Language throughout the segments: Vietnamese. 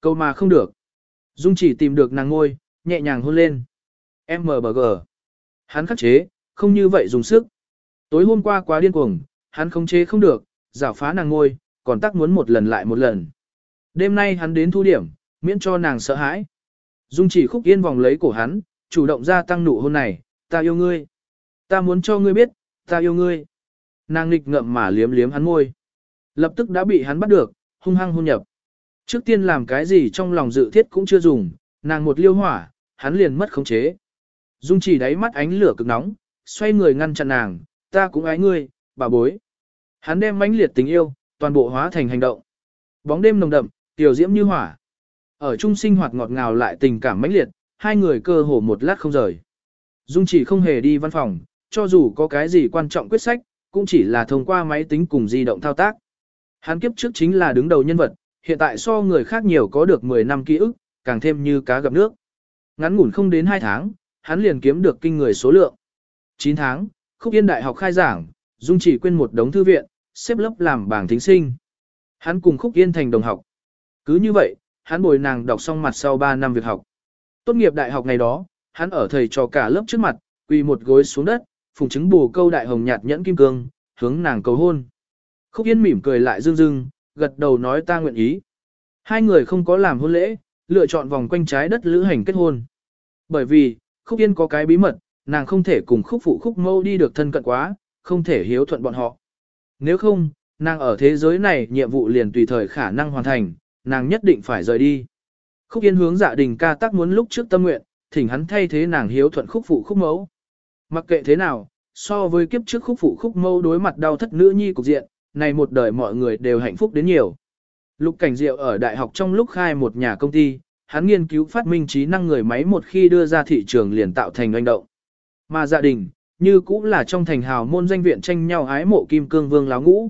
Câu mà không được. Dung chỉ tìm được nàng ngôi, nhẹ nhàng hôn lên. MBG. Hắn khắc chế, không như vậy dùng sức. Tối hôm qua quá điên cuồng, hắn không chế không được, rảo phá nàng ngôi, còn tắc muốn một lần lại một lần. Đêm nay hắn đến thu điểm, miễn cho nàng sợ hãi. Dung chỉ khúc yên vòng lấy cổ hắn, chủ động ra tăng nụ hôn này, ta yêu ngươi. Ta muốn cho ngươi biết, ta yêu ngươi. Nàng nghịch ngậm mà liếm liếm hắn môi. Lập tức đã bị hắn bắt được, hung hăng hôn nhập. Trước tiên làm cái gì trong lòng dự thiết cũng chưa dùng, nàng một liêu hỏa, hắn liền mất khống chế. Dung chỉ đáy mắt ánh lửa cực nóng, xoay người ngăn chặn nàng, ta cũng ái ngươi, bà bối. Hắn đem mãnh liệt tình yêu, toàn bộ hóa thành hành động. Bóng đêm nồng đậm, tiểu diễm như hỏa. Ở chung sinh hoạt ngọt ngào lại tình cảm mãnh liệt, hai người cơ hồ một lát không rời. Dung chỉ không hề đi văn phòng, cho dù có cái gì quan trọng quyết sách, cũng chỉ là thông qua máy tính cùng di động thao tác. Hắn kiếp trước chính là đứng đầu nhân vật, hiện tại so người khác nhiều có được 10 năm ký ức, càng thêm như cá gặp nước. Ngắn ngủn không đến 2 tháng, hắn liền kiếm được kinh người số lượng. 9 tháng, Khúc Yên Đại học khai giảng, Dung chỉ quên một đống thư viện, xếp lớp làm bảng thính sinh. Hắn cùng Khúc Yên thành đồng học. Cứ như vậy, hắn bồi nàng đọc xong mặt sau 3 năm việc học. Tốt nghiệp đại học ngày đó, hắn ở thầy trò cả lớp trước mặt, quỳ một gối xuống đất, phùng chứng bù câu đại hồng nhạt nhẫn kim cương, hướng nàng cầu hôn. Khúc Yên mỉm cười lại dương dương, gật đầu nói ta nguyện ý. Hai người không có làm hôn lễ, lựa chọn vòng quanh trái đất lữ hành kết hôn. Bởi vì, Khúc Yên có cái bí mật, nàng không thể cùng khúc phụ khúc mâu đi được thân cận quá, không thể hiếu thuận bọn họ. Nếu không, nàng ở thế giới này nhiệm vụ liền tùy thời khả năng hoàn thành, nàng nhất định phải rời đi. Khúc Yên hướng dạ đình ca tác muốn lúc trước tâm nguyện, thỉnh hắn thay thế nàng hiếu thuận khúc phụ khúc mẫu. Mặc kệ thế nào, so với kiếp trước khúc phụ khúc mẫu đối mặt đau thất nữ nhi cục diện, này một đời mọi người đều hạnh phúc đến nhiều. Lục Cảnh Diệu ở đại học trong lúc khai một nhà công ty, hắn nghiên cứu phát minh trí năng người máy một khi đưa ra thị trường liền tạo thành doanh động. Mà gia đình, như cũng là trong thành hào môn danh viện tranh nhau ái mộ kim cương vương láo ngũ.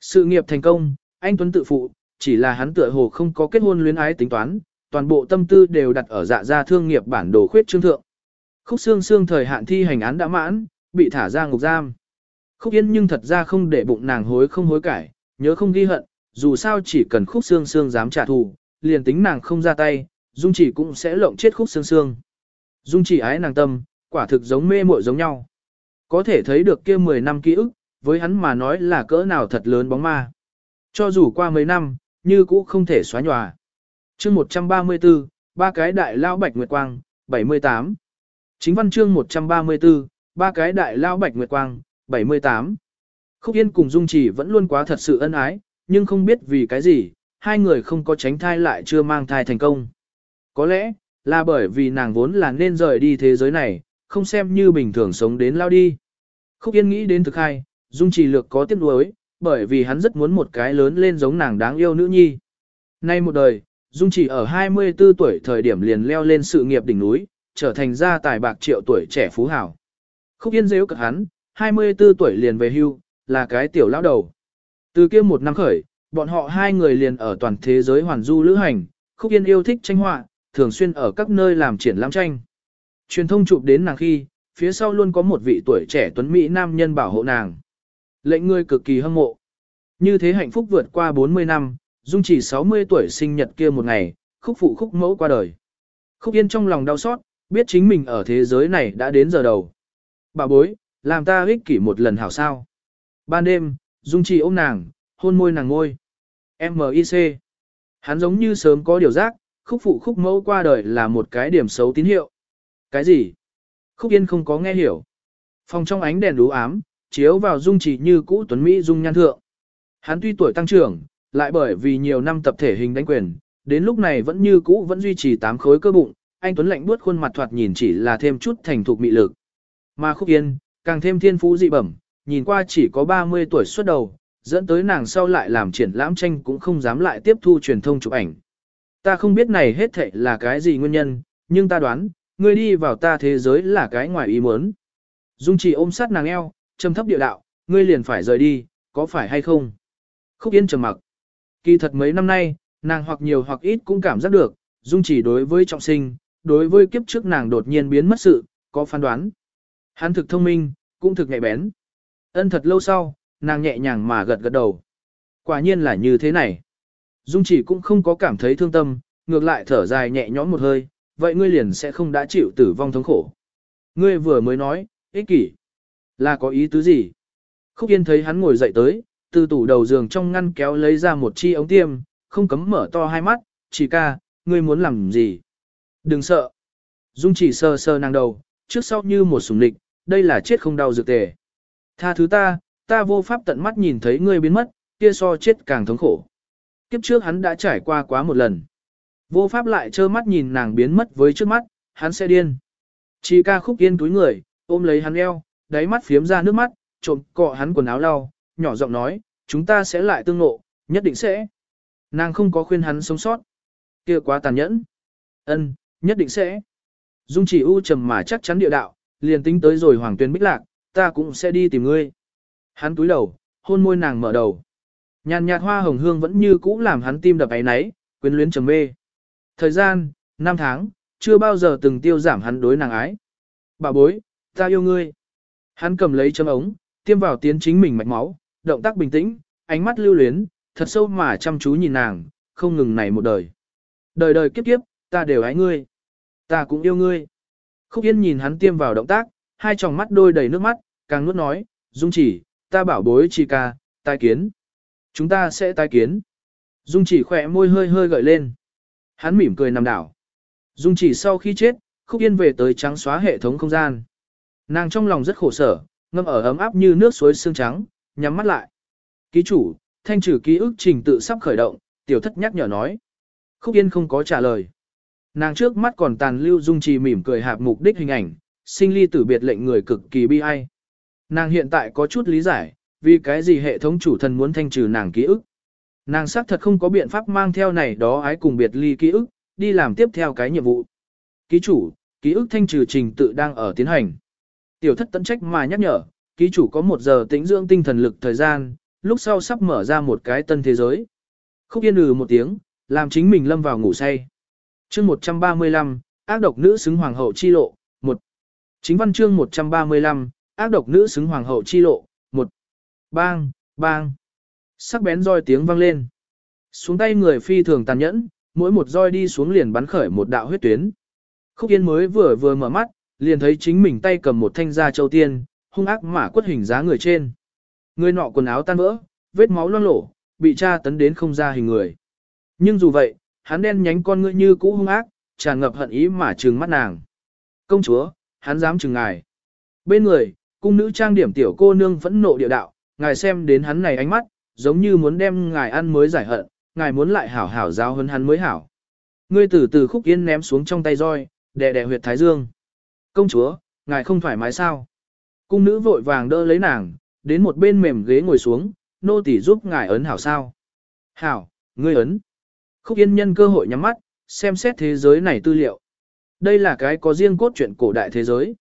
Sự nghiệp thành công, anh Tuấn tự phụ, chỉ là hắn tựa hồ không có kết hôn luyến ái tính toán, toàn bộ tâm tư đều đặt ở dạ gia thương nghiệp bản đồ khuyết trương thượng. Khúc xương xương thời hạn thi hành án đã mãn, bị thả ra ngục giam. Khúc Yên nhưng thật ra không để bụng nàng hối không hối cải, nhớ không ghi hận, dù sao chỉ cần khúc xương xương dám trả thù, liền tính nàng không ra tay, Dung chỉ cũng sẽ lộng chết khúc xương xương. Dung chỉ ái nàng tâm, quả thực giống mê muội giống nhau. Có thể thấy được kia 10 năm ký ức, với hắn mà nói là cỡ nào thật lớn bóng ma. Cho dù qua mấy năm, như cũ không thể xóa nhòa. chương 134, ba cái đại lao bạch nguyệt quang, 78. Chính văn chương 134, ba cái đại lao bạch nguyệt quang, 78. Khúc Yên cùng Dung Chỉ vẫn luôn quá thật sự ân ái, nhưng không biết vì cái gì, hai người không có tránh thai lại chưa mang thai thành công. Có lẽ, là bởi vì nàng vốn là nên rời đi thế giới này, không xem như bình thường sống đến lao đi. Khúc Yên nghĩ đến thực hai, Dung Chỉ lược có tiếc nuối, bởi vì hắn rất muốn một cái lớn lên giống nàng đáng yêu nữ nhi. Nay một đời, Dung Chỉ ở 24 tuổi thời điểm liền leo lên sự nghiệp đỉnh núi, trở thành gia tài bạc triệu tuổi trẻ phú hảo. Khúc Yên dễ cực hắn, 24 tuổi liền về hưu, là cái tiểu lão đầu. Từ kia một năm khởi, bọn họ hai người liền ở toàn thế giới hoàn du lữ hành, Khúc Yên yêu thích tranh họa, thường xuyên ở các nơi làm triển lãm tranh. Truyền thông chụp đến nàng khi, phía sau luôn có một vị tuổi trẻ tuấn Mỹ nam nhân bảo hộ nàng. Lệnh người cực kỳ hâm mộ. Như thế hạnh phúc vượt qua 40 năm, dung chỉ 60 tuổi sinh nhật kia một ngày, khúc phụ khúc mẫu qua đời. Khúc Yên trong lòng đau xót, biết chính mình ở thế giới này đã đến giờ đầu. Bà bối, làm ta ích kỷ một lần hảo sao. Ban đêm, Dung Trì ôm nàng, hôn môi nàng ngôi. M.I.C. Hắn giống như sớm có điều giác, khúc phụ khúc mẫu qua đời là một cái điểm xấu tín hiệu. Cái gì? Khúc Yên không có nghe hiểu. Phòng trong ánh đèn đú ám, chiếu vào Dung Trì như cũ tuấn Mỹ Dung nhan thượng. Hắn tuy tuổi tăng trưởng, lại bởi vì nhiều năm tập thể hình đánh quyền, đến lúc này vẫn như cũ vẫn duy trì tám khối cơ bụng, anh Tuấn lạnh buốt khuôn mặt thoạt nhìn chỉ là thêm chút thành thục mị lực. Mà Khúc Yên, càng thêm thiên phú dị bẩm, nhìn qua chỉ có 30 tuổi xuất đầu, dẫn tới nàng sau lại làm triển lãm tranh cũng không dám lại tiếp thu truyền thông chụp ảnh. Ta không biết này hết thệ là cái gì nguyên nhân, nhưng ta đoán, ngươi đi vào ta thế giới là cái ngoài ý muốn. Dung chỉ ôm sát nàng eo, trầm thấp địa đạo, ngươi liền phải rời đi, có phải hay không? Khúc Yên trầm mặc. Kỳ thật mấy năm nay, nàng hoặc nhiều hoặc ít cũng cảm giác được, Dung chỉ đối với trọng sinh, đối với kiếp trước nàng đột nhiên biến mất sự, có phán đoán. Hắn thực thông minh, cũng thực nhạy bén. Ân thật lâu sau, nàng nhẹ nhàng mà gật gật đầu. Quả nhiên là như thế này. Dung chỉ cũng không có cảm thấy thương tâm, ngược lại thở dài nhẹ nhõm một hơi, vậy ngươi liền sẽ không đã chịu tử vong thống khổ. Ngươi vừa mới nói, ích kỷ, là có ý tứ gì? Khúc Yên thấy hắn ngồi dậy tới, từ tủ đầu giường trong ngăn kéo lấy ra một chi ống tiêm, không cấm mở to hai mắt, chỉ ca, ngươi muốn làm gì? Đừng sợ. Dung chỉ sơ sơ nàng đầu, trước sau như một sùng lịch, đây là chết không đau dược tề. Tha thứ ta, ta vô pháp tận mắt nhìn thấy ngươi biến mất, kia so chết càng thống khổ. Kiếp trước hắn đã trải qua quá một lần. Vô pháp lại trơ mắt nhìn nàng biến mất với trước mắt, hắn sẽ điên. Chỉ ca khúc yên túi người, ôm lấy hắn eo, đáy mắt phiếm ra nước mắt, trộm cọ hắn quần áo lau, nhỏ giọng nói, chúng ta sẽ lại tương ngộ, nhất định sẽ. Nàng không có khuyên hắn sống sót. kia quá tàn nhẫn. ân nhất định sẽ. Dung chỉ u trầm mà chắc chắn địa đạo, liền tính tới rồi hoàng tuyên bích lạc, ta cũng sẽ đi tìm ngươi. Hắn túi đầu, hôn môi nàng mở đầu. Nhàn nhạt hoa hồng hương vẫn như cũ làm hắn tim đập ấy náy, quyến luyến trầm mê. Thời gian, năm tháng, chưa bao giờ từng tiêu giảm hắn đối nàng ái. Bà bối, ta yêu ngươi. Hắn cầm lấy châm ống, tiêm vào tiến chính mình mạch máu, động tác bình tĩnh, ánh mắt lưu luyến, thật sâu mà chăm chú nhìn nàng, không ngừng này một đời. Đời đời kiếp kiếp, ta đều ái ngươi. Ta cũng yêu ngươi. Khúc Yên nhìn hắn tiêm vào động tác, hai tròng mắt đôi đầy nước mắt, càng nuốt nói, Dung chỉ, ta bảo bối chỉ ca, tai kiến. Chúng ta sẽ tai kiến. Dung chỉ khỏe môi hơi hơi gợi lên. Hắn mỉm cười nằm đảo. Dung chỉ sau khi chết, Khúc Yên về tới trắng xóa hệ thống không gian. Nàng trong lòng rất khổ sở, ngâm ở ấm áp như nước suối xương trắng, nhắm mắt lại. Ký chủ, thanh trừ ký ức trình tự sắp khởi động, tiểu thất nhắc nhở nói. Khúc Yên không có trả lời. Nàng trước mắt còn tàn lưu dung trì mỉm cười hạp mục đích hình ảnh, sinh ly tử biệt lệnh người cực kỳ bi ai. Nàng hiện tại có chút lý giải, vì cái gì hệ thống chủ thần muốn thanh trừ nàng ký ức. Nàng xác thật không có biện pháp mang theo này đó ái cùng biệt ly ký ức, đi làm tiếp theo cái nhiệm vụ. Ký chủ, ký ức thanh trừ trình tự đang ở tiến hành. Tiểu thất tận trách mà nhắc nhở, ký chủ có một giờ tĩnh dưỡng tinh thần lực thời gian, lúc sau sắp mở ra một cái tân thế giới. Khúc yên ừ một tiếng, làm chính mình lâm vào ngủ say chương 135, ác độc nữ xứng hoàng hậu chi lộ, 1. Chính văn chương 135, ác độc nữ xứng hoàng hậu chi lộ, 1. Bang, bang. Sắc bén roi tiếng vang lên. Xuống tay người phi thường tàn nhẫn, mỗi một roi đi xuống liền bắn khởi một đạo huyết tuyến. Khúc Yên mới vừa vừa mở mắt, liền thấy chính mình tay cầm một thanh da châu tiên, hung ác mà quất hình giá người trên. Người nọ quần áo tan vỡ, vết máu loang lổ, bị tra tấn đến không ra hình người. Nhưng dù vậy, hắn đen nhánh con ngươi như cũ hung ác, tràn ngập hận ý mà trừng mắt nàng. Công chúa, hắn dám trừng ngài. Bên người, cung nữ trang điểm tiểu cô nương phẫn nộ địa đạo, ngài xem đến hắn này ánh mắt, giống như muốn đem ngài ăn mới giải hận, ngài muốn lại hảo hảo giáo hơn hắn mới hảo. Ngươi từ từ khúc yên ném xuống trong tay roi, đè đè huyệt thái dương. Công chúa, ngài không thoải mái sao? Cung nữ vội vàng đỡ lấy nàng, đến một bên mềm ghế ngồi xuống, nô tỳ giúp ngài ấn hảo sao. Hảo, ngươi ấn. Khúc yên nhân cơ hội nhắm mắt, xem xét thế giới này tư liệu. Đây là cái có riêng cốt truyện cổ đại thế giới.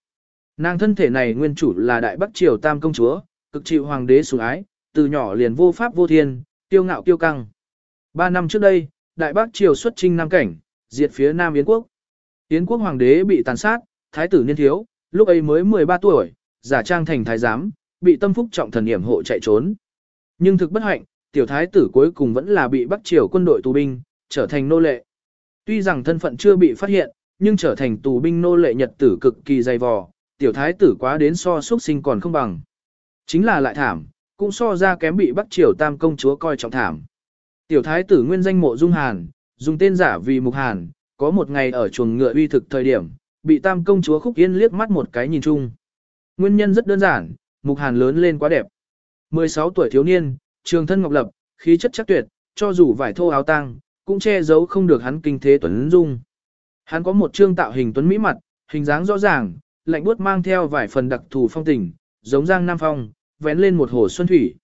Nàng thân thể này nguyên chủ là đại bắc triều tam công chúa, cực chịu hoàng đế sủng ái, từ nhỏ liền vô pháp vô thiên, tiêu ngạo kiêu căng. Ba năm trước đây, đại bắc triều xuất trinh nam cảnh, diệt phía nam Yến quốc. Yến quốc hoàng đế bị tàn sát, thái tử niên thiếu, lúc ấy mới 13 tuổi, giả trang thành thái giám, bị tâm phúc trọng thần hiểm hộ chạy trốn. Nhưng thực bất hạnh, tiểu thái tử cuối cùng vẫn là bị Bắc Triều quân đội tù binh, trở thành nô lệ. Tuy rằng thân phận chưa bị phát hiện, nhưng trở thành tù binh nô lệ nhật tử cực kỳ dày vò, tiểu thái tử quá đến so xuất sinh còn không bằng. Chính là lại thảm, cũng so ra kém bị Bắc Triều tam công chúa coi trọng thảm. Tiểu thái tử nguyên danh mộ Dung Hàn, dùng tên giả vì Mục Hàn, có một ngày ở chuồng ngựa uy thực thời điểm, bị tam công chúa khúc yên liếc mắt một cái nhìn chung. Nguyên nhân rất đơn giản, Mục Hàn lớn lên quá đẹp. 16 tuổi thiếu niên, trường thân ngọc lập, khí chất chắc tuyệt, cho dù vải thô áo tang, cũng che giấu không được hắn kinh thế tuấn dung. Hắn có một trương tạo hình tuấn mỹ mặt, hình dáng rõ ràng, lạnh buốt mang theo vài phần đặc thù phong tình, giống Giang Nam Phong, vén lên một hồ xuân thủy.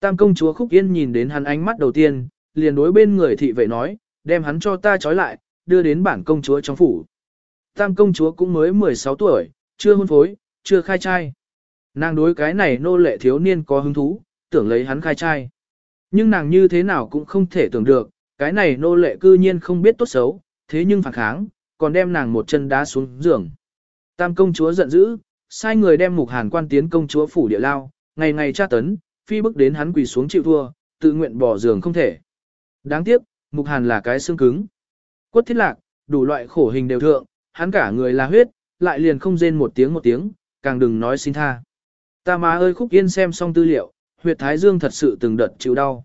Tam công chúa Khúc Yên nhìn đến hắn ánh mắt đầu tiên, liền đối bên người thị vệ nói, đem hắn cho ta trói lại, đưa đến bản công chúa trong phủ. Tam công chúa cũng mới 16 tuổi, chưa hôn phối, chưa khai trai. Nàng đối cái này nô lệ thiếu niên có hứng thú, tưởng lấy hắn khai trai. Nhưng nàng như thế nào cũng không thể tưởng được, cái này nô lệ cư nhiên không biết tốt xấu, thế nhưng phản kháng, còn đem nàng một chân đá xuống giường. Tam công chúa giận dữ, sai người đem mục hàn quan tiến công chúa phủ địa lao, ngày ngày tra tấn, phi bức đến hắn quỳ xuống chịu thua, tự nguyện bỏ giường không thể. Đáng tiếc, mục hàn là cái xương cứng. Quất thiết lạc, đủ loại khổ hình đều thượng, hắn cả người là huyết, lại liền không rên một tiếng một tiếng, càng đừng nói xin tha. Ta má ơi khúc yên xem xong tư liệu, huyệt thái dương thật sự từng đợt chịu đau.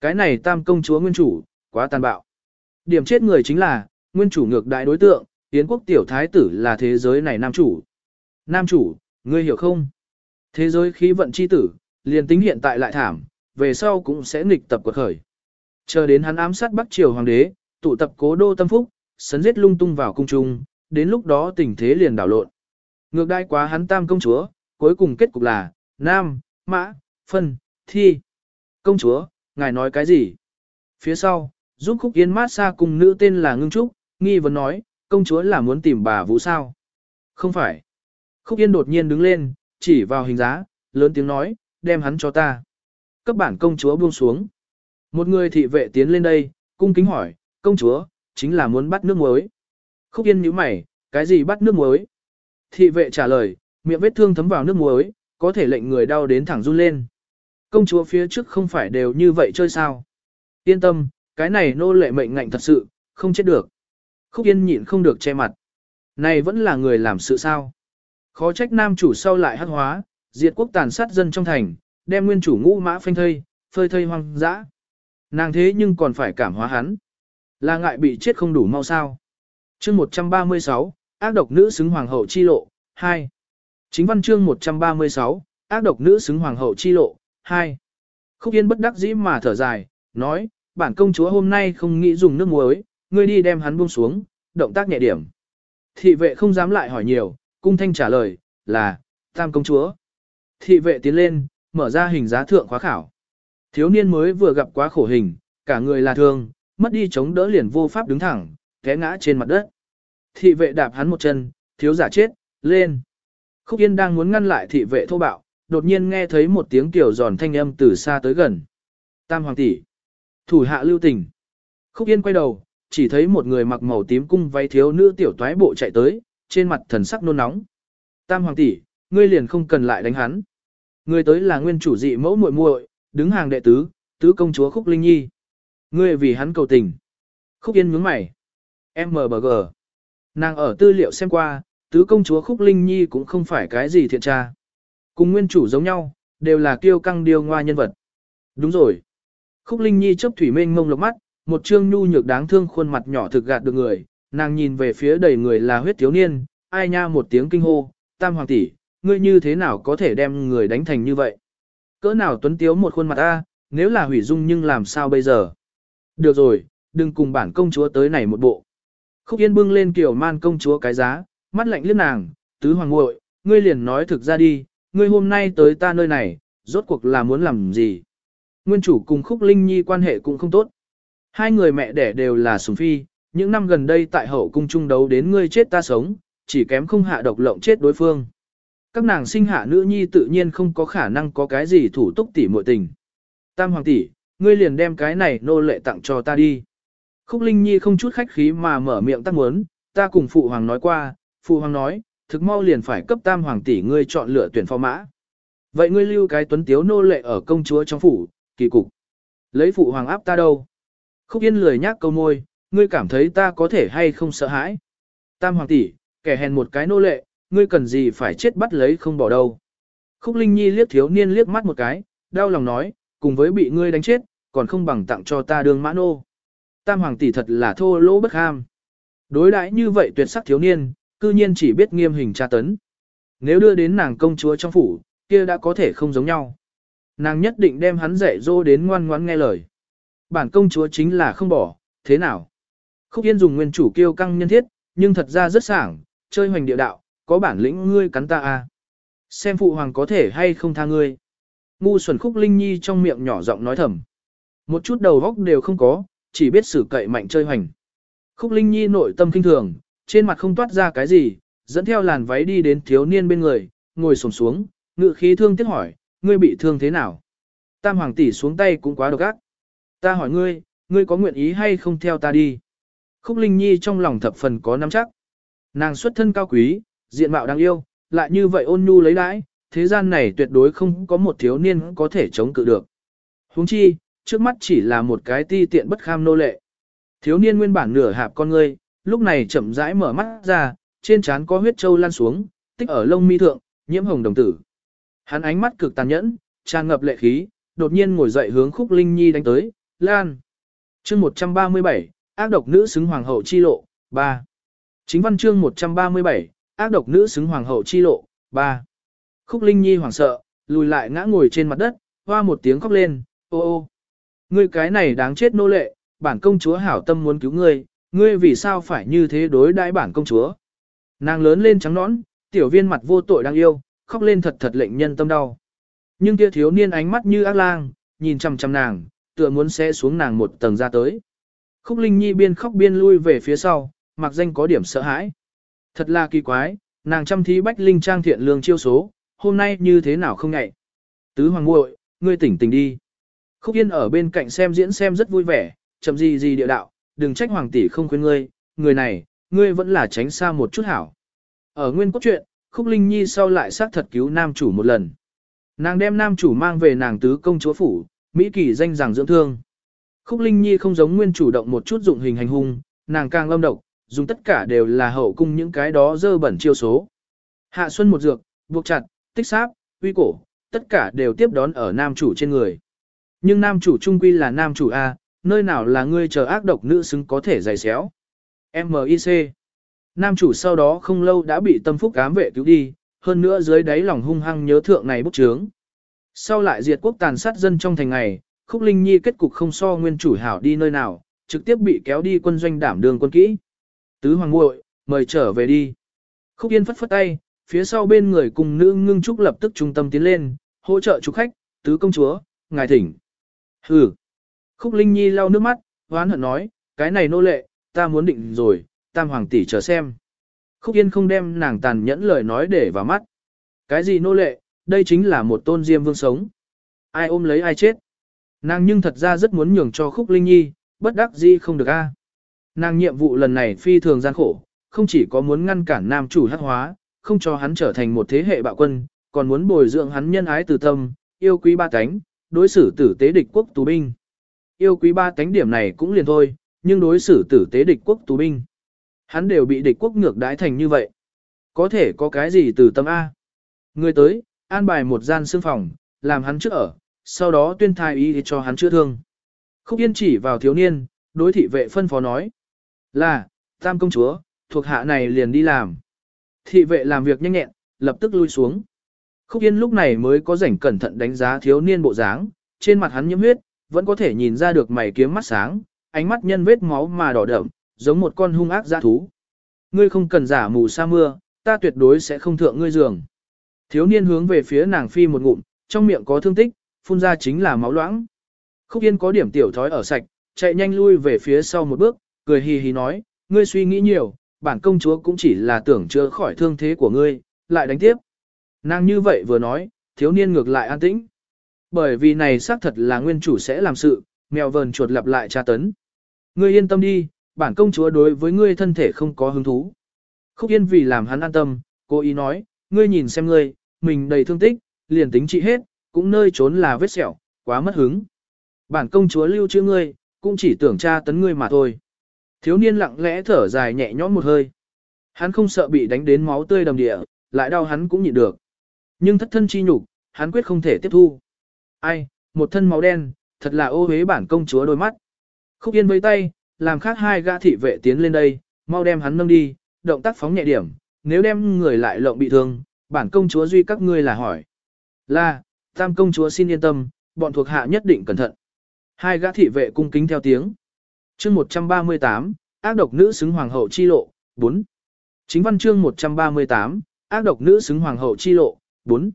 Cái này tam công chúa nguyên chủ, quá tàn bạo. Điểm chết người chính là, nguyên chủ ngược đại đối tượng, Yến quốc tiểu thái tử là thế giới này nam chủ. Nam chủ, ngươi hiểu không? Thế giới khí vận chi tử, liền tính hiện tại lại thảm, về sau cũng sẽ nghịch tập quật khởi. Chờ đến hắn ám sát Bắc Triều Hoàng đế, tụ tập cố đô tâm phúc, sấn giết lung tung vào cung trung, đến lúc đó tình thế liền đảo lộn. Ngược đại quá hắn tam công chúa, cuối cùng kết cục là, nam, mã, phân, thi. Công chúa, ngài nói cái gì? Phía sau, giúp khúc yên mát xa cùng nữ tên là Ngưng Trúc, nghi vấn nói, công chúa là muốn tìm bà Vũ sao? Không phải. Khúc yên đột nhiên đứng lên, chỉ vào hình giá, lớn tiếng nói, đem hắn cho ta. Cấp bản công chúa buông xuống. Một người thị vệ tiến lên đây, cung kính hỏi, công chúa, chính là muốn bắt nước muối. Khúc yên nhíu mày, cái gì bắt nước muối? Thị vệ trả lời, miệng vết thương thấm vào nước muối, có thể lệnh người đau đến thẳng run lên. Công chúa phía trước không phải đều như vậy chơi sao? Yên tâm, cái này nô lệ mệnh ngạnh thật sự, không chết được. Khúc yên nhịn không được che mặt. Này vẫn là người làm sự sao? Khó trách nam chủ sau lại hắc hóa, diệt quốc tàn sát dân trong thành, đem nguyên chủ ngũ mã phanh thây, phơi thây hoang dã. Nàng thế nhưng còn phải cảm hóa hắn. Là ngại bị chết không đủ mau sao. chương 136, ác độc nữ xứng hoàng hậu chi lộ, 2. Chính văn chương 136, ác độc nữ xứng hoàng hậu chi lộ, 2. Khúc Yên bất đắc dĩ mà thở dài, nói, bản công chúa hôm nay không nghĩ dùng nước muối, ngươi đi đem hắn buông xuống, động tác nhẹ điểm. Thị vệ không dám lại hỏi nhiều, cung thanh trả lời, là, tam công chúa. Thị vệ tiến lên, mở ra hình giá thượng khóa khảo. Thiếu niên mới vừa gặp quá khổ hình, cả người là thương, mất đi chống đỡ liền vô pháp đứng thẳng, té ngã trên mặt đất. Thị vệ đạp hắn một chân, thiếu giả chết, lên. Khúc Yên đang muốn ngăn lại thị vệ thô bạo, đột nhiên nghe thấy một tiếng kiểu giòn thanh âm từ xa tới gần. Tam hoàng tỷ, thủ hạ lưu tình. Khúc Yên quay đầu, chỉ thấy một người mặc màu tím cung váy thiếu nữ tiểu toái bộ chạy tới, trên mặt thần sắc nôn nóng. Tam hoàng tỷ, ngươi liền không cần lại đánh hắn. Ngươi tới là nguyên chủ dị mẫu muội muội, đứng hàng đệ tứ, tứ công chúa Khúc Linh Nhi. Ngươi vì hắn cầu tình. Khúc Yên nhướng mày. MBG. Nàng ở tư liệu xem qua, tứ công chúa Khúc Linh Nhi cũng không phải cái gì thiện tra. Cùng nguyên chủ giống nhau, đều là kiêu căng điêu ngoa nhân vật. Đúng rồi. Khúc Linh Nhi chớp thủy mênh ngông lộc mắt, một trương nhu nhược đáng thương khuôn mặt nhỏ thực gạt được người, nàng nhìn về phía đầy người là huyết thiếu niên, ai nha một tiếng kinh hô, tam hoàng tỷ, ngươi như thế nào có thể đem người đánh thành như vậy? Cỡ nào tuấn tiếu một khuôn mặt a, nếu là hủy dung nhưng làm sao bây giờ? Được rồi, đừng cùng bản công chúa tới này một bộ. Khúc Yên bưng lên kiểu man công chúa cái giá, mắt lạnh liếc nàng, tứ hoàng muội ngươi liền nói thực ra đi, ngươi hôm nay tới ta nơi này, rốt cuộc là muốn làm gì? Nguyên chủ cùng Khúc Linh Nhi quan hệ cũng không tốt. Hai người mẹ đẻ đều là sùng phi, những năm gần đây tại hậu cung chung đấu đến ngươi chết ta sống, chỉ kém không hạ độc lộng chết đối phương. Các nàng sinh hạ nữ nhi tự nhiên không có khả năng có cái gì thủ túc tỷ muội tình. Tam hoàng tỷ, ngươi liền đem cái này nô lệ tặng cho ta đi. Khúc Linh Nhi không chút khách khí mà mở miệng tắc muốn, ta cùng phụ hoàng nói qua, phụ hoàng nói, thực mau liền phải cấp tam hoàng tỷ ngươi chọn lựa tuyển phò mã. Vậy ngươi lưu cái tuấn tiếu nô lệ ở công chúa trong phủ, kỳ cục. Lấy phụ hoàng áp ta đâu? Khúc Yên lười nhác câu môi, ngươi cảm thấy ta có thể hay không sợ hãi? Tam hoàng tỷ, kẻ hèn một cái nô lệ, ngươi cần gì phải chết bắt lấy không bỏ đâu. Khúc Linh Nhi liếc thiếu niên liếc mắt một cái, đau lòng nói, cùng với bị ngươi đánh chết, còn không bằng tặng cho ta đường mã nô. Tam hoàng tỷ thật là thô lỗ bất ham. Đối đãi như vậy tuyệt sắc thiếu niên, cư nhiên chỉ biết nghiêm hình tra tấn. Nếu đưa đến nàng công chúa trong phủ, kia đã có thể không giống nhau. Nàng nhất định đem hắn dạy dỗ đến ngoan ngoãn nghe lời. Bản công chúa chính là không bỏ, thế nào? Khúc Yên dùng nguyên chủ kiêu căng nhân thiết, nhưng thật ra rất sảng, chơi hoành địa đạo, có bản lĩnh ngươi cắn ta à. Xem phụ hoàng có thể hay không tha ngươi. Ngu xuẩn khúc linh nhi trong miệng nhỏ giọng nói thầm. Một chút đầu góc đều không có, chỉ biết sử cậy mạnh chơi hoành. Khúc linh nhi nội tâm kinh thường, trên mặt không toát ra cái gì, dẫn theo làn váy đi đến thiếu niên bên người, ngồi sổm xuống, ngự khí thương tiếc hỏi, ngươi bị thương thế nào? Tam hoàng tỷ xuống tay cũng quá độc ác. Ta hỏi ngươi, ngươi có nguyện ý hay không theo ta đi? Khúc Linh Nhi trong lòng thập phần có nắm chắc. Nàng xuất thân cao quý, diện mạo đáng yêu, lại như vậy ôn nhu lấy đãi, thế gian này tuyệt đối không có một thiếu niên có thể chống cự được. Huống chi, trước mắt chỉ là một cái ti tiện bất kham nô lệ. Thiếu niên nguyên bản nửa hạp con ngươi, lúc này chậm rãi mở mắt ra, trên trán có huyết châu lan xuống, tích ở lông mi thượng, nhiễm hồng đồng tử. Hắn ánh mắt cực tàn nhẫn, tràn ngập lệ khí, đột nhiên ngồi dậy hướng Khúc Linh Nhi đánh tới, "Lan." Chương 137, ác độc nữ xứng hoàng hậu chi lộ, 3. Chính văn chương 137, ác độc nữ xứng hoàng hậu chi lộ, 3. Khúc Linh Nhi hoảng sợ, lùi lại ngã ngồi trên mặt đất, hoa một tiếng khóc lên, ô ô. Ngươi cái này đáng chết nô lệ, bản công chúa hảo tâm muốn cứu ngươi, ngươi vì sao phải như thế đối đãi bản công chúa. Nàng lớn lên trắng nõn, tiểu viên mặt vô tội đang yêu, khóc lên thật thật lệnh nhân tâm đau. Nhưng kia thiếu niên ánh mắt như ác lang, nhìn chằm chằm nàng, tựa muốn sẽ xuống nàng một tầng ra tới. Khúc Linh Nhi biên khóc biên lui về phía sau, mặc danh có điểm sợ hãi. Thật là kỳ quái, nàng chăm thí bách linh trang thiện lương chiêu số, hôm nay như thế nào không ngại. Tứ hoàng muội, ngươi tỉnh tỉnh đi. Khúc Yên ở bên cạnh xem diễn xem rất vui vẻ, chậm gì gì địa đạo, đừng trách hoàng tỷ không khuyên ngươi, người này, ngươi vẫn là tránh xa một chút hảo. Ở nguyên cốt truyện, Khúc Linh Nhi sau lại xác thật cứu nam chủ một lần. Nàng đem nam chủ mang về nàng tứ công chúa phủ, Mỹ kỳ danh rằng dưỡng thương. Khúc Linh Nhi không giống nguyên chủ động một chút dụng hình hành hung, nàng càng lâm độc, dùng tất cả đều là hậu cung những cái đó dơ bẩn chiêu số. Hạ xuân một dược, buộc chặt, tích sáp, uy cổ, tất cả đều tiếp đón ở nam chủ trên người. Nhưng nam chủ trung quy là nam chủ A, nơi nào là ngươi chờ ác độc nữ xứng có thể giày xéo. MIC Nam chủ sau đó không lâu đã bị tâm phúc ám vệ cứu đi, hơn nữa dưới đáy lòng hung hăng nhớ thượng này bức trướng. Sau lại diệt quốc tàn sát dân trong thành ngày, Khúc Linh Nhi kết cục không so nguyên chủ hảo đi nơi nào, trực tiếp bị kéo đi quân doanh đảm đường quân kỹ. Tứ hoàng muội, mời trở về đi. Khúc Yên phất phất tay, phía sau bên người cùng nữ ngưng trúc lập tức trung tâm tiến lên, hỗ trợ chủ khách, tứ công chúa, ngài thỉnh. Hừ. Khúc Linh Nhi lau nước mắt, hoán hận nói, cái này nô lệ, ta muốn định rồi, tam hoàng tỷ chờ xem. Khúc Yên không đem nàng tàn nhẫn lời nói để vào mắt. Cái gì nô lệ, đây chính là một tôn diêm vương sống. Ai ôm lấy ai chết. Nàng nhưng thật ra rất muốn nhường cho Khúc Linh Nhi, bất đắc gì không được a. À. Nàng nhiệm vụ lần này phi thường gian khổ, không chỉ có muốn ngăn cản nam chủ hắc hóa, không cho hắn trở thành một thế hệ bạo quân, còn muốn bồi dưỡng hắn nhân ái từ tâm, yêu quý ba cánh, đối xử tử tế địch quốc tù binh. Yêu quý ba cánh điểm này cũng liền thôi, nhưng đối xử tử tế địch quốc tù binh. Hắn đều bị địch quốc ngược đái thành như vậy. Có thể có cái gì từ tâm A. Người tới, an bài một gian xương phòng, làm hắn trước ở, sau đó tuyên thai y cho hắn chữa thương. Khúc Yên chỉ vào thiếu niên, đối thị vệ phân phó nói. Là, tam công chúa, thuộc hạ này liền đi làm. Thị vệ làm việc nhanh nhẹn, lập tức lui xuống. Khúc Yên lúc này mới có rảnh cẩn thận đánh giá thiếu niên bộ dáng, trên mặt hắn nhiễm huyết, vẫn có thể nhìn ra được mày kiếm mắt sáng, ánh mắt nhân vết máu mà đỏ đậm, giống một con hung ác dã thú. Ngươi không cần giả mù sa mưa, ta tuyệt đối sẽ không thượng ngươi giường. Thiếu niên hướng về phía nàng phi một ngụm, trong miệng có thương tích, phun ra chính là máu loãng. Khúc Yên có điểm tiểu thói ở sạch, chạy nhanh lui về phía sau một bước, cười hì hì nói, ngươi suy nghĩ nhiều, bản công chúa cũng chỉ là tưởng chữa khỏi thương thế của ngươi, lại đánh tiếp. Nàng như vậy vừa nói, thiếu niên ngược lại an tĩnh. Bởi vì này xác thật là nguyên chủ sẽ làm sự, mèo vờn chuột lặp lại tra tấn. Ngươi yên tâm đi, bản công chúa đối với ngươi thân thể không có hứng thú. Khúc Yên vì làm hắn an tâm, cô ý nói, ngươi nhìn xem ngươi, mình đầy thương tích, liền tính trị hết, cũng nơi trốn là vết sẹo, quá mất hứng. Bản công chúa lưu chữa ngươi, cũng chỉ tưởng tra tấn ngươi mà thôi. Thiếu niên lặng lẽ thở dài nhẹ nhõm một hơi. Hắn không sợ bị đánh đến máu tươi đầm địa, lại đau hắn cũng nhịn được. Nhưng thất thân chi nhục, hắn quyết không thể tiếp thu. Ai, một thân máu đen, thật là ô hế bản công chúa đôi mắt. Khúc Yên với tay, làm khác hai gã thị vệ tiến lên đây, mau đem hắn nâng đi, động tác phóng nhẹ điểm, nếu đem người lại lộng bị thương, bản công chúa duy các ngươi là hỏi. Là, tam công chúa xin yên tâm, bọn thuộc hạ nhất định cẩn thận. Hai gã thị vệ cung kính theo tiếng. Chương 138, ác độc nữ xứng hoàng hậu chi lộ, 4. Chính văn chương 138, ác độc nữ xứng hoàng hậu chi lộ, 4.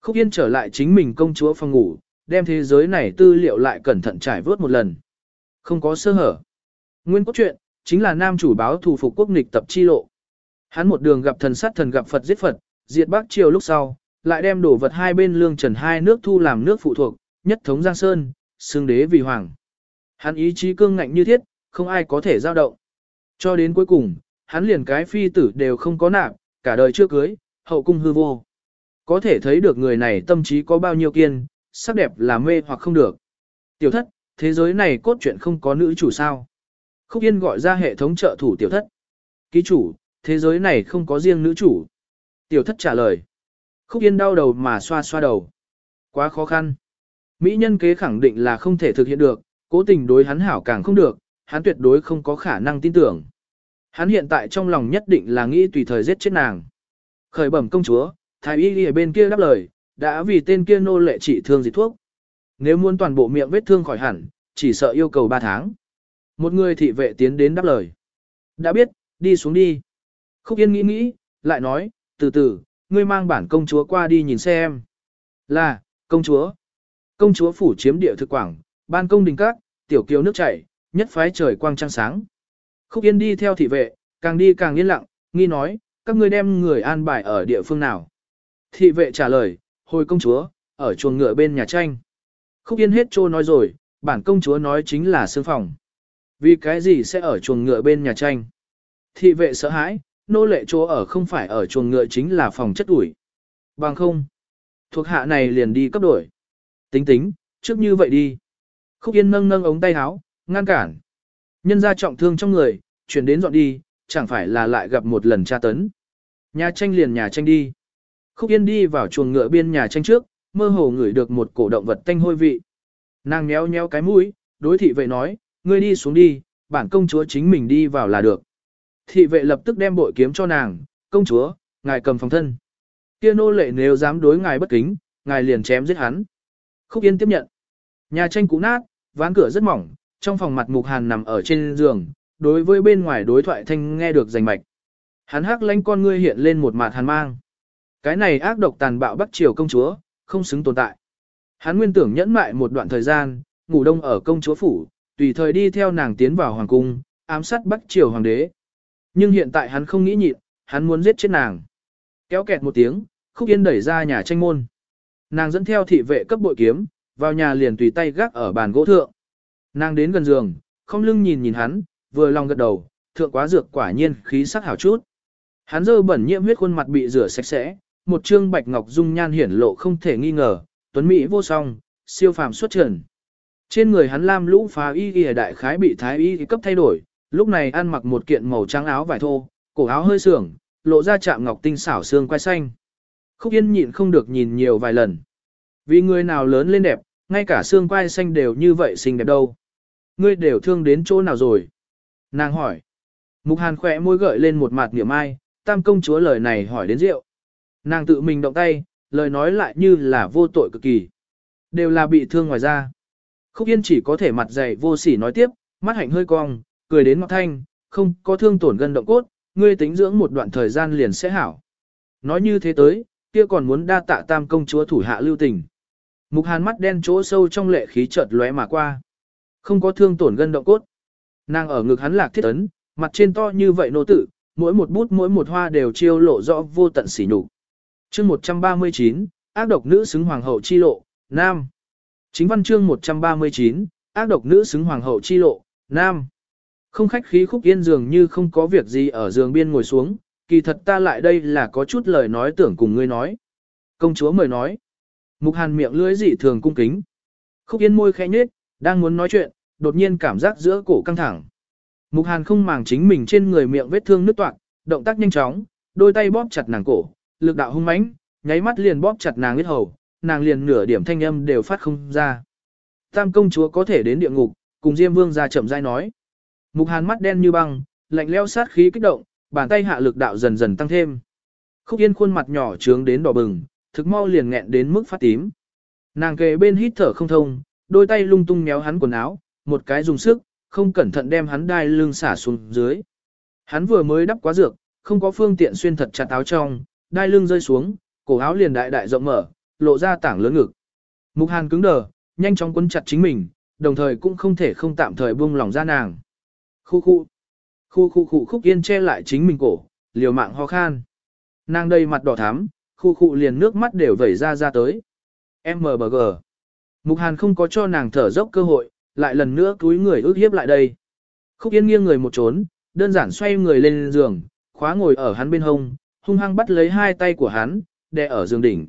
Khúc Yên trở lại chính mình công chúa phòng ngủ, đem thế giới này tư liệu lại cẩn thận trải vớt một lần. Không có sơ hở. Nguyên cốt truyện, chính là nam chủ báo thủ phục quốc nghịch tập chi lộ. Hắn một đường gặp thần sát thần gặp Phật giết Phật, diệt Bắc Triều lúc sau, lại đem đổ vật hai bên lương trần hai nước thu làm nước phụ thuộc, nhất thống Giang Sơn, xương đế vì hoàng. Hắn ý chí cương ngạnh như thiết, không ai có thể giao động. Cho đến cuối cùng, hắn liền cái phi tử đều không có nạp, cả đời chưa cưới, hậu cung hư vô. Có thể thấy được người này tâm trí có bao nhiêu kiên, sắc đẹp là mê hoặc không được. Tiểu thất, thế giới này cốt truyện không có nữ chủ sao. Khúc Yên gọi ra hệ thống trợ thủ tiểu thất. Ký chủ, thế giới này không có riêng nữ chủ. Tiểu thất trả lời. Khúc Yên đau đầu mà xoa xoa đầu. Quá khó khăn. Mỹ nhân kế khẳng định là không thể thực hiện được, cố tình đối hắn hảo càng không được, hắn tuyệt đối không có khả năng tin tưởng. Hắn hiện tại trong lòng nhất định là nghĩ tùy thời giết chết nàng. Khởi bẩm công chúa, thái y ở bên kia đáp lời, đã vì tên kia nô lệ trị thương dịch thuốc. Nếu muốn toàn bộ miệng vết thương khỏi hẳn, chỉ sợ yêu cầu 3 tháng. Một người thị vệ tiến đến đáp lời. Đã biết, đi xuống đi. Khúc Yên nghĩ nghĩ, lại nói, từ từ, ngươi mang bản công chúa qua đi nhìn xem. Là, công chúa. Công chúa phủ chiếm địa thực quảng, ban công đình các, tiểu kiều nước chảy, nhất phái trời quang trăng sáng. Khúc Yên đi theo thị vệ, càng đi càng yên lặng, nghi nói, các ngươi đem người an bài ở địa phương nào. Thị vệ trả lời, hồi công chúa, ở chuồng ngựa bên nhà tranh. Khúc Yên hết trô nói rồi, bản công chúa nói chính là sương phòng. Vì cái gì sẽ ở chuồng ngựa bên nhà tranh? Thị vệ sợ hãi, nô lệ chỗ ở không phải ở chuồng ngựa chính là phòng chất ủi. Bằng không, thuộc hạ này liền đi cấp đổi. Tính tính, trước như vậy đi. Khúc Yên nâng nâng ống tay áo, ngăn cản. Nhân ra trọng thương trong người, chuyển đến dọn đi, chẳng phải là lại gặp một lần tra tấn. Nhà tranh liền nhà tranh đi. Khúc Yên đi vào chuồng ngựa biên nhà tranh trước, mơ hồ ngửi được một cổ động vật tanh hôi vị. Nàng nhéo nhéo cái mũi, đối thị vệ nói, ngươi đi xuống đi, bản công chúa chính mình đi vào là được. Thị vệ lập tức đem bội kiếm cho nàng, công chúa, ngài cầm phòng thân. Kia nô lệ nếu dám đối ngài bất kính, ngài liền chém giết hắn. Khúc Yên tiếp nhận. Nhà tranh cũ nát, ván cửa rất mỏng, trong phòng mặt mục hàn nằm ở trên giường, đối với bên ngoài đối thoại thanh nghe được rành mạch. Hắn hắc lánh con ngươi hiện lên một mặt hàn mang. Cái này ác độc tàn bạo bắt triều công chúa, không xứng tồn tại. Hắn nguyên tưởng nhẫn mại một đoạn thời gian, ngủ đông ở công chúa phủ, tùy thời đi theo nàng tiến vào hoàng cung, ám sát bắt triều hoàng đế. Nhưng hiện tại hắn không nghĩ nhịn, hắn muốn giết chết nàng. Kéo kẹt một tiếng, khúc yên đẩy ra nhà tranh môn. Nàng dẫn theo thị vệ cấp bội kiếm, vào nhà liền tùy tay gác ở bàn gỗ thượng. Nàng đến gần giường, không lưng nhìn nhìn hắn, vừa lòng gật đầu, thượng quá dược quả nhiên khí sắc hảo chút. Hắn dơ bẩn nhiễm huyết khuôn mặt bị rửa sạch sẽ, một trương bạch ngọc dung nhan hiển lộ không thể nghi ngờ, tuấn mỹ vô song, siêu phàm xuất trần. Trên người hắn lam lũ phá y y đại khái bị thái y cấp thay đổi, lúc này ăn mặc một kiện màu trắng áo vải thô, cổ áo hơi sưởng, lộ ra chạm ngọc tinh xảo xương quai xanh. Khúc Yên nhịn không được nhìn nhiều vài lần. Vì người nào lớn lên đẹp, ngay cả xương quai xanh đều như vậy xinh đẹp đâu. Ngươi đều thương đến chỗ nào rồi? Nàng hỏi. Mục Hàn khỏe môi gợi lên một mặt niệm ai, tam công chúa lời này hỏi đến rượu. Nàng tự mình động tay, lời nói lại như là vô tội cực kỳ. Đều là bị thương ngoài ra. Khúc Yên chỉ có thể mặt dày vô sỉ nói tiếp, mắt hạnh hơi cong, cười đến ngọc thanh, không có thương tổn gân động cốt, ngươi tính dưỡng một đoạn thời gian liền sẽ hảo. Nói như thế tới, kia còn muốn đa tạ tam công chúa thủ hạ lưu tình. Mục hàn mắt đen chỗ sâu trong lệ khí chợt lóe mà qua. Không có thương tổn gân động cốt. Nàng ở ngực hắn lạc thiết ấn, mặt trên to như vậy nô tử, mỗi một bút mỗi một hoa đều chiêu lộ rõ vô tận sỉ nhục. Chương 139, ác độc nữ xứng hoàng hậu chi lộ, nam. Chính văn chương 139, ác độc nữ xứng hoàng hậu chi lộ, nam. Không khách khí khúc yên dường như không có việc gì ở giường biên ngồi xuống, kỳ thật ta lại đây là có chút lời nói tưởng cùng ngươi nói. Công chúa mời nói. Mục hàn miệng lưỡi dị thường cung kính. Khúc yên môi khẽ nhết, đang muốn nói chuyện, đột nhiên cảm giác giữa cổ căng thẳng. Mục hàn không màng chính mình trên người miệng vết thương nứt toạc, động tác nhanh chóng, đôi tay bóp chặt nàng cổ, lực đạo hung mãnh, nháy mắt liền bóp chặt nàng huyết hầu, nàng liền nửa điểm thanh âm đều phát không ra. Tam công chúa có thể đến địa ngục, cùng Diêm Vương ra chậm rãi nói. Mục Hàn mắt đen như băng, lạnh leo sát khí kích động, bàn tay hạ lực đạo dần dần tăng thêm. Khúc Yên khuôn mặt nhỏ trướng đến đỏ bừng, thực mau liền nghẹn đến mức phát tím. Nàng kề bên hít thở không thông, đôi tay lung tung méo hắn quần áo, một cái dùng sức, không cẩn thận đem hắn đai lưng xả xuống dưới. Hắn vừa mới đắp quá dược, không có phương tiện xuyên thật chặt áo trong, đai lưng rơi xuống, cổ áo liền đại đại rộng mở, lộ ra tảng lớn ngực. Mục Hàn cứng đờ, nhanh chóng quấn chặt chính mình, đồng thời cũng không thể không tạm thời buông lỏng ra nàng. Khu khu, khu khu khu khúc yên che lại chính mình cổ, liều mạng ho khan. Nàng đây mặt đỏ thắm, khu khu liền nước mắt đều vẩy ra ra tới. MBG. Mục Hàn không có cho nàng thở dốc cơ hội, lại lần nữa túi người ước hiếp lại đây. Khúc Yên nghiêng người một trốn, đơn giản xoay người lên giường, khóa ngồi ở hắn bên hông, hung hăng bắt lấy hai tay của hắn, đè ở giường đỉnh.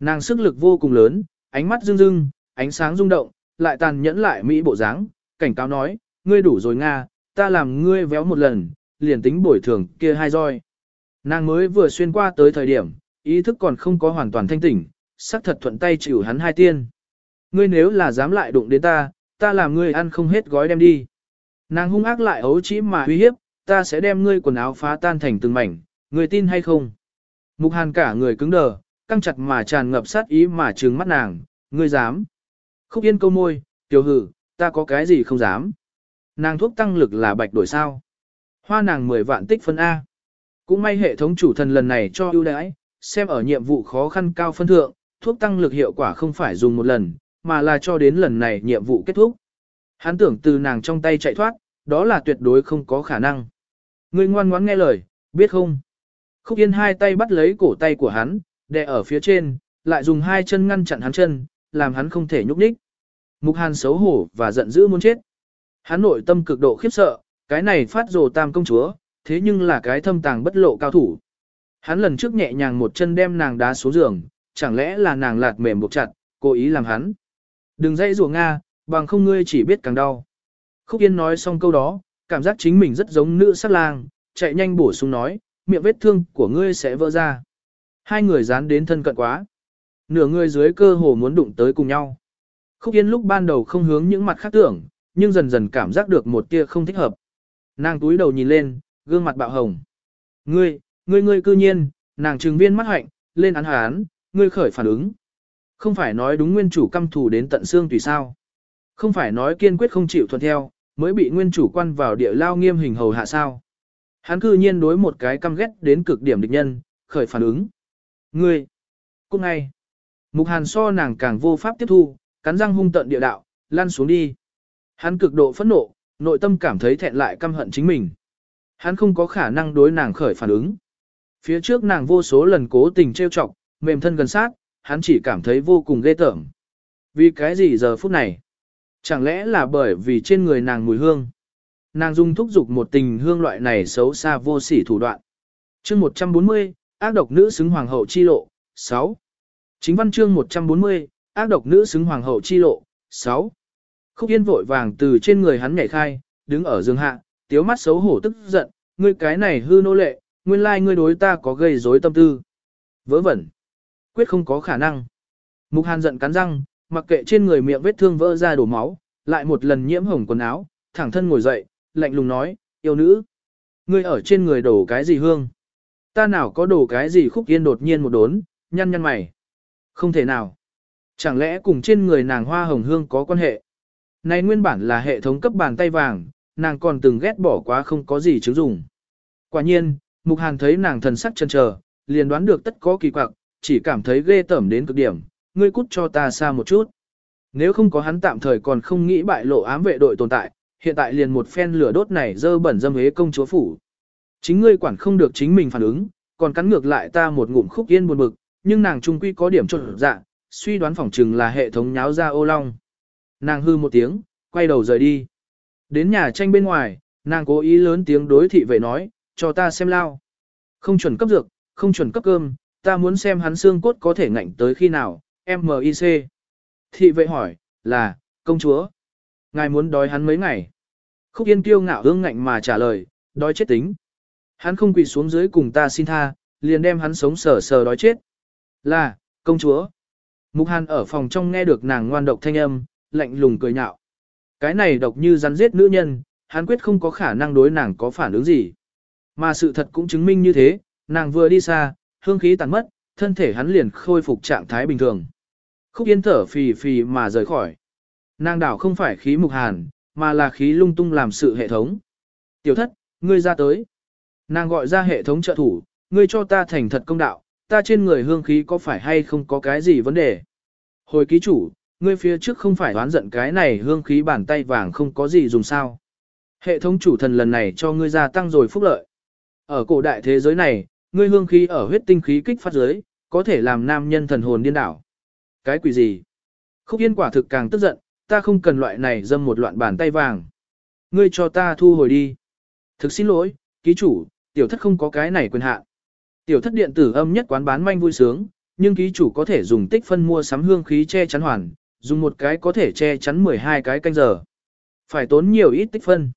Nàng sức lực vô cùng lớn, ánh mắt rưng rưng, ánh sáng rung động, lại tàn nhẫn lại mỹ bộ dáng, cảnh cáo nói, ngươi đủ rồi Nga, ta làm ngươi véo một lần, liền tính bồi thường kia hai roi. Nàng mới vừa xuyên qua tới thời điểm, ý thức còn không có hoàn toàn thanh tỉnh, sắc thật thuận tay chịu hắn hai tiên. Ngươi nếu là dám lại đụng đến ta, ta làm ngươi ăn không hết gói đem đi. Nàng hung ác lại ấu chỉ mà uy hiếp, ta sẽ đem ngươi quần áo phá tan thành từng mảnh, ngươi tin hay không? Mục hàn cả người cứng đờ, căng chặt mà tràn ngập sát ý mà trừng mắt nàng, ngươi dám. Khúc yên câu môi, tiểu hử, ta có cái gì không dám. Nàng thuốc tăng lực là bạch đổi sao. Hoa nàng 10 vạn tích phân A. Cũng may hệ thống chủ thần lần này cho ưu đãi, xem ở nhiệm vụ khó khăn cao phân thượng, thuốc tăng lực hiệu quả không phải dùng một lần, mà là cho đến lần này nhiệm vụ kết thúc. Hắn tưởng từ nàng trong tay chạy thoát, đó là tuyệt đối không có khả năng. Ngươi ngoan ngoãn nghe lời, biết không? Khúc Yên hai tay bắt lấy cổ tay của hắn, đè ở phía trên, lại dùng hai chân ngăn chặn hắn chân, làm hắn không thể nhúc nhích. Mục Hàn xấu hổ và giận dữ muốn chết. Hắn nội tâm cực độ khiếp sợ, cái này phát rồ tam công chúa, thế nhưng là cái thâm tàng bất lộ cao thủ. Hắn lần trước nhẹ nhàng một chân đem nàng đá xuống giường, chẳng lẽ là nàng lạt mềm buộc chặt, cố ý làm hắn. Đừng dãy rùa Nga, bằng không ngươi chỉ biết càng đau. Khúc Yên nói xong câu đó, cảm giác chính mình rất giống nữ sát lang, chạy nhanh bổ sung nói, miệng vết thương của ngươi sẽ vỡ ra. Hai người dán đến thân cận quá. Nửa người dưới cơ hồ muốn đụng tới cùng nhau. Khúc Yên lúc ban đầu không hướng những mặt khác tưởng, nhưng dần dần cảm giác được một tia không thích hợp. Nàng túi đầu nhìn lên, gương mặt bạo hồng. Ngươi, ngươi ngươi cư nhiên, nàng trừng viên mắt hạnh, lên án hán, ngươi khởi phản ứng. Không phải nói đúng nguyên chủ căm thù đến tận xương tùy sao. Không phải nói kiên quyết không chịu thuận theo, mới bị nguyên chủ quan vào địa lao nghiêm hình hầu hạ sao. Hắn cư nhiên đối một cái căm ghét đến cực điểm địch nhân, khởi phản ứng. Ngươi, cũng ngay. Mục hàn so nàng càng vô pháp tiếp thu, cắn răng hung tận địa đạo, lăn xuống đi. Hắn cực độ phẫn nộ, nội tâm cảm thấy thẹn lại căm hận chính mình. Hắn không có khả năng đối nàng khởi phản ứng. Phía trước nàng vô số lần cố tình trêu chọc, mềm thân gần sát, hắn chỉ cảm thấy vô cùng ghê tởm. Vì cái gì giờ phút này? Chẳng lẽ là bởi vì trên người nàng mùi hương? Nàng dung thúc dục một tình hương loại này xấu xa vô sỉ thủ đoạn. Chương 140, ác độc nữ xứng hoàng hậu chi lộ, 6. Chính văn chương 140, ác độc nữ xứng hoàng hậu chi lộ, 6. Khúc Yên vội vàng từ trên người hắn nhảy khai, đứng ở giường hạ, tiếu mắt xấu hổ tức giận, ngươi cái này hư nô lệ, nguyên lai ngươi đối ta có gây rối tâm tư. Vớ vẩn. Quyết không có khả năng. Mục Hàn giận cắn răng, mặc kệ trên người miệng vết thương vỡ ra đổ máu, lại một lần nhiễm hồng quần áo, thẳng thân ngồi dậy, lạnh lùng nói, yêu nữ. Ngươi ở trên người đổ cái gì hương? Ta nào có đồ cái gì khúc yên đột nhiên một đốn, nhăn nhăn mày. Không thể nào. Chẳng lẽ cùng trên người nàng hoa hồng hương có quan hệ? Này nguyên bản là hệ thống cấp bàn tay vàng, nàng còn từng ghét bỏ quá không có gì chứng dùng. Quả nhiên, Mục Hàn thấy nàng thần sắc chân chờ, liền đoán được tất có kỳ quặc, chỉ cảm thấy ghê tởm đến cực điểm, ngươi cút cho ta xa một chút. Nếu không có hắn tạm thời còn không nghĩ bại lộ ám vệ đội tồn tại, hiện tại liền một phen lửa đốt này dơ bẩn dâm hế công chúa phủ. Chính ngươi quản không được chính mình phản ứng, còn cắn ngược lại ta một ngụm khúc yên buồn bực, nhưng nàng trung quy có điểm trộn dạ, suy đoán phỏng chừng là hệ thống nháo ra ô long. Nàng hư một tiếng, quay đầu rời đi. Đến nhà tranh bên ngoài, nàng cố ý lớn tiếng đối thị vệ nói, cho ta xem lao. Không chuẩn cấp dược, không chuẩn cấp cơm, ta muốn xem hắn xương cốt có thể ngạnh tới khi nào, M.I.C. Thị vệ hỏi, là, công chúa. Ngài muốn đói hắn mấy ngày. Khúc Yên kiêu ngạo hương ngạnh mà trả lời, đói chết tính. Hắn không quỳ xuống dưới cùng ta xin tha, liền đem hắn sống sờ sờ đói chết. Là, công chúa. Mục Hàn ở phòng trong nghe được nàng ngoan độc thanh âm, lạnh lùng cười nhạo. Cái này độc như rắn giết nữ nhân, hắn quyết không có khả năng đối nàng có phản ứng gì. Mà sự thật cũng chứng minh như thế, nàng vừa đi xa, hương khí tàn mất, thân thể hắn liền khôi phục trạng thái bình thường. Khúc Yên thở phì phì mà rời khỏi. Nàng đảo không phải khí mục hàn, mà là khí lung tung làm sự hệ thống. Tiểu thất, ngươi ra tới. Nàng gọi ra hệ thống trợ thủ, ngươi cho ta thành thật công đạo, ta trên người hương khí có phải hay không có cái gì vấn đề. Hồi ký chủ, ngươi phía trước không phải đoán giận cái này hương khí bàn tay vàng không có gì dùng sao. Hệ thống chủ thần lần này cho ngươi gia tăng rồi phúc lợi. Ở cổ đại thế giới này, ngươi hương khí ở huyết tinh khí kích phát giới, có thể làm nam nhân thần hồn điên đảo. Cái quỷ gì? Khúc Yên quả thực càng tức giận, ta không cần loại này dâm một loạn bàn tay vàng. Ngươi cho ta thu hồi đi. Thực xin lỗi, ký chủ, tiểu thất không có cái này quyền hạn. Tiểu thất điện tử âm nhất quán bán manh vui sướng, nhưng ký chủ có thể dùng tích phân mua sắm hương khí che chắn hoàn, dùng một cái có thể che chắn 12 cái canh giờ. Phải tốn nhiều ít tích phân.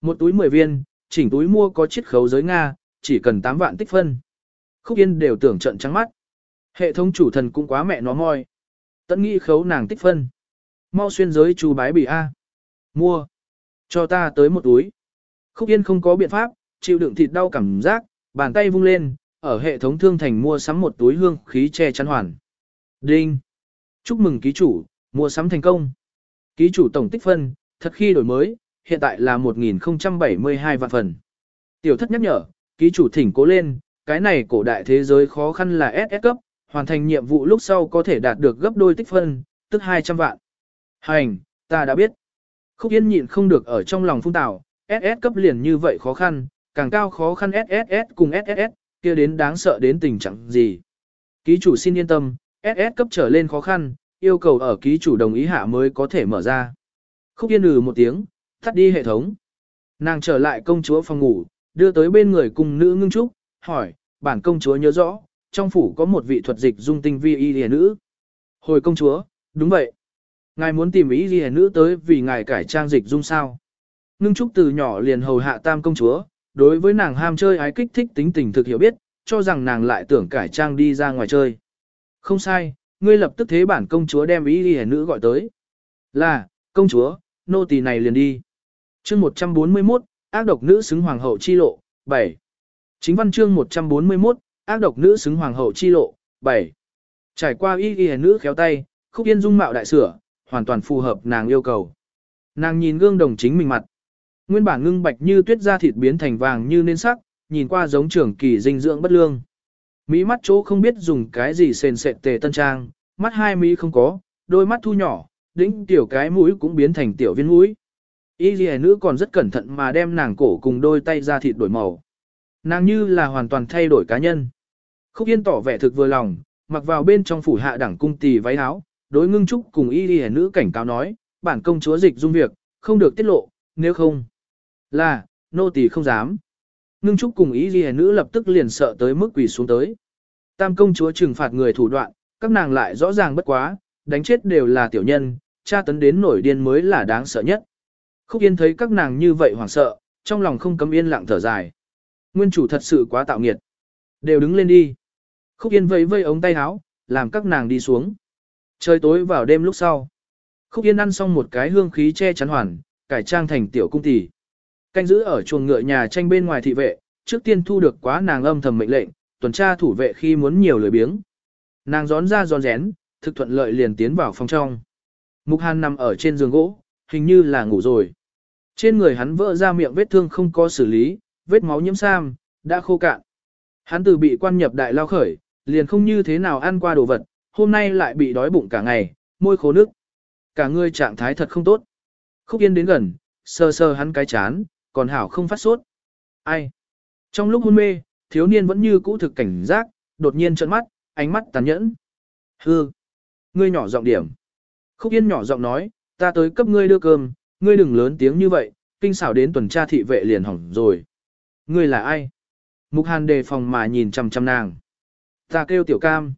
Một túi 10 viên, chỉnh túi mua có chiết khấu giới Nga, chỉ cần 8 vạn tích phân. Khúc Yên đều tưởng trận trắng mắt. Hệ thống chủ thần cũng quá mẹ nó moi. Tận nghĩ khấu nàng tích phân. Mau xuyên giới chú bái bị A. Mua. Cho ta tới một túi. Khúc Yên không có biện pháp, chịu đựng thịt đau cảm giác, bàn tay vung lên, ở hệ thống thương thành mua sắm một túi hương khí che chắn hoàn. Đinh. Chúc mừng ký chủ, mua sắm thành công. Ký chủ tổng tích phân, thật khi đổi mới, hiện tại là 1072 vạn phần. Tiểu thất nhắc nhở, ký chủ thỉnh cố lên, cái này cổ đại thế giới khó khăn là SS cấp, hoàn thành nhiệm vụ lúc sau có thể đạt được gấp đôi tích phân, tức 200 vạn. Hành, ta đã biết. Khúc Yên nhịn không được ở trong lòng phung tạo, SS cấp liền như vậy khó khăn, càng cao khó khăn SSS cùng SSS, kia đến đáng sợ đến tình trạng gì. Ký chủ xin yên tâm, SS cấp trở lên khó khăn, yêu cầu ở ký chủ đồng ý hạ mới có thể mở ra. Khúc Yên ừ một tiếng, tắt đi hệ thống. Nàng trở lại công chúa phòng ngủ, đưa tới bên người cùng nữ ngưng trúc, hỏi, bản công chúa nhớ rõ, trong phủ có một vị thuật dịch dung tinh vi y lìa nữ. Hồi công chúa, đúng vậy. Ngài muốn tìm y lìa nữ tới vì ngài cải trang dịch dung sao. Ngưng trúc từ nhỏ liền hầu hạ tam công chúa, đối với nàng ham chơi ái kích thích tính tình thực hiểu biết, cho rằng nàng lại tưởng cải trang đi ra ngoài chơi. Không sai, ngươi lập tức thế bản công chúa đem y hẻ nữ gọi tới. Là, công chúa, nô tỳ này liền đi. chương 141, ác độc nữ xứng hoàng hậu chi lộ, 7. Chính văn chương 141, ác độc nữ xứng hoàng hậu chi lộ, 7. Trải qua y y nữ khéo tay, khúc yên dung mạo đại sửa, hoàn toàn phù hợp nàng yêu cầu. Nàng nhìn gương đồng chính mình mặt. Nguyên bản ngưng bạch như tuyết da thịt biến thành vàng như nên sắc, nhìn qua giống trưởng kỳ dinh dưỡng bất lương. Mỹ mắt chỗ không biết dùng cái gì sền sệt tề tân trang, mắt hai mỹ không có, đôi mắt thu nhỏ, đỉnh tiểu cái mũi cũng biến thành tiểu viên mũi. Y ghi nữ còn rất cẩn thận mà đem nàng cổ cùng đôi tay ra thịt đổi màu. Nàng như là hoàn toàn thay đổi cá nhân. Khúc Yên tỏ vẻ thực vừa lòng, mặc vào bên trong phủ hạ đẳng cung tỳ váy áo, đối ngưng trúc cùng y ghi nữ cảnh cáo nói, bản công chúa dịch dung việc, không được tiết lộ, nếu không. Là, nô tỳ không dám. Ngưng trúc cùng ý ghi nữ lập tức liền sợ tới mức quỳ xuống tới. Tam công chúa trừng phạt người thủ đoạn, các nàng lại rõ ràng bất quá, đánh chết đều là tiểu nhân, tra tấn đến nổi điên mới là đáng sợ nhất. Khúc Yên thấy các nàng như vậy hoảng sợ, trong lòng không cấm yên lặng thở dài. Nguyên chủ thật sự quá tạo nghiệt. Đều đứng lên đi. Khúc Yên vẫy vây ống tay áo, làm các nàng đi xuống. Trời tối vào đêm lúc sau. Khúc Yên ăn xong một cái hương khí che chắn hoàn, cải trang thành tiểu cung tỷ. Canh giữ ở chuồng ngựa nhà tranh bên ngoài thị vệ, trước tiên thu được quá nàng âm thầm mệnh lệnh, tuần tra thủ vệ khi muốn nhiều lời biếng. Nàng gión ra giòn rén, thực thuận lợi liền tiến vào phòng trong. Mục Hàn nằm ở trên giường gỗ, hình như là ngủ rồi. Trên người hắn vỡ ra miệng vết thương không có xử lý, vết máu nhiễm sam, đã khô cạn. Hắn từ bị quan nhập đại lao khởi, liền không như thế nào ăn qua đồ vật, hôm nay lại bị đói bụng cả ngày, môi khô nước. Cả người trạng thái thật không tốt. Khúc Yên đến gần, sờ sờ hắn cái chán, còn hảo không phát sốt. Ai? Trong lúc hôn mê, thiếu niên vẫn như cũ thực cảnh giác, đột nhiên trợn mắt, ánh mắt tàn nhẫn. Hư! Ngươi nhỏ giọng điểm. Khúc Yên nhỏ giọng nói, ta tới cấp ngươi đưa cơm, ngươi đừng lớn tiếng như vậy, kinh xảo đến tuần tra thị vệ liền hỏng rồi. Ngươi là ai? Mục Hàn đề phòng mà nhìn chằm chằm nàng. Ta kêu tiểu cam.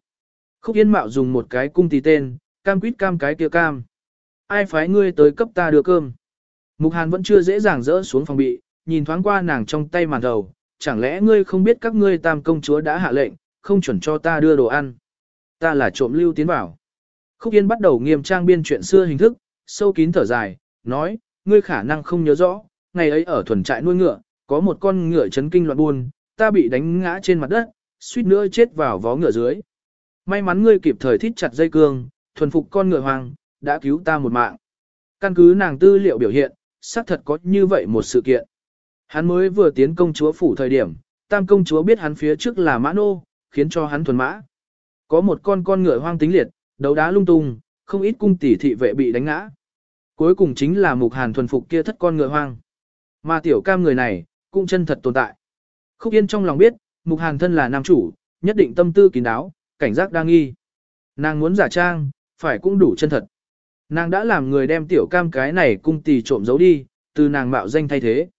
Khúc Yên Mạo dùng một cái cung tí tên, cam quýt cam cái kia cam. Ai phái ngươi tới cấp ta đưa cơm? Mục Hàn vẫn chưa dễ dàng rỡ xuống phòng bị, nhìn thoáng qua nàng trong tay màn đầu. Chẳng lẽ ngươi không biết các ngươi tam công chúa đã hạ lệnh, không chuẩn cho ta đưa đồ ăn? Ta là trộm lưu tiến vào. Khúc Yên bắt đầu nghiêm trang biên chuyện xưa hình thức, sâu kín thở dài, nói, ngươi khả năng không nhớ rõ, ngày ấy ở thuần trại nuôi ngựa, có một con ngựa chấn kinh loạn buôn, ta bị đánh ngã trên mặt đất, suýt nữa chết vào vó ngựa dưới. May mắn ngươi kịp thời thít chặt dây cương, thuần phục con ngựa hoàng, đã cứu ta một mạng. Căn cứ nàng tư liệu biểu hiện, xác thật có như vậy một sự kiện. Hắn mới vừa tiến công chúa phủ thời điểm, tam công chúa biết hắn phía trước là mã nô, khiến cho hắn thuần mã. Có một con con ngựa hoang tính liệt, đấu đá lung tung, không ít cung tỷ thị vệ bị đánh ngã. Cuối cùng chính là mục hàn thuần phục kia thất con ngựa hoang. Mà tiểu cam người này, cũng chân thật tồn tại. Khúc Yên trong lòng biết, mục hàn thân là nam chủ, nhất định tâm tư kín đáo, cảnh giác đa nghi. Nàng muốn giả trang, phải cũng đủ chân thật. Nàng đã làm người đem tiểu cam cái này cung tỷ trộm giấu đi, từ nàng mạo danh thay thế.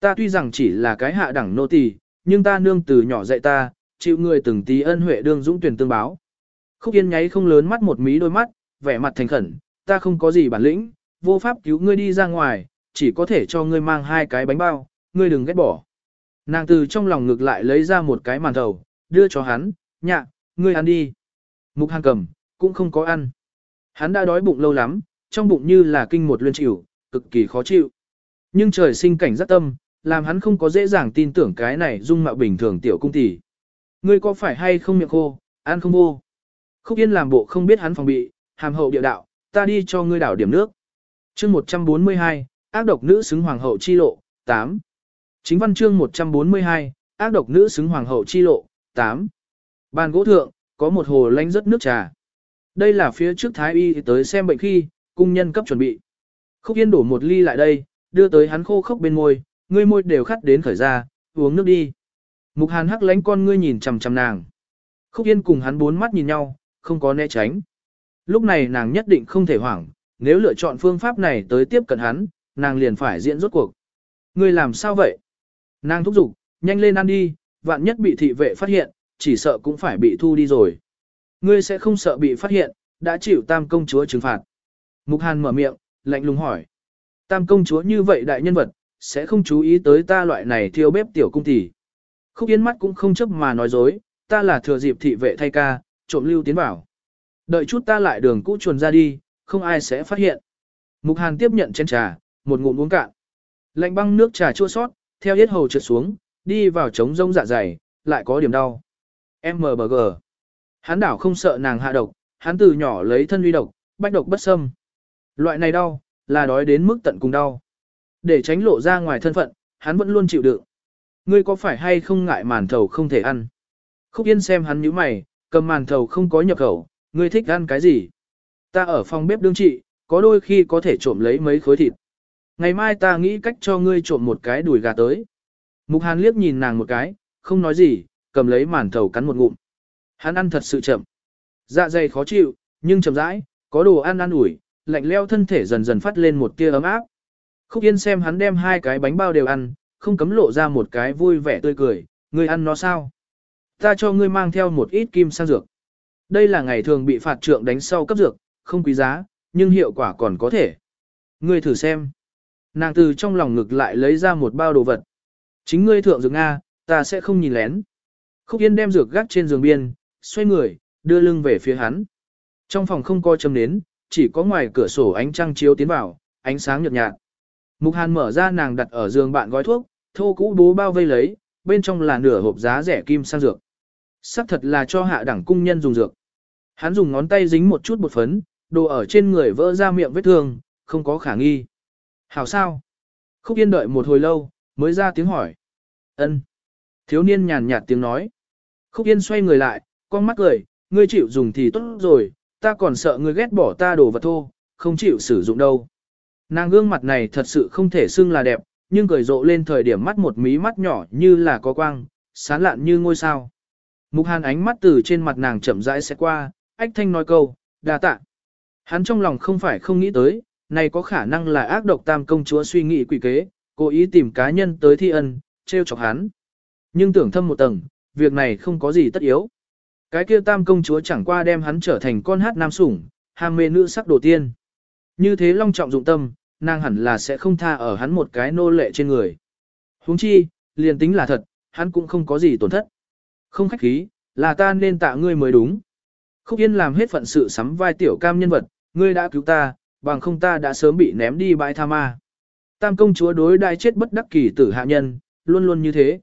Ta tuy rằng chỉ là cái hạ đẳng nô tỳ, nhưng ta nương từ nhỏ dạy ta, chịu người từng tí ân huệ đương dũng tuyển tương báo. Khúc Yên nháy không lớn mắt một mí đôi mắt, vẻ mặt thành khẩn, ta không có gì bản lĩnh, vô pháp cứu ngươi đi ra ngoài, chỉ có thể cho ngươi mang hai cái bánh bao, ngươi đừng ghét bỏ. Nàng từ trong lòng ngực lại lấy ra một cái màn thầu, đưa cho hắn, nhạ, ngươi ăn đi. Mục hàng cầm, cũng không có ăn. Hắn đã đói bụng lâu lắm, trong bụng như là kinh một luyện chịu, cực kỳ khó chịu. Nhưng trời sinh cảnh rất tâm, làm hắn không có dễ dàng tin tưởng cái này dung mạo bình thường tiểu cung tỷ. Ngươi có phải hay không miệng khô, ăn không vô. Khúc Yên làm bộ không biết hắn phòng bị, hàm hậu địa đạo, ta đi cho ngươi đảo điểm nước. chương 142, ác độc nữ xứng hoàng hậu chi lộ, 8. Chính văn chương 142, ác độc nữ xứng hoàng hậu chi lộ, 8. Bàn gỗ thượng, có một hồ lanh rất nước trà. Đây là phía trước thái y tới xem bệnh khi, cung nhân cấp chuẩn bị. Khúc Yên đổ một ly lại đây, đưa tới hắn khô khốc bên môi, ngươi môi đều khắt đến khởi ra, uống nước đi. Mục Hàn hắc lánh con ngươi nhìn chằm chằm nàng. Khúc Yên cùng hắn bốn mắt nhìn nhau, không có né tránh. Lúc này nàng nhất định không thể hoảng, nếu lựa chọn phương pháp này tới tiếp cận hắn, nàng liền phải diễn rốt cuộc. Ngươi làm sao vậy? Nàng thúc giục, nhanh lên ăn đi, vạn nhất bị thị vệ phát hiện, chỉ sợ cũng phải bị thu đi rồi. Ngươi sẽ không sợ bị phát hiện, đã chịu tam công chúa trừng phạt. Mục Hàn mở miệng, lạnh lùng hỏi. Tam công chúa như vậy đại nhân vật, sẽ không chú ý tới ta loại này thiêu bếp tiểu cung tỷ. Khúc Yên mắt cũng không chấp mà nói dối, ta là thừa dịp thị vệ thay ca, trộm lưu tiến vào. Đợi chút ta lại đường cũ chuồn ra đi, không ai sẽ phát hiện. Mục Hàn tiếp nhận chén trà, một ngụm uống cạn. Lạnh băng nước trà chua sót, theo hết hầu trượt xuống, đi vào trống rông dạ dày, lại có điểm đau. MBG. Hắn đảo không sợ nàng hạ độc, hắn từ nhỏ lấy thân uy độc, bách độc bất xâm. Loại này đau, là đói đến mức tận cùng đau. Để tránh lộ ra ngoài thân phận, hắn vẫn luôn chịu đựng. Ngươi có phải hay không ngại màn thầu không thể ăn? Khúc Yên xem hắn như mày, cầm màn thầu không có nhập khẩu, ngươi thích ăn cái gì? Ta ở phòng bếp đương trị, có đôi khi có thể trộm lấy mấy khối thịt. Ngày mai ta nghĩ cách cho ngươi trộm một cái đùi gà tới. Mục Hàn liếc nhìn nàng một cái, không nói gì, cầm lấy màn thầu cắn một ngụm. Hắn ăn thật sự chậm. Dạ dày khó chịu, nhưng chậm rãi, có đồ ăn ăn ủi, lạnh leo thân thể dần dần phát lên một tia ấm áp. Khúc Yên xem hắn đem hai cái bánh bao đều ăn, không cấm lộ ra một cái vui vẻ tươi cười, ngươi ăn nó sao? Ta cho ngươi mang theo một ít kim sang dược. Đây là ngày thường bị phạt trượng đánh sau cấp dược, không quý giá, nhưng hiệu quả còn có thể. Ngươi thử xem. Nàng từ trong lòng ngực lại lấy ra một bao đồ vật. Chính ngươi thượng dược Nga, ta sẽ không nhìn lén. Khúc Yên đem dược gác trên giường biên, xoay người, đưa lưng về phía hắn. Trong phòng không có châm nến, chỉ có ngoài cửa sổ ánh trăng chiếu tiến vào, ánh sáng nhợt nhạt. Mục Hàn mở ra nàng đặt ở giường bạn gói thuốc, thô cũ bố bao vây lấy, bên trong là nửa hộp giá rẻ kim sang dược. Sắc thật là cho hạ đẳng cung nhân dùng dược. Hắn dùng ngón tay dính một chút bột phấn, đồ ở trên người vỡ ra miệng vết thương, không có khả nghi. Hảo sao? Khúc Yên đợi một hồi lâu, mới ra tiếng hỏi. ân Thiếu niên nhàn nhạt tiếng nói. Khúc Yên xoay người lại, con mắt cười, ngươi chịu dùng thì tốt rồi, ta còn sợ ngươi ghét bỏ ta đồ vật thô, không chịu sử dụng đâu. Nàng gương mặt này thật sự không thể xưng là đẹp, nhưng cười rộ lên thời điểm mắt một mí mắt nhỏ như là có quang, sáng lạn như ngôi sao. Mục hàn ánh mắt từ trên mặt nàng chậm rãi sẽ qua, ách thanh nói câu, đa tạ. Hắn trong lòng không phải không nghĩ tới, này có khả năng là ác độc tam công chúa suy nghĩ quỷ kế, cố ý tìm cá nhân tới thi ân, treo chọc hắn. Nhưng tưởng thâm một tầng, việc này không có gì tất yếu. Cái kia tam công chúa chẳng qua đem hắn trở thành con hát nam sủng, ham mê nữ sắc đồ tiên. Như thế long trọng dụng tâm, nàng hẳn là sẽ không tha ở hắn một cái nô lệ trên người. huống chi, liền tính là thật, hắn cũng không có gì tổn thất. Không khách khí, là ta nên tạ ngươi mới đúng. Khúc Yên làm hết phận sự sắm vai tiểu cam nhân vật, ngươi đã cứu ta, bằng không ta đã sớm bị ném đi bãi tha ma. Tam công chúa đối đai chết bất đắc kỳ tử hạ nhân, luôn luôn như thế.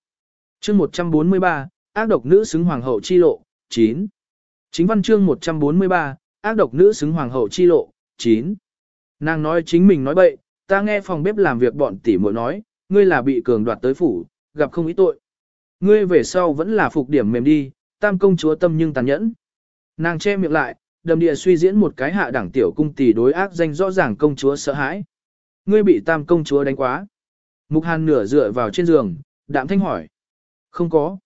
chương 143, ác độc nữ xứng hoàng hậu chi lộ, 9. Chính văn chương 143, ác độc nữ xứng hoàng hậu chi lộ, 9. Nàng nói chính mình nói bậy, ta nghe phòng bếp làm việc bọn tỷ muội nói, ngươi là bị cường đoạt tới phủ, gặp không ý tội. Ngươi về sau vẫn là phục điểm mềm đi, tam công chúa tâm nhưng tàn nhẫn. Nàng che miệng lại, đầm địa suy diễn một cái hạ đẳng tiểu cung tỷ đối ác danh rõ ràng công chúa sợ hãi. Ngươi bị tam công chúa đánh quá. Mục hàn nửa dựa vào trên giường, đạm thanh hỏi. Không có.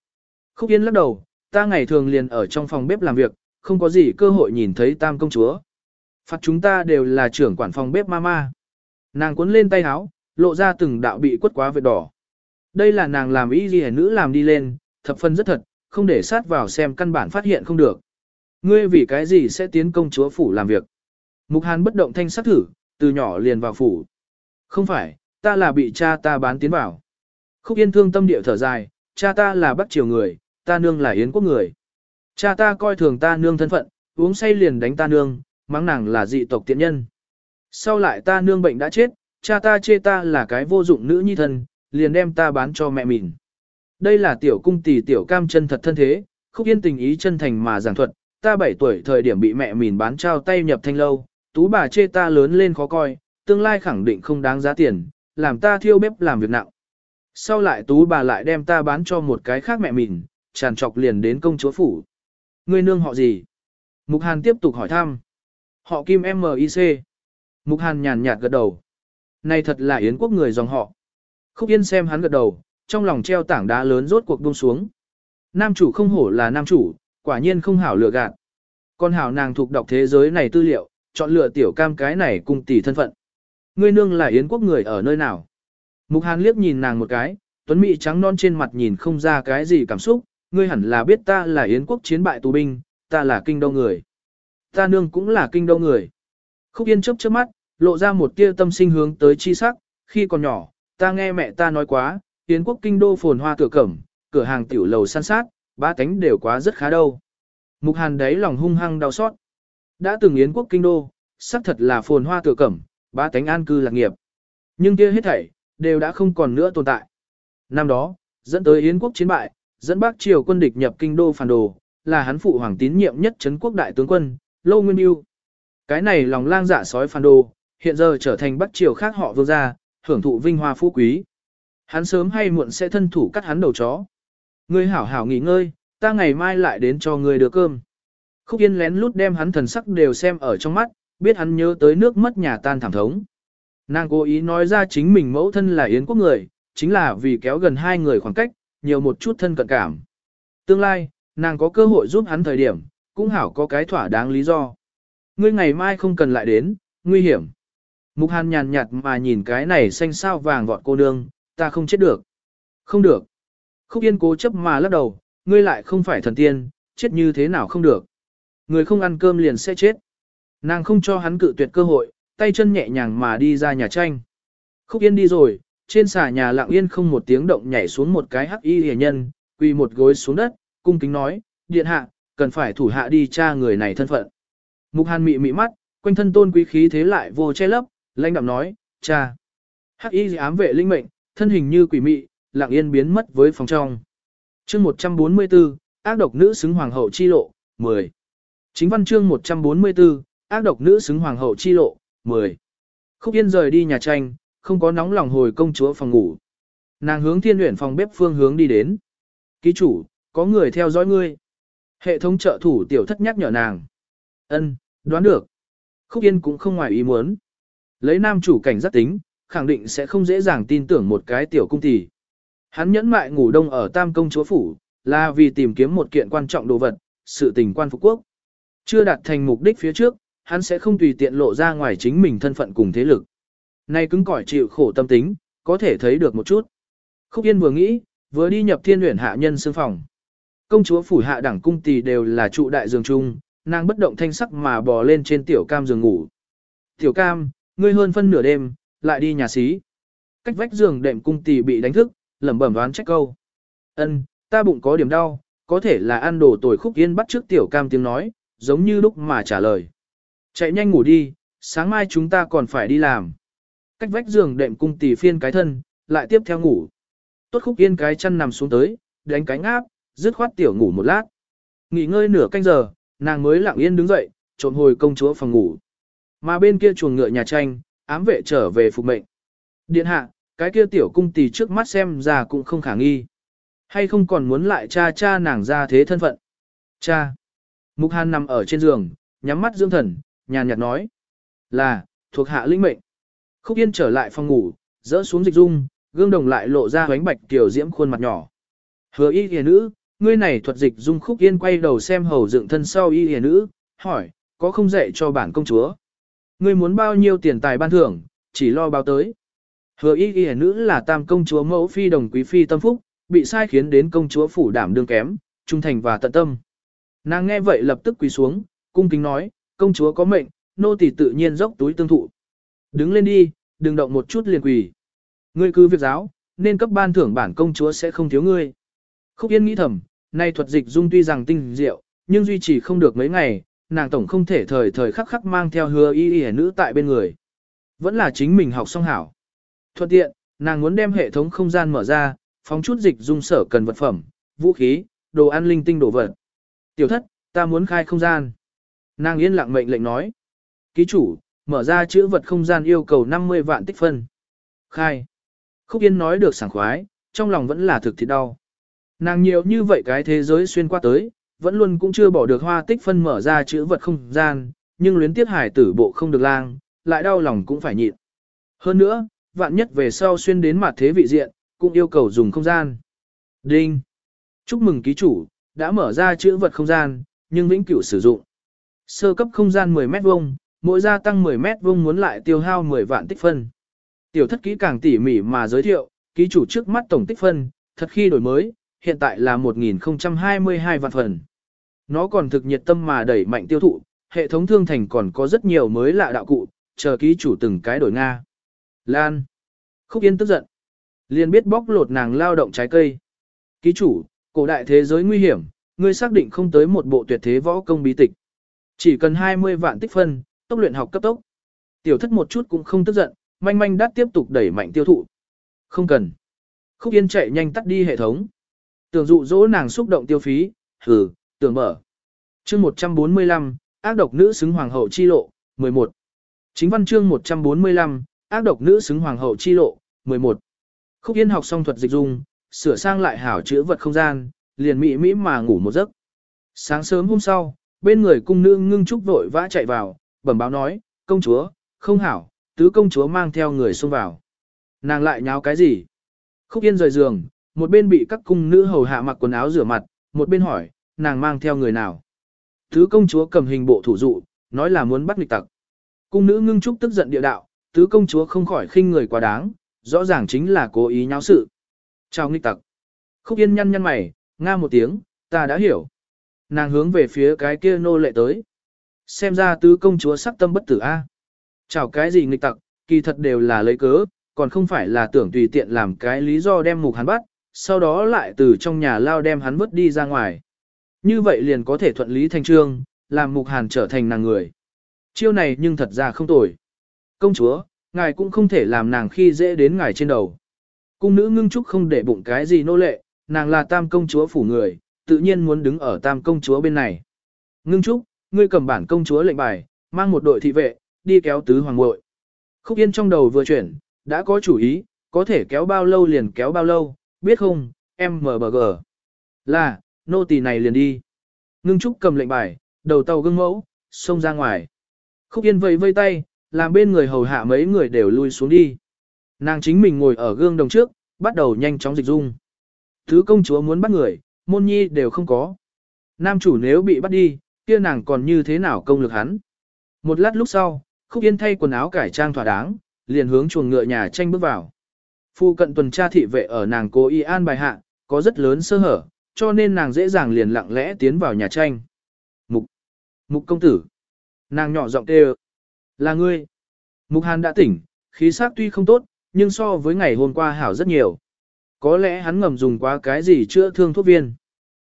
Khúc Yên lắc đầu, ta ngày thường liền ở trong phòng bếp làm việc, không có gì cơ hội nhìn thấy tam công chúa. Phạt chúng ta đều là trưởng quản phòng bếp mama. Nàng cuốn lên tay áo, lộ ra từng đạo bị quất quá vệt đỏ. Đây là nàng làm ý gì nữ làm đi lên, thập phân rất thật, không để sát vào xem căn bản phát hiện không được. Ngươi vì cái gì sẽ tiến công chúa phủ làm việc? Mục Hàn bất động thanh sắc thử, từ nhỏ liền vào phủ. Không phải, ta là bị cha ta bán tiến vào. Khúc Yên thương tâm địa thở dài, cha ta là Bắc Triều người, ta nương là Yến quốc người. Cha ta coi thường ta nương thân phận, uống say liền đánh ta nương, mắng nàng là dị tộc tiện nhân. Sau lại ta nương bệnh đã chết, cha ta chê ta là cái vô dụng nữ nhi thân, liền đem ta bán cho mẹ mình. Đây là tiểu cung tỷ tiểu cam chân thật thân thế, khúc yên tình ý chân thành mà giảng thuật, ta 7 tuổi thời điểm bị mẹ mình bán trao tay nhập thanh lâu, tú bà chê ta lớn lên khó coi, tương lai khẳng định không đáng giá tiền, làm ta thiêu bếp làm việc nặng. Sau lại tú bà lại đem ta bán cho một cái khác mẹ mình, tràn trọc liền đến công chúa phủ. Ngươi nương họ gì? Mục Hàn tiếp tục hỏi thăm. Họ Kim M.I.C. Mục Hàn nhàn nhạt gật đầu. Này thật là Yến quốc người dòng họ. Khúc Yên xem hắn gật đầu, trong lòng treo tảng đá lớn rốt cuộc buông xuống. Nam chủ không hổ là nam chủ, quả nhiên không hảo lựa gạt. Con hảo nàng thuộc đọc thế giới này tư liệu, chọn lựa tiểu cam cái này cùng tỷ thân phận. Ngươi nương là Yến quốc người ở nơi nào? Mục Hàn liếc nhìn nàng một cái, tuấn mỹ trắng non trên mặt nhìn không ra cái gì cảm xúc, ngươi hẳn là biết ta là Yến quốc chiến bại tù binh, ta là kinh đô người. Ta nương cũng là kinh đô người. Khúc Yên chớp chớp mắt, lộ ra một tia tâm sinh hướng tới chi sắc, khi còn nhỏ, ta nghe mẹ ta nói quá, Yến quốc kinh đô phồn hoa cửa cẩm, cửa hàng tiểu lầu san sát, ba cánh đều quá rất khá đâu. Mục Hàn đấy lòng hung hăng đau xót. Đã từng Yến quốc kinh đô, xác thật là phồn hoa cửa cẩm, ba cánh an cư lạc nghiệp. Nhưng kia hết thảy, đều đã không còn nữa tồn tại. Năm đó, dẫn tới Yến quốc chiến bại, dẫn Bắc Triều quân địch nhập kinh đô phản đồ, là hắn phụ hoàng tín nhiệm nhất trấn quốc đại tướng quân, Lô Nguyên yêu Cái này lòng lang dạ sói phản đồ, hiện giờ trở thành Bắc Triều khác họ vương gia, hưởng thụ vinh hoa phú quý. Hắn sớm hay muộn sẽ thân thủ cắt hắn đầu chó. Ngươi hảo hảo nghỉ ngơi, ta ngày mai lại đến cho ngươi đưa cơm. Khúc Yên lén lút đem hắn thần sắc đều xem ở trong mắt, biết hắn nhớ tới nước mất nhà tan thảm thống. Nàng cố ý nói ra chính mình mẫu thân là Yến quốc người, chính là vì kéo gần hai người khoảng cách, nhiều một chút thân cận cảm. Tương lai, nàng có cơ hội giúp hắn thời điểm, cũng hảo có cái thỏa đáng lý do. Ngươi ngày mai không cần lại đến, nguy hiểm. Mục hàn nhàn nhạt mà nhìn cái này xanh sao vàng vọt cô nương, ta không chết được. Không được. Khúc yên cố chấp mà lắc đầu, ngươi lại không phải thần tiên, chết như thế nào không được. Người không ăn cơm liền sẽ chết. Nàng không cho hắn cự tuyệt cơ hội, tay chân nhẹ nhàng mà đi ra nhà tranh. Khúc yên đi rồi, trên xà nhà lặng yên không một tiếng động nhảy xuống một cái hắc y hề nhân, quỳ một gối xuống đất, cung kính nói, điện hạ, cần phải thủ hạ đi tra người này thân phận. Mục hàn mị mị mắt, quanh thân tôn quý khí thế lại vô che lấp, lãnh đạm nói, cha. Hắc y ám vệ linh mệnh, thân hình như quỷ mị, lặng yên biến mất với phòng trong. Chương 144, ác độc nữ xứng hoàng hậu chi lộ, 10. Chính văn chương 144, ác độc nữ xứng hoàng hậu chi lộ, 10. Khúc Yên rời đi nhà tranh, không có nóng lòng hồi công chúa phòng ngủ. Nàng hướng thiên luyện phòng bếp phương hướng đi đến. Ký chủ, có người theo dõi ngươi. Hệ thống trợ thủ tiểu thất nhắc nhở nàng. ân đoán được. Khúc Yên cũng không ngoài ý muốn. Lấy nam chủ cảnh giác tính, khẳng định sẽ không dễ dàng tin tưởng một cái tiểu cung tỷ. Hắn nhẫn mại ngủ đông ở tam công chúa phủ, là vì tìm kiếm một kiện quan trọng đồ vật, sự tình quan phục quốc. Chưa đạt thành mục đích phía trước, hắn sẽ không tùy tiện lộ ra ngoài chính mình thân phận cùng thế lực. Nay cứng cỏi chịu khổ tâm tính, có thể thấy được một chút. Khúc Yên vừa nghĩ, vừa đi nhập thiên luyện hạ nhân xương phòng. Công chúa phủ hạ đẳng cung tỷ đều là trụ đại giường chung, nàng bất động thanh sắc mà bò lên trên tiểu cam giường ngủ. Tiểu cam, ngươi hơn phân nửa đêm, lại đi nhà xí. Cách vách giường đệm cung tỷ bị đánh thức, lẩm bẩm đoán trách câu. Ân, ta bụng có điểm đau, có thể là ăn đồ tồi khúc yên bắt trước tiểu cam tiếng nói, giống như lúc mà trả lời. Chạy nhanh ngủ đi, sáng mai chúng ta còn phải đi làm. Cách vách giường đệm cung tỷ phiên cái thân, lại tiếp theo ngủ. Tốt khúc yên cái chân nằm xuống tới, đánh cánh áp, dứt khoát tiểu ngủ một lát. Nghỉ ngơi nửa canh giờ, nàng mới lặng yên đứng dậy, trộn hồi công chúa phòng ngủ. Mà bên kia chuồng ngựa nhà tranh, ám vệ trở về phục mệnh. Điện hạ, cái kia tiểu cung tỷ trước mắt xem ra cũng không khả nghi. Hay không còn muốn lại cha cha nàng ra thế thân phận. Cha. Mục Hàn nằm ở trên giường, nhắm mắt dưỡng thần, nhàn nhạt nói. Là, thuộc hạ linh mệnh. Khúc Yên trở lại phòng ngủ, dỡ xuống dịch dung, gương đồng lại lộ ra bánh bạch tiểu diễm khuôn mặt nhỏ. Hứa y hề nữ, ngươi này thuật dịch dung Khúc Yên quay đầu xem hầu dựng thân sau y hề nữ, hỏi, có không dạy cho bản công chúa? Ngươi muốn bao nhiêu tiền tài ban thưởng, chỉ lo báo tới. Hứa y y nữ là tam công chúa mẫu phi đồng quý phi tâm phúc, bị sai khiến đến công chúa phủ đảm đương kém, trung thành và tận tâm. Nàng nghe vậy lập tức quỳ xuống, cung kính nói, công chúa có mệnh, nô tỳ tự nhiên dốc túi tương thụ. Đứng lên đi, đừng động một chút liền quỳ. Ngươi cứ việc giáo, nên cấp ban thưởng bản công chúa sẽ không thiếu ngươi. Khúc Yên nghĩ thầm, nay thuật dịch dung tuy rằng tinh diệu, nhưng duy trì không được mấy ngày, nàng tổng không thể thời thời khắc khắc mang theo hứa y y nữ tại bên người. Vẫn là chính mình học xong hảo. Thuận tiện, nàng muốn đem hệ thống không gian mở ra, phóng chút dịch dung sở cần vật phẩm, vũ khí, đồ ăn linh tinh đồ vật. Tiểu thất, ta muốn khai không gian. Nàng yên lặng mệnh lệnh nói. Ký chủ, mở ra chữ vật không gian yêu cầu 50 vạn tích phân. Khai. Khúc Yên nói được sảng khoái, trong lòng vẫn là thực thịt đau. Nàng nhiều như vậy cái thế giới xuyên qua tới, vẫn luôn cũng chưa bỏ được hoa tích phân mở ra chữ vật không gian, nhưng luyến tiết hải tử bộ không được lang, lại đau lòng cũng phải nhịn. Hơn nữa, vạn nhất về sau xuyên đến mặt thế vị diện, cũng yêu cầu dùng không gian. Đinh! Chúc mừng ký chủ, đã mở ra chữ vật không gian, nhưng vĩnh cửu sử dụng. Sơ cấp không gian 10 mét vuông, mỗi gia tăng 10 mét vuông muốn lại tiêu hao 10 vạn tích phân. Tiểu thất kỹ càng tỉ mỉ mà giới thiệu, ký chủ trước mắt tổng tích phân, thật khi đổi mới, hiện tại là 1022 vạn phần. Nó còn thực nhiệt tâm mà đẩy mạnh tiêu thụ, hệ thống thương thành còn có rất nhiều mới lạ đạo cụ, chờ ký chủ từng cái đổi Nga. Lan. Khúc Yên tức giận. liền biết bóc lột nàng lao động trái cây. Ký chủ, cổ đại thế giới nguy hiểm, ngươi xác định không tới một bộ tuyệt thế võ công bí tịch. Chỉ cần 20 vạn tích phân, tốc luyện học cấp tốc. Tiểu thất một chút cũng không tức giận, manh manh đắt tiếp tục đẩy mạnh tiêu thụ. Không cần. Khúc Yên chạy nhanh tắt đi hệ thống. Tưởng dụ dỗ nàng xúc động tiêu phí, hừ, tưởng mở. chương 145, ác độc nữ xứng hoàng hậu chi lộ, 11. Chính văn chương 145, ác độc nữ xứng hoàng hậu chi lộ, 11. Khúc Yên học xong thuật dịch dung, sửa sang lại hảo chữa vật không gian, liền mị mỹ mà ngủ một giấc. Sáng sớm hôm sau, bên người cung nương ngưng trúc vội vã chạy vào, bẩm báo nói, công chúa, không hảo, tứ công chúa mang theo người xông vào. Nàng lại nháo cái gì? Khúc Yên rời giường, một bên bị các cung nữ hầu hạ mặc quần áo rửa mặt, một bên hỏi, nàng mang theo người nào? Tứ công chúa cầm hình bộ thủ dụ, nói là muốn bắt nghịch tặc. Cung nữ ngưng trúc tức giận địa đạo, tứ công chúa không khỏi khinh người quá đáng, rõ ràng chính là cố ý nháo sự. Chào nghịch tặc. Khúc Yên nhăn nhăn mày, nga một tiếng, ta đã hiểu. Nàng hướng về phía cái kia nô lệ tới. Xem ra tứ công chúa sắc tâm bất tử a. Chào cái gì nghịch tặc, kỳ thật đều là lấy cớ, còn không phải là tưởng tùy tiện làm cái lý do đem mục hắn bắt, sau đó lại từ trong nhà lao đem hắn vứt đi ra ngoài. Như vậy liền có thể thuận lý thành trương, làm mục hàn trở thành nàng người. Chiêu này nhưng thật ra không tồi. Công chúa, ngài cũng không thể làm nàng khi dễ đến ngài trên đầu. Cung nữ ngưng trúc không để bụng cái gì nô lệ, nàng là tam công chúa phủ người, tự nhiên muốn đứng ở tam công chúa bên này. Ngưng trúc, ngươi cầm bản công chúa lệnh bài, mang một đội thị vệ, đi kéo tứ hoàng muội. Khúc Yên trong đầu vừa chuyển, đã có chủ ý, có thể kéo bao lâu liền kéo bao lâu, biết không, em MBG. Là, nô tỳ này liền đi. Ngưng Trúc cầm lệnh bài, đầu tàu gương mẫu, xông ra ngoài. Khúc Yên vẫy vây tay, làm bên người hầu hạ mấy người đều lui xuống đi. Nàng chính mình ngồi ở gương đồng trước, bắt đầu nhanh chóng dịch dung. Thứ công chúa muốn bắt người, môn nhi đều không có. Nam chủ nếu bị bắt đi, kia nàng còn như thế nào công lực hắn. Một lát lúc sau, Khúc Yên thay quần áo cải trang thỏa đáng, liền hướng chuồng ngựa nhà tranh bước vào. Phu cận tuần tra thị vệ ở nàng cố y an bài hạ, có rất lớn sơ hở, cho nên nàng dễ dàng liền lặng lẽ tiến vào nhà tranh. Mục! Mục công tử! Nàng nhỏ giọng kêu. Là ngươi! Mục Hàn đã tỉnh, khí sắc tuy không tốt, nhưng so với ngày hôm qua hảo rất nhiều. Có lẽ hắn ngầm dùng quá cái gì chữa thương thuốc viên.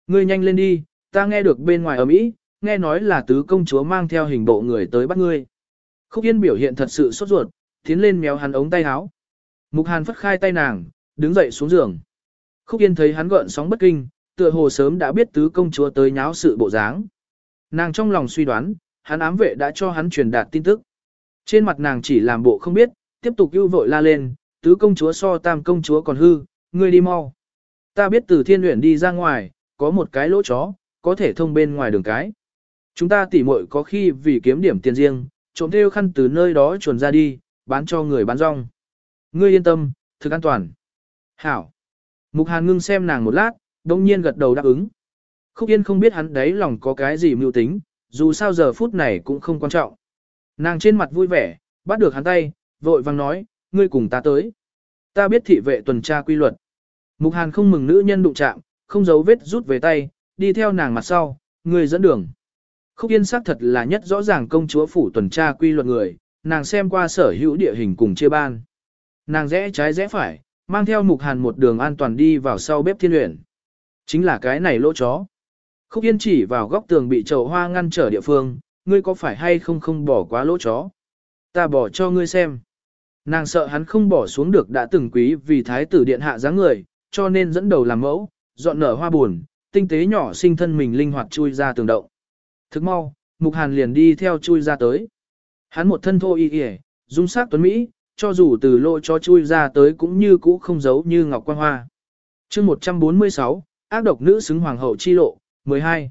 Ngươi nhanh lên đi, ta nghe được bên ngoài ở Mỹ, nghe nói là tứ công chúa mang theo hình bộ người tới bắt ngươi. Khúc Yên biểu hiện thật sự sốt ruột, tiến lên méo hắn ống tay áo. Mục Hàn phất khai tay nàng, đứng dậy xuống giường. Khúc Yên thấy hắn gợn sóng bất kinh, tựa hồ sớm đã biết tứ công chúa tới nháo sự bộ dáng. Nàng trong lòng suy đoán, hắn ám vệ đã cho hắn truyền đạt tin tức. Trên mặt nàng chỉ làm bộ không biết, tiếp tục ưu vội la lên, tứ công chúa so tam công chúa còn hư, ngươi đi mau. Ta biết từ thiên luyện đi ra ngoài, có một cái lỗ chó, có thể thông bên ngoài đường cái. Chúng ta tỉ muội có khi vì kiếm điểm tiền riêng, trộm theo khăn từ nơi đó chuồn ra đi, bán cho người bán rong. Ngươi yên tâm, thực an toàn. Hảo. Mục Hàn ngưng xem nàng một lát, đồng nhiên gật đầu đáp ứng. Khúc Yên không biết hắn đấy lòng có cái gì mưu tính, dù sao giờ phút này cũng không quan trọng. Nàng trên mặt vui vẻ, bắt được hắn tay, vội vang nói, ngươi cùng ta tới. Ta biết thị vệ tuần tra quy luật. Mục Hàn không mừng nữ nhân đụng chạm, không giấu vết rút về tay, đi theo nàng mặt sau, ngươi dẫn đường. Khúc Yên xác thật là nhất rõ ràng công chúa phủ tuần tra quy luật người, nàng xem qua sở hữu địa hình cùng chia ban. nàng rẽ trái rẽ phải, mang theo mục hàn một đường an toàn đi vào sau bếp thiên luyện. Chính là cái này lỗ chó. Khúc Yên chỉ vào góc tường bị chậu hoa ngăn trở địa phương, ngươi có phải hay không không bỏ quá lỗ chó? Ta bỏ cho ngươi xem. Nàng sợ hắn không bỏ xuống được đã từng quý vì thái tử điện hạ dáng người, cho nên dẫn đầu làm mẫu, dọn nở hoa buồn, tinh tế nhỏ sinh thân mình linh hoạt chui ra tường động. Thức mau, Mục Hàn liền đi theo chui ra tới. Hắn một thân thô y y, dung sắc tuấn Mỹ, cho dù từ lỗ cho chui ra tới cũng như cũ không giấu như ngọc quan hoa. chương 146, ác độc nữ xứng hoàng hậu chi lộ, 12.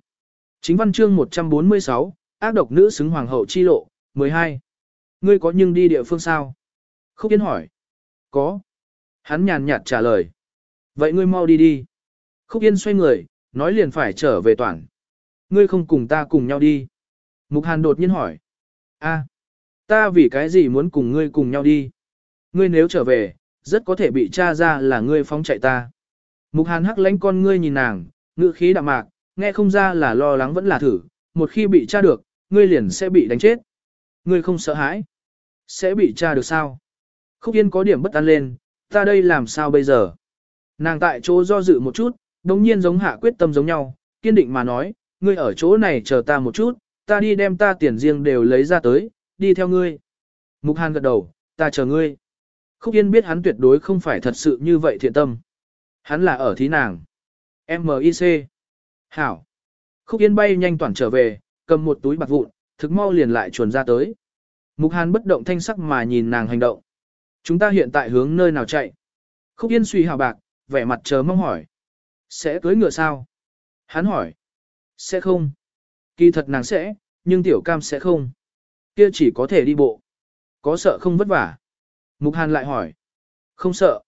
Chính văn chương 146, ác độc nữ xứng hoàng hậu chi lộ, 12. Ngươi có nhưng đi địa phương sao? Khúc Yên hỏi. Có. Hắn nhàn nhạt trả lời. Vậy ngươi mau đi đi. Khúc Yên xoay người, nói liền phải trở về toàn. Ngươi không cùng ta cùng nhau đi. Mục Hàn đột nhiên hỏi. a ta vì cái gì muốn cùng ngươi cùng nhau đi? Ngươi nếu trở về, rất có thể bị tra ra là ngươi phóng chạy ta. Mục Hàn hắc lánh con ngươi nhìn nàng, ngữ khí đạm mạc, nghe không ra là lo lắng vẫn là thử, một khi bị tra được, ngươi liền sẽ bị đánh chết. Ngươi không sợ hãi? Sẽ bị tra được sao? Khúc Yên có điểm bất an lên, ta đây làm sao bây giờ? Nàng tại chỗ do dự một chút, đồng nhiên giống hạ quyết tâm giống nhau, kiên định mà nói, ngươi ở chỗ này chờ ta một chút, ta đi đem ta tiền riêng đều lấy ra tới, đi theo ngươi. Mục Hàn gật đầu, ta chờ ngươi. Khúc Yên biết hắn tuyệt đối không phải thật sự như vậy thiện tâm. Hắn là ở thí nàng. M.I.C. Hảo. Khúc Yên bay nhanh toàn trở về, cầm một túi bạc vụn, thực mau liền lại chuồn ra tới. Mục Hàn bất động thanh sắc mà nhìn nàng hành động. Chúng ta hiện tại hướng nơi nào chạy? Khúc Yên suy hào bạc, vẻ mặt chờ mong hỏi. Sẽ cưới ngựa sao? Hắn hỏi. Sẽ không. Kỳ thật nàng sẽ, nhưng tiểu cam sẽ không. Kia chỉ có thể đi bộ. Có sợ không vất vả? Mục Hàn lại hỏi. Không sợ.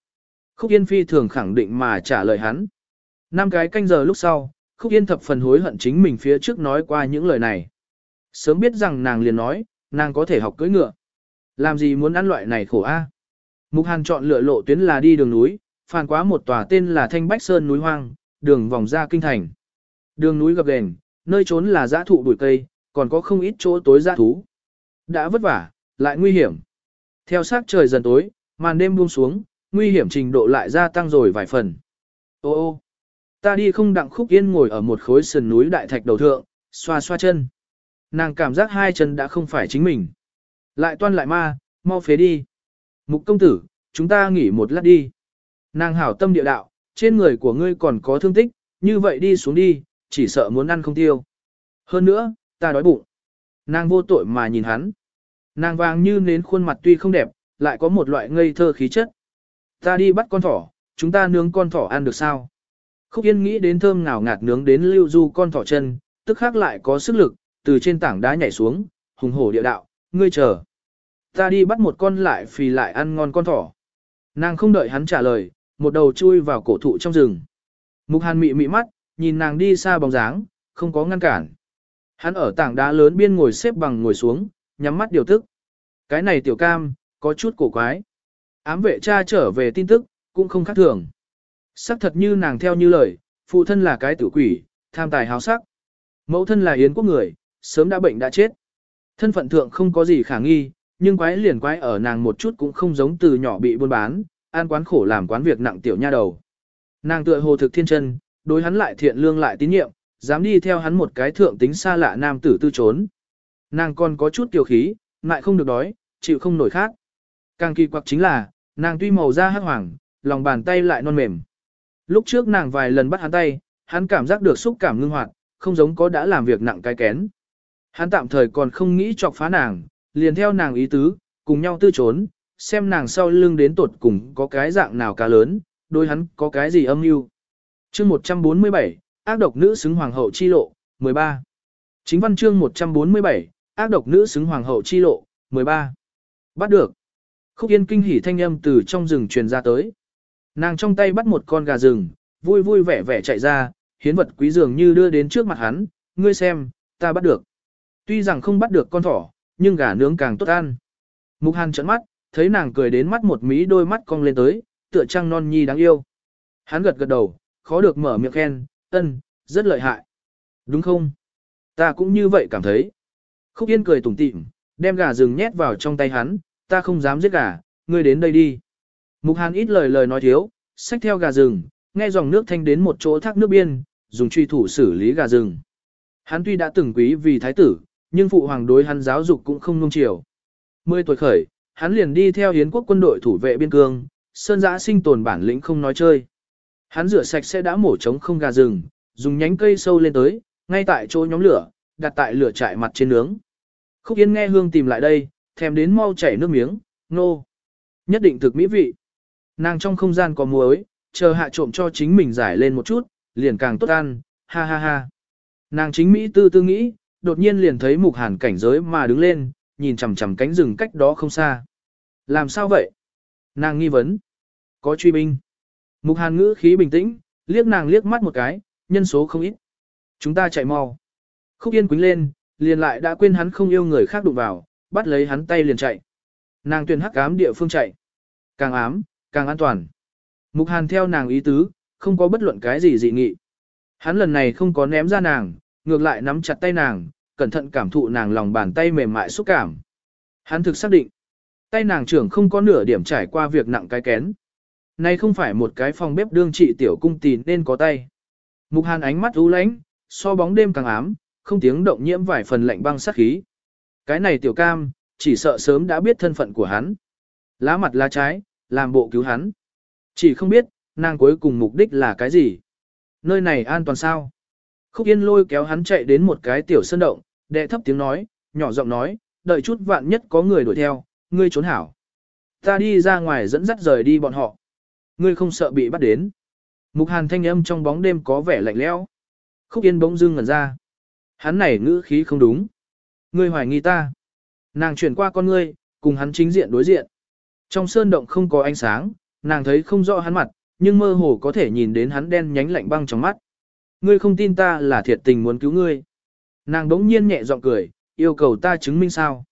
Khúc Yên phi thường khẳng định mà trả lời hắn. Năm cái canh giờ lúc sau, Khúc Yên thập phần hối hận chính mình phía trước nói qua những lời này. Sớm biết rằng nàng liền nói, nàng có thể học cưỡi ngựa. Làm gì muốn ăn loại này khổ a? Mục Hàn chọn lựa lộ tuyến là đi đường núi, phàn quá một tòa tên là Thanh Bách Sơn núi hoang, đường vòng ra kinh thành. Đường núi gập ghềnh, nơi trốn là dã thụ bụi cây, còn có không ít chỗ tối dã thú. Đã vất vả, lại nguy hiểm. Theo sát trời dần tối, màn đêm buông xuống, nguy hiểm trình độ lại gia tăng rồi vài phần. Ô ô, ta đi không đặng khúc yên ngồi ở một khối sườn núi đại thạch đầu thượng, xoa xoa chân. Nàng cảm giác hai chân đã không phải chính mình. Lại toan lại ma, mau phế đi. Mục công tử, chúng ta nghỉ một lát đi. Nàng hảo tâm địa đạo, trên người của ngươi còn có thương tích, như vậy đi xuống đi, chỉ sợ muốn ăn không tiêu. Hơn nữa, ta đói bụng. Nàng vô tội mà nhìn hắn. Nàng vàng như nến khuôn mặt tuy không đẹp, lại có một loại ngây thơ khí chất. Ta đi bắt con thỏ, chúng ta nướng con thỏ ăn được sao? Khúc Yên nghĩ đến thơm ngào ngạt nướng đến lưu du con thỏ chân, tức khác lại có sức lực, từ trên tảng đá nhảy xuống, hùng hổ địa đạo, ngươi chờ. Ta đi bắt một con lại phì lại ăn ngon con thỏ. Nàng không đợi hắn trả lời, một đầu chui vào cổ thụ trong rừng. Mục hàn mị mị mắt, nhìn nàng đi xa bóng dáng, không có ngăn cản. Hắn ở tảng đá lớn biên ngồi xếp bằng ngồi xuống, nhắm mắt điều tức. Cái này tiểu cam, có chút cổ quái. Ám vệ cha trở về tin tức, cũng không khác thường. Sắc thật như nàng theo như lời, phụ thân là cái tử quỷ, tham tài háo sắc. Mẫu thân là yến quốc người, sớm đã bệnh đã chết. Thân phận thượng không có gì khả nghi, nhưng quái liền quái ở nàng một chút cũng không giống từ nhỏ bị buôn bán, an quán khổ làm quán việc nặng tiểu nha đầu. Nàng tựa hồ thực thiên chân, đối hắn lại thiện lương lại tín nhiệm, dám đi theo hắn một cái thượng tính xa lạ nam tử tư trốn. Nàng còn có chút kiều khí, lại không được đói, chịu không nổi khác. Càng kỳ quặc chính là, nàng tuy màu da hắc hoàng, lòng bàn tay lại non mềm. Lúc trước nàng vài lần bắt hắn tay, hắn cảm giác được xúc cảm ngưng hoạt, không giống có đã làm việc nặng cái kén. Hắn tạm thời còn không nghĩ chọc phá nàng, liền theo nàng ý tứ, cùng nhau tư trốn, xem nàng sau lưng đến tột cùng có cái dạng nào cá lớn, đôi hắn có cái gì âm mưu. Chương 147, ác độc nữ xứng hoàng hậu chi lộ, 13. Chính văn chương 147, ác độc nữ xứng hoàng hậu chi lộ, 13. Bắt được. Khúc Yên kinh hỉ thanh âm từ trong rừng truyền ra tới. Nàng trong tay bắt một con gà rừng, vui vui vẻ vẻ chạy ra, hiến vật quý dường như đưa đến trước mặt hắn, ngươi xem, ta bắt được. Tuy rằng không bắt được con thỏ, nhưng gà nướng càng tốt ăn. Mục Hàn trợn mắt, thấy nàng cười đến mắt một mí đôi mắt cong lên tới, tựa trăng non nhi đáng yêu. Hắn gật gật đầu, khó được mở miệng khen, ân, rất lợi hại. Đúng không? Ta cũng như vậy cảm thấy. Khúc Yên cười tủm tỉm, đem gà rừng nhét vào trong tay hắn, ta không dám giết gà, ngươi đến đây đi. Mục Hàn ít lời lời nói thiếu, xách theo gà rừng, nghe dòng nước thanh đến một chỗ thác nước biên, dùng truy thủ xử lý gà rừng. Hắn tuy đã từng quý vì thái tử, nhưng phụ hoàng đối hắn giáo dục cũng không nung chiều. Mười tuổi khởi, hắn liền đi theo hiến quốc quân đội thủ vệ biên cương, sơn giã sinh tồn bản lĩnh không nói chơi. Hắn rửa sạch sẽ đã mổ trống không gà rừng, dùng nhánh cây sâu lên tới, ngay tại chỗ nhóm lửa, đặt tại lửa trại mặt trên nướng. Khúc Yên nghe hương tìm lại đây, thèm đến mau chảy nước miếng, nô. Nhất định thực mỹ vị. Nàng trong không gian có muối, chờ hạ trộm cho chính mình giải lên một chút, liền càng tốt ăn, ha ha ha. Nàng chính Mỹ tư tư nghĩ, đột nhiên liền thấy mục hàn cảnh giới mà đứng lên, nhìn chằm chằm cánh rừng cách đó không xa. Làm sao vậy? Nàng nghi vấn. Có truy binh. Mục hàn ngữ khí bình tĩnh, liếc nàng liếc mắt một cái, nhân số không ít. Chúng ta chạy mau. Khúc yên quính lên, liền lại đã quên hắn không yêu người khác đụng vào, bắt lấy hắn tay liền chạy. Nàng tuyển hắc ám địa phương chạy. Càng ám, càng an toàn. Mục hàn theo nàng ý tứ, không có bất luận cái gì dị nghị. Hắn lần này không có ném ra nàng, ngược lại nắm chặt tay nàng, cẩn thận cảm thụ nàng lòng bàn tay mềm mại xúc cảm. Hắn thực xác định, tay nàng trưởng không có nửa điểm trải qua việc nặng cái kén. Này không phải một cái phòng bếp đương trị tiểu cung tì nên có tay. Mục hàn ánh mắt u lánh, so bóng đêm càng ám, không tiếng động nhiễm vài phần lạnh băng sát khí. Cái này tiểu cam, chỉ sợ sớm đã biết thân phận của hắn. Lá mặt lá trái, làm bộ cứu hắn. Chỉ không biết, nàng cuối cùng mục đích là cái gì. Nơi này an toàn sao? Khúc Yên lôi kéo hắn chạy đến một cái tiểu sân động, đệ thấp tiếng nói, nhỏ giọng nói, đợi chút vạn nhất có người đuổi theo, ngươi trốn hảo. Ta đi ra ngoài dẫn dắt rời đi bọn họ. Ngươi không sợ bị bắt đến. Mục hàn thanh âm trong bóng đêm có vẻ lạnh lẽo. Khúc Yên bỗng dưng ngẩn ra. Hắn này ngữ khí không đúng. Ngươi hoài nghi ta. Nàng chuyển qua con ngươi, cùng hắn chính diện đối diện. Trong sơn động không có ánh sáng, nàng thấy không rõ hắn mặt, nhưng mơ hồ có thể nhìn đến hắn đen nhánh lạnh băng trong mắt. Ngươi không tin ta là thiệt tình muốn cứu ngươi. Nàng đống nhiên nhẹ giọng cười, yêu cầu ta chứng minh sao.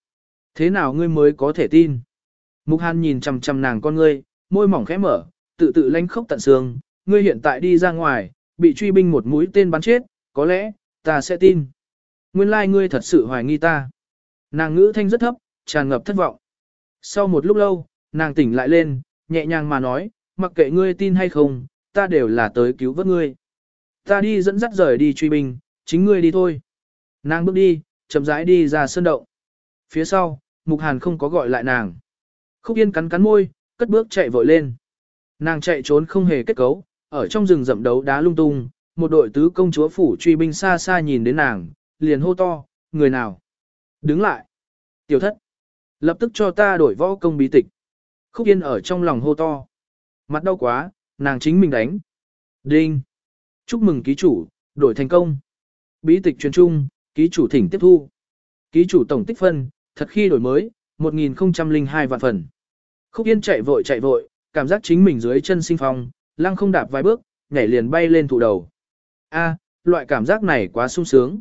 Thế nào ngươi mới có thể tin? Mục Hàn nhìn chằm chằm nàng con ngươi, môi mỏng khẽ mở, tự tự lánh khốc tận xương. Ngươi hiện tại đi ra ngoài, bị truy binh một mũi tên bắn chết, có lẽ, ta sẽ tin. Nguyên lai like ngươi thật sự hoài nghi ta. Nàng ngữ thanh rất thấp, tràn ngập thất vọng. Sau một lúc lâu, nàng tỉnh lại lên, nhẹ nhàng mà nói, mặc kệ ngươi tin hay không, ta đều là tới cứu vớt ngươi. Ta đi dẫn dắt rời đi truy binh, chính ngươi đi thôi. Nàng bước đi, chậm rãi đi ra sơn động. Phía sau, Mục Hàn không có gọi lại nàng. Khúc Yên cắn cắn môi, cất bước chạy vội lên. Nàng chạy trốn không hề kết cấu, ở trong rừng rậm đấu đá lung tung, một đội tứ công chúa phủ truy binh xa xa nhìn đến nàng, liền hô to, người nào? Đứng lại. Tiểu thất. Lập tức cho ta đổi võ công bí tịch. Khúc Yên ở trong lòng hô to. Mặt đau quá, nàng chính mình đánh. Đinh. Chúc mừng ký chủ, đổi thành công. Bí tịch truyền trung, ký chủ thỉnh tiếp thu. Ký chủ tổng tích phân, thật khi đổi mới, 1002 vạn phần. Khúc Yên chạy vội chạy vội, cảm giác chính mình dưới chân sinh phong, lăng không đạp vài bước, nhảy liền bay lên thụ đầu. A, loại cảm giác này quá sung sướng.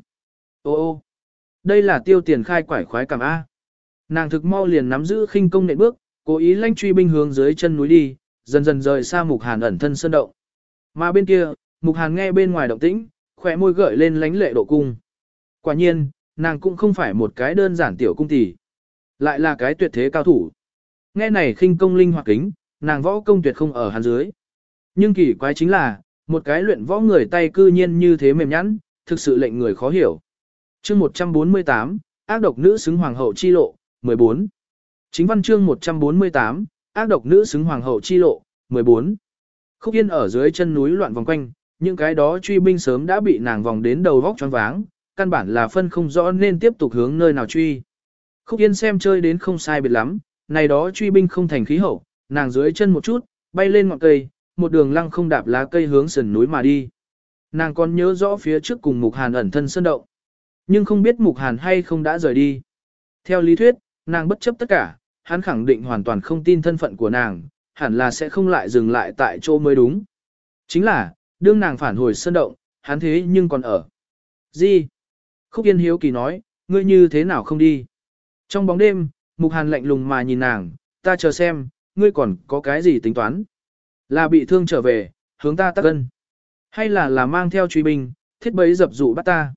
Ô ô, đây là tiêu tiền khai quải khoái cảm A. Nàng thực mau liền nắm giữ khinh công nện bước, cố ý lanh truy binh hướng dưới chân núi đi, dần dần rời xa mục hàn ẩn thân sơn động. Mà bên kia, mục hàn nghe bên ngoài động tĩnh, khỏe môi gợi lên lánh lệ độ cung. Quả nhiên, nàng cũng không phải một cái đơn giản tiểu cung tỷ, lại là cái tuyệt thế cao thủ. Nghe này khinh công linh hoạt kính, nàng võ công tuyệt không ở hàn dưới. Nhưng kỳ quái chính là, một cái luyện võ người tay cư nhiên như thế mềm nhẵn, thực sự lệnh người khó hiểu. Chương 148, ác độc nữ xứng hoàng hậu chi lộ, 14. Chính văn chương 148, ác độc nữ xứng hoàng hậu chi lộ, 14. Khúc Yên ở dưới chân núi loạn vòng quanh, những cái đó truy binh sớm đã bị nàng vòng đến đầu vóc choáng váng, căn bản là phân không rõ nên tiếp tục hướng nơi nào truy. Khúc Yên xem chơi đến không sai biệt lắm, này đó truy binh không thành khí hậu, nàng dưới chân một chút, bay lên ngọn cây, một đường lăng không đạp lá cây hướng sườn núi mà đi. Nàng còn nhớ rõ phía trước cùng Mục Hàn ẩn thân sơn động. Nhưng không biết Mục Hàn hay không đã rời đi. Theo lý thuyết, nàng bất chấp tất cả, hắn khẳng định hoàn toàn không tin thân phận của nàng, hẳn là sẽ không lại dừng lại tại chỗ mới đúng. Chính là, đương nàng phản hồi sơn động, hắn thế nhưng còn ở. Gì? Khúc Yên Hiếu Kỳ nói, ngươi như thế nào không đi? Trong bóng đêm, Mục Hàn lạnh lùng mà nhìn nàng, ta chờ xem, ngươi còn có cái gì tính toán? Là bị thương trở về, hướng ta tắc gân. Hay là là mang theo truy binh, thiết bấy dập dụ bắt ta?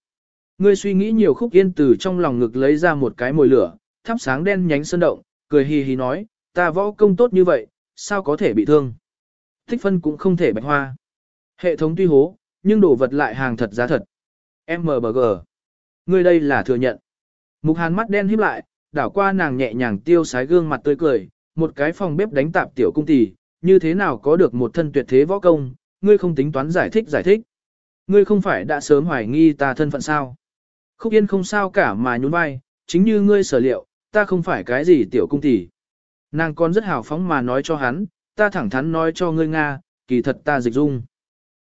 Ngươi suy nghĩ nhiều khúc yên từ trong lòng ngực lấy ra một cái mồi lửa, thắp sáng đen nhánh sơn động, cười hì hì nói, ta võ công tốt như vậy, sao có thể bị thương. Thích phân cũng không thể bạch hoa. Hệ thống tuy hố, nhưng đồ vật lại hàng thật giá thật. MBG. Ngươi đây là thừa nhận. Mục hàn mắt đen híp lại, đảo qua nàng nhẹ nhàng tiêu sái gương mặt tươi cười, một cái phòng bếp đánh tạp tiểu cung tỷ, như thế nào có được một thân tuyệt thế võ công, ngươi không tính toán giải thích giải thích. Ngươi không phải đã sớm hoài nghi ta thân phận sao. Khúc Yên không sao cả mà nhún vai, chính như ngươi sở liệu, ta không phải cái gì tiểu cung tỷ. Nàng còn rất hào phóng mà nói cho hắn, ta thẳng thắn nói cho ngươi Nga, kỳ thật ta dịch dung.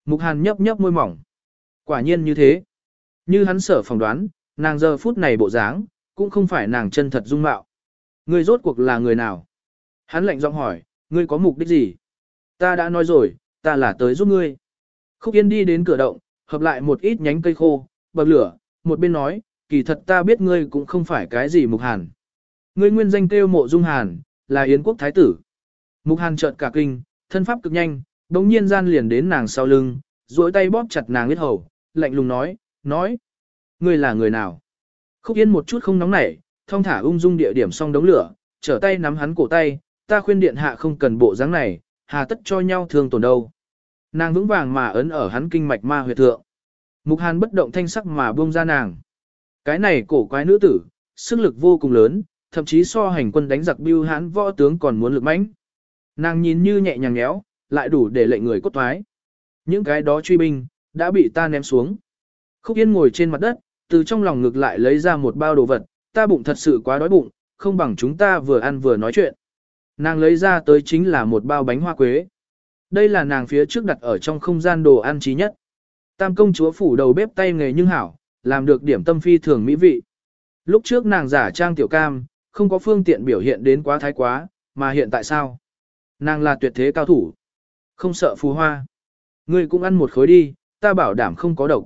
Mục Hàn nhấp nhấp môi mỏng. Quả nhiên như thế. Như hắn sở phỏng đoán, nàng giờ phút này bộ dáng, cũng không phải nàng chân thật dung mạo. Ngươi rốt cuộc là người nào? Hắn lạnh giọng hỏi, ngươi có mục đích gì? Ta đã nói rồi, ta là tới giúp ngươi. Khúc Yên đi đến cửa động, hợp lại một ít nhánh cây khô, bậc lửa, một bên nói, kỳ thật ta biết ngươi cũng không phải cái gì mục hàn. Ngươi nguyên danh kêu mộ dung hàn, là Yến quốc thái tử. Mục hàn chợt cả kinh, thân pháp cực nhanh, đống nhiên gian liền đến nàng sau lưng, duỗi tay bóp chặt nàng huyết hầu, lạnh lùng nói, nói, ngươi là người nào? Khúc Yên một chút không nóng nảy, thông thả ung dung địa điểm xong đống lửa, trở tay nắm hắn cổ tay, ta khuyên điện hạ không cần bộ dáng này, hà tất cho nhau thương tổn đâu. Nàng vững vàng mà ấn ở hắn kinh mạch ma huyệt thượng. Mục Hàn bất động thanh sắc mà buông ra nàng. Cái này cổ quái nữ tử, sức lực vô cùng lớn, thậm chí so hành quân đánh giặc bưu hãn võ tướng còn muốn lực mãnh. Nàng nhìn như nhẹ nhàng nhéo, lại đủ để lệnh người cốt thoái. Những cái đó truy binh, đã bị ta ném xuống. Khúc Yên ngồi trên mặt đất, từ trong lòng ngực lại lấy ra một bao đồ vật, ta bụng thật sự quá đói bụng, không bằng chúng ta vừa ăn vừa nói chuyện. Nàng lấy ra tới chính là một bao bánh hoa quế. Đây là nàng phía trước đặt ở trong không gian đồ ăn trí nhất. Tam công chúa phủ đầu bếp tay nghề nhưng hảo, làm được điểm tâm phi thường mỹ vị. Lúc trước nàng giả trang tiểu cam, không có phương tiện biểu hiện đến quá thái quá, mà hiện tại sao? Nàng là tuyệt thế cao thủ. Không sợ phù hoa. Ngươi cũng ăn một khối đi, ta bảo đảm không có độc.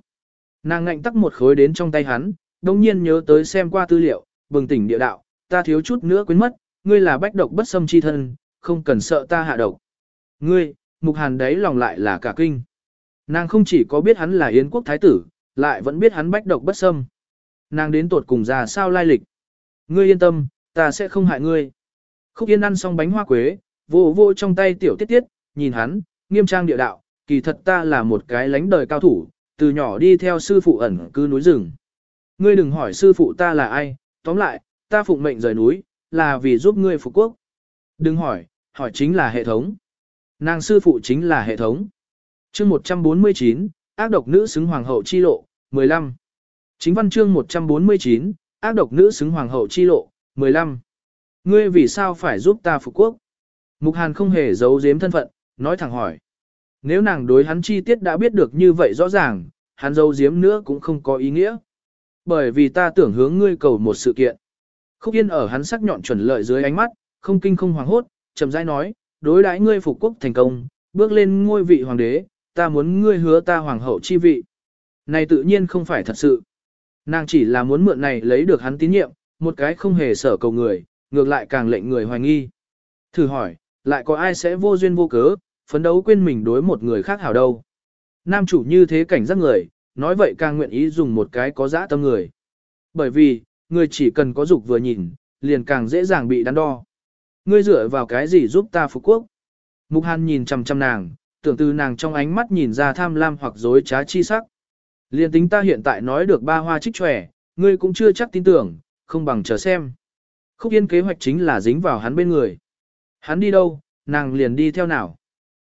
Nàng ngạnh tắc một khối đến trong tay hắn, đồng nhiên nhớ tới xem qua tư liệu, bừng tỉnh địa đạo, ta thiếu chút nữa quên mất, ngươi là bách độc bất xâm chi thân, không cần sợ ta hạ độc. Ngươi, mục hàn đấy lòng lại là cả kinh. Nàng không chỉ có biết hắn là Yến quốc thái tử, lại vẫn biết hắn bách độc bất xâm. Nàng đến tột cùng ra sao lai lịch. Ngươi yên tâm, ta sẽ không hại ngươi. Khúc Yên ăn xong bánh hoa quế, vô vô trong tay tiểu tiết tiết, nhìn hắn, nghiêm trang địa đạo, kỳ thật ta là một cái lánh đời cao thủ, từ nhỏ đi theo sư phụ ẩn cư núi rừng. Ngươi đừng hỏi sư phụ ta là ai, tóm lại, ta phụng mệnh rời núi, là vì giúp ngươi phục quốc. Đừng hỏi, hỏi chính là hệ thống. Nàng sư phụ chính là hệ thống. chương 149, ác độc nữ xứng hoàng hậu chi lộ, 15. Chính văn chương 149, ác độc nữ xứng hoàng hậu chi lộ, 15. Ngươi vì sao phải giúp ta phục quốc? Mục Hàn không hề giấu giếm thân phận, nói thẳng hỏi. Nếu nàng đối hắn chi tiết đã biết được như vậy rõ ràng, hắn giấu giếm nữa cũng không có ý nghĩa. Bởi vì ta tưởng hướng ngươi cầu một sự kiện. Khúc Yên ở hắn sắc nhọn chuẩn lợi dưới ánh mắt, không kinh không hoàng hốt, chậm rãi nói, đối đãi ngươi phục quốc thành công, bước lên ngôi vị hoàng đế, ta muốn ngươi hứa ta hoàng hậu chi vị. Này tự nhiên không phải thật sự. Nàng chỉ là muốn mượn này lấy được hắn tín nhiệm, một cái không hề sở cầu người, ngược lại càng lệnh người hoài nghi. Thử hỏi, lại có ai sẽ vô duyên vô cớ, phấn đấu quên mình đối một người khác hảo đâu. Nam chủ như thế cảnh giác người, nói vậy càng nguyện ý dùng một cái có dã tâm người. Bởi vì, người chỉ cần có dục vừa nhìn, liền càng dễ dàng bị đắn đo. Ngươi dựa vào cái gì giúp ta phục quốc? Mục Hàn nhìn chằm chằm nàng, tưởng từ nàng trong ánh mắt nhìn ra tham lam hoặc dối trá chi sắc. Liên tính ta hiện tại nói được ba hoa trích trẻ, ngươi cũng chưa chắc tin tưởng, không bằng chờ xem. Khúc Yên kế hoạch chính là dính vào hắn bên người. Hắn đi đâu, nàng liền đi theo nào.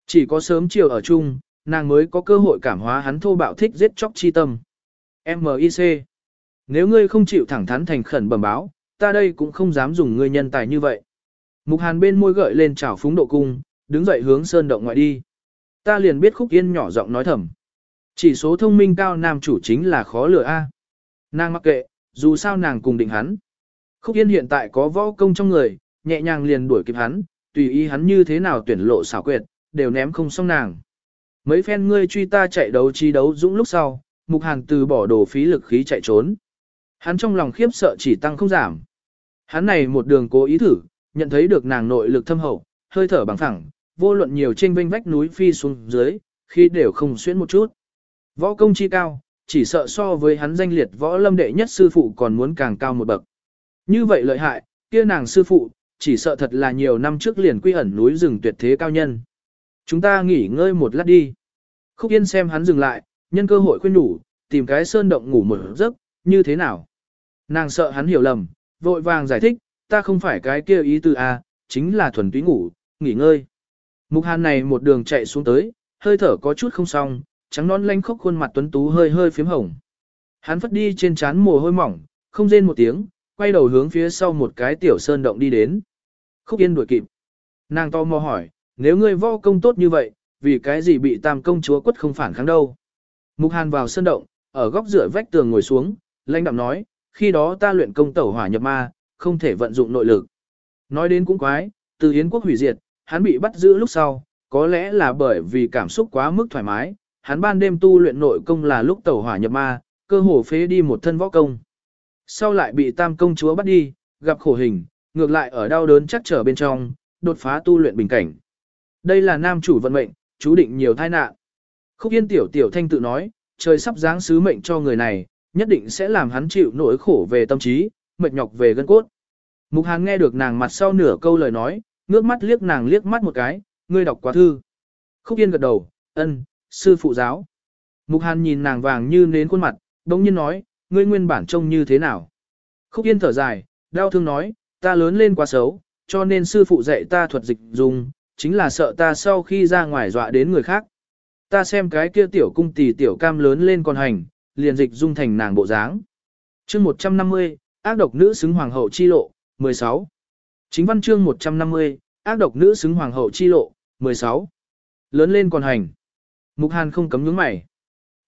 Chỉ có sớm chiều ở chung, nàng mới có cơ hội cảm hóa hắn thô bạo thích giết chóc chi tâm. M.I.C. Nếu ngươi không chịu thẳng thắn thành khẩn bẩm báo, ta đây cũng không dám dùng ngươi nhân tài như vậy. Mục hàn bên môi gợi lên chảo phúng độ cung, đứng dậy hướng sơn động ngoại đi. Ta liền biết khúc yên nhỏ giọng nói thầm. Chỉ số thông minh cao nam chủ chính là khó lừa A. Nàng mắc kệ, dù sao nàng cùng định hắn. Khúc yên hiện tại có võ công trong người, nhẹ nhàng liền đuổi kịp hắn, tùy ý hắn như thế nào tuyển lộ xảo quyệt, đều ném không xong nàng. Mấy phen ngươi truy ta chạy đấu chi đấu dũng lúc sau, mục hàn từ bỏ đồ phí lực khí chạy trốn. Hắn trong lòng khiếp sợ chỉ tăng không giảm. Hắn này một đường cố ý thử, nhận thấy được nàng nội lực thâm hậu, hơi thở bằng phẳng, vô luận nhiều trên vênh vách núi phi xuống dưới, khi đều không xuyên một chút. Võ công chi cao, chỉ sợ so với hắn danh liệt võ lâm đệ nhất sư phụ còn muốn càng cao một bậc. Như vậy lợi hại, kia nàng sư phụ, chỉ sợ thật là nhiều năm trước liền quy ẩn núi rừng tuyệt thế cao nhân. Chúng ta nghỉ ngơi một lát đi. Khúc Yên xem hắn dừng lại, nhân cơ hội khuyên đủ, tìm cái sơn động ngủ một giấc, như thế nào. Nàng sợ hắn hiểu lầm, vội vàng giải thích, ta không phải cái kia ý từ A, à, chính là thuần túy ngủ, nghỉ ngơi. Mục hàn này một đường chạy xuống tới, hơi thở có chút không xong, trắng non lanh khóc khuôn mặt tuấn tú hơi hơi phím hồng. Hắn phất đi trên trán mồ hôi mỏng, không rên một tiếng, quay đầu hướng phía sau một cái tiểu sơn động đi đến. Khúc Yên đuổi kịp. Nàng to mò hỏi, nếu ngươi võ công tốt như vậy, vì cái gì bị tam công chúa quất không phản kháng đâu. Mục Hàn vào sơn động, ở góc rửa vách tường ngồi xuống, lãnh đạm nói, khi đó ta luyện công tẩu hỏa nhập ma, không thể vận dụng nội lực. Nói đến cũng quái, từ Yến quốc hủy diệt, hắn bị bắt giữ lúc sau, có lẽ là bởi vì cảm xúc quá mức thoải mái, hắn ban đêm tu luyện nội công là lúc tẩu hỏa nhập ma, cơ hồ phế đi một thân võ công. Sau lại bị tam công chúa bắt đi, gặp khổ hình, ngược lại ở đau đớn chắc trở bên trong, đột phá tu luyện bình cảnh. Đây là nam chủ vận mệnh, chú định nhiều tai nạn. Khúc Yên tiểu tiểu thanh tự nói, trời sắp giáng sứ mệnh cho người này, nhất định sẽ làm hắn chịu nỗi khổ về tâm trí, mệt nhọc về gân cốt. Mục Hàn nghe được nàng mặt sau nửa câu lời nói, ngước mắt liếc nàng liếc mắt một cái, ngươi đọc quá thư. Khúc Yên gật đầu, ân, sư phụ giáo. Mục Hàn nhìn nàng vàng như nến khuôn mặt, đống nhiên nói, ngươi nguyên bản trông như thế nào. Khúc Yên thở dài, đau thương nói, ta lớn lên quá xấu, cho nên sư phụ dạy ta thuật dịch dùng, chính là sợ ta sau khi ra ngoài dọa đến người khác. Ta xem cái kia tiểu cung tỷ tiểu cam lớn lên con hành, liền dịch dung thành nàng bộ dáng. chương 150, ác độc nữ xứng hoàng hậu chi lộ, 16. Chính văn chương 150, ác độc nữ xứng hoàng hậu chi lộ, 16. Lớn lên còn hành. Mục Hàn không cấm nhướng mày.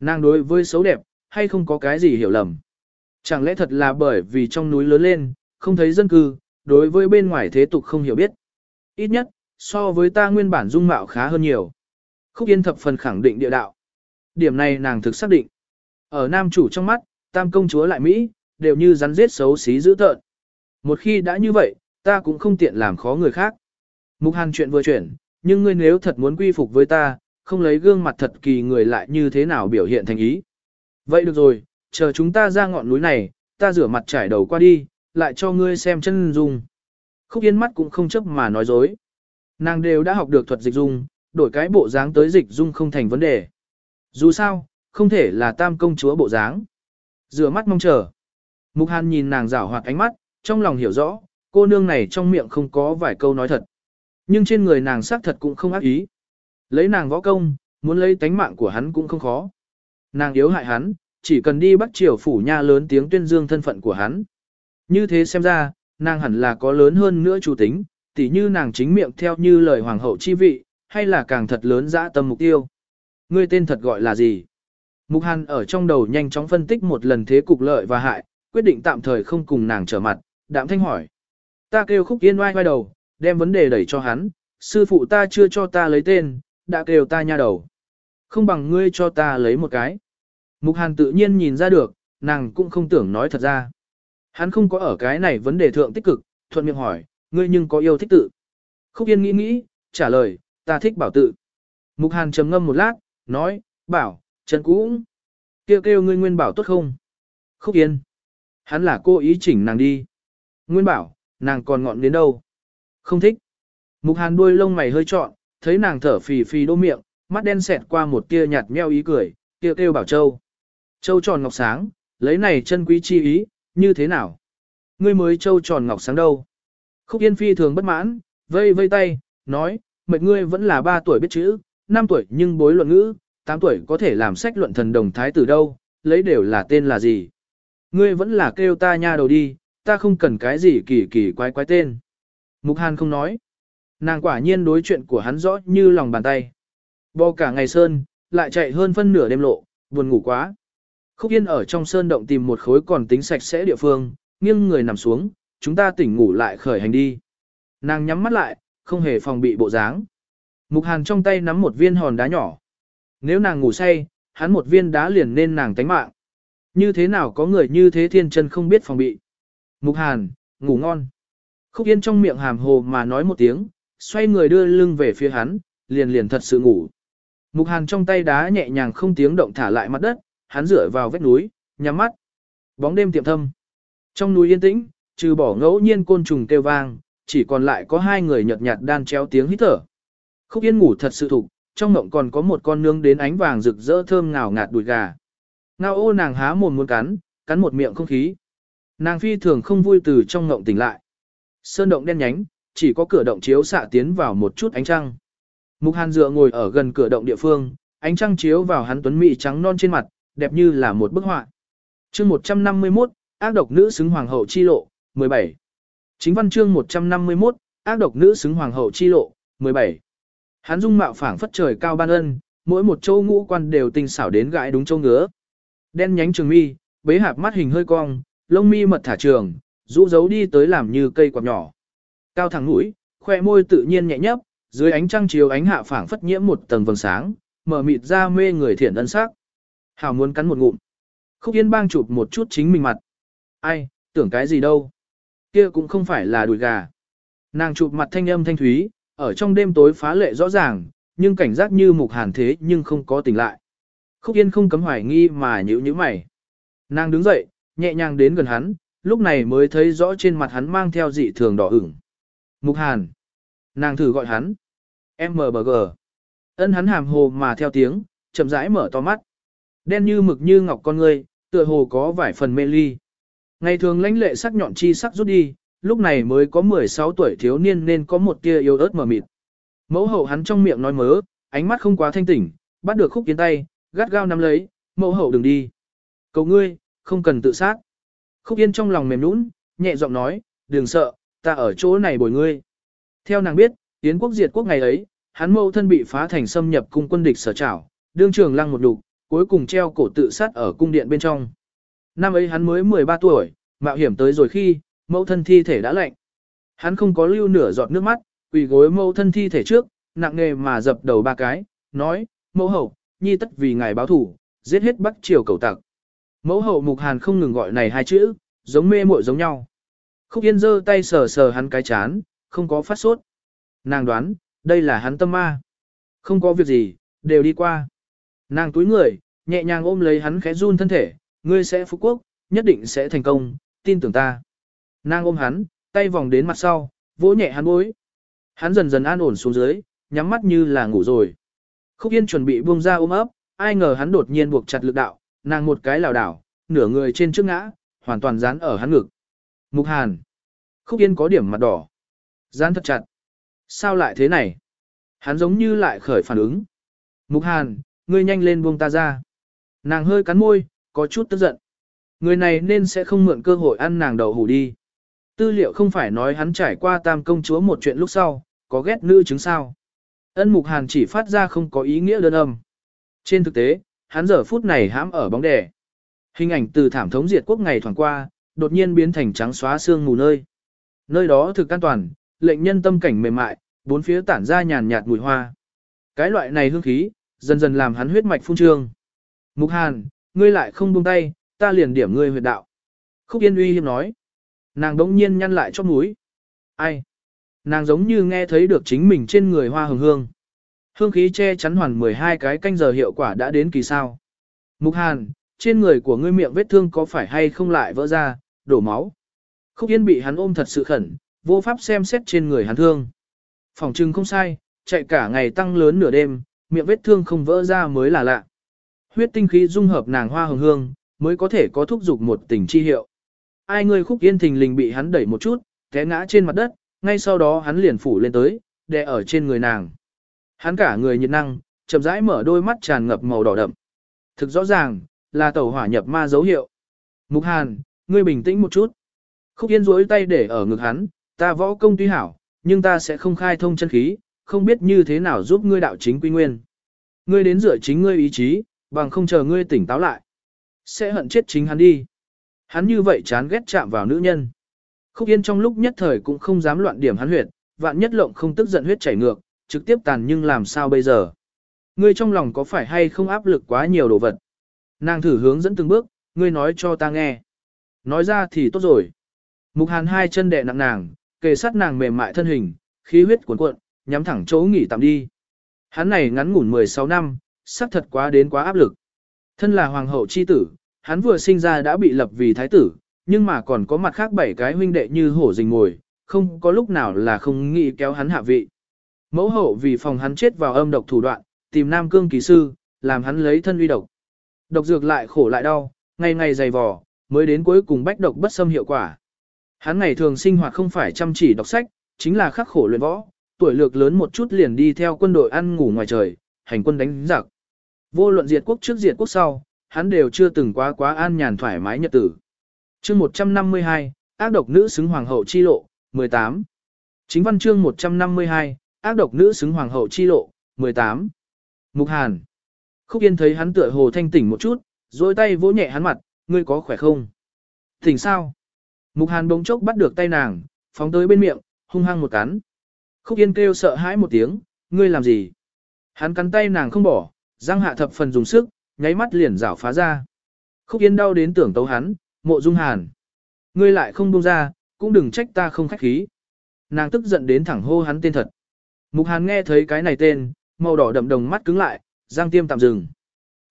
Nàng đối với xấu đẹp, hay không có cái gì hiểu lầm. Chẳng lẽ thật là bởi vì trong núi lớn lên, không thấy dân cư, đối với bên ngoài thế tục không hiểu biết. Ít nhất, so với ta nguyên bản dung mạo khá hơn nhiều. Khúc Yên thập phần khẳng định địa đạo. Điểm này nàng thực xác định. Ở nam chủ trong mắt, tam công chúa lại Mỹ, đều như rắn giết xấu xí dữ tợn. Một khi đã như vậy, ta cũng không tiện làm khó người khác. Mục hàn chuyện vừa chuyển, nhưng ngươi nếu thật muốn quy phục với ta, không lấy gương mặt thật kỳ người lại như thế nào biểu hiện thành ý. Vậy được rồi, chờ chúng ta ra ngọn núi này, ta rửa mặt trải đầu qua đi, lại cho ngươi xem chân dung. Khúc Yên mắt cũng không chấp mà nói dối. Nàng đều đã học được thuật dịch dung, đổi cái bộ dáng tới dịch dung không thành vấn đề. Dù sao, không thể là tam công chúa bộ dáng. Rửa mắt mong chờ. Mục Hàn nhìn nàng rảo hoạt ánh mắt, trong lòng hiểu rõ, cô nương này trong miệng không có vài câu nói thật. Nhưng trên người nàng xác thật cũng không ác ý. Lấy nàng võ công, muốn lấy tánh mạng của hắn cũng không khó. Nàng yếu hại hắn, chỉ cần đi bắt triều phủ nha lớn tiếng tuyên dương thân phận của hắn. Như thế xem ra, nàng hẳn là có lớn hơn nữa chủ tính, tỉ như nàng chính miệng theo như lời hoàng hậu chi vị, hay là càng thật lớn dã tâm mục tiêu. Ngươi tên thật gọi là gì? Mục Hàn ở trong đầu nhanh chóng phân tích một lần thế cục lợi và hại, quyết định tạm thời không cùng nàng trở mặt, đạm thanh hỏi. Ta kêu khúc yên oai oai đầu, đem vấn đề đẩy cho hắn, sư phụ ta chưa cho ta lấy tên, đã kêu ta nha đầu. Không bằng ngươi cho ta lấy một cái. Mục Hàn tự nhiên nhìn ra được, nàng cũng không tưởng nói thật ra. Hắn không có ở cái này vấn đề thượng tích cực, thuận miệng hỏi, ngươi nhưng có yêu thích tự. Khúc Yên nghĩ nghĩ, trả lời, ta thích bảo tự. Mục Hàn trầm ngâm một lát, nói, bảo, Trần cũng. Kêu kêu ngươi nguyên bảo tốt không? Khúc Yên. Hắn là cô ý chỉnh nàng đi. Nguyên bảo, nàng còn ngọn đến đâu? Không thích. Mục Hàn đuôi lông mày hơi trọn, thấy nàng thở phì phì đô miệng, mắt đen xẹt qua một tia nhạt nheo ý cười, kêu kêu bảo châu. Châu tròn ngọc sáng, lấy này chân quý chi ý, như thế nào? Ngươi mới châu tròn ngọc sáng đâu? Khúc Yên phi thường bất mãn, vây vây tay, nói, mệt ngươi vẫn là 3 tuổi biết chữ, 5 tuổi nhưng bối luận ngữ, 8 tuổi có thể làm sách luận thần đồng thái từ đâu, lấy đều là tên là gì. Ngươi vẫn là kêu ta nha đầu đi, ta không cần cái gì kỳ kỳ quái quái tên. Mục Hàn không nói. Nàng quả nhiên đối chuyện của hắn rõ như lòng bàn tay. Bò cả ngày sơn, lại chạy hơn phân nửa đêm lộ, buồn ngủ quá. Khúc Yên ở trong sơn động tìm một khối còn tính sạch sẽ địa phương, nghiêng người nằm xuống, chúng ta tỉnh ngủ lại khởi hành đi. Nàng nhắm mắt lại, không hề phòng bị bộ dáng. Mục Hàn trong tay nắm một viên hòn đá nhỏ. Nếu nàng ngủ say, hắn một viên đá liền nên nàng tánh mạng. Như thế nào có người như thế thiên chân không biết phòng bị. Mục Hàn, ngủ ngon. Khúc Yên trong miệng hàm hồ mà nói một tiếng, xoay người đưa lưng về phía hắn, liền liền thật sự ngủ. Mục Hàn trong tay đá nhẹ nhàng không tiếng động thả lại mặt đất, hắn dựa vào vách núi, nhắm mắt. Bóng đêm tiệm thâm. Trong núi yên tĩnh, trừ bỏ ngẫu nhiên côn trùng kêu vang, chỉ còn lại có hai người nhợt nhạt đan chéo tiếng hít thở. Khúc Yên ngủ thật sự thục, trong ngộng còn có một con nướng đến ánh vàng rực rỡ thơm ngào ngạt đùi gà. Ngao ô nàng há mồm muốn cắn, cắn một miệng không khí. Nàng phi thường không vui từ trong ngộng tỉnh lại. Sơn động đen nhánh, chỉ có cửa động chiếu xạ tiến vào một chút ánh trăng. Mục Hàn dựa ngồi ở gần cửa động địa phương, ánh trăng chiếu vào hắn tuấn mỹ trắng non trên mặt, đẹp như là một bức họa. Chương 151, ác độc nữ xứng hoàng hậu chi lộ, 17. Chính văn chương 151, ác độc nữ xứng hoàng hậu chi lộ, 17. Hắn dung mạo phảng phất trời cao ban ân, mỗi một châu ngũ quan đều tinh xảo đến gãi đúng châu ngứa. Đen nhánh trường mi, bế hạp mắt hình hơi cong, lông mi mật thả trường, rũ dấu đi tới làm như cây quạt nhỏ. Cao thẳng mũi, khoe môi tự nhiên nhẹ nhấp, dưới ánh trăng chiếu ánh hạ phảng phất nhiễm một tầng vầng sáng, mở mịt ra mê người thiện ân sắc. Hảo muốn cắn một ngụm. Khúc Yên bang chụp một chút chính mình mặt. Ai, tưởng cái gì đâu. Kia cũng không phải là đùi gà. Nàng chụp mặt thanh âm thanh thúy, ở trong đêm tối phá lệ rõ ràng, nhưng cảnh giác như mục hàn thế nhưng không có tỉnh lại. Khúc Yên không cấm hoài nghi mà nhữ như mày. Nàng đứng dậy, nhẹ nhàng đến gần hắn, lúc này mới thấy rõ trên mặt hắn mang theo dị thường đỏ ửng. Mục hàn. Nàng thử gọi hắn. M B G. Ân hắn hàm hồ mà theo tiếng, chậm rãi mở to mắt. Đen như mực như ngọc con người, tựa hồ có vài phần mê ly. Ngày thường lãnh lệ sắc nhọn chi sắc rút đi, lúc này mới có 16 tuổi thiếu niên nên có một tia yêu ớt mờ mịt. Mẫu hậu hắn trong miệng nói mớ, ánh mắt không quá thanh tỉnh, bắt được khúc kiến tay, gắt gao nắm lấy, mẫu hậu đừng đi. Cầu ngươi, không cần tự sát. Khúc yên trong lòng mềm nũng, nhẹ giọng nói, đừng sợ, ta ở chỗ này bồi ngươi. Theo nàng biết, Yến quốc diệt quốc ngày ấy, hắn mẫu thân bị phá thành xâm nhập cung quân địch sở trảo, đương trường lăng một đục, cuối cùng treo cổ tự sát ở cung điện bên trong. Năm ấy hắn mới 13 tuổi, mạo hiểm tới rồi khi, mẫu thân thi thể đã lạnh. Hắn không có lưu nửa giọt nước mắt, quỳ gối mẫu thân thi thể trước, nặng nề mà dập đầu ba cái, nói, mẫu hậu, nhi tất vì ngài báo thủ, giết hết bắc triều cầu tặc. Mẫu hậu mục hàn không ngừng gọi này hai chữ, giống mê muội giống nhau. Khúc Yên giơ tay sờ sờ hắn cái chán, không có phát sốt. Nàng đoán, đây là hắn tâm ma. Không có việc gì, đều đi qua. Nàng túi người, nhẹ nhàng ôm lấy hắn khẽ run thân thể, ngươi sẽ phú quốc, nhất định sẽ thành công, tin tưởng ta. Nàng ôm hắn, tay vòng đến mặt sau, vỗ nhẹ hắn bối. Hắn dần dần an ổn xuống dưới, nhắm mắt như là ngủ rồi. Khúc Yên chuẩn bị buông ra ôm ấp, ai ngờ hắn đột nhiên buộc chặt lực đạo, nàng một cái lảo đảo, nửa người trên trước ngã, hoàn toàn dán ở hắn ngực. Mục Hàn. Khúc Yên có điểm mặt đỏ. Dán thật chặt. Sao lại thế này? Hắn giống như lại khởi phản ứng. Mục Hàn, ngươi nhanh lên buông ta ra. Nàng hơi cắn môi, có chút tức giận. Người này nên sẽ không mượn cơ hội ăn nàng đầu hủ đi. Tư liệu không phải nói hắn trải qua tam công chúa một chuyện lúc sau, có ghét nữ chứng sao. Ân Mục Hàn chỉ phát ra không có ý nghĩa đơn âm. Trên thực tế, hắn giờ phút này hãm ở bóng đè. Hình ảnh từ thảm thống diệt quốc ngày thoảng qua, đột nhiên biến thành trắng xóa xương mù nơi. Nơi đó thực an toàn, lệnh nhân tâm cảnh mềm mại, bốn phía tản ra nhàn nhạt mùi hoa. Cái loại này hương khí, dần dần làm hắn huyết mạch phun trương. Mục Hàn, ngươi lại không buông tay, ta liền điểm ngươi huyệt đạo. Khúc Yên uy hiếp nói. Nàng đống nhiên nhăn lại chóp mũi. Ai? Nàng giống như nghe thấy được chính mình trên người hoa hồng hương. Hương khí che chắn hoàn 12 cái canh giờ hiệu quả đã đến kỳ sao. Mục Hàn, trên người của ngươi miệng vết thương có phải hay không lại vỡ ra, đổ máu. Khúc Yên bị hắn ôm thật sự khẩn, vô pháp xem xét trên người hắn thương. Phòng trưng không sai, chạy cả ngày tăng lớn nửa đêm, miệng vết thương không vỡ ra mới là lạ. Huyết tinh khí dung hợp nàng hoa hồng hương, mới có thể có thúc dục một tình chi hiệu. Ai người khúc yên thình lình bị hắn đẩy một chút, té ngã trên mặt đất, ngay sau đó hắn liền phủ lên tới, đè ở trên người nàng. Hắn cả người nhiệt năng, chậm rãi mở đôi mắt tràn ngập màu đỏ đậm. Thực rõ ràng, là tẩu hỏa nhập ma dấu hiệu. Mục Hàn, ngươi bình tĩnh một chút. Khúc Yên duỗi tay để ở ngực hắn, ta võ công tuy hảo, nhưng ta sẽ không khai thông chân khí, không biết như thế nào giúp ngươi đạo chính quy nguyên. Ngươi đến dựa chính ngươi ý chí, bằng không chờ ngươi tỉnh táo lại. Sẽ hận chết chính hắn đi. Hắn như vậy chán ghét chạm vào nữ nhân. Khúc Yên trong lúc nhất thời cũng không dám loạn điểm hắn huyệt, vạn nhất lộng không tức giận huyết chảy ngược, trực tiếp tàn nhưng làm sao bây giờ. Ngươi trong lòng có phải hay không áp lực quá nhiều đồ vật. Nàng thử hướng dẫn từng bước, ngươi nói cho ta nghe. Nói ra thì tốt rồi. Mục hàn hai chân đè nặng nàng, kề sát nàng mềm mại thân hình, khí huyết cuồn cuộn, nhắm thẳng chỗ nghỉ tạm đi. Hắn này ngắn ngủn 16 năm, xác thật quá đến quá áp lực. Thân là hoàng hậu chi tử, hắn vừa sinh ra đã bị lập vì thái tử, nhưng mà còn có mặt khác bảy cái huynh đệ như hổ rình ngồi, không có lúc nào là không nghĩ kéo hắn hạ vị. Mẫu hậu vì phòng hắn chết vào âm độc thủ đoạn, tìm Nam Cương kỳ sư, làm hắn lấy thân uy độc. Độc dược lại khổ lại đau, ngày ngày dày vò, mới đến cuối cùng bách độc bất xâm hiệu quả. Hắn ngày thường sinh hoạt không phải chăm chỉ đọc sách, chính là khắc khổ luyện võ, tuổi lược lớn một chút liền đi theo quân đội ăn ngủ ngoài trời, hành quân đánh giặc. Vô luận diệt quốc trước diệt quốc sau, hắn đều chưa từng quá quá an nhàn thoải mái nhật tử. Chương 152, ác độc nữ xứng hoàng hậu chi lộ, 18. Chính văn chương 152, ác độc nữ xứng hoàng hậu chi lộ, 18. Mục Hàn. Khúc Yên thấy hắn tựa hồ thanh tỉnh một chút, rồi tay vỗ nhẹ hắn mặt, ngươi có khỏe không? Tỉnh sao? Mục Hàn bỗng chốc bắt được tay nàng, phóng tới bên miệng, hung hăng một cắn. Khúc Yên kêu sợ hãi một tiếng, ngươi làm gì? Hắn cắn tay nàng không bỏ, răng hạ thập phần dùng sức, nháy mắt liền rảo phá ra. Khúc Yên đau đến tưởng tấu hắn, mộ dung hàn. Ngươi lại không buông ra, cũng đừng trách ta không khách khí. Nàng tức giận đến thẳng hô hắn tên thật. Mục hàn nghe thấy cái này tên, màu đỏ đậm đồng mắt cứng lại, giang tiêm tạm dừng.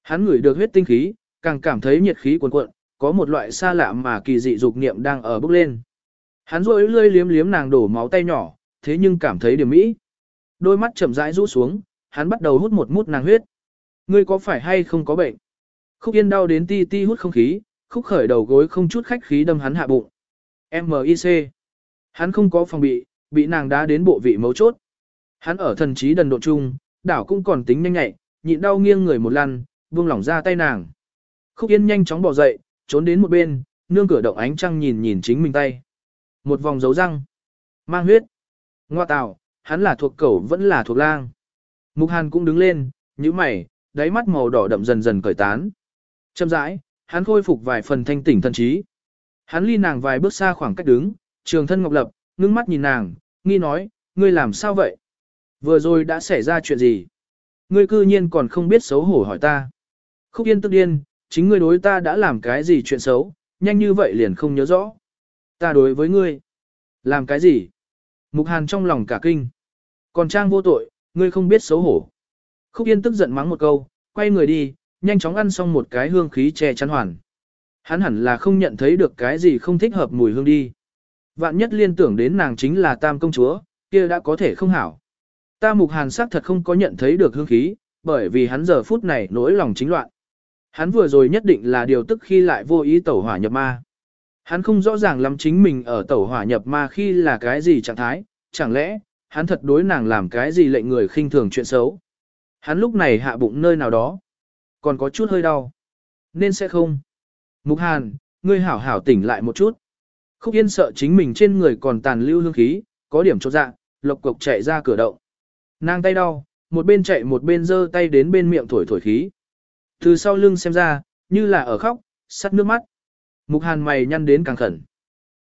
Hắn ngửi được huyết tinh khí, càng cảm thấy nhiệt khí cuồn cuộn, có một loại xa lạ mà kỳ dị dục niệm đang ở bốc lên. Hắn rôi lươi liếm liếm nàng đổ máu tay nhỏ, thế nhưng cảm thấy điểm mỹ. Đôi mắt chậm rãi rũ xuống, hắn bắt đầu hút một mút nàng huyết. Ngươi có phải hay không có bệnh? Khúc yên đau đến ti ti hút không khí, khúc khởi đầu gối không chút khách khí đâm hắn hạ bụng. M.I.C. Hắn không có phòng bị, bị nàng đá đến bộ vị mấu chốt. Hắn ở thần trí đần độ chung, đảo cũng còn tính nhanh nhạy, nhịn đau nghiêng người một lần, buông lỏng ra tay nàng. Khúc Yên nhanh chóng bỏ dậy, trốn đến một bên, nương cửa động ánh trăng nhìn nhìn chính mình tay. Một vòng dấu răng. Mang huyết. Ngoa tào, hắn là thuộc cẩu vẫn là thuộc lang. Mục Hàn cũng đứng lên, như mày, đáy mắt màu đỏ đậm dần dần cởi tán. Châm rãi, hắn khôi phục vài phần thanh tỉnh thần trí. Hắn ly nàng vài bước xa khoảng cách đứng, trường thân ngọc lập, ngưng mắt nhìn nàng, nghi nói, ngươi làm sao vậy? Vừa rồi đã xảy ra chuyện gì? Ngươi cư nhiên còn không biết xấu hổ hỏi ta. Khúc yên tức điên, chính ngươi đối ta đã làm cái gì chuyện xấu, nhanh như vậy liền không nhớ rõ. Ta đối với ngươi. Làm cái gì? Mục hàn trong lòng cả kinh. Còn trang vô tội, ngươi không biết xấu hổ. Khúc yên tức giận mắng một câu, quay người đi, nhanh chóng ăn xong một cái hương khí che chắn hoàn. Hắn hẳn là không nhận thấy được cái gì không thích hợp mùi hương đi. Vạn nhất liên tưởng đến nàng chính là tam công chúa, kia đã có thể không hảo. Ta mục hàn sắc thật không có nhận thấy được hương khí, bởi vì hắn giờ phút này nỗi lòng chính loạn. Hắn vừa rồi nhất định là điều tức khi lại vô ý tẩu hỏa nhập ma. Hắn không rõ ràng lắm chính mình ở tẩu hỏa nhập ma khi là cái gì trạng thái, chẳng lẽ, hắn thật đối nàng làm cái gì lệnh người khinh thường chuyện xấu. Hắn lúc này hạ bụng nơi nào đó, còn có chút hơi đau. Nên sẽ không. Mục Hàn, ngươi hảo hảo tỉnh lại một chút. Khúc Yên sợ chính mình trên người còn tàn lưu hương khí, có điểm chốt dạ, lộc cục chạy ra cửa động. Nàng tay đau, một bên chạy một bên giơ tay đến bên miệng thổi thổi khí. Từ sau lưng xem ra, như là ở khóc, sắt nước mắt. Mục Hàn mày nhăn đến càng khẩn.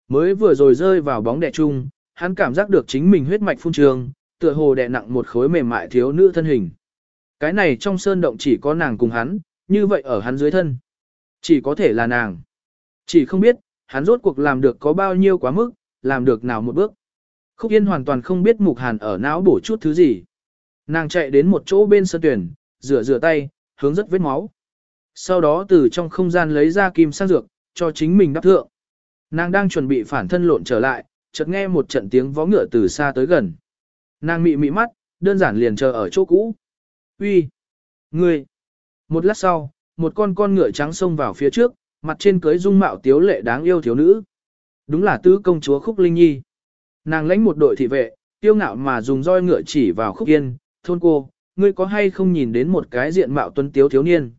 Mới vừa rồi rơi vào bóng đè chung, hắn cảm giác được chính mình huyết mạch phun trường, tựa hồ đè nặng một khối mềm mại thiếu nữ thân hình. Cái này trong sơn động chỉ có nàng cùng hắn, như vậy ở hắn dưới thân. Chỉ có thể là nàng. Chỉ không biết, hắn rốt cuộc làm được có bao nhiêu quá mức, làm được nào một bước. Khúc Yên hoàn toàn không biết Mục Hàn ở não bổ chút thứ gì. Nàng chạy đến một chỗ bên sân tuyển, rửa rửa tay, hướng rất vết máu. Sau đó từ trong không gian lấy ra kim sang dược, cho chính mình đắp thượng. Nàng đang chuẩn bị phản thân lộn trở lại, chợt nghe một trận tiếng vó ngựa từ xa tới gần. Nàng mị mị mắt, đơn giản liền chờ ở chỗ cũ. Uy, Ngươi! Một lát sau, một con con ngựa trắng xông vào phía trước, mặt trên cưới dung mạo tiếu lệ đáng yêu thiếu nữ. Đúng là tứ công chúa Khúc Linh Nhi. Nàng lãnh một đội thị vệ, tiêu ngạo mà dùng roi ngựa chỉ vào Khúc Yên, thôn cô, ngươi có hay không nhìn đến một cái diện mạo tuấn tiếu thiếu niên?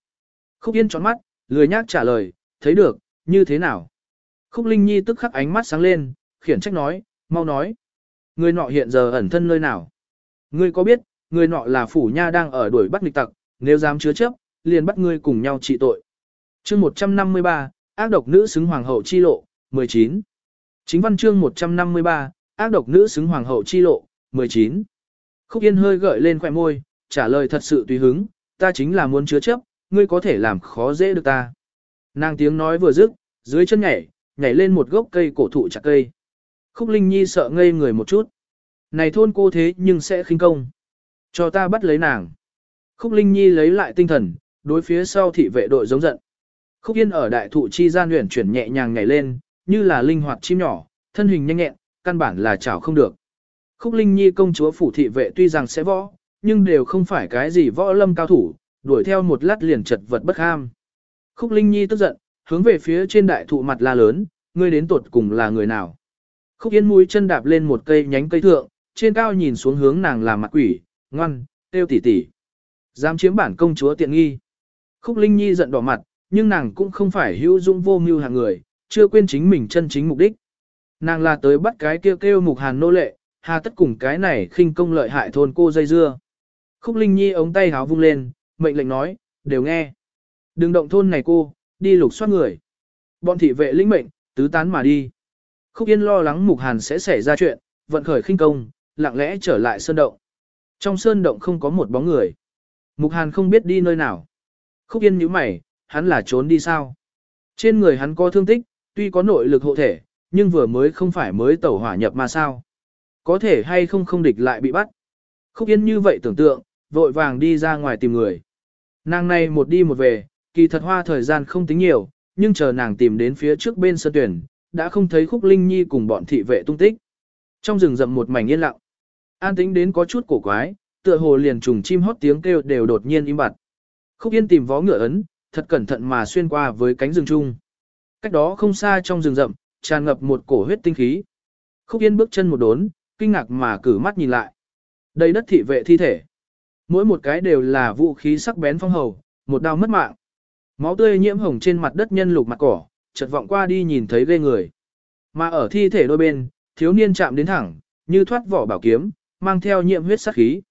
Khúc Yên tròn mắt, lười nhác trả lời, thấy được, như thế nào? Khúc Linh Nhi tức khắc ánh mắt sáng lên, khiển trách nói, mau nói. ngươi nọ hiện giờ ẩn thân nơi nào? Ngươi có biết, người nọ là phủ nha đang ở đuổi bắt nghịch tặc, nếu dám chứa chấp, liền bắt ngươi cùng nhau trị tội. Chương 153, ác độc nữ xứng hoàng hậu chi lộ, 19. Chính văn chương 153, ác độc nữ xứng hoàng hậu chi lộ, 19. Khúc Yên hơi gợi lên khóe môi, trả lời thật sự tùy hứng, ta chính là muốn chứa chấp, ngươi có thể làm khó dễ được ta. Nàng tiếng nói vừa dứt, dưới chân nhảy, nhảy lên một gốc cây cổ thụ chặt cây. Khúc Linh Nhi sợ ngây người một chút. Này thôn cô thế nhưng sẽ khinh công. Cho ta bắt lấy nàng. Khúc Linh Nhi lấy lại tinh thần, đối phía sau thị vệ đội giống giận. Khúc Yên ở đại thụ chi gian luyện chuyển nhẹ nhàng nhảy lên, như là linh hoạt chim nhỏ, thân hình nhanh nhẹn, căn bản là chảo không được. Khúc Linh Nhi công chúa phủ thị vệ tuy rằng sẽ võ, nhưng đều không phải cái gì võ lâm cao thủ, đuổi theo một lát liền chật vật bất ham. Khúc Linh Nhi tức giận, hướng về phía trên đại thụ mặt la lớn, ngươi đến tuột cùng là người nào. Khúc Yên mũi chân đạp lên một cây nhánh cây thượng, trên cao nhìn xuống hướng nàng là mặt quỷ, ngoan, tiêu tỉ tỉ. Dám chiếm bản công chúa tiện nghi. Khúc Linh Nhi giận đỏ mặt, nhưng nàng cũng không phải hữu dung vô mưu hàng người, chưa quên chính mình chân chính mục đích. Nàng là tới bắt cái kêu kêu mục hàn nô lệ, hà tất cùng cái này khinh công lợi hại thôn cô dây dưa. Khúc Linh Nhi ống tay háo vung lên, mệnh lệnh nói, đều nghe. Đừng động thôn này cô, đi lục soát người. Bọn thị vệ lĩnh mệnh, tứ tán mà đi. Khúc Yên lo lắng Mục Hàn sẽ xảy ra chuyện, vận khởi khinh công, lặng lẽ trở lại sơn động. Trong sơn động không có một bóng người. Mục Hàn không biết đi nơi nào. Khúc Yên nhíu mày, hắn là trốn đi sao? Trên người hắn có thương tích, tuy có nội lực hộ thể, nhưng vừa mới không phải mới tẩu hỏa nhập mà sao? Có thể hay không không địch lại bị bắt. Khúc Yên như vậy tưởng tượng, vội vàng đi ra ngoài tìm người. Nàng này một đi một về, kỳ thật hoa thời gian không tính nhiều, nhưng chờ nàng tìm đến phía trước bên sân tuyển, đã không thấy Khúc Linh Nhi cùng bọn thị vệ tung tích. Trong rừng rậm một mảnh yên lặng. An tĩnh đến có chút cổ quái, tựa hồ liền trùng chim hót tiếng kêu đều đột nhiên im bặt. Khúc Yên tìm vó ngựa ấn, thật cẩn thận mà xuyên qua với cánh rừng chung. Cách đó không xa trong rừng rậm, tràn ngập một cổ huyết tinh khí. Khúc Yên bước chân một đốn, kinh ngạc mà cử mắt nhìn lại. Đây đất thị vệ thi thể. Mỗi một cái đều là vũ khí sắc bén phong hầu, một đao mất mạng. Máu tươi nhiễm hồng trên mặt đất nhân lục mặt cỏ, chợt vọng qua đi nhìn thấy ghê người. Mà ở thi thể đôi bên, thiếu niên chạm đến thẳng, như thoát vỏ bảo kiếm, mang theo nhiệm huyết sát khí.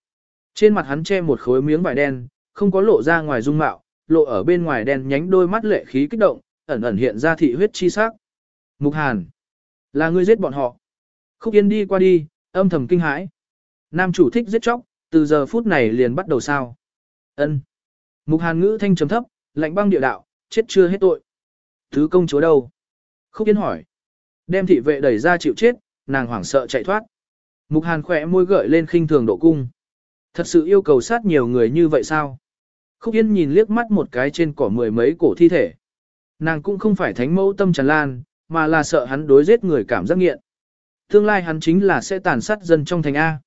Trên mặt hắn che một khối miếng vải đen, không có lộ ra ngoài dung mạo, lộ ở bên ngoài đen nhánh đôi mắt lệ khí kích động, ẩn ẩn hiện ra thị huyết chi sắc. Mục Hàn, là ngươi giết bọn họ. Khúc Yên đi qua đi, âm thầm kinh hãi. Nam chủ thích giết chóc, từ giờ phút này liền bắt đầu sao. ân Mục Hàn ngữ thanh trầm thấp, lạnh băng địa đạo, chết chưa hết tội. Thứ công chúa đâu? Khúc Yên hỏi. Đem thị vệ đẩy ra chịu chết, nàng hoảng sợ chạy thoát. Mục Hàn khỏe môi gợi lên khinh thường độ cung. Thật sự yêu cầu sát nhiều người như vậy sao? Khúc Yên nhìn liếc mắt một cái trên cỏ mười mấy cổ thi thể. Nàng cũng không phải thánh mẫu tâm tràn lan, mà là sợ hắn đối giết người cảm giác nghiện. Tương lai hắn chính là sẽ tàn sát dân trong thành A.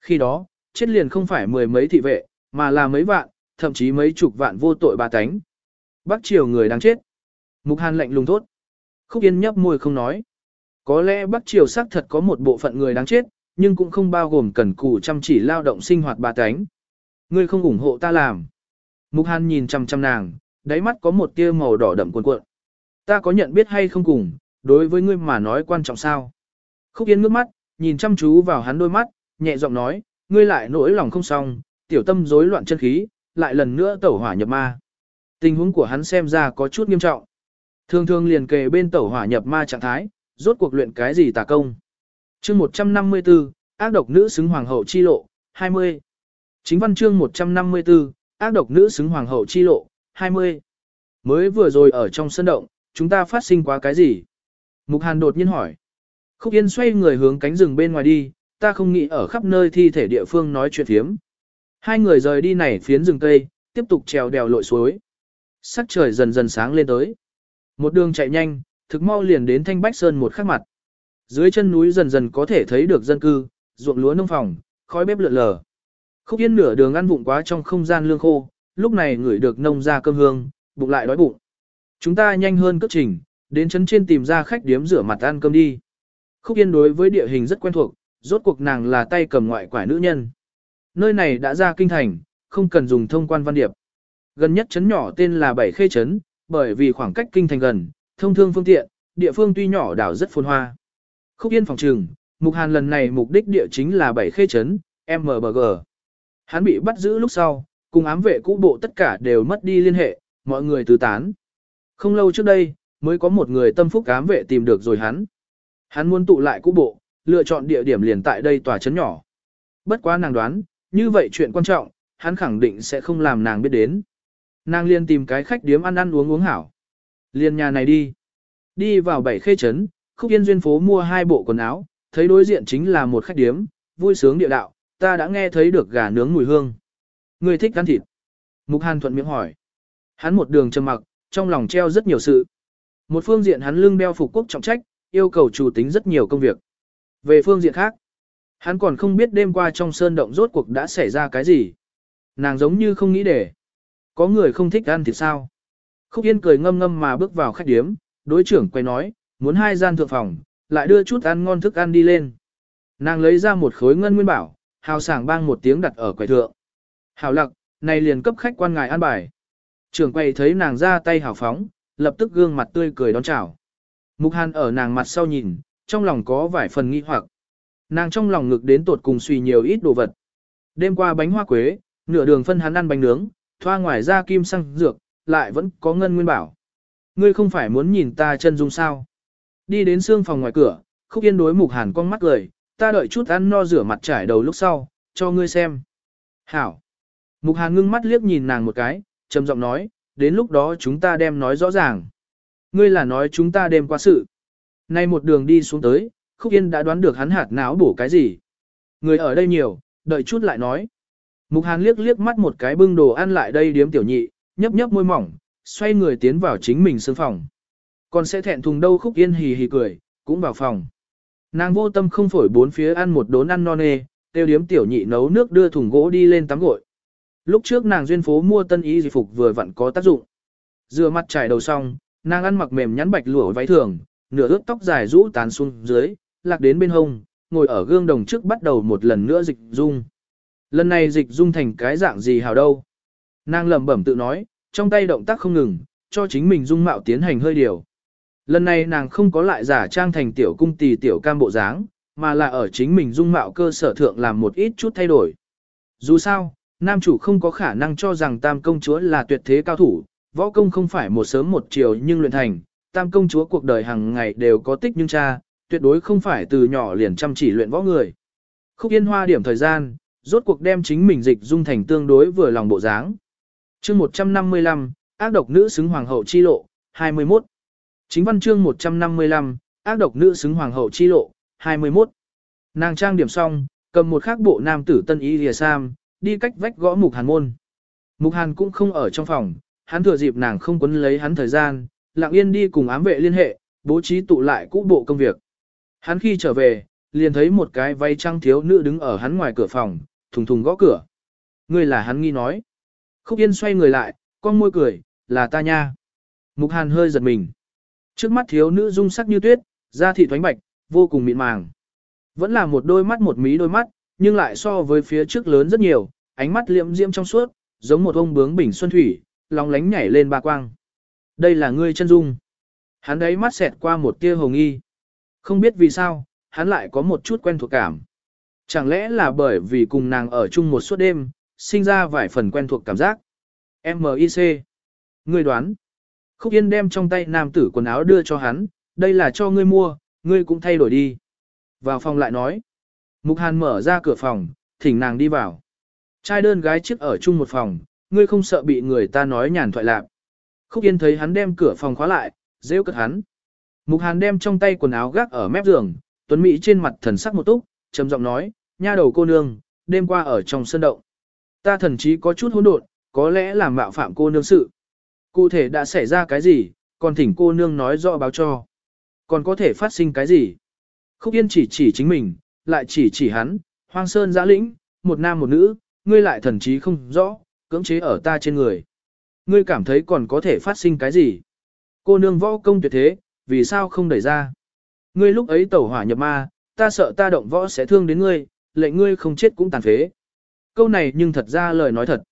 Khi đó, chết liền không phải mười mấy thị vệ, mà là mấy vạn, thậm chí mấy chục vạn vô tội bà tánh. Bắc triều người đang chết. Mục Hàn lạnh lùng thốt. Khúc Yên nhấp môi không nói. Có lẽ Bắc triều xác thật có một bộ phận người đáng chết, nhưng cũng không bao gồm cần cù chăm chỉ lao động sinh hoạt ba cánh. Ngươi không ủng hộ ta làm. Mục Hàn nhìn chăm chăm nàng, đáy mắt có một tia màu đỏ đậm cuộn cuộn. Ta có nhận biết hay không cùng, đối với ngươi mà nói quan trọng sao? Khúc Yên ngước mắt, nhìn chăm chú vào hắn đôi mắt, nhẹ giọng nói, ngươi lại nỗi lòng không xong, tiểu tâm rối loạn chân khí, lại lần nữa tẩu hỏa nhập ma. Tình huống của hắn xem ra có chút nghiêm trọng. Thường thường liền kề bên tẩu hỏa nhập ma trạng thái, rốt cuộc luyện cái gì tà công chương 154, ác độc nữ xứng hoàng hậu chi lộ, 20. Chính văn chương 154, ác độc nữ xứng hoàng hậu chi lộ, 20. Mới vừa rồi ở trong sân động, chúng ta phát sinh quá cái gì? Mục Hàn đột nhiên hỏi. Khúc Yên xoay người hướng cánh rừng bên ngoài đi, ta không nghĩ ở khắp nơi thi thể địa phương nói chuyện thiếm. Hai người rời đi này phiến rừng cây, tiếp tục trèo đèo lội suối. Sắc trời dần dần sáng lên tới. Một đường chạy nhanh, thực mau liền đến Thanh Bách Sơn một khắc mặt. Dưới chân núi dần dần có thể thấy được dân cư, ruộng lúa nông phòng, khói bếp lượn lờ. Khúc Yên nửa đường ăn vụng quá trong không gian lương khô, lúc này ngửi được nông ra cơm hương, bụng lại đói bụng. Chúng ta nhanh hơn cất trình, đến chấn trên tìm ra khách điếm rửa mặt ăn cơm đi. Khúc Yên đối với địa hình rất quen thuộc, rốt cuộc nàng là tay cầm ngoại quải nữ nhân. Nơi này đã ra kinh thành, không cần dùng thông quan văn điệp. Gần nhất chấn nhỏ tên là Bảy Khê Trấn, bởi vì khoảng cách kinh thành gần, thông thương phương tiện, địa phương tuy nhỏ đảo rất phồn hoa. Khúc Yên phòng trừng, Mục Hàn lần này mục đích địa chính là Bảy Khê Trấn, MBG. Hắn bị bắt giữ lúc sau, cùng ám vệ cũ bộ tất cả đều mất đi liên hệ, mọi người tứ tán. Không lâu trước đây, mới có một người tâm phúc ám vệ tìm được rồi hắn. Hắn muốn tụ lại cũ bộ, lựa chọn địa điểm liền tại đây tòa trấn nhỏ. Bất quá nàng đoán, như vậy chuyện quan trọng, hắn khẳng định sẽ không làm nàng biết đến. Nàng liền tìm cái khách điếm ăn ăn uống uống hảo. Liền nhà này đi. Đi vào bảy khê trấn, khúc yên duyên phố mua hai bộ quần áo, thấy đối diện chính là một khách điếm, vui sướng địa đạo, ta đã nghe thấy được gà nướng mùi hương. Người thích ăn thịt. Mục Hàn thuận miệng hỏi. Hắn một đường trầm mặc, trong lòng treo rất nhiều sự. Một phương diện hắn lưng đeo phục quốc trọng trách, yêu cầu chủ tính rất nhiều công việc. Về phương diện khác, hắn còn không biết đêm qua trong sơn động rốt cuộc đã xảy ra cái gì. Nàng giống như không nghĩ để. Có người không thích ăn thì sao? Khúc Yên cười ngâm ngâm mà bước vào khách điếm, đối trưởng quay nói, muốn hai gian thượng phòng, lại đưa chút ăn ngon thức ăn đi lên. Nàng lấy ra một khối ngân nguyên bảo, hào sảng bang một tiếng đặt ở quầy thượng. Hào lặc, này liền cấp khách quan ngài ăn bài. Trưởng quầy thấy nàng ra tay hào phóng, lập tức gương mặt tươi cười đón chào. Mục Hàn ở nàng mặt sau nhìn, trong lòng có vài phần nghi hoặc. Nàng trong lòng ngực đến tột cùng suy nhiều ít đồ vật. Đêm qua bánh hoa quế, nửa đường phân hắn ăn bánh nướng, thoa ngoài ra kim xăng dược, lại vẫn có ngân nguyên bảo. Ngươi không phải muốn nhìn ta chân dung sao? Đi đến xương phòng ngoài cửa, khúc yên đối mục hàn con mắt cười, ta đợi chút ăn no rửa mặt trải đầu lúc sau, cho ngươi xem. Hảo. Mục hàn ngưng mắt liếc nhìn nàng một cái, trầm giọng nói, đến lúc đó chúng ta đem nói rõ ràng. Ngươi là nói chúng ta đem qua sự. Nay một đường đi xuống tới, khúc yên đã đoán được hắn hạt não bổ cái gì. Người ở đây nhiều, đợi chút lại nói. Mục hàn liếc liếc mắt một cái bưng đồ ăn lại đây điếm tiểu nhị, nhấp nhấp môi mỏng, xoay người tiến vào chính mình sương phòng. Còn sẽ thẹn thùng đâu khúc yên hì hì cười, cũng vào phòng. Nàng vô tâm không phổi bốn phía ăn một đốn ăn non nê, tiêu điếm tiểu nhị nấu nước đưa thùng gỗ đi lên tắm gội. Lúc trước nàng duyên phố mua tân y dịch phục vừa vặn có tác dụng. Rửa mặt trải đầu xong, nàng ăn mặc mềm nhắn bạch lụa váy thường, nửa ướt tóc dài rũ tán xuống dưới, lạc đến bên hông, ngồi ở gương đồng trước bắt đầu một lần nữa dịch dung. Lần này dịch dung thành cái dạng gì hào đâu. Nàng lẩm bẩm tự nói, trong tay động tác không ngừng, cho chính mình dung mạo tiến hành hơi điều. Lần này nàng không có lại giả trang thành tiểu cung tỳ tiểu cam bộ dáng, mà là ở chính mình dung mạo cơ sở thượng làm một ít chút thay đổi. Dù sao, nam chủ không có khả năng cho rằng tam công chúa là tuyệt thế cao thủ, võ công không phải một sớm một chiều nhưng luyện thành, tam công chúa cuộc đời hàng ngày đều có tích nhưng cha, tuyệt đối không phải từ nhỏ liền chăm chỉ luyện võ người. Khúc Yên Hoa điểm thời gian, rốt cuộc đem chính mình dịch dung thành tương đối vừa lòng bộ dáng. chương 155, ác độc nữ xứng hoàng hậu chi lộ, 21. Chính văn chương 155, ác độc nữ xứng hoàng hậu chi lộ, 21. Nàng trang điểm xong, cầm một khác bộ nam tử tân y lìa sam, đi cách vách gõ mục hàn môn. Mục hàn cũng không ở trong phòng, hắn thừa dịp nàng không quấn lấy hắn thời gian, lặng yên đi cùng ám vệ liên hệ, bố trí tụ lại cũ bộ công việc. Hắn khi trở về, liền thấy một cái váy trăng thiếu nữ đứng ở hắn ngoài cửa phòng, thùng thùng gõ cửa. Ngươi là hắn nghi nói. Khúc Yên xoay người lại, con môi cười, là ta nha. Mục Hàn hơi giật mình. Trước mắt thiếu nữ dung sắc như tuyết, da thị thoánh bạch, vô cùng mịn màng. Vẫn là một đôi mắt một mí đôi mắt, nhưng lại so với phía trước lớn rất nhiều, ánh mắt liệm diễm trong suốt, giống một ông bướng bình xuân thủy, lòng lánh nhảy lên ba quang. Đây là ngươi chân dung. Hắn đấy mắt xẹt qua một tia hồng y. Không biết vì sao, hắn lại có một chút quen thuộc cảm. Chẳng lẽ là bởi vì cùng nàng ở chung một suốt đêm, sinh ra vài phần quen thuộc cảm giác. M.I.C. Ngươi đoán. Khúc Yên đem trong tay nam tử quần áo đưa cho hắn, đây là cho ngươi mua, ngươi cũng thay đổi đi. Vào phòng lại nói. Mục Hàn mở ra cửa phòng, thỉnh nàng đi vào. Trai đơn gái trước ở chung một phòng, ngươi không sợ bị người ta nói nhàn thoại lạc. Khúc Yên thấy hắn đem cửa phòng khóa lại, rêu cất hắn. Mục Hàn đem trong tay quần áo gác ở mép giường, Tuấn Mỹ trên mặt thần sắc một túc, trầm giọng nói, nha đầu cô nương, đêm qua ở trong sân động. Ta thần chí có chút hỗn độn, có lẽ là mạo phạm cô nương sự. Cụ thể đã xảy ra cái gì, còn thỉnh cô nương nói rõ báo cho. Còn có thể phát sinh cái gì? Khúc Yên chỉ chỉ chính mình, lại chỉ chỉ hắn, hoang sơn giã lĩnh, một nam một nữ, ngươi lại thần trí không rõ, cưỡng chế ở ta trên người. Ngươi cảm thấy còn có thể phát sinh cái gì? Cô nương võ công tuyệt thế, vì sao không đẩy ra? Ngươi lúc ấy tẩu hỏa nhập ma, ta sợ ta động võ sẽ thương đến ngươi, lệnh ngươi không chết cũng tàn phế. Câu này nhưng thật ra lời nói thật.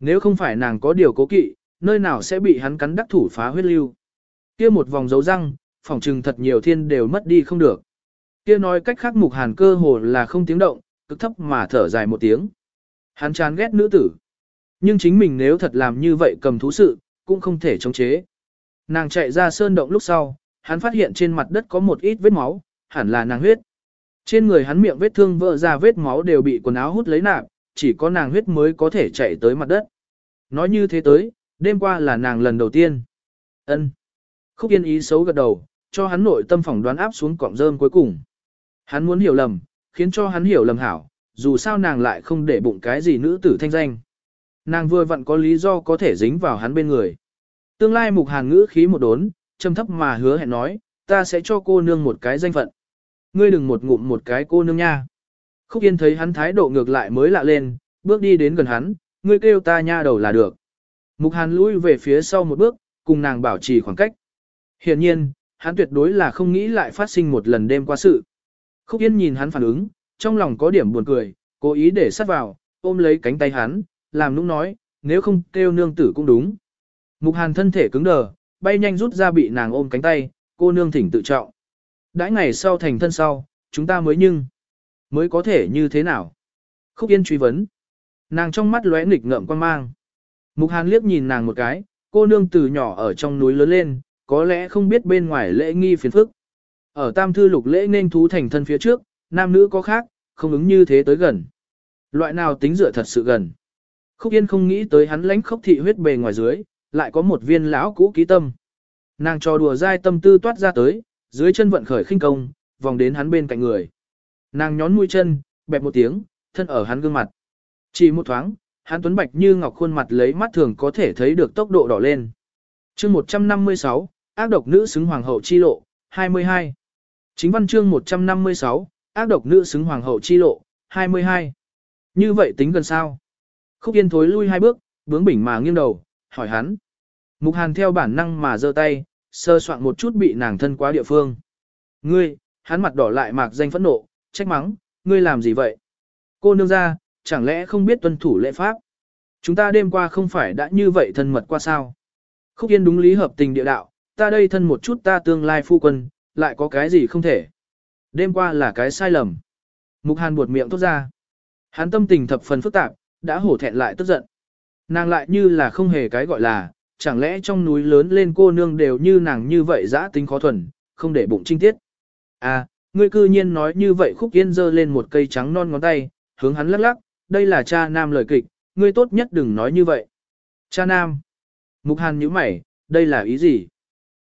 Nếu không phải nàng có điều cố kỵ, nơi nào sẽ bị hắn cắn đắc thủ phá huyết lưu. Kia một vòng dấu răng, phòng trừng thật nhiều thiên đều mất đi không được. Kia nói cách khác mục hàn cơ hồ là không tiếng động, cực thấp mà thở dài một tiếng. Hắn chán ghét nữ tử. Nhưng chính mình nếu thật làm như vậy cầm thú sự, cũng không thể chống chế. Nàng chạy ra sơn động lúc sau, hắn phát hiện trên mặt đất có một ít vết máu, hẳn là nàng huyết. Trên người hắn miệng vết thương vỡ ra vết máu đều bị quần áo hút lấy nạp, chỉ có nàng huyết mới có thể chạy tới mặt đất. Nói như thế tới, đêm qua là nàng lần đầu tiên. ân Khúc yên ý xấu gật đầu, cho hắn nội tâm phỏng đoán áp xuống cọng rơm cuối cùng. Hắn muốn hiểu lầm, khiến cho hắn hiểu lầm hảo, dù sao nàng lại không để bụng cái gì nữ tử thanh danh. Nàng vừa vặn có lý do có thể dính vào hắn bên người. Tương lai mục hàn ngữ khí một đốn, trầm thấp mà hứa hẹn nói, ta sẽ cho cô nương một cái danh phận. ngươi đừng một ngụm một cái cô nương nha. Khúc Yên thấy hắn thái độ ngược lại mới lạ lên, bước đi đến gần hắn, ngươi kêu ta nha đầu là được. Mục Hàn lui về phía sau một bước, cùng nàng bảo trì khoảng cách. Hiện nhiên, hắn tuyệt đối là không nghĩ lại phát sinh một lần đêm qua sự. Khúc Yên nhìn hắn phản ứng, trong lòng có điểm buồn cười, cố ý để sát vào, ôm lấy cánh tay hắn, làm nũng nói, nếu không kêu nương tử cũng đúng. Mục Hàn thân thể cứng đờ, bay nhanh rút ra bị nàng ôm cánh tay, cô nương thỉnh tự trọng. Đãi ngày sau thành thân sau, chúng ta mới nhưng, mới có thể như thế nào? Khúc Yên truy vấn. Nàng trong mắt lóe nghịch ngợm quan mang. Mục Hàn liếc nhìn nàng một cái, cô nương từ nhỏ ở trong núi lớn lên, có lẽ không biết bên ngoài lễ nghi phiền phức. Ở tam thư lục lễ nên thú thành thân phía trước, nam nữ có khác, không ứng như thế tới gần. Loại nào tính dựa thật sự gần. Khúc Yên không nghĩ tới hắn lãnh khốc thị huyết bề ngoài dưới, lại có một viên lão cũ ký tâm. Nàng cho đùa dai tâm tư toát ra tới, dưới chân vận khởi khinh công, vòng đến hắn bên cạnh người. Nàng nhón mũi chân, bẹp một tiếng, thân ở hắn gương mặt. Chỉ một thoáng, hắn tuấn bạch như ngọc khuôn mặt lấy mắt thường có thể thấy được tốc độ đỏ lên. chương 156, ác độc nữ xứng hoàng hậu chi lộ, 22. Chính văn chương 156, ác độc nữ xứng hoàng hậu chi lộ, 22. Như vậy tính gần sao? Khúc Yên thối lui hai bước, bướng bỉnh mà nghiêng đầu, hỏi hắn. Mục Hàn theo bản năng mà giơ tay, sơ soạn một chút bị nàng thân quá địa phương. Ngươi, hắn mặt đỏ lại mạc danh phẫn nộ, trách mắng, ngươi làm gì vậy? Cô nương ra, chẳng lẽ không biết tuân thủ lễ pháp? Chúng ta đêm qua không phải đã như vậy thân mật qua sao? Khúc Yên đúng lý hợp tình địa đạo, ta đây thân một chút ta tương lai phu quân, lại có cái gì không thể? Đêm qua là cái sai lầm. Mục Hàn buột miệng tốt ra. Hắn tâm tình thập phần phức tạp, đã hổ thẹn lại tức giận. Nàng lại như là không hề cái gọi là, chẳng lẽ trong núi lớn lên cô nương đều như nàng như vậy dã tính khó thuần, không để bụng trinh tiết. À, ngươi cư nhiên nói như vậy khúc yên dơ lên một cây trắng non ngón tay, hướng hắn lắc lắc, đây là cha nam lời kịch, ngươi tốt nhất đừng nói như vậy. Cha nam. Mục hàn nhíu mày, đây là ý gì?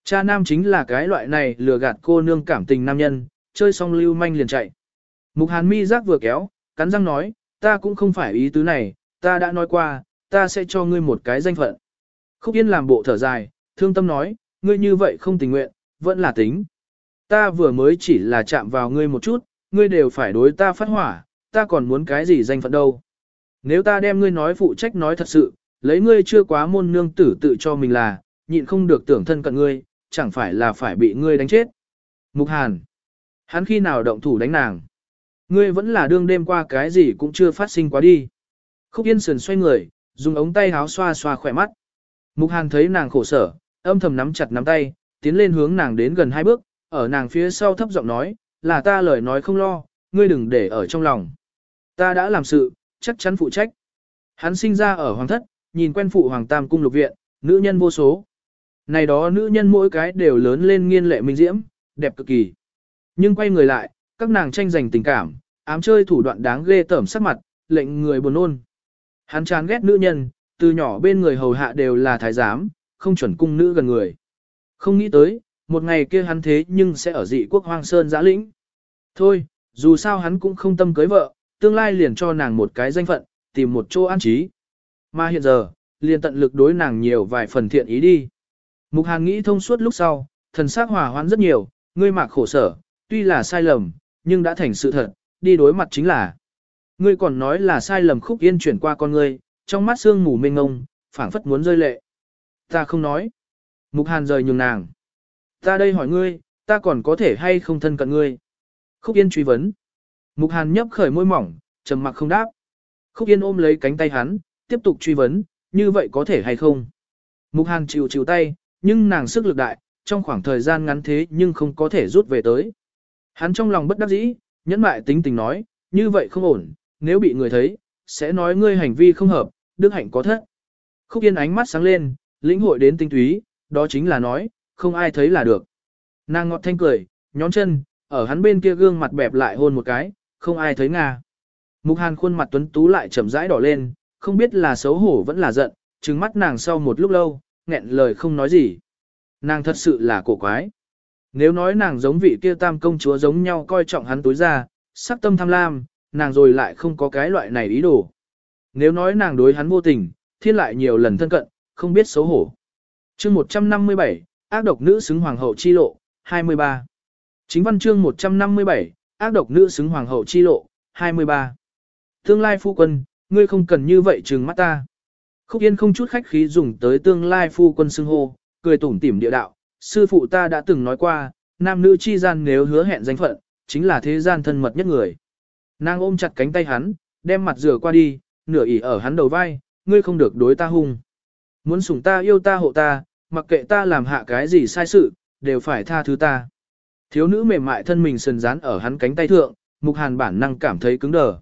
Cha nam chính là cái loại này lừa gạt cô nương cảm tình nam nhân, chơi xong lưu manh liền chạy. Mục hàn mi giác vừa kéo, cắn răng nói, ta cũng không phải ý tứ này, ta đã nói qua, ta sẽ cho ngươi một cái danh phận. Khúc Yên làm bộ thở dài, thương tâm nói, ngươi như vậy không tình nguyện, vẫn là tính. Ta vừa mới chỉ là chạm vào ngươi một chút, ngươi đều phải đối ta phát hỏa, ta còn muốn cái gì danh phận đâu. Nếu ta đem ngươi nói phụ trách nói thật sự, lấy ngươi chưa quá môn nương tử tự cho mình là, nhịn không được tưởng thân cận ngươi, chẳng phải là phải bị ngươi đánh chết. Mục Hàn. Hắn khi nào động thủ đánh nàng? Ngươi vẫn là đương đêm qua cái gì cũng chưa phát sinh quá đi. Khúc Yên sườn xoay người, dùng ống tay háo xoa xoa khỏe mắt. Mục Hàn thấy nàng khổ sở, âm thầm nắm chặt nắm tay, tiến lên hướng nàng đến gần hai bước, ở nàng phía sau thấp giọng nói, là ta lời nói không lo, ngươi đừng để ở trong lòng. Ta đã làm sự, chắc chắn phụ trách. Hắn sinh ra ở hoàng thất, nhìn quen phụ hoàng tam cung lục viện, nữ nhân vô số. Này đó nữ nhân mỗi cái đều lớn lên nghiên lệ minh diễm, đẹp cực kỳ. Nhưng quay người lại, các nàng tranh giành tình cảm, ám chơi thủ đoạn đáng ghê tởm sắc mặt, lệnh người buồn nôn. Hắn chán ghét nữ nhân, từ nhỏ bên người hầu hạ đều là thái giám, không chuẩn cung nữ gần người. Không nghĩ tới, một ngày kia hắn thế nhưng sẽ ở dị quốc hoang sơn giã lĩnh. Thôi, dù sao hắn cũng không tâm cưới vợ, tương lai liền cho nàng một cái danh phận, tìm một chỗ an trí. Mà hiện giờ, liền tận lực đối nàng nhiều vài phần thiện ý đi. Mục Hàn nghĩ thông suốt lúc sau, thần sắc hòa hoãn rất nhiều, ngươi mạc khổ sở, tuy là sai lầm, nhưng đã thành sự thật, đi đối mặt chính là. Ngươi còn nói là sai lầm khúc yên chuyển qua con ngươi, trong mắt sương mù mênh ngông, phảng phất muốn rơi lệ. Ta không nói. Mục Hàn rời nhường nàng. Ta đây hỏi ngươi, ta còn có thể hay không thân cận ngươi? Khúc Yên truy vấn. Mục Hàn nhấp khởi môi mỏng, trầm mặc không đáp. Khúc Yên ôm lấy cánh tay hắn, tiếp tục truy vấn, như vậy có thể hay không? Mục Hàn chịu chịu tay, nhưng nàng sức lực đại, trong khoảng thời gian ngắn thế nhưng không có thể rút về tới. Hắn trong lòng bất đắc dĩ, nhẫn mại tính tình nói, như vậy không ổn, nếu bị người thấy, sẽ nói ngươi hành vi không hợp, đức hạnh có thất. Khúc Yên ánh mắt sáng lên, lĩnh hội đến tinh túy, đó chính là nói, không ai thấy là được. Nàng ngọt thanh cười, nhón chân, ở hắn bên kia gương mặt bẹp lại hôn một cái, không ai thấy nga. Mục Hàn khuôn mặt tuấn tú lại chậm rãi đỏ lên, không biết là xấu hổ vẫn là giận, trừng mắt nàng sau một lúc lâu, nghẹn lời không nói gì. Nàng thật sự là cổ quái. Nếu nói nàng giống vị kia tam công chúa giống nhau coi trọng hắn tối ra, sắc tâm tham lam, nàng rồi lại không có cái loại này ý đồ. Nếu nói nàng đối hắn vô tình, thiên lại nhiều lần thân cận, không biết xấu hổ. chương 157, ác độc nữ xứng hoàng hậu chi lộ, 23. Chính văn chương 157, ác độc nữ xứng hoàng hậu chi lộ, 23. Tương lai phu quân, ngươi không cần như vậy trừng mắt ta. Khúc Yên không chút khách khí dùng tới tương lai phu quân xưng hô, cười tủm tỉm địa đạo, sư phụ ta đã từng nói qua, nam nữ chi gian nếu hứa hẹn danh phận, chính là thế gian thân mật nhất người. Nàng ôm chặt cánh tay hắn, đem mặt rửa qua đi, nửa ỉ ở hắn đầu vai, ngươi không được đối ta hung. Muốn sủng ta yêu ta hộ ta, mặc kệ ta làm hạ cái gì sai sự, đều phải tha thứ ta. Thiếu nữ mềm mại thân mình sần dán ở hắn cánh tay thượng, mục hàn bản năng cảm thấy cứng đờ.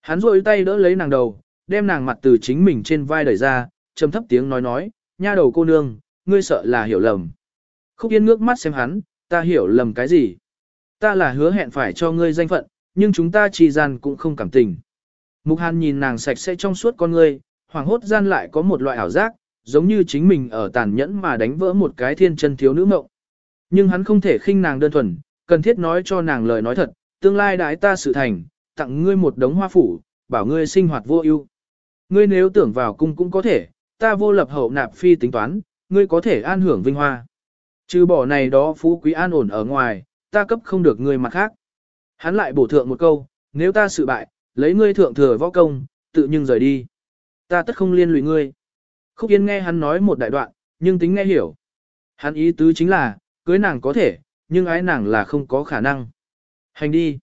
Hắn rôi tay đỡ lấy nàng đầu, đem nàng mặt từ chính mình trên vai đẩy ra, trầm thấp tiếng nói nói, nha đầu cô nương, ngươi sợ là hiểu lầm. Khúc Yên ngước mắt xem hắn, ta hiểu lầm cái gì? Ta là hứa hẹn phải cho ngươi danh phận, nhưng chúng ta chỉ gian cũng không cảm tình. Mục Hàn nhìn nàng sạch sẽ trong suốt con ngươi, hoàng hốt gian lại có một loại ảo giác, giống như chính mình ở tàn nhẫn mà đánh vỡ một cái thiên chân thiếu nữ mộng. Nhưng hắn không thể khinh nàng đơn thuần, cần thiết nói cho nàng lời nói thật, tương lai đái ta sự thành, tặng ngươi một đống hoa phủ, bảo ngươi sinh hoạt vô ưu. Ngươi nếu tưởng vào cung cũng có thể, ta vô lập hậu nạp phi tính toán, ngươi có thể an hưởng vinh hoa. Trừ bỏ này đó phú quý an ổn ở ngoài, ta cấp không được ngươi mặt khác. Hắn lại bổ thượng một câu, nếu ta sự bại, lấy ngươi thượng thừa võ công, tự nhưng rời đi. Ta tất không liên lụy ngươi. Khúc Yên nghe hắn nói một đại đoạn, nhưng tính nghe hiểu. Hắn ý tứ chính là, cưới nàng có thể, nhưng ái nàng là không có khả năng. Hành đi.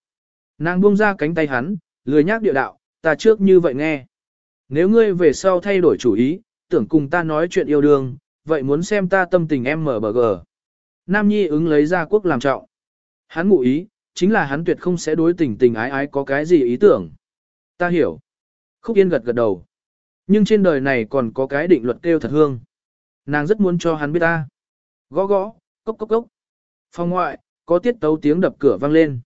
Nàng buông ra cánh tay hắn, lười nhác địa đạo, ta trước như vậy nghe. Nếu ngươi về sau thay đổi chủ ý, tưởng cùng ta nói chuyện yêu đương, vậy muốn xem ta tâm tình em mở bờ gờ. Nam Nhi ứng lấy ra quốc làm trọng. Hắn ngụ ý, chính là hắn tuyệt không sẽ đối tình tình ái ái có cái gì ý tưởng. Ta hiểu. Khúc Yên gật gật đầu. Nhưng trên đời này còn có cái định luật kêu thật hương. Nàng rất muốn cho hắn biết ta. Gõ gõ, cốc cốc cốc. Phòng ngoại, có tiết tấu tiếng đập cửa vang lên.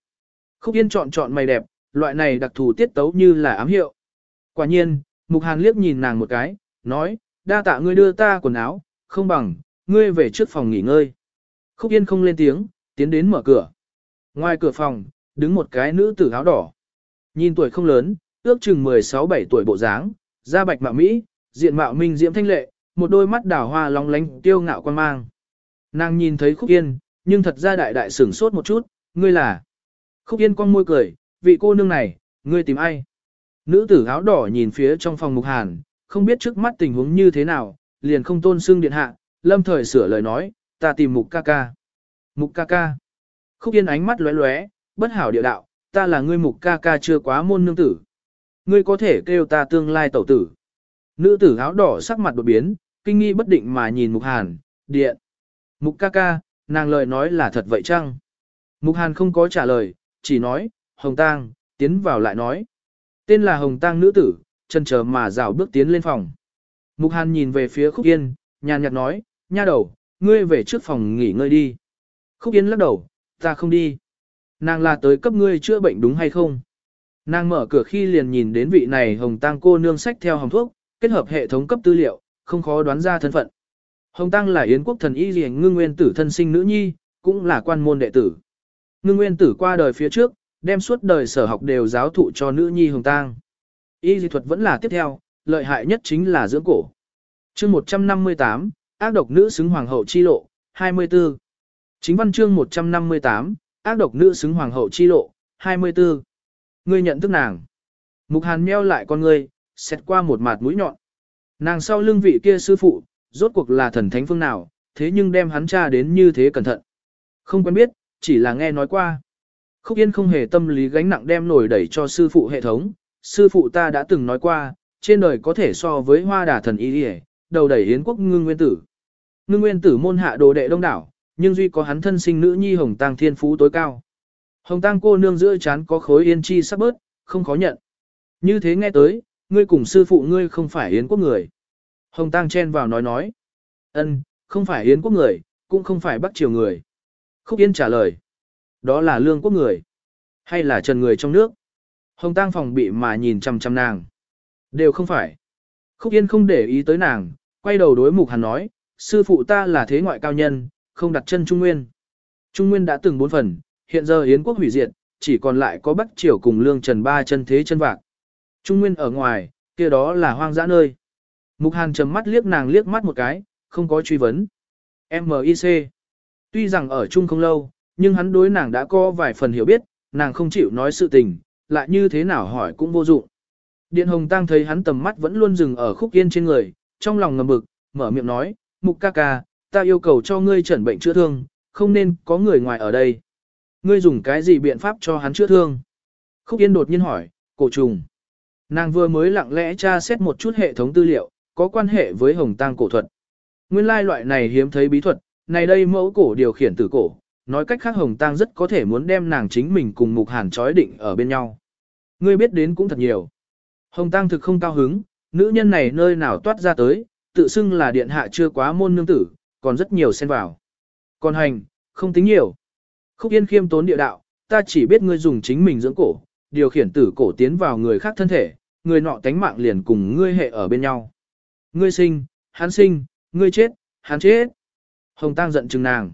Khúc Yên chọn chọn mày đẹp, loại này đặc thù tiết tấu như là ám hiệu. Quả nhiên, Mục Hàn liếc nhìn nàng một cái, nói, đa tạ ngươi đưa ta quần áo, không bằng, ngươi về trước phòng nghỉ ngơi. Khúc Yên không lên tiếng, tiến đến mở cửa. Ngoài cửa phòng, đứng một cái nữ tử áo đỏ. Nhìn tuổi không lớn, ước chừng 16-17 tuổi bộ dáng, da bạch mạo Mỹ, diện mạo minh diễm thanh lệ, một đôi mắt đảo hoa long lánh tiêu ngạo quan mang. Nàng nhìn thấy Khúc Yên, nhưng thật ra đại đại sửng sốt một chút, ngươi là. Khúc Yên con môi cười, vị cô nương này, ngươi tìm ai? Nữ tử áo đỏ nhìn phía trong phòng mục hàn, không biết trước mắt tình huống như thế nào, liền không tôn xưng điện hạ, lâm thời sửa lời nói, ta tìm mục ca ca. Mục ca ca. Khúc Yên ánh mắt lóe lóe, bất hảo địa đạo, ta là ngươi mục ca ca chưa quá môn nương tử. Ngươi có thể kêu ta tương lai tẩu tử. Nữ tử áo đỏ sắc mặt đột biến, kinh nghi bất định mà nhìn mục hàn, điện. Mục ca ca, nàng lời nói là thật vậy chăng? Mục hàn không có trả lời, chỉ nói, hồng tang, tiến vào lại nói. Tên là hồng tang nữ tử, chân chờ mà rào bước tiến lên phòng. Mục hàn nhìn về phía khúc yên, nhàn nhạt nói, nha đầu, ngươi về trước phòng nghỉ ngơi đi. Khúc yên lắc đầu, ta không đi. Nàng là tới cấp ngươi chữa bệnh đúng hay không? Nàng mở cửa khi liền nhìn đến vị này hồng tang cô nương sách theo hồng thuốc, kết hợp hệ thống cấp tư liệu, không khó đoán ra thân phận. Hồng Tăng là Yến quốc thần y liền ngưng nguyên tử thân sinh nữ nhi, cũng là quan môn đệ tử. Ngưng nguyên tử qua đời phía trước, đem suốt đời sở học đều giáo thụ cho nữ nhi Hồng Tăng. Y dị thuật vẫn là tiếp theo, lợi hại nhất chính là dưỡng cổ. chương 158, ác độc nữ xứng hoàng hậu chi lộ, 24. Chính văn chương 158, ác độc nữ xứng hoàng hậu chi lộ, 24. Ngươi nhận thức nàng. Mục hàn meo lại con ngươi, xét qua một mặt mũi nhọn. Nàng sau lưng vị kia sư phụ, rốt cuộc là thần thánh phương nào, thế nhưng đem hắn tra đến như thế cẩn thận. Không quen biết, chỉ là nghe nói qua. Khúc Yên không hề tâm lý gánh nặng đem nổi đẩy cho sư phụ hệ thống. Sư phụ ta đã từng nói qua, trên đời có thể so với hoa đà thần y đi đầu đẩy yến quốc ngưng nguyên tử. Ngưng nguyên tử môn hạ đồ đệ đông đảo, nhưng duy có hắn thân sinh nữ nhi hồng Tăng thiên phú tối cao. Hồng Tăng cô nương giữa chán có khối yên chi sắp bớt, không khó nhận. Như thế nghe tới, ngươi cùng sư phụ ngươi không phải yến quốc người. Hồng Tăng chen vào nói nói. ân, không phải Yến quốc người, cũng không phải Bắc Triều người. Khúc Yên trả lời. Đó là lương quốc người. Hay là trần người trong nước. Hồng Tăng phòng bị mà nhìn chăm chăm nàng. Đều không phải. Khúc Yên không để ý tới nàng, quay đầu đối mục hắn nói, sư phụ ta là thế ngoại cao nhân, không đặt chân Trung Nguyên. Trung Nguyên đã từng bốn phần, hiện giờ Yến quốc hủy diệt, chỉ còn lại có Bắc Triều cùng lương trần ba chân thế chân vạc. Trung Nguyên ở ngoài, kia đó là hoang dã nơi. Mục Hàn trầm mắt liếc nàng liếc mắt một cái, không có truy vấn. M.I.C. Tuy rằng ở chung không lâu, nhưng hắn đối nàng đã có vài phần hiểu biết, nàng không chịu nói sự tình, lại như thế nào hỏi cũng vô dụng. Điện Hồng Tăng thấy hắn tầm mắt vẫn luôn dừng ở khúc yên trên người, trong lòng ngầm bực, mở miệng nói, Mục ca ca, ta yêu cầu cho ngươi chẩn bệnh chữa thương, không nên có người ngoài ở đây. Ngươi dùng cái gì biện pháp cho hắn chữa thương? Khúc Yên đột nhiên hỏi, cổ trùng. Nàng vừa mới lặng lẽ tra xét một chút hệ thống tư liệu, có quan hệ với hồng tang cổ thuật. Nguyên lai loại này hiếm thấy bí thuật, này đây mẫu cổ điều khiển tử cổ, nói cách khác hồng tang rất có thể muốn đem nàng chính mình cùng mục hàn trói định ở bên nhau. Ngươi biết đến cũng thật nhiều. Hồng tang thực không cao hứng, nữ nhân này nơi nào toát ra tới, tự xưng là điện hạ chưa quá môn nương tử, còn rất nhiều xen vào. Còn hành, không tính nhiều. Khúc yên khiêm tốn địa đạo, ta chỉ biết ngươi dùng chính mình dưỡng cổ, điều khiển tử cổ tiến vào người khác thân thể, người nọ tánh mạng liền cùng ngươi hệ ở bên nhau. Ngươi sinh, hắn sinh, ngươi chết, hắn chết. Hồng Tăng giận chừng nàng.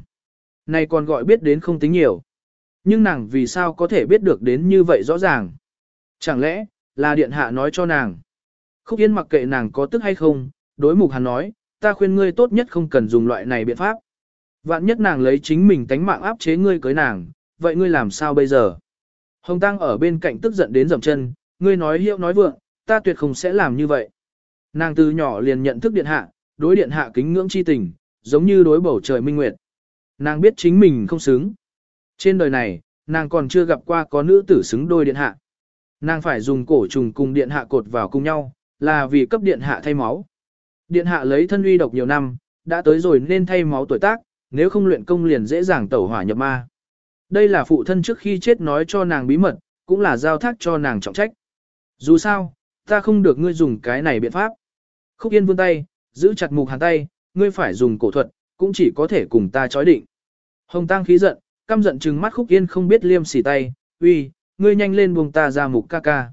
Này còn gọi biết đến không tính nhiều. Nhưng nàng vì sao có thể biết được đến như vậy rõ ràng? Chẳng lẽ, là điện hạ nói cho nàng? Khúc Yên mặc kệ nàng có tức hay không, đối mục hắn nói, ta khuyên ngươi tốt nhất không cần dùng loại này biện pháp. Vạn nhất nàng lấy chính mình tánh mạng áp chế ngươi cưới nàng, vậy ngươi làm sao bây giờ? Hồng Tăng ở bên cạnh tức giận đến dầm chân, ngươi nói hiệu nói vượng, ta tuyệt không sẽ làm như vậy. Nàng từ nhỏ liền nhận thức điện hạ, đối điện hạ kính ngưỡng chi tình, giống như đối bầu trời minh nguyệt. Nàng biết chính mình không xứng. Trên đời này, nàng còn chưa gặp qua có nữ tử xứng đôi điện hạ. Nàng phải dùng cổ trùng cùng điện hạ cột vào cùng nhau, là vì cấp điện hạ thay máu. Điện hạ lấy thân uy độc nhiều năm, đã tới rồi nên thay máu tuổi tác, nếu không luyện công liền dễ dàng tẩu hỏa nhập ma. Đây là phụ thân trước khi chết nói cho nàng bí mật, cũng là giao thác cho nàng trọng trách. Dù sao, ta không được ngươi dùng cái này biện pháp. Khúc Yên vươn tay, giữ chặt mục hàn tay, ngươi phải dùng cổ thuật, cũng chỉ có thể cùng ta chói định. Hồng Tăng khí giận, căm giận trừng mắt Khúc Yên không biết liêm sỉ tay, uy, ngươi nhanh lên buông ta ra mục ca ca.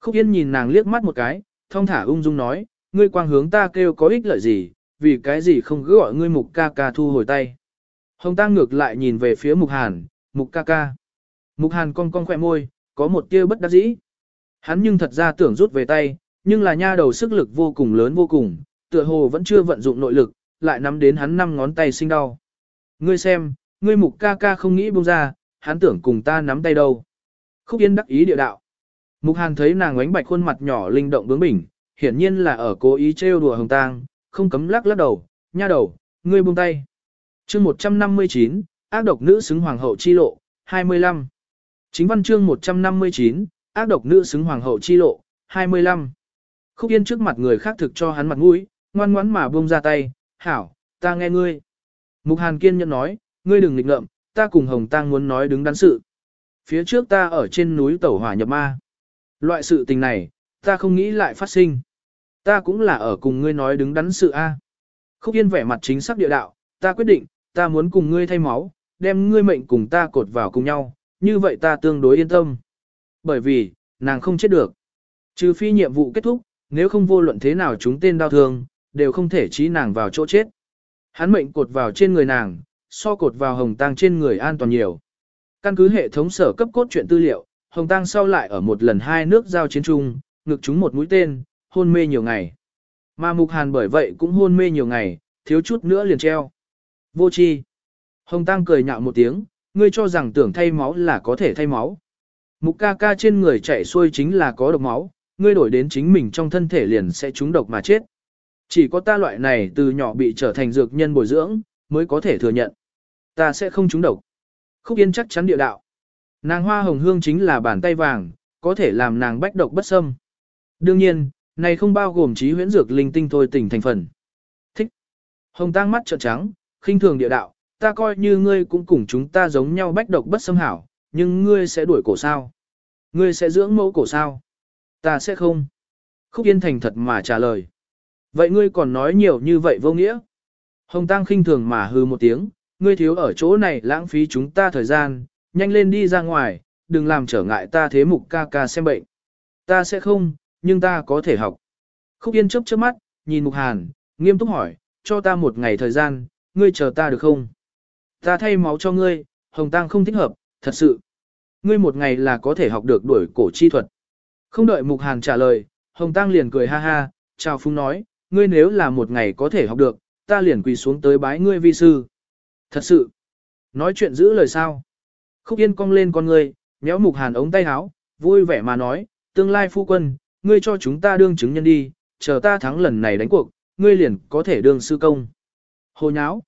Khúc Yên nhìn nàng liếc mắt một cái, thông thả ung dung nói, ngươi quang hướng ta kêu có ích lợi gì, vì cái gì không cứ gọi ngươi mục ca ca thu hồi tay. Hồng Tăng ngược lại nhìn về phía mục hàn, mục ca ca. Mục hàn cong cong khỏe môi, có một tia bất đắc dĩ. Hắn nhưng thật ra tưởng rút về tay, nhưng là nha đầu sức lực vô cùng lớn vô cùng, tựa hồ vẫn chưa vận dụng nội lực, lại nắm đến hắn năm ngón tay sinh đau. Ngươi xem, ngươi mục ca ca không nghĩ buông ra, hắn tưởng cùng ta nắm tay đâu. Khúc Yên đắc ý địa đạo. Mục Hàn thấy nàng ánh bạch khuôn mặt nhỏ linh động bướng bỉnh, hiển nhiên là ở cố ý trêu đùa Hồng Tang, không cấm lắc lắc đầu, nha đầu, ngươi buông tay. chương 159, ác độc nữ xứng hoàng hậu chi lộ, 25. Chính văn chương 159, ác độc nữ xứng hoàng hậu chi lộ, 25. Khúc Yên trước mặt người khác thực cho hắn mặt mũi, ngoan ngoãn mà buông ra tay, hảo, ta nghe ngươi. Mục Hàn kiên nhẫn nói, ngươi đừng nghịch ngợm, ta cùng Hồng Tăng muốn nói đứng đắn sự. Phía trước ta ở trên núi tẩu hỏa nhập ma. Loại sự tình này, ta không nghĩ lại phát sinh. Ta cũng là ở cùng ngươi nói đứng đắn sự A. Khúc Yên vẻ mặt chính xác địa đạo, ta quyết định, ta muốn cùng ngươi thay máu, đem ngươi mệnh cùng ta cột vào cùng nhau, như vậy ta tương đối yên tâm. Bởi vì, nàng không chết được. Trừ phi nhiệm vụ kết thúc, nếu không vô luận thế nào chúng tên đau thương, đều không thể trí nàng vào chỗ chết. Hắn mệnh cột vào trên người nàng, so cột vào hồng tang trên người an toàn nhiều. Căn cứ hệ thống sở cấp cốt truyện tư liệu, hồng tang sau lại ở một lần hai nước giao chiến chung, ngực chúng một mũi tên, hôn mê nhiều ngày. Mà mục hàn bởi vậy cũng hôn mê nhiều ngày, thiếu chút nữa liền treo. Vô chi. Hồng Tăng cười nhạo một tiếng, ngươi cho rằng tưởng thay máu là có thể thay máu. Mục ca ca trên người chạy xuôi chính là có độc máu, ngươi đổi đến chính mình trong thân thể liền sẽ trúng độc mà chết. Chỉ có ta loại này từ nhỏ bị trở thành dược nhân bồi dưỡng, mới có thể thừa nhận. Ta sẽ không trúng độc. Khúc Yên chắc chắn địa đạo. Nàng hoa hồng hương chính là bàn tay vàng, có thể làm nàng bách độc bất xâm. Đương nhiên, này không bao gồm trí huyễn dược linh tinh thôi tỉnh thành phần. Thích. Hồng tăng mắt trợn trắng, khinh thường địa đạo, ta coi như ngươi cũng cùng chúng ta giống nhau bách độc bất xâm hảo, nhưng ngươi sẽ đuổi cổ sao? Ngươi sẽ dưỡng mẫu cổ sao? Ta sẽ không. Khúc Yên thành thật mà trả lời. Vậy ngươi còn nói nhiều như vậy vô nghĩa? Hồng Tăng khinh thường mà hư một tiếng, ngươi thiếu ở chỗ này lãng phí chúng ta thời gian, nhanh lên đi ra ngoài, đừng làm trở ngại ta thế mục ca ca xem bệnh. Ta sẽ không, nhưng ta có thể học. Khúc Yên chớp chớp mắt, nhìn Mục Hàn, nghiêm túc hỏi, cho ta một ngày thời gian, ngươi chờ ta được không? Ta thay máu cho ngươi, Hồng Tăng không thích hợp, thật sự. Ngươi một ngày là có thể học được đuổi cổ chi thuật. Không đợi Mục Hàn trả lời, Hồng Tăng liền cười ha ha, chào phúng nói, ngươi nếu là một ngày có thể học được, ta liền quỳ xuống tới bái ngươi vi sư. Thật sự. Nói chuyện giữ lời sao. Khúc Yên cong lên con ngươi, Nhéo mục hàn ống tay áo, vui vẻ mà nói, tương lai phu quân, ngươi cho chúng ta đương chứng nhân đi, chờ ta thắng lần này đánh cuộc, ngươi liền có thể đương sư công. Hồ nháo.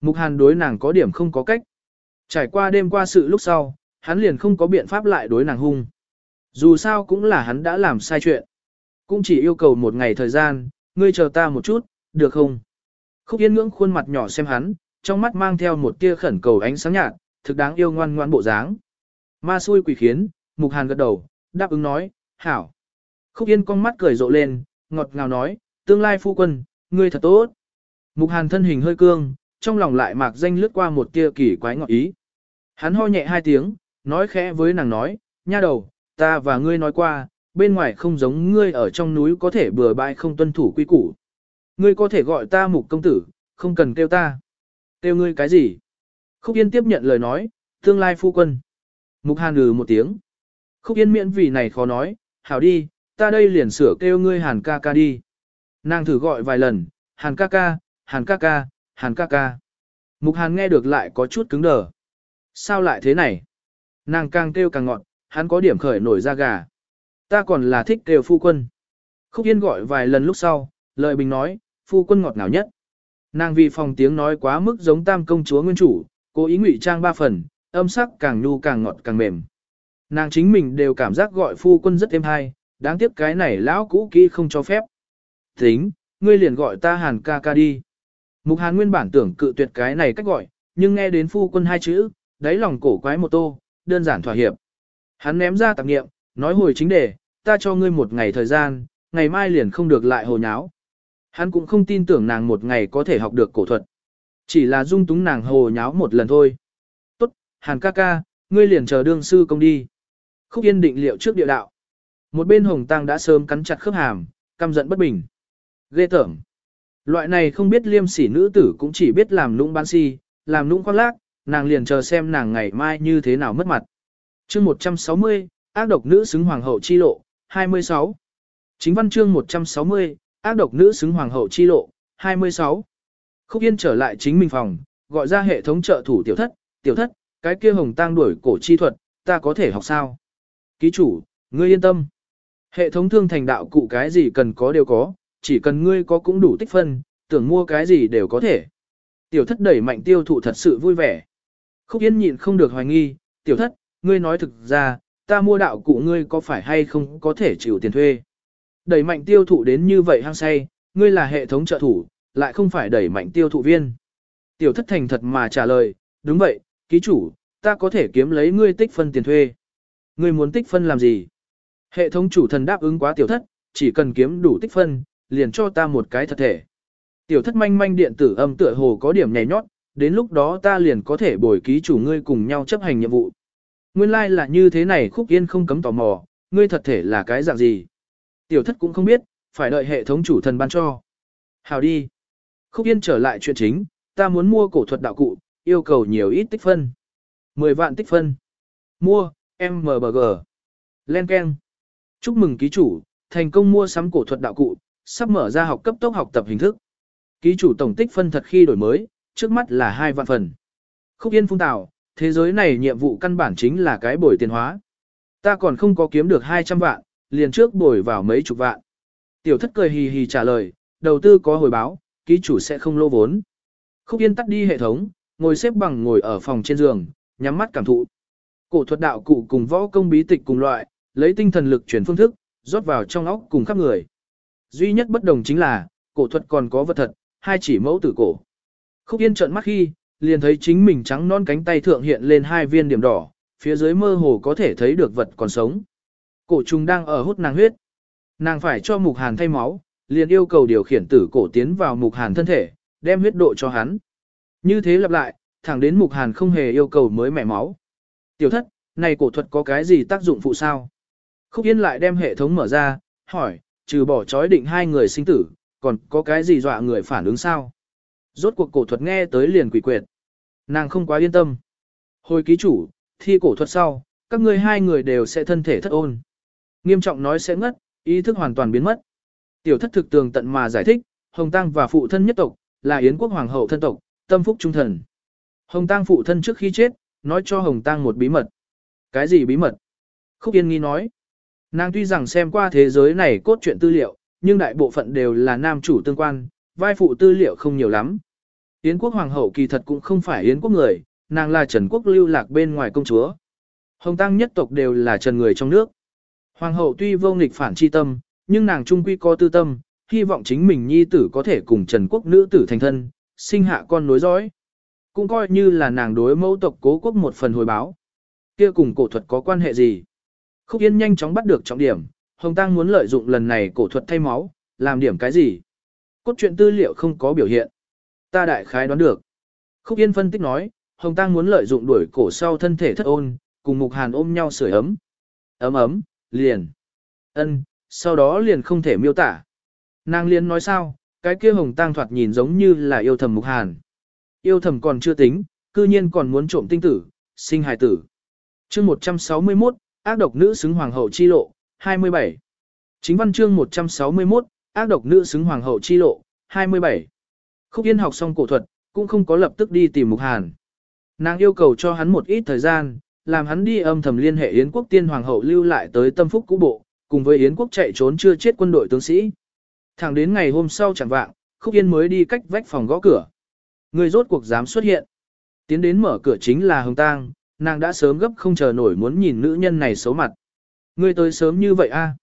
Mục hàn đối nàng có điểm không có cách. Trải qua đêm qua sự lúc sau, hắn liền không có biện pháp lại đối nàng hung. Dù sao cũng là hắn đã làm sai chuyện. Cũng chỉ yêu cầu một ngày thời gian, ngươi chờ ta một chút, được không? Khúc Yên ngưỡng khuôn mặt nhỏ xem hắn, trong mắt mang theo một tia khẩn cầu ánh sáng nhạt, thực đáng yêu ngoan ngoan bộ dáng. Ma xui quỷ khiến, Mục Hàn gật đầu, đáp ứng nói, hảo. Khúc Yên con mắt cười rộ lên, ngọt ngào nói, tương lai phu quân, ngươi thật tốt. Mục Hàn thân hình hơi cương, trong lòng lại mạc danh lướt qua một tia kỳ quái ngọt ý. Hắn ho nhẹ hai tiếng, nói khẽ với nàng nói, nha đầu, ta và ngươi nói qua, bên ngoài không giống ngươi ở trong núi có thể bừa bãi không tuân thủ quy củ. Ngươi có thể gọi ta mục công tử, không cần kêu ta. Kêu ngươi cái gì? Khúc Yên tiếp nhận lời nói, tương lai phu quân. Mục Hàn ừ một tiếng. Khúc Yên miễn vì này khó nói, hảo đi, ta đây liền sửa kêu ngươi Hàn ca ca đi. Nàng thử gọi vài lần, Hàn ca ca, Hàn ca ca, Hàn ca ca. Mục Hàn nghe được lại có chút cứng đờ. Sao lại thế này? Nàng càng kêu càng ngọt, hắn có điểm khởi nổi ra gà. Ta còn là thích kêu phu quân. Khúc Yên gọi vài lần lúc sau, lợi bình nói, phu quân ngọt ngào nhất. Nàng vì phòng tiếng nói quá mức giống tam công chúa nguyên chủ, cố ý ngụy trang ba phần, âm sắc càng nhu càng ngọt càng mềm. Nàng chính mình đều cảm giác gọi phu quân rất êm hay, đáng tiếc cái này lão cũ kỹ không cho phép. Tính, ngươi liền gọi ta hàn ca ca đi. Mục hàn nguyên bản tưởng cự tuyệt cái này cách gọi, nhưng nghe đến phu quân hai chữ, đáy lòng cổ quái một tô, đơn giản thỏa hiệp. Hắn ném ra tạp nghiệm, nói hồi chính đề, ta cho ngươi một ngày thời gian, ngày mai liền không được lại hồ nháo. Hắn cũng không tin tưởng nàng một ngày có thể học được cổ thuật. Chỉ là dung túng nàng hồ nháo một lần thôi. Tốt, hàn ca ca, ngươi liền chờ đương sư công đi. Khúc yên định liệu trước địa đạo. Một bên hồng tăng đã sớm cắn chặt khớp hàm, căm giận bất bình. Ghê tởm. Loại này không biết liêm sỉ nữ tử cũng chỉ biết làm nũng ban si, làm nũng khoác lác, nàng liền chờ xem nàng ngày mai như thế nào mất mặt. chương 160, ác độc nữ xứng hoàng hậu chi lộ, 26. Chính văn chương 160, ác độc nữ xứng hoàng hậu chi lộ, 26. Khúc Yên trở lại chính mình phòng, gọi ra hệ thống trợ thủ tiểu thất, tiểu thất, cái kia hồng tang đuổi cổ chi thuật, ta có thể học sao? Ký chủ, ngươi yên tâm. Hệ thống thương thành đạo cụ cái gì cần có đều có, chỉ cần ngươi có cũng đủ tích phân, tưởng mua cái gì đều có thể. Tiểu thất đẩy mạnh tiêu thụ thật sự vui vẻ. Khúc Yên nhịn không được hoài nghi, tiểu thất, ngươi nói thực ra, ta mua đạo cụ ngươi có phải hay không có thể chịu tiền thuê. Đẩy mạnh tiêu thụ đến như vậy hăng say, ngươi là hệ thống trợ thủ, lại không phải đẩy mạnh tiêu thụ viên. Tiểu thất thành thật mà trả lời, đúng vậy, ký chủ, ta có thể kiếm lấy ngươi tích phân tiền thuê. Ngươi muốn tích phân làm gì? Hệ thống chủ thần đáp ứng quá tiểu thất, chỉ cần kiếm đủ tích phân, liền cho ta một cái thật thể. Tiểu thất manh manh điện tử âm tựa hồ có điểm nhảy nhót, đến lúc đó ta liền có thể bồi ký chủ ngươi cùng nhau chấp hành nhiệm vụ. Nguyên lai like là như thế này khúc yên không cấm tò mò, ngươi thật thể là cái dạng gì. Tiểu thất cũng không biết, phải đợi hệ thống chủ thần ban cho. Hào đi. Khúc yên trở lại chuyện chính, ta muốn mua cổ thuật đạo cụ, yêu cầu nhiều ít tích phân. 10 vạn tích phân. Mua, MBG. Len Ken. Chúc mừng ký chủ, thành công mua sắm cổ thuật đạo cụ, sắp mở ra học cấp tốc học tập hình thức. Ký chủ tổng tích phân thật khi đổi mới, trước mắt là hai vạn phần. Khúc Yên phung tạo, thế giới này nhiệm vụ căn bản chính là cái bồi tiền hóa. Ta còn không có kiếm được 200 vạn, liền trước bồi vào mấy chục vạn. Tiểu thất cười hì hì trả lời, đầu tư có hồi báo, ký chủ sẽ không lô vốn. Khúc Yên tắt đi hệ thống, ngồi xếp bằng ngồi ở phòng trên giường, nhắm mắt cảm thụ. Cổ thuật đạo cụ cùng võ công bí tịch cùng loại, lấy tinh thần lực chuyển phương thức, rót vào trong óc cùng khắp người. Duy nhất bất đồng chính là, cổ thuật còn có vật thật, hai chỉ mẫu tử cổ. Khúc Yên trợn mắt khi, liền thấy chính mình trắng non cánh tay thượng hiện lên hai viên điểm đỏ, phía dưới mơ hồ có thể thấy được vật còn sống. Cổ trùng đang ở hút nàng huyết. Nàng phải cho mục hàn thay máu, liền yêu cầu điều khiển tử cổ tiến vào mục hàn thân thể, đem huyết độ cho hắn. Như thế lặp lại, thẳng đến mục hàn không hề yêu cầu mới mẻ máu. Tiểu thất, này cổ thuật có cái gì tác dụng phụ sao? Khúc Yên lại đem hệ thống mở ra, hỏi, trừ bỏ chói định hai người sinh tử, còn có cái gì dọa người phản ứng sao? Rốt cuộc cổ thuật nghe tới liền quỷ quyệt. Nàng không quá yên tâm. Hồi ký chủ, thi cổ thuật sau, các ngươi hai người đều sẽ thân thể thất ôn. Nghiêm trọng nói sẽ ngất, ý thức hoàn toàn biến mất. Tiểu thất thực tường tận mà giải thích, Hồng Tăng và phụ thân nhất tộc, là Yến quốc hoàng hậu thân tộc, tâm phúc trung thần. Hồng Tăng phụ thân trước khi chết, nói cho Hồng Tăng một bí mật. Cái gì bí mật? Khúc Yên nghi nói. Nàng tuy rằng xem qua thế giới này cốt truyện tư liệu, nhưng đại bộ phận đều là nam chủ tương quan, vai phụ tư liệu không nhiều lắm. Yến quốc hoàng hậu kỳ thật cũng không phải Yến quốc người, nàng là Trần quốc lưu lạc bên ngoài công chúa. Hồng tăng nhất tộc đều là Trần người trong nước. Hoàng hậu tuy vô nghịch phản chi tâm, nhưng nàng trung quy có tư tâm, hy vọng chính mình nhi tử có thể cùng Trần quốc nữ tử thành thân, sinh hạ con nối dõi. Cũng coi như là nàng đối mẫu tộc cố quốc một phần hồi báo. Kia cùng cổ thuật có quan hệ gì? Khúc Yên nhanh chóng bắt được trọng điểm, Hồng Tăng muốn lợi dụng lần này cổ thuật thay máu, làm điểm cái gì? Cốt truyện tư liệu không có biểu hiện. Ta đại khái đoán được. Khúc Yên phân tích nói, Hồng Tăng muốn lợi dụng đuổi cổ sau thân thể thất ôn, cùng Mục Hàn ôm nhau sưởi ấm. Ấm ấm, liền. ân sau đó liền không thể miêu tả. Nàng liền nói sao, cái kia Hồng Tăng thoạt nhìn giống như là yêu thầm Mục Hàn. Yêu thầm còn chưa tính, cư nhiên còn muốn trộm tinh tử, sinh hài tử. chương 161, ác độc nữ xứng hoàng hậu chi lộ, 27. Chính văn chương 161, ác độc nữ xứng hoàng hậu chi lộ, 27. Khúc Yên học xong cổ thuật, cũng không có lập tức đi tìm Mục Hàn. Nàng yêu cầu cho hắn một ít thời gian, làm hắn đi âm thầm liên hệ Yến quốc tiên hoàng hậu lưu lại tới tâm phúc cũ bộ, cùng với Yến quốc chạy trốn chưa chết quân đội tướng sĩ. Thẳng đến ngày hôm sau chẳng vạng, Khúc Yên mới đi cách vách phòng gõ cửa. Người rốt cuộc dám xuất hiện. Tiến đến mở cửa chính là Hồng Tang, nàng đã sớm gấp không chờ nổi muốn nhìn nữ nhân này xấu mặt. Ngươi tới sớm như vậy a?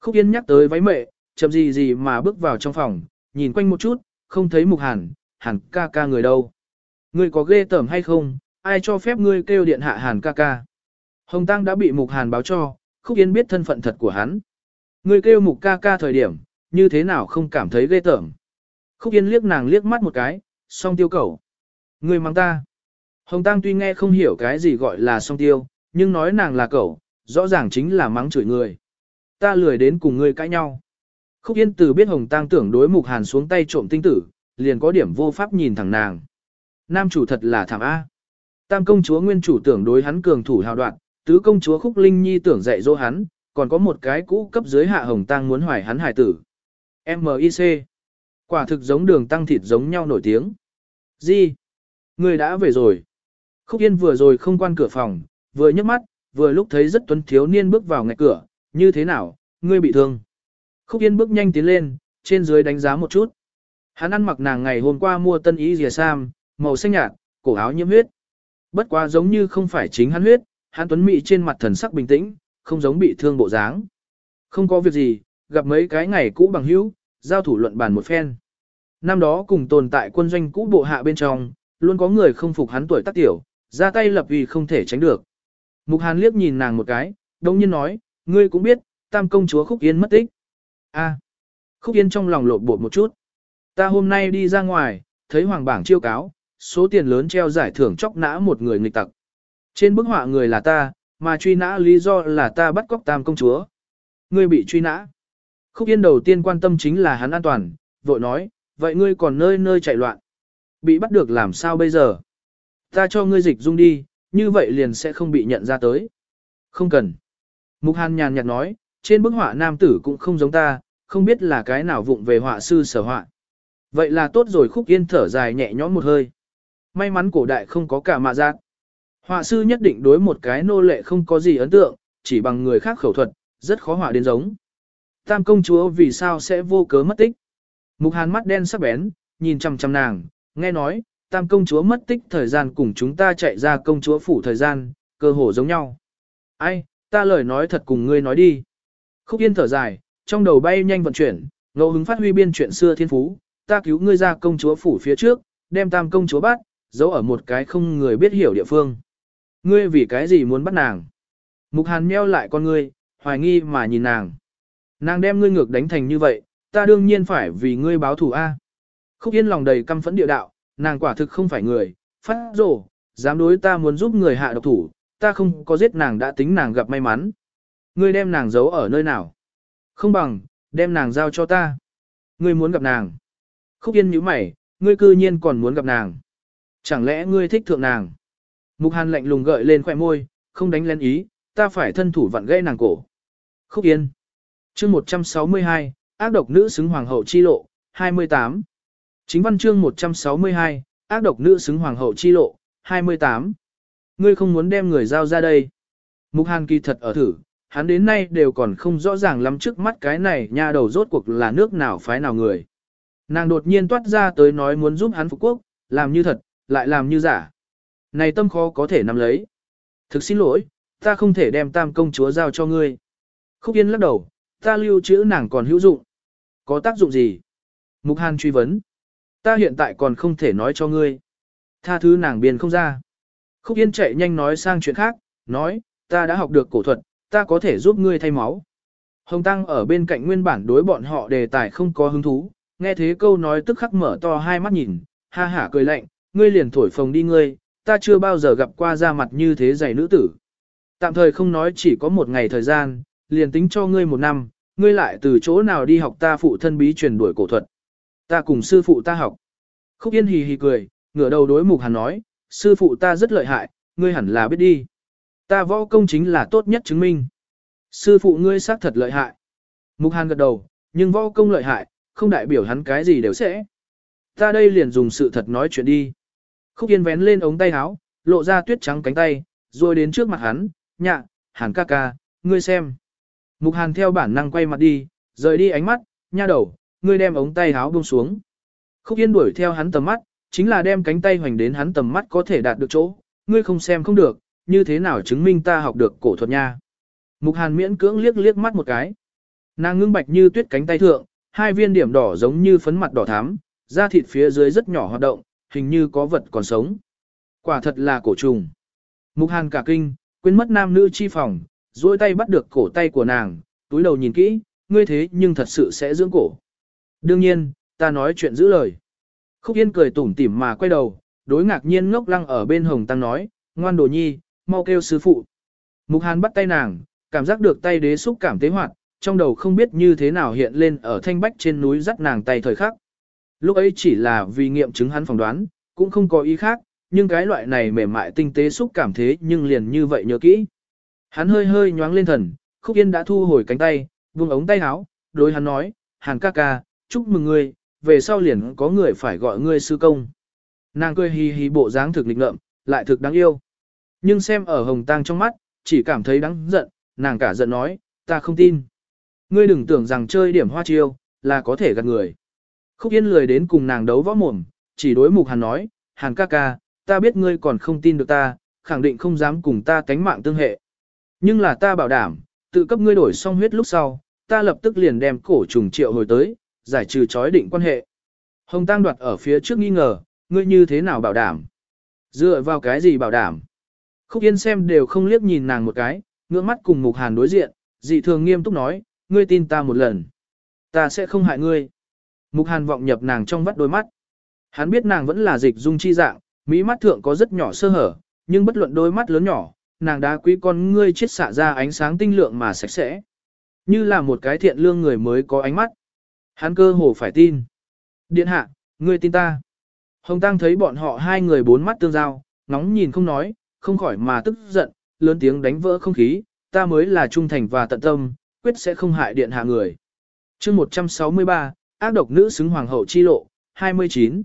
Khúc Yên nhắc tới váy mệ, chậm gì gì mà bước vào trong phòng, nhìn quanh một chút, không thấy mục hàn, hàn ca ca người đâu. Ngươi có ghê tởm hay không, ai cho phép ngươi kêu điện hạ hàn ca ca. Hồng Tăng đã bị mục hàn báo cho, Khúc Yên biết thân phận thật của hắn. Ngươi kêu mục ca ca thời điểm, như thế nào không cảm thấy ghê tởm. Khúc Yên liếc nàng liếc mắt một cái, song tiêu cầu. Ngươi mang ta. Hồng Tăng tuy nghe không hiểu cái gì gọi là song tiêu, nhưng nói nàng là cậu, rõ ràng chính là mắng chửi người. Ta lười đến cùng ngươi cãi nhau. Khúc Yên từ biết Hồng Tăng tưởng đối mục hàn xuống tay trộm tinh tử, liền có điểm vô pháp nhìn thẳng nàng. Nam chủ thật là thảm A. Tam công chúa nguyên chủ tưởng đối hắn cường thủ hào đoạn, tứ công chúa Khúc Linh Nhi tưởng dạy dỗ hắn, còn có một cái cũ cấp dưới hạ Hồng Tăng muốn hoài hắn hài tử. M.I.C. Quả thực giống đường tăng thịt giống nhau nổi tiếng. Gì? Người đã về rồi. Khúc Yên vừa rồi không quan cửa phòng, vừa nhấc mắt, vừa lúc thấy rất tuấn thiếu niên bước vào ngạch cửa, như thế nào, ngươi bị thương. Khúc Yên bước nhanh tiến lên, trên dưới đánh giá một chút. Hắn ăn mặc nàng ngày hôm qua mua tân ý rìa sam, màu xanh nhạt, cổ áo nhiễm huyết. Bất quá giống như không phải chính hắn huyết, hắn tuấn mị trên mặt thần sắc bình tĩnh, không giống bị thương bộ dáng. Không có việc gì, gặp mấy cái ngày cũ bằng hữu, giao thủ luận bàn một phen. Năm đó cùng tồn tại quân doanh cũ bộ hạ bên trong, luôn có người không phục hắn tuổi tác tiểu, ra tay lập vì không thể tránh được. Mục Hàn liếc nhìn nàng một cái, đồng nhiên nói, ngươi cũng biết, tam công chúa Khúc Yên mất tích a Khúc Yên trong lòng lột bột một chút. Ta hôm nay đi ra ngoài, thấy hoàng bảng chiêu cáo, số tiền lớn treo giải thưởng chóc nã một người nghịch tặc. Trên bức họa người là ta, mà truy nã lý do là ta bắt cóc tam công chúa. Ngươi bị truy nã. Khúc Yên đầu tiên quan tâm chính là hắn an toàn, vội nói, vậy ngươi còn nơi nơi chạy loạn. Bị bắt được làm sao bây giờ? Ta cho ngươi dịch dung đi, như vậy liền sẽ không bị nhận ra tới. Không cần. Mục Hàn nhàn nhạt nói, trên bức họa nam tử cũng không giống ta, không biết là cái nào vụng về họa sư sở họa. Vậy là tốt rồi khúc yên thở dài nhẹ nhõm một hơi. May mắn cổ đại không có cả mạ giác. Họa sư nhất định đối một cái nô lệ không có gì ấn tượng, chỉ bằng người khác khẩu thuật, rất khó họa đến giống. Tam công chúa vì sao sẽ vô cớ mất tích. Mục hàn mắt đen sắc bén, nhìn chằm chằm nàng, nghe nói, tam công chúa mất tích thời gian cùng chúng ta chạy ra công chúa phủ thời gian, cơ hồ giống nhau. Ai, ta lời nói thật cùng ngươi nói đi. Khúc yên thở dài, trong đầu bay nhanh vận chuyển, ngẫu hứng phát huy biên chuyện xưa thiên phú, ta cứu ngươi ra công chúa phủ phía trước, đem tam công chúa bắt, giấu ở một cái không người biết hiểu địa phương. Ngươi vì cái gì muốn bắt nàng? Mục hàn meo lại con ngươi, hoài nghi mà nhìn nàng. Nàng đem ngươi ngược đánh thành như vậy, ta đương nhiên phải vì ngươi báo thù A. Khúc yên lòng đầy căm phẫn địa đạo, nàng quả thực không phải người, phát rồ, dám đối ta muốn giúp người hạ độc thủ, ta không có giết nàng đã tính nàng gặp may mắn. Ngươi đem nàng giấu ở nơi nào? Không bằng, đem nàng giao cho ta. Ngươi muốn gặp nàng. Khúc yên nhíu mày, ngươi cư nhiên còn muốn gặp nàng. Chẳng lẽ ngươi thích thượng nàng? Mục hàn lạnh lùng gợi lên khỏe môi, không đánh lên ý, ta phải thân thủ vặn gãy nàng cổ. Khúc yên. chương 162, ác độc nữ xứng hoàng hậu chi lộ, 28. Chính văn chương 162, ác độc nữ xứng hoàng hậu chi lộ, 28. Ngươi không muốn đem người giao ra đây. Mục Hàn kỳ thật ở thử, hắn đến nay đều còn không rõ ràng lắm trước mắt cái này nha đầu rốt cuộc là nước nào phái nào người. Nàng đột nhiên toát ra tới nói muốn giúp hắn phục quốc, làm như thật, lại làm như giả. Này tâm khó có thể nắm lấy. Thực xin lỗi, ta không thể đem tam công chúa giao cho ngươi. Khúc Yên lắc đầu, ta lưu trữ nàng còn hữu dụng. Có tác dụng gì? Mục Hàn truy vấn. Ta hiện tại còn không thể nói cho ngươi. Tha thứ nàng biên không ra. Khúc Yên chạy nhanh nói sang chuyện khác, nói, ta đã học được cổ thuật, ta có thể giúp ngươi thay máu. Hồng Tăng ở bên cạnh nguyên bản đối bọn họ đề tài không có hứng thú, nghe thế câu nói tức khắc mở to hai mắt nhìn, ha hả cười lạnh, ngươi liền thổi phồng đi ngươi, ta chưa bao giờ gặp qua da mặt như thế dày nữ tử. Tạm thời không nói chỉ có một ngày thời gian, liền tính cho ngươi một năm, ngươi lại từ chỗ nào đi học ta phụ thân bí truyền đuổi cổ thuật. Ta cùng sư phụ ta học. Khúc Yên hì hì cười, ngửa đầu đối mục hàn nói, sư phụ ta rất lợi hại, ngươi hẳn là biết đi. Ta võ công chính là tốt nhất chứng minh. Sư phụ ngươi xác thật lợi hại. Mục hàn gật đầu, nhưng võ công lợi hại, không đại biểu hắn cái gì đều sẽ. Ta đây liền dùng sự thật nói chuyện đi. Khúc Yên vén lên ống tay áo, lộ ra tuyết trắng cánh tay, rồi đến trước mặt hắn, nhạ, hàn ca ca, ngươi xem. Mục hàn theo bản năng quay mặt đi, rời đi ánh mắt, nha đầu, ngươi đem ống tay áo buông xuống. Khúc Yên đuổi theo hắn tầm mắt, chính là đem cánh tay hoành đến hắn tầm mắt có thể đạt được chỗ, ngươi không xem không được, như thế nào chứng minh ta học được cổ thuật nha. Mục hàn miễn cưỡng liếc liếc mắt một cái. Nàng ngưng bạch như tuyết cánh tay thượng, hai viên điểm đỏ giống như phấn mặt đỏ thắm, da thịt phía dưới rất nhỏ hoạt động, hình như có vật còn sống. Quả thật là cổ trùng. Mục hàn cả kinh, quên mất nam nữ chi phòng, duỗi tay bắt được cổ tay của nàng, túi đầu nhìn kỹ, ngươi thế nhưng thật sự sẽ dưỡng cổ. Đương nhiên, ta nói chuyện giữ lời. Khúc Yên cười tủm tỉm mà quay đầu, đối ngạc nhiên ngốc lăng ở bên hồng tăng nói, ngoan đồ nhi, mau kêu sư phụ. Mục hàn bắt tay nàng, cảm giác được tay đế xúc cảm tế hoạt, trong đầu không biết như thế nào hiện lên ở thanh bách trên núi dắt nàng tay thời khắc. Lúc ấy chỉ là vì nghiệm chứng hắn phỏng đoán, cũng không có ý khác, nhưng cái loại này mềm mại tinh tế xúc cảm thế nhưng liền như vậy nhớ kỹ. Hắn hơi hơi nhoáng lên thần, khúc yên đã thu hồi cánh tay, vùng ống tay áo, đối hắn nói, hàn ca ca, chúc mừng ngươi, về sau liền có người phải gọi ngươi sư công. Nàng cười hì hì bộ dáng thực lịch ngợm, lại thực đáng yêu. Nhưng xem ở hồng tang trong mắt, chỉ cảm thấy đáng giận, nàng cả giận nói, ta không tin. Ngươi đừng tưởng rằng chơi điểm hoa chiêu, là có thể gạt người. Khúc Yên lười đến cùng nàng đấu võ mồm, chỉ đối mục hàn nói, hàn ca ca, ta biết ngươi còn không tin được ta, khẳng định không dám cùng ta cánh mạng tương hệ. Nhưng là ta bảo đảm, tự cấp ngươi đổi xong huyết lúc sau, ta lập tức liền đem cổ trùng triệu hồi tới, giải trừ chói định quan hệ. Hồng Tăng đoạt ở phía trước nghi ngờ, ngươi như thế nào bảo đảm? Dựa vào cái gì bảo đảm? Khúc Yên xem đều không liếc nhìn nàng một cái, ngưỡng mắt cùng Mục Hàn đối diện, dị thường nghiêm túc nói, ngươi tin ta một lần. Ta sẽ không hại ngươi. Mục Hàn vọng nhập nàng trong vắt đôi mắt. Hắn biết nàng vẫn là dịch dung chi dạng, mỹ mắt thượng có rất nhỏ sơ hở, nhưng bất luận đôi mắt lớn nhỏ, nàng đá quý con ngươi chết xạ ra ánh sáng tinh lượng mà sạch sẽ. Như là một cái thiện lương người mới có ánh mắt. Hắn cơ hồ phải tin. Điện hạ, ngươi tin ta. Hồng Tăng thấy bọn họ hai người bốn mắt tương giao, ngóng nhìn không nói, không khỏi mà tức giận, lớn tiếng đánh vỡ không khí, ta mới là trung thành và tận tâm, quyết sẽ không hại điện hạ người. chương 163, ác độc nữ xứng hoàng hậu chi lộ, 29.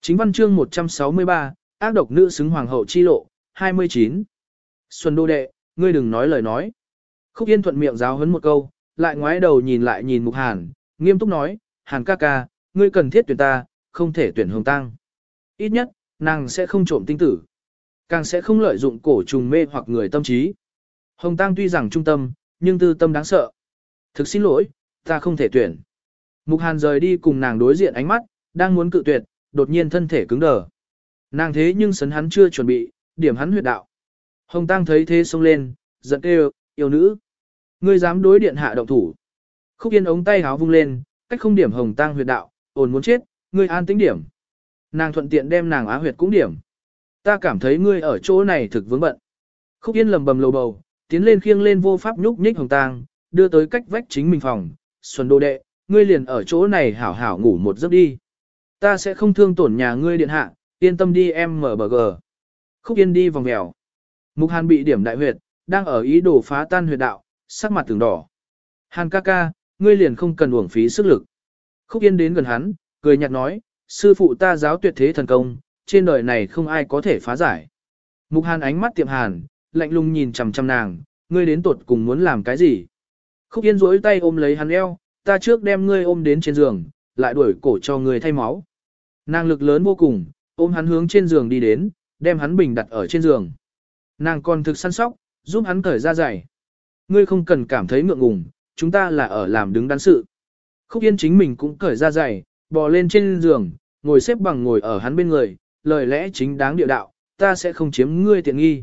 Chính văn chương 163, ác độc nữ xứng hoàng hậu chi lộ, 29. Xuân đô đệ, ngươi đừng nói lời nói. Khúc Yên thuận miệng giáo hấn một câu, lại ngoái đầu nhìn lại nhìn Mục Hàn, nghiêm túc nói, Hàn ca ca, ngươi cần thiết tuyển ta, không thể tuyển Hồng Tăng. Ít nhất, nàng sẽ không trộm tinh tử. Càng sẽ không lợi dụng cổ trùng mê hoặc người tâm trí. Hồng Tăng tuy rằng trung tâm, nhưng tư tâm đáng sợ. Thực xin lỗi, ta không thể tuyển. Mục Hàn rời đi cùng nàng đối diện ánh mắt, đang muốn cự tuyệt, đột nhiên thân thể cứng đờ. Nàng thế nhưng sấn hắn chưa chuẩn bị, điểm hắn huyệt đạo. Hồng Tăng thấy thế xông lên, giận kêu, yêu nữ. Ngươi dám đối điện hạ động thủ. Khúc Yên ống tay háo vung lên, cách không điểm Hồng Tăng huyệt đạo, ồn muốn chết, ngươi an tính điểm. Nàng thuận tiện đem nàng á huyệt cũng điểm. Ta cảm thấy ngươi ở chỗ này thực vướng bận. Khúc Yên lầm bầm lầu bầu, tiến lên khiêng lên vô pháp nhúc nhích Hồng tang, đưa tới cách vách chính mình phòng. Xuân đô đệ, ngươi liền ở chỗ này hảo hảo ngủ một giấc đi. Ta sẽ không thương tổn nhà ngươi điện hạ, yên tâm đi em mở bờ gờ. Khúc Yên đi vòng mèo. Mục Hàn bị điểm đại huyệt, đang ở ý đồ phá tan huyệt đạo, sắc mặt từng đỏ. Hàn ca ca, ngươi liền không cần uổng phí sức lực. Khúc Yên đến gần hắn, cười nhạt nói, sư phụ ta giáo tuyệt thế thần công, trên đời này không ai có thể phá giải. Mục Hàn ánh mắt tiệm hàn, lạnh lùng nhìn chằm chằm nàng, ngươi đến tột cùng muốn làm cái gì? Khúc Yên duỗi tay ôm lấy hắn eo, ta trước đem ngươi ôm đến trên giường, lại đuổi cổ cho ngươi thay máu. Nàng lực lớn vô cùng, ôm hắn hướng trên giường đi đến, đem hắn bình đặt ở trên giường. Nàng còn thực săn sóc, giúp hắn cởi ra giày. Ngươi không cần cảm thấy ngượng ngùng, chúng ta là ở làm đứng đắn sự. Khúc Yên chính mình cũng cởi ra giày, bò lên trên giường, ngồi xếp bằng ngồi ở hắn bên người, lời lẽ chính đáng địa đạo, ta sẽ không chiếm ngươi tiện nghi.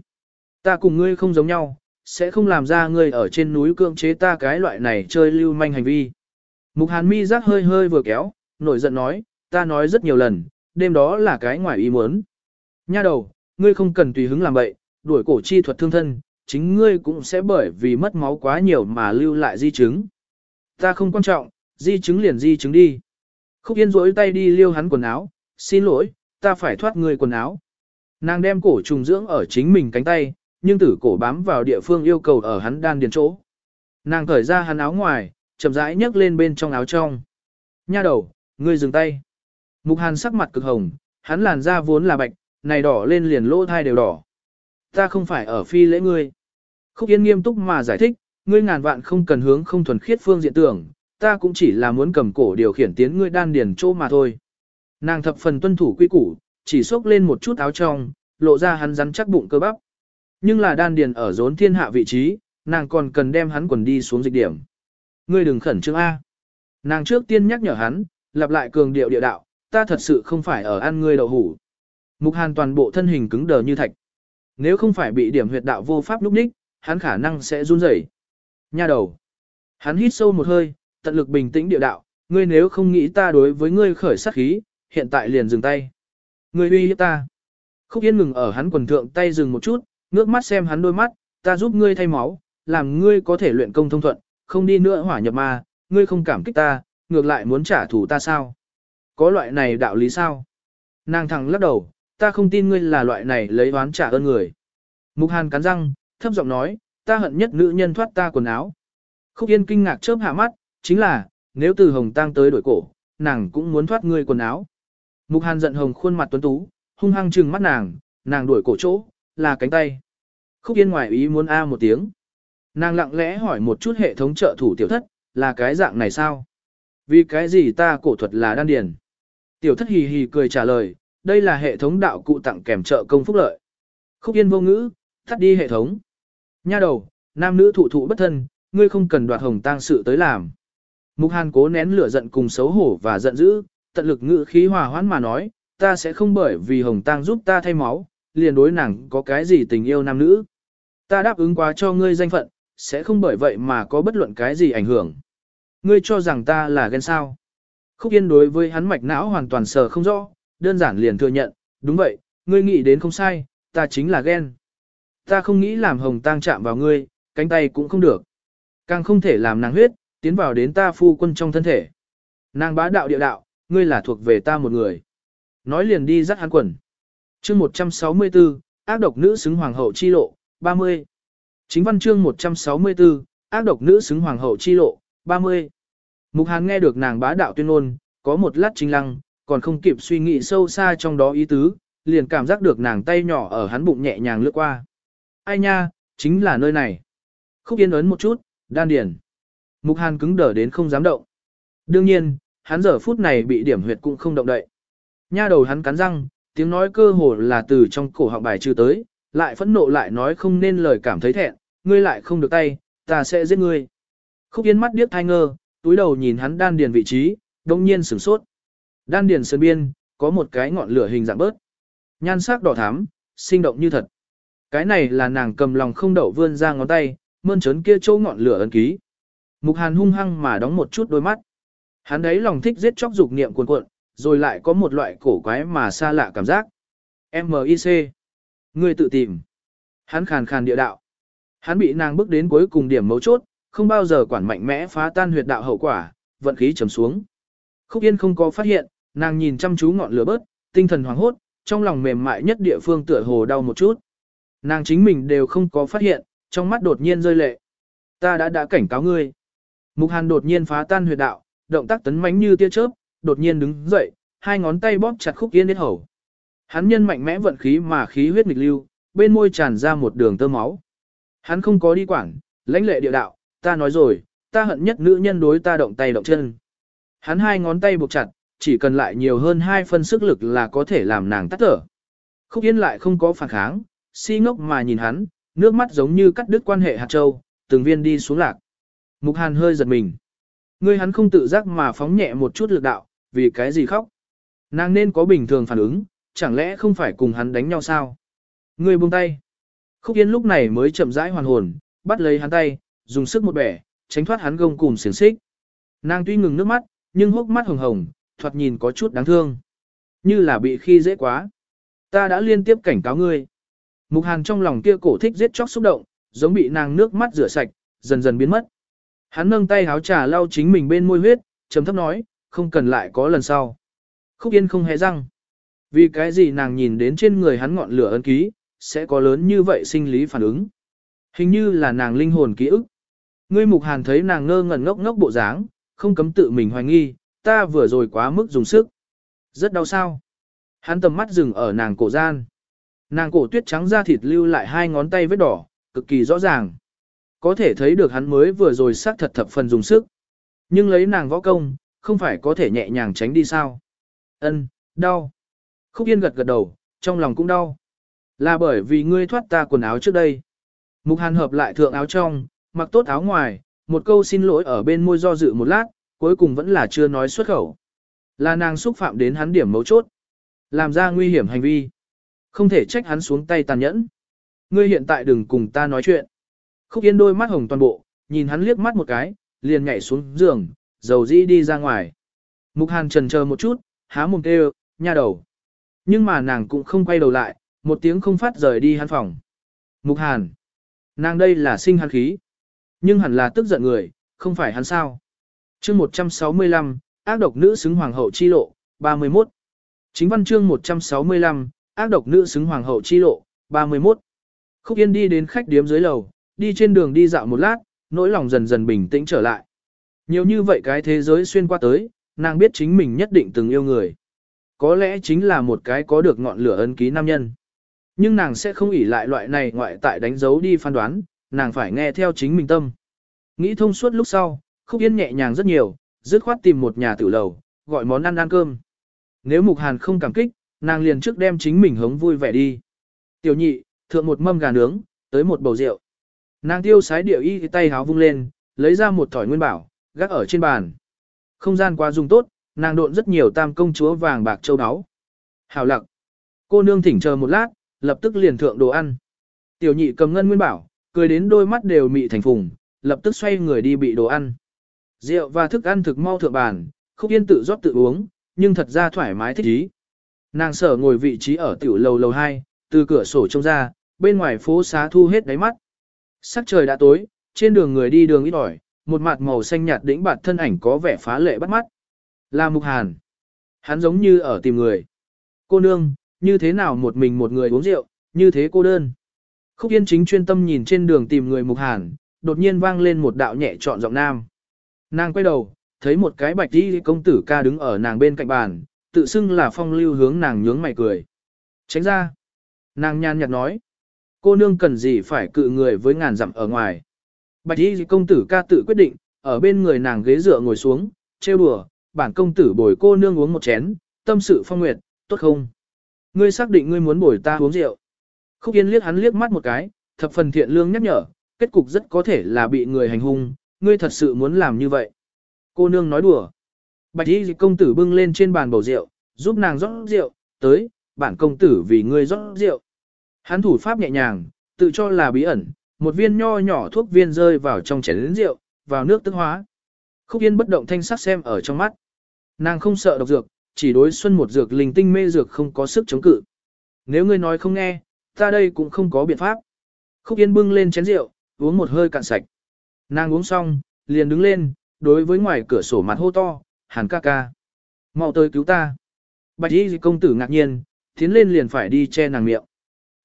Ta cùng ngươi không giống nhau, sẽ không làm ra ngươi ở trên núi cưỡng chế ta cái loại này chơi lưu manh hành vi. Mục hàn mi rác hơi hơi vừa kéo, nổi giận nói, ta nói rất nhiều lần, đêm đó là cái ngoài ý muốn. Nha đầu, ngươi không cần tùy hứng làm bậy, đuổi cổ chi thuật thương thân, chính ngươi cũng sẽ bởi vì mất máu quá nhiều mà lưu lại di chứng. Ta không quan trọng, di chứng liền di chứng đi. Khúc Yên rỗi tay đi liêu hắn quần áo, xin lỗi, ta phải thoát người quần áo. Nàng đem cổ trùng dưỡng ở chính mình cánh tay, nhưng tử cổ bám vào địa phương yêu cầu ở hắn đan điền chỗ. Nàng cởi ra hắn áo ngoài, chậm rãi nhấc lên bên trong áo trong. Nha đầu, ngươi dừng tay. Mục hàn sắc mặt cực hồng, hắn làn da vốn là bạch, này đỏ lên liền lỗ thai đều đỏ. Ta không phải ở phi lễ ngươi. Khúc Yên nghiêm túc mà giải thích, ngươi ngàn vạn không cần hướng không thuần khiết phương diện tưởng, ta cũng chỉ là muốn cầm cổ điều khiển tiến ngươi đan điền chỗ mà thôi. Nàng thập phần tuân thủ quy củ, chỉ xốc lên một chút áo trong, lộ ra hắn rắn chắc bụng cơ bắp. Nhưng là đan điền ở rốn thiên hạ vị trí, nàng còn cần đem hắn quần đi xuống dịch điểm. Ngươi đừng khẩn trương A. Nàng trước tiên nhắc nhở hắn, lặp lại cường điệu địa đạo, ta thật sự không phải ở ăn ngươi đậu hủ. Mục hàn toàn bộ thân hình cứng đờ như thạch. Nếu không phải bị điểm huyệt đạo vô pháp lúc ních, hắn khả năng sẽ run rẩy. Nha đầu. Hắn hít sâu một hơi, tận lực bình tĩnh địa đạo, ngươi nếu không nghĩ ta đối với ngươi khởi sát khí, hiện tại liền dừng tay. Ngươi uy hiếp ta. Khúc Yên ngừng ở hắn quần thượng tay dừng một chút, ngước mắt xem hắn đôi mắt, ta giúp ngươi thay máu, làm ngươi có thể luyện công thông thuận, không đi nữa hỏa nhập ma, ngươi không cảm kích ta, ngược lại muốn trả thù ta sao? Có loại này đạo lý sao? Nàng thẳng lắc đầu, ta không tin ngươi là loại này lấy oán trả ơn người. Mục Hàn cắn răng, thấp giọng nói, ta hận nhất nữ nhân thoát ta quần áo. Khúc Yên kinh ngạc chớp hạ mắt, chính là, nếu từ Hồng Tăng tới đổi cổ, nàng cũng muốn thoát ngươi quần áo. Mục Hàn giận hồng khuôn mặt tuấn tú, hung hăng trừng mắt nàng, nàng đuổi cổ chỗ, là cánh tay. Khúc Yên ngoài ý muốn a một tiếng. Nàng lặng lẽ hỏi một chút hệ thống trợ thủ tiểu thất, là cái dạng này sao? Vì cái gì ta cổ thuật là đan điền? Tiểu thất hì hì cười trả lời, đây là hệ thống đạo cụ tặng kèm trợ công phúc lợi. Khúc Yên vô ngữ, thắt đi hệ thống. Nha đầu, nam nữ thụ thụ bất thân, ngươi không cần đoạt hồng tang sự tới làm. Mục Hàn cố nén lửa giận cùng xấu hổ và giận dữ, tận lực ngự khí hòa hoãn mà nói, ta sẽ không bởi vì hồng tang giúp ta thay máu, liền đối nàng có cái gì tình yêu nam nữ. Ta đáp ứng quá cho ngươi danh phận, sẽ không bởi vậy mà có bất luận cái gì ảnh hưởng. Ngươi cho rằng ta là ghen sao. Khúc Yên đối với hắn mạch não hoàn toàn sờ không rõ, đơn giản liền thừa nhận, đúng vậy, ngươi nghĩ đến không sai, ta chính là ghen. Ta không nghĩ làm hồng tang chạm vào ngươi, cánh tay cũng không được. Càng không thể làm nàng huyết, tiến vào đến ta phu quân trong thân thể. Nàng bá đạo địa đạo, ngươi là thuộc về ta một người. Nói liền đi dắt hắn quần. chương 164, ác độc nữ xứng hoàng hậu chi lộ, 30. Chính văn chương 164, ác độc nữ xứng hoàng hậu chi lộ, 30. Mục Hàn nghe được nàng bá đạo tuyên ngôn, có một lát chính lăng, còn không kịp suy nghĩ sâu xa trong đó ý tứ, liền cảm giác được nàng tay nhỏ ở hắn bụng nhẹ nhàng lướt qua. Ai nha, chính là nơi này. Khúc yên ấn một chút, đan điền. Mục Hàn cứng đờ đến không dám động. Đương nhiên, hắn giờ phút này bị điểm huyệt cũng không động đậy. Nha đầu hắn cắn răng, tiếng nói cơ hồ là từ trong cổ họng bài trừ tới, lại phẫn nộ lại nói không nên lời cảm thấy thẹn, ngươi lại không được tay, ta sẽ giết ngươi. Khúc Yên mắt điếc thai ngơ, túi đầu nhìn hắn đan điền vị trí, đông nhiên sửng sốt. Đan điền sơn biên, có một cái ngọn lửa hình dạng bớt. Nhan sắc đỏ thắm, sinh động như thật. Cái này là nàng cầm lòng không đậu vươn ra ngón tay, mơn trớn kia chỗ ngọn lửa ấn ký. Mục Hàn hung hăng mà đóng một chút đôi mắt. Hắn đấy lòng thích giết chóc dục niệm cuồn cuộn, rồi lại có một loại cổ quái mà xa lạ cảm giác. M.I.C. Người tự tìm. Hắn khàn khàn địa đạo. Hắn bị nàng bước đến cuối cùng điểm mấu chốt, không bao giờ quản mạnh mẽ phá tan huyệt đạo hậu quả, vận khí trầm xuống. Khúc Yên không có phát hiện, nàng nhìn chăm chú ngọn lửa bớt, tinh thần hoảng hốt, trong lòng mềm mại nhất địa phương tựa hồ đau một chút. Nàng chính mình đều không có phát hiện, trong mắt đột nhiên rơi lệ. Ta đã đã cảnh cáo ngươi. Mục Hàn đột nhiên phá tan huyệt đạo, động tác tấn mãnh như tia chớp, đột nhiên đứng dậy, hai ngón tay bóp chặt Khúc Yên đến hầu. Hắn nhân mạnh mẽ vận khí mà khí huyết nghịch lưu, bên môi tràn ra một đường tơ máu. Hắn không có đi quản, lãnh lệ địa đạo, ta nói rồi, ta hận nhất nữ nhân đối ta động tay động chân. Hắn hai ngón tay buộc chặt, chỉ cần lại nhiều hơn hai phân sức lực là có thể làm nàng tắt thở. Khúc Yên lại không có phản kháng, si ngốc mà nhìn hắn, nước mắt giống như cắt đứt quan hệ hạt châu, từng viên đi xuống lạc. Mục Hàn hơi giật mình. Ngươi hắn không tự giác mà phóng nhẹ một chút lực đạo, vì cái gì khóc. Nàng nên có bình thường phản ứng, chẳng lẽ không phải cùng hắn đánh nhau sao? Ngươi buông tay. Khúc Yên lúc này mới chậm rãi hoàn hồn, bắt lấy hắn tay, dùng sức một bẻ, tránh thoát hắn gông cùng xiềng xích. Nàng tuy ngừng nước mắt, nhưng hốc mắt hồng hồng, thoạt nhìn có chút đáng thương. Như là bị khi dễ quá. Ta đã liên tiếp cảnh cáo ngươi. Mục Hàn trong lòng kia cổ thích giết chóc xúc động, giống bị nàng nước mắt rửa sạch, dần dần biến mất. Hắn nâng tay háo trà lau chính mình bên môi huyết, trầm thấp nói, không cần lại có lần sau. Khúc Yên không hề răng. Vì cái gì nàng nhìn đến trên người hắn ngọn lửa ấn ký, sẽ có lớn như vậy sinh lý phản ứng. Hình như là nàng linh hồn ký ức. Ngươi mục hàn thấy nàng ngơ ngẩn ngốc ngốc bộ dáng, không cấm tự mình hoài nghi, ta vừa rồi quá mức dùng sức. Rất đau sao. Hắn tầm mắt dừng ở nàng cổ gian. Nàng cổ tuyết trắng da thịt lưu lại hai ngón tay vết đỏ, cực kỳ rõ ràng. Có thể thấy được hắn mới vừa rồi xác thật thập phần dùng sức. Nhưng lấy nàng võ công, không phải có thể nhẹ nhàng tránh đi sao. Ân, đau. Khúc Yên gật gật đầu, trong lòng cũng đau. Là bởi vì ngươi thoát ta quần áo trước đây. Mục Hàn hợp lại thượng áo trong, mặc tốt áo ngoài, một câu xin lỗi ở bên môi do dự một lát, cuối cùng vẫn là chưa nói xuất khẩu. Là nàng xúc phạm đến hắn điểm mấu chốt. Làm ra nguy hiểm hành vi. Không thể trách hắn xuống tay tàn nhẫn. Ngươi hiện tại đừng cùng ta nói chuyện. Khúc Yên đôi mắt hồng toàn bộ, nhìn hắn liếc mắt một cái, liền nhảy xuống giường, dầu dĩ đi ra ngoài. Mục Hàn trần chờ một chút, há mồm kêu, nha đầu. Nhưng mà nàng cũng không quay đầu lại, một tiếng không phát rời đi hắn phòng. Mục Hàn. Nàng đây là sinh hắn khí. Nhưng hẳn là tức giận người, không phải hắn sao. chương 165, ác độc nữ xứng hoàng hậu chi lộ, 31. Chính văn chương 165, ác độc nữ xứng hoàng hậu chi lộ, 31. Khúc Yên đi đến khách điếm dưới lầu, đi trên đường đi dạo một lát, nỗi lòng dần dần bình tĩnh trở lại. Nhiều như vậy cái thế giới xuyên qua tới, nàng biết chính mình nhất định từng yêu người. Có lẽ chính là một cái có được ngọn lửa ấn ký nam nhân. Nhưng nàng sẽ không ỉ lại loại này ngoại tại đánh dấu đi phán đoán, nàng phải nghe theo chính mình tâm. Nghĩ thông suốt lúc sau, khúc yên nhẹ nhàng rất nhiều, dứt khoát tìm một nhà tử lầu, gọi món ăn ăn cơm. Nếu mục hàn không cảm kích, nàng liền trước đem chính mình hống vui vẻ đi. Tiểu nhị, thượng một mâm gà nướng, tới một bầu rượu. Nàng tiêu sái điệu y tay háo vung lên, lấy ra một thỏi nguyên bảo, gác ở trên bàn. Không gian quá dùng tốt, nàng độn rất nhiều tam công chúa vàng bạc châu áo. Hảo lặng. Cô nương thỉnh chờ một lát, lập tức liền thượng đồ ăn. Tiểu nhị cầm ngân nguyên bảo, cười đến đôi mắt đều mị thành phùng, lập tức xoay người đi bị đồ ăn. Rượu và thức ăn thực mau thượng bàn, khúc yên tự rót tự uống, nhưng thật ra thoải mái thích ý. Nàng sở ngồi vị trí ở tiểu lầu lầu 2, từ cửa sổ trông ra, bên ngoài phố xá thu hết đáy mắt. Sắc trời đã tối, trên đường người đi đường ít ỏi, một mặt màu xanh nhạt đỉnh bạt thân ảnh có vẻ phá lệ bắt mắt. Là Mục Hàn. Hắn giống như ở tìm người. Cô nương, như thế nào một mình một người uống rượu, như thế cô đơn. Khúc Yên chính chuyên tâm nhìn trên đường tìm người Mục Hàn, đột nhiên vang lên một đạo nhẹ trọn giọng nam. Nàng quay đầu, thấy một cái bạch đi công tử ca đứng ở nàng bên cạnh bàn, tự xưng là phong lưu hướng nàng nhướng mày cười. Tránh ra. Nàng nhàn nhạt nói. Cô nương cần gì phải cự người với ngàn dặm ở ngoài. Bạch y công tử ca tự quyết định, ở bên người nàng ghế dựa ngồi xuống, trêu đùa, bản công tử bồi cô nương uống một chén, tâm sự phong nguyệt, tốt không? Ngươi xác định ngươi muốn bồi ta uống rượu. Khúc Yên liếc hắn liếc mắt một cái, thập phần thiện lương nhắc nhở, kết cục rất có thể là bị người hành hung, ngươi thật sự muốn làm như vậy. Cô nương nói đùa. Bạch y công tử bưng lên trên bàn bầu rượu, giúp nàng rót rượu, tới, bản công tử vì ngươi rót rượu. Hắn thủ pháp nhẹ nhàng, tự cho là bí ẩn, một viên nho nhỏ thuốc viên rơi vào trong chén rượu, vào nước tức hóa. Khúc Yên bất động thanh sắc xem ở trong mắt. Nàng không sợ độc dược, chỉ đối xuân một dược linh tinh mê dược không có sức chống cự. Nếu ngươi nói không nghe, ta đây cũng không có biện pháp. Khúc Yên bưng lên chén rượu, uống một hơi cạn sạch. Nàng uống xong, liền đứng lên, đối với ngoài cửa sổ mặt hô to, hàn ca ca. mau tới cứu ta. Bạch y công tử ngạc nhiên, tiến lên liền phải đi che nàng miệng.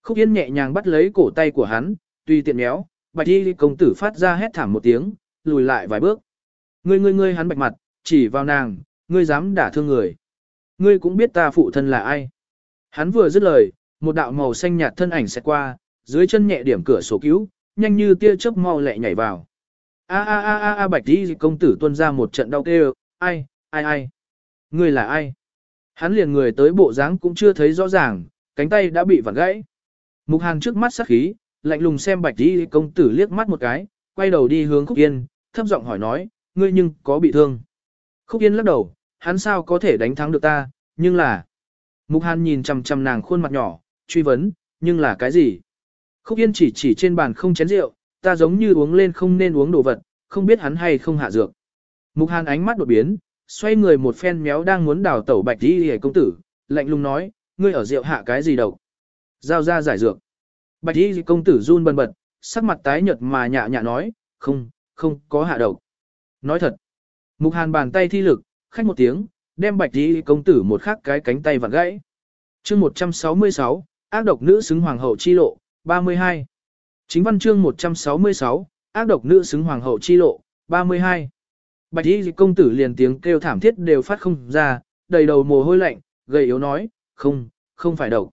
Khúc Yên nhẹ nhàng bắt lấy cổ tay của hắn, tùy tiện méo, bạch y công tử phát ra hét thảm một tiếng, lùi lại vài bước. Ngươi ngươi ngươi hắn bạch mặt, chỉ vào nàng, ngươi dám đả thương người. Ngươi cũng biết ta phụ thân là ai. Hắn vừa dứt lời, một đạo màu xanh nhạt thân ảnh sẽ qua, dưới chân nhẹ điểm cửa sổ cứu, nhanh như tia chớp mau lẹ nhảy vào. A a a a a bạch Y công tử tuôn ra một trận đau kêu, ai, ai ai. ngươi là ai? Hắn liền người tới bộ dáng cũng chưa thấy rõ ràng, cánh tay đã bị vặn gãy. Mục hàn trước mắt sắc khí, lạnh lùng xem bạch Y công tử liếc mắt một cái, quay đầu đi hướng khúc yên, thấp giọng hỏi nói, ngươi nhưng có bị thương. Khúc yên lắc đầu, hắn sao có thể đánh thắng được ta, nhưng là... Mục hàn nhìn chằm chằm nàng khuôn mặt nhỏ, truy vấn, nhưng là cái gì? Khúc yên chỉ chỉ trên bàn không chén rượu, ta giống như uống lên không nên uống đồ vật, không biết hắn hay không hạ dược. Mục hàn ánh mắt đột biến, xoay người một phen méo đang muốn đào tẩu bạch Y công tử, lạnh lùng nói, ngươi ở rượu hạ cái gì đâu? Giao ra giải dược. Bạch y công tử run bần bật, sắc mặt tái nhợt mà nhạ nhạ nói, không, không có hạ độc. Nói thật. Mục hàn bàn tay thi lực, khách một tiếng, đem bạch y công tử một khắc cái cánh tay vặn gãy. chương 166, ác độc nữ xứng hoàng hậu chi lộ, 32. Chính văn chương 166, ác độc nữ xứng hoàng hậu chi lộ, 32. Bạch y công tử liền tiếng kêu thảm thiết đều phát không ra, đầy đầu mồ hôi lạnh, gầy yếu nói, không, không phải độc.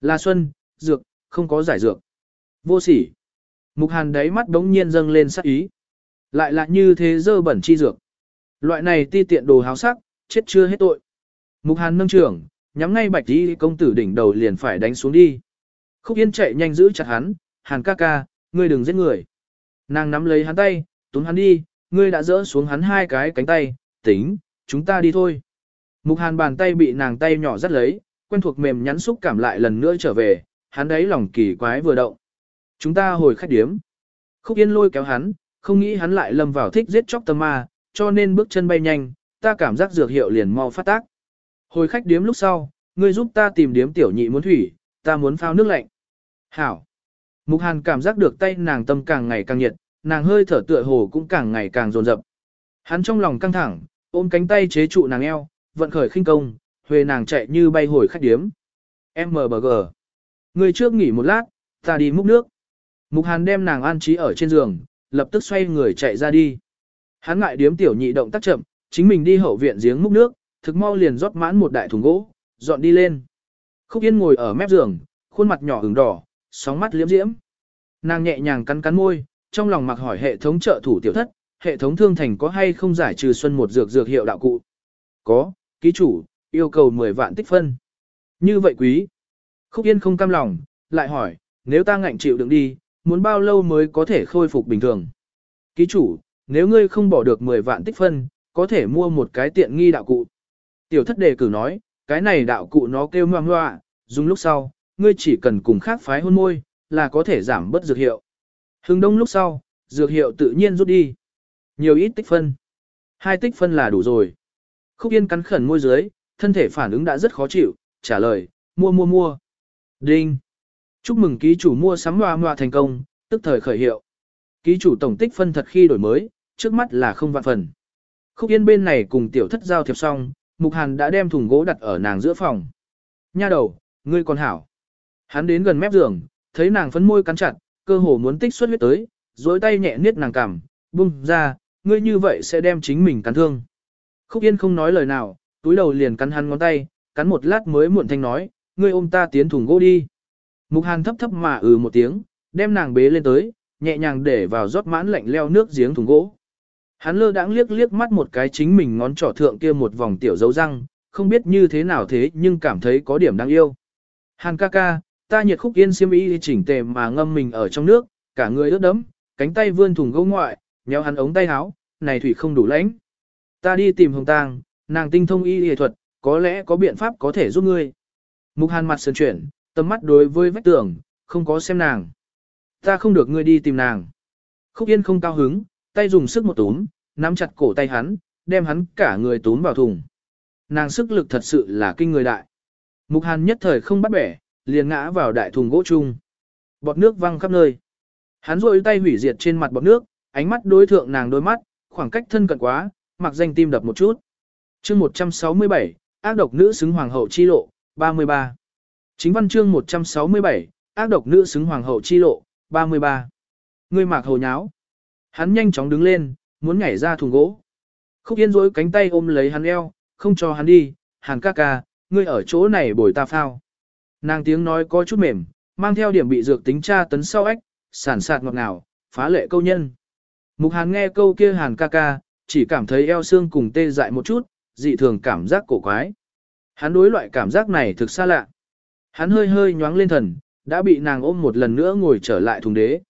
Là xuân, dược, không có giải dược. Vô sỉ. Mục hàn đáy mắt đống nhiên dâng lên sắc ý. Lại là như thế dơ bẩn chi dược. Loại này ti tiện đồ háo sắc, chết chưa hết tội. Mục hàn nâng trưởng, nhắm ngay bạch đi công tử đỉnh đầu liền phải đánh xuống đi. Khúc yên chạy nhanh giữ chặt hắn, hàn ca ca, ngươi đừng giết người. Nàng nắm lấy hắn tay, túm hắn đi, ngươi đã dỡ xuống hắn hai cái cánh tay, tính, chúng ta đi thôi. Mục hàn bàn tay bị nàng tay nhỏ dắt lấy, quen thuộc mềm nhắn xúc cảm lại lần nữa trở về, hắn đấy lòng kỳ quái vừa động. Chúng ta hồi khách điếm. Khúc yên lôi kéo hắn, không nghĩ hắn lại lâm vào thích giết chóc tâm ma, cho nên bước chân bay nhanh, ta cảm giác dược hiệu liền mau phát tác. Hồi khách điếm lúc sau, ngươi giúp ta tìm điếm tiểu nhị muốn thủy, ta muốn phao nước lạnh. Hảo. Mục hàn cảm giác được tay nàng tâm càng ngày càng nhiệt, nàng hơi thở tựa hồ cũng càng ngày càng dồn dập. Hắn trong lòng căng thẳng, ôm cánh tay chế trụ nàng eo, vận khởi khinh công, huề nàng chạy như bay hồi khách điếm. MBG. Người trước nghỉ một lát, ta đi múc nước. Mục hàn đem nàng an trí ở trên giường, lập tức xoay người chạy ra đi. Hắn ngại điếm tiểu nhị động tác chậm, chính mình đi hậu viện giếng múc nước, thực mau liền rót mãn một đại thùng gỗ, dọn đi lên. Khúc Yên ngồi ở mép giường, khuôn mặt nhỏ ửng đỏ, sóng mắt liễm diễm. Nàng nhẹ nhàng cắn cắn môi, trong lòng mặc hỏi hệ thống trợ thủ tiểu thất, hệ thống thương thành có hay không giải trừ xuân một dược dược hiệu đạo cụ? Có, ký chủ, yêu cầu 10 vạn tích phân. Như vậy quý. Khúc Yên không cam lòng, lại hỏi, nếu ta ngạnh chịu đựng đi, muốn bao lâu mới có thể khôi phục bình thường? Ký chủ, nếu ngươi không bỏ được 10 vạn tích phân, có thể mua một cái tiện nghi đạo cụ. Tiểu thất đề cử nói, cái này đạo cụ nó kêu ngoan ngoạ, dùng lúc sau, ngươi chỉ cần cùng khác phái hôn môi, là có thể giảm bớt dược hiệu. Hưng đông lúc sau, dược hiệu tự nhiên rút đi. Nhiều ít tích phân. Hai tích phân là đủ rồi. Khúc Yên cắn khẩn môi dưới, thân thể phản ứng đã rất khó chịu, trả lời, mua mua mua. Đinh. Chúc mừng ký chủ mua sắm hoa hoa thành công, tức thời khởi hiệu. Ký chủ tổng tích phân thật khi đổi mới, trước mắt là không vạn phần. Khúc Yên bên này cùng tiểu thất giao thiệp xong, Mục Hàn đã đem thùng gỗ đặt ở nàng giữa phòng. Nha đầu, ngươi còn hảo. Hắn đến gần mép giường, thấy nàng phấn môi cắn chặt, cơ hồ muốn tích xuất huyết tới, dối tay nhẹ niết nàng cằm, bung ra, ngươi như vậy sẽ đem chính mình cắn thương. Khúc Yên không nói lời nào, túi đầu liền cắn hắn ngón tay, cắn một lát mới muộn thanh nói, ngươi ôm ta tiến thùng gỗ đi. Mục Hàn thấp thấp mà ừ một tiếng, đem nàng bế lên tới, nhẹ nhàng để vào rót mãn lạnh leo nước giếng thùng gỗ. Hắn lơ đãng liếc liếc mắt một cái chính mình ngón trỏ thượng kia một vòng tiểu dấu răng, không biết như thế nào thế nhưng cảm thấy có điểm đáng yêu. Hàn ca ca, ta nhiệt khúc yên xiêm y chỉnh tề mà ngâm mình ở trong nước, cả người ướt đẫm, cánh tay vươn thùng gỗ ngoại, nhéo hắn ống tay áo, này thủy không đủ lãnh. Ta đi tìm hồng tang, nàng tinh thông y y thuật, có lẽ có biện pháp có thể giúp ngươi. Mục hàn mặt sơn chuyển, tầm mắt đối với vách tường, không có xem nàng. Ta không được ngươi đi tìm nàng. Khúc yên không cao hứng, tay dùng sức một túm, nắm chặt cổ tay hắn, đem hắn cả người túm vào thùng. Nàng sức lực thật sự là kinh người đại. Mục hàn nhất thời không bắt bẻ, liền ngã vào đại thùng gỗ chung. Bọt nước văng khắp nơi. Hắn rôi tay hủy diệt trên mặt bọt nước, ánh mắt đối thượng nàng đôi mắt, khoảng cách thân cận quá, mặc danh tim đập một chút chương 167, ác độc nữ xứng hoàng hậu chi lộ, 33. Chính văn chương 167, ác độc nữ xứng hoàng hậu chi lộ, 33. Ngươi mạc hồ nháo. Hắn nhanh chóng đứng lên, muốn nhảy ra thùng gỗ. Khúc Yên rối cánh tay ôm lấy hắn eo, không cho hắn đi, hàn ca ca, ngươi ở chỗ này bồi ta phao. Nàng tiếng nói có chút mềm, mang theo điểm bị dược tính tra tấn sau ách, sản sạt ngọt ngào, phá lệ câu nhân. Mục Hàn nghe câu kia Hàn ca ca, chỉ cảm thấy eo xương cùng tê dại một chút, dị thường cảm giác cổ quái. Hắn đối loại cảm giác này thực xa lạ. Hắn hơi hơi nhoáng lên thần, đã bị nàng ôm một lần nữa ngồi trở lại thùng đế.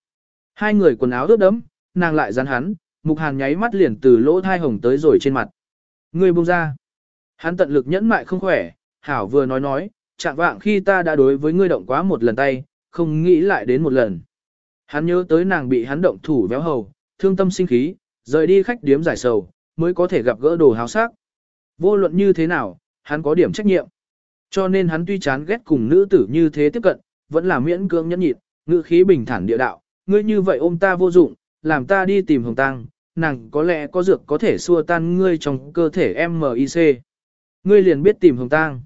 Hai người quần áo ướt đẫm, nàng lại dán hắn, Mục Hàn nháy mắt liền từ lỗ thai hồng tới rồi trên mặt. Người buông ra. Hắn tận lực nhẫn mại không khỏe, Hảo vừa nói nói, chạm vạng khi ta đã đối với ngươi động quá một lần tay, không nghĩ lại đến một lần. Hắn nhớ tới nàng bị hắn động thủ véo hầu, thương tâm sinh khí, rời đi khách điếm giải sầu, mới có thể gặp gỡ đồ háo sắc. Vô luận như thế nào, hắn có điểm trách nhiệm. Cho nên hắn tuy chán ghét cùng nữ tử như thế tiếp cận, vẫn là miễn cưỡng nhẫn nhịn, ngữ khí bình thản địa đạo, ngươi như vậy ôm ta vô dụng, làm ta đi tìm hồng tăng, nàng có lẽ có dược có thể xua tan ngươi trong cơ thể MIC. Ngươi liền biết tìm hồng tang.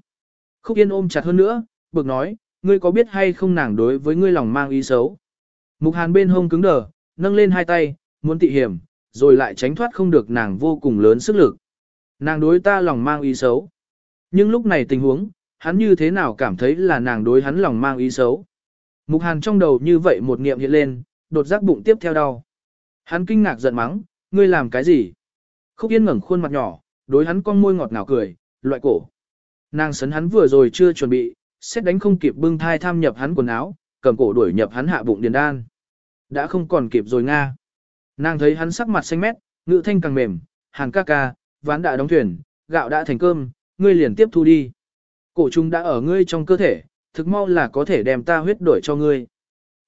Khúc Yên ôm chặt hơn nữa, bực nói, ngươi có biết hay không nàng đối với ngươi lòng mang ý xấu. Mục hàn bên hông cứng đờ, nâng lên hai tay, muốn tị hiểm, rồi lại tránh thoát không được nàng vô cùng lớn sức lực. Nàng đối ta lòng mang ý xấu. Nhưng lúc này tình huống, hắn như thế nào cảm thấy là nàng đối hắn lòng mang ý xấu. Mục hàn trong đầu như vậy một niệm hiện lên, đột giác bụng tiếp theo đau. Hắn kinh ngạc giận mắng, ngươi làm cái gì? Khúc Yên ngẩng khuôn mặt nhỏ, đối hắn con môi ngọt ngào cười, loại cổ. Nàng sấn hắn vừa rồi chưa chuẩn bị, xét đánh không kịp bưng thai tham nhập hắn quần áo, cầm cổ đuổi nhập hắn hạ bụng điền đan. Đã không còn kịp rồi Nga. Nàng thấy hắn sắc mặt xanh mét, ngữ thanh càng mềm, hàng ca ca, ván đã đóng thuyền, gạo đã thành cơm, ngươi liền tiếp thu đi. Cổ trùng đã ở ngươi trong cơ thể, thực mau là có thể đem ta huyết đổi cho ngươi.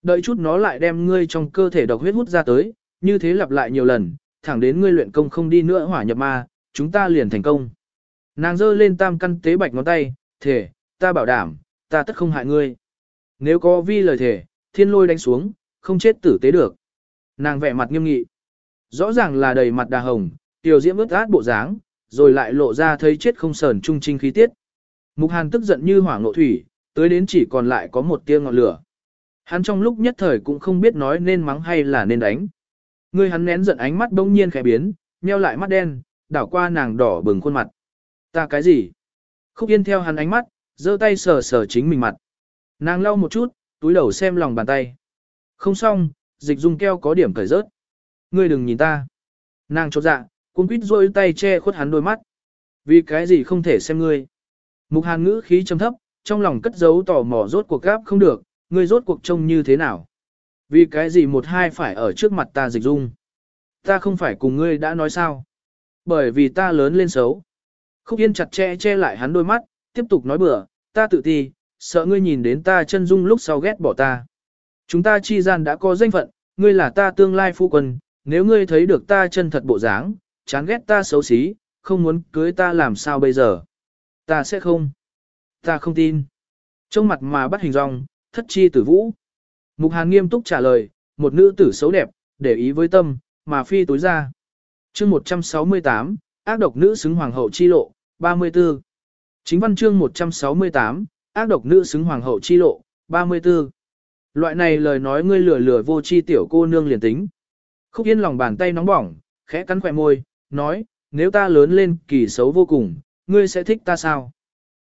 Đợi chút nó lại đem ngươi trong cơ thể độc huyết hút ra tới, như thế lặp lại nhiều lần, thẳng đến ngươi luyện công không đi nữa hỏa nhập ma, chúng ta liền thành công. Nàng giơ lên tam căn tế bạch ngón tay, thể, ta bảo đảm, ta tất không hại ngươi. Nếu có vi lời thể, thiên lôi đánh xuống, không chết tử tế được. Nàng vẻ mặt nghiêm nghị. Rõ ràng là đầy mặt đà hồng, tiểu diễm ướt át bộ dáng, rồi lại lộ ra thấy chết không sờn trung trinh khí tiết. Mục hàn tức giận như hỏa ngộ thủy, tới đến chỉ còn lại có một tia ngọn lửa. Hắn trong lúc nhất thời cũng không biết nói nên mắng hay là nên đánh. Người hắn nén giận ánh mắt bỗng nhiên khẽ biến, nheo lại mắt đen, đảo qua nàng đỏ bừng khuôn mặt. Ta cái gì? Khúc Yên theo hắn ánh mắt, giơ tay sờ sờ chính mình mặt. Nàng lau một chút, túi đầu xem lòng bàn tay. Không xong, dịch dung keo có điểm cởi rớt. Ngươi đừng nhìn ta. Nàng chột dạ, cũng quýt rôi tay che khuất hắn đôi mắt. Vì cái gì không thể xem ngươi. Mục hàn ngữ khí trầm thấp, trong lòng cất giấu tò mò rốt cuộc gáp không được, ngươi rốt cuộc trông như thế nào. Vì cái gì một hai phải ở trước mặt ta dịch dung. Ta không phải cùng ngươi đã nói sao. Bởi vì ta lớn lên xấu. Khúc Yên chặt che che lại hắn đôi mắt, tiếp tục nói bừa, ta tự ti, sợ ngươi nhìn đến ta chân dung lúc sau ghét bỏ ta. Chúng ta chi gian đã có danh phận, ngươi là ta tương lai phu quân, nếu ngươi thấy được ta chân thật bộ dáng, chán ghét ta xấu xí, không muốn cưới ta làm sao bây giờ. Ta sẽ không. Ta không tin. Trong mặt mà bắt hình rong, thất chi tử vũ. Mục Hàn nghiêm túc trả lời, một nữ tử xấu đẹp, để ý với tâm, mà phi tối ra. chương 168, ác độc nữ xứng hoàng hậu chi lộ, 34. Chính văn chương 168, ác độc nữ xứng hoàng hậu chi lộ, 34. Loại này lời nói ngươi lừa lừa vô chi tiểu cô nương liền tính. Khúc yên lòng bàn tay nóng bỏng, khẽ cắn khỏe môi, nói, nếu ta lớn lên kỳ xấu vô cùng, ngươi sẽ thích ta sao?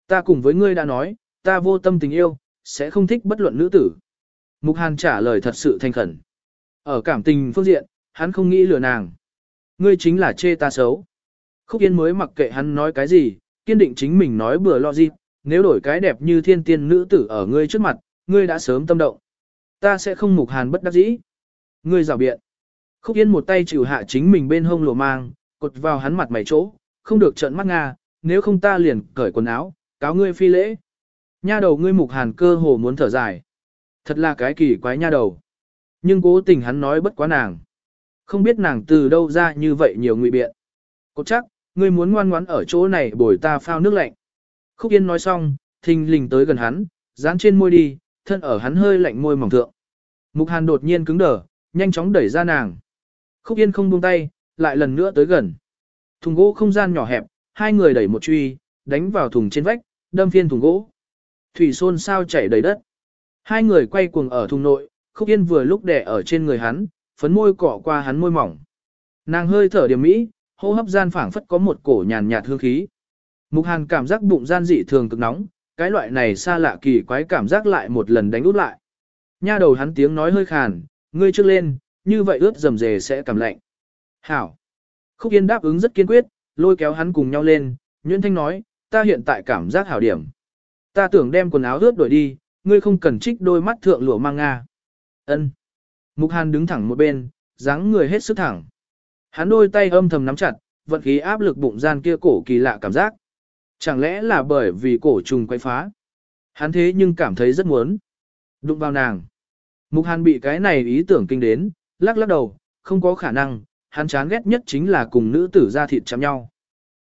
Ta cùng với ngươi đã nói, ta vô tâm tình yêu, sẽ không thích bất luận nữ tử. Mục Hàn trả lời thật sự thanh khẩn. Ở cảm tình phương diện, hắn không nghĩ lừa nàng. Ngươi chính là chê ta xấu. Khúc Yên mới mặc kệ hắn nói cái gì, kiên định chính mình nói bừa lo gì, nếu đổi cái đẹp như thiên tiên nữ tử ở ngươi trước mặt, ngươi đã sớm tâm động. Ta sẽ không mục hàn bất đắc dĩ. Ngươi rào biện. Khúc Yên một tay chịu hạ chính mình bên hông lồ mang, cột vào hắn mặt mày chỗ, không được trợn mắt Nga, nếu không ta liền cởi quần áo, cáo ngươi phi lễ. Nha đầu ngươi mục hàn cơ hồ muốn thở dài. Thật là cái kỳ quái nha đầu. Nhưng cố tình hắn nói bất quá nàng. Không biết nàng từ đâu ra như vậy nhiều ngụy biện. Cột chắc, ngươi muốn ngoan ngoãn ở chỗ này bồi ta phao nước lạnh. Khúc Yên nói xong, thình lình tới gần hắn, dán trên môi đi, thân ở hắn hơi lạnh môi mỏng thượng. Mục Hàn đột nhiên cứng đờ, nhanh chóng đẩy ra nàng. Khúc Yên không buông tay, lại lần nữa tới gần. Thùng gỗ không gian nhỏ hẹp, hai người đẩy một truy, đánh vào thùng trên vách, đâm phiên thùng gỗ. Thủy xôn sao chảy đầy đất. Hai người quay cuồng ở thùng nội, Khúc Yên vừa lúc đè ở trên người hắn, phấn môi cọ qua hắn môi mỏng. Nàng hơi thở điểm mỹ, hô hấp gian phảng phất có một cổ nhàn nhạt hương khí. Mục Hàn cảm giác bụng gian dị thường cực nóng, cái loại này xa lạ kỳ quái cảm giác lại một lần đánh út lại. Nha đầu hắn tiếng nói hơi khàn, ngươi trước lên, như vậy ướt dầm dề sẽ cảm lạnh. Hảo. Khúc Yên đáp ứng rất kiên quyết, lôi kéo hắn cùng nhau lên, Nguyễn Thanh nói, ta hiện tại cảm giác hảo điểm. Ta tưởng đem quần áo ướt đổi đi, ngươi không cần trích đôi mắt thượng lụa mang nga. ân Mục Hàn đứng thẳng một bên, dáng người hết sức thẳng. Hắn đôi tay âm thầm nắm chặt, vận khí áp lực bụng gian kia cổ kỳ lạ cảm giác. Chẳng lẽ là bởi vì cổ trùng quay phá? Hắn thế nhưng cảm thấy rất muốn. Đụng vào nàng. Mục Hàn bị cái này ý tưởng kinh đến, lắc lắc đầu, không có khả năng, hắn chán ghét nhất chính là cùng nữ tử ra thịt chạm nhau.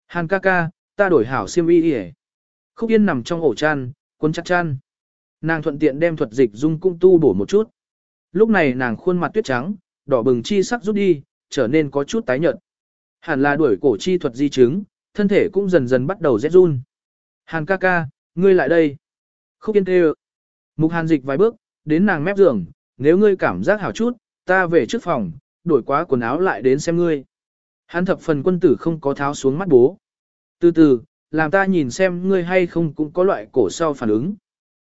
Hàn ca ca, ta đổi hảo xiêm y đi Khúc Yên nằm trong ổ chăn, quân chặt chăn. Nàng thuận tiện đem thuật dịch dung cung tu bổ một chút. Lúc này nàng khuôn mặt tuyết trắng, đỏ bừng chi sắc rút đi, trở nên có chút tái nhợt. Hẳn là đuổi cổ chi thuật di chứng, thân thể cũng dần dần bắt đầu rét run. Hàn ca ca, ngươi lại đây. Khúc yên kêu. Mục hàn dịch vài bước, đến nàng mép giường, nếu ngươi cảm giác hảo chút, ta về trước phòng, đổi quá quần áo lại đến xem ngươi. Hắn thập phần quân tử không có tháo xuống mắt bố. Từ từ, làm ta nhìn xem ngươi hay không cũng có loại cổ sau phản ứng.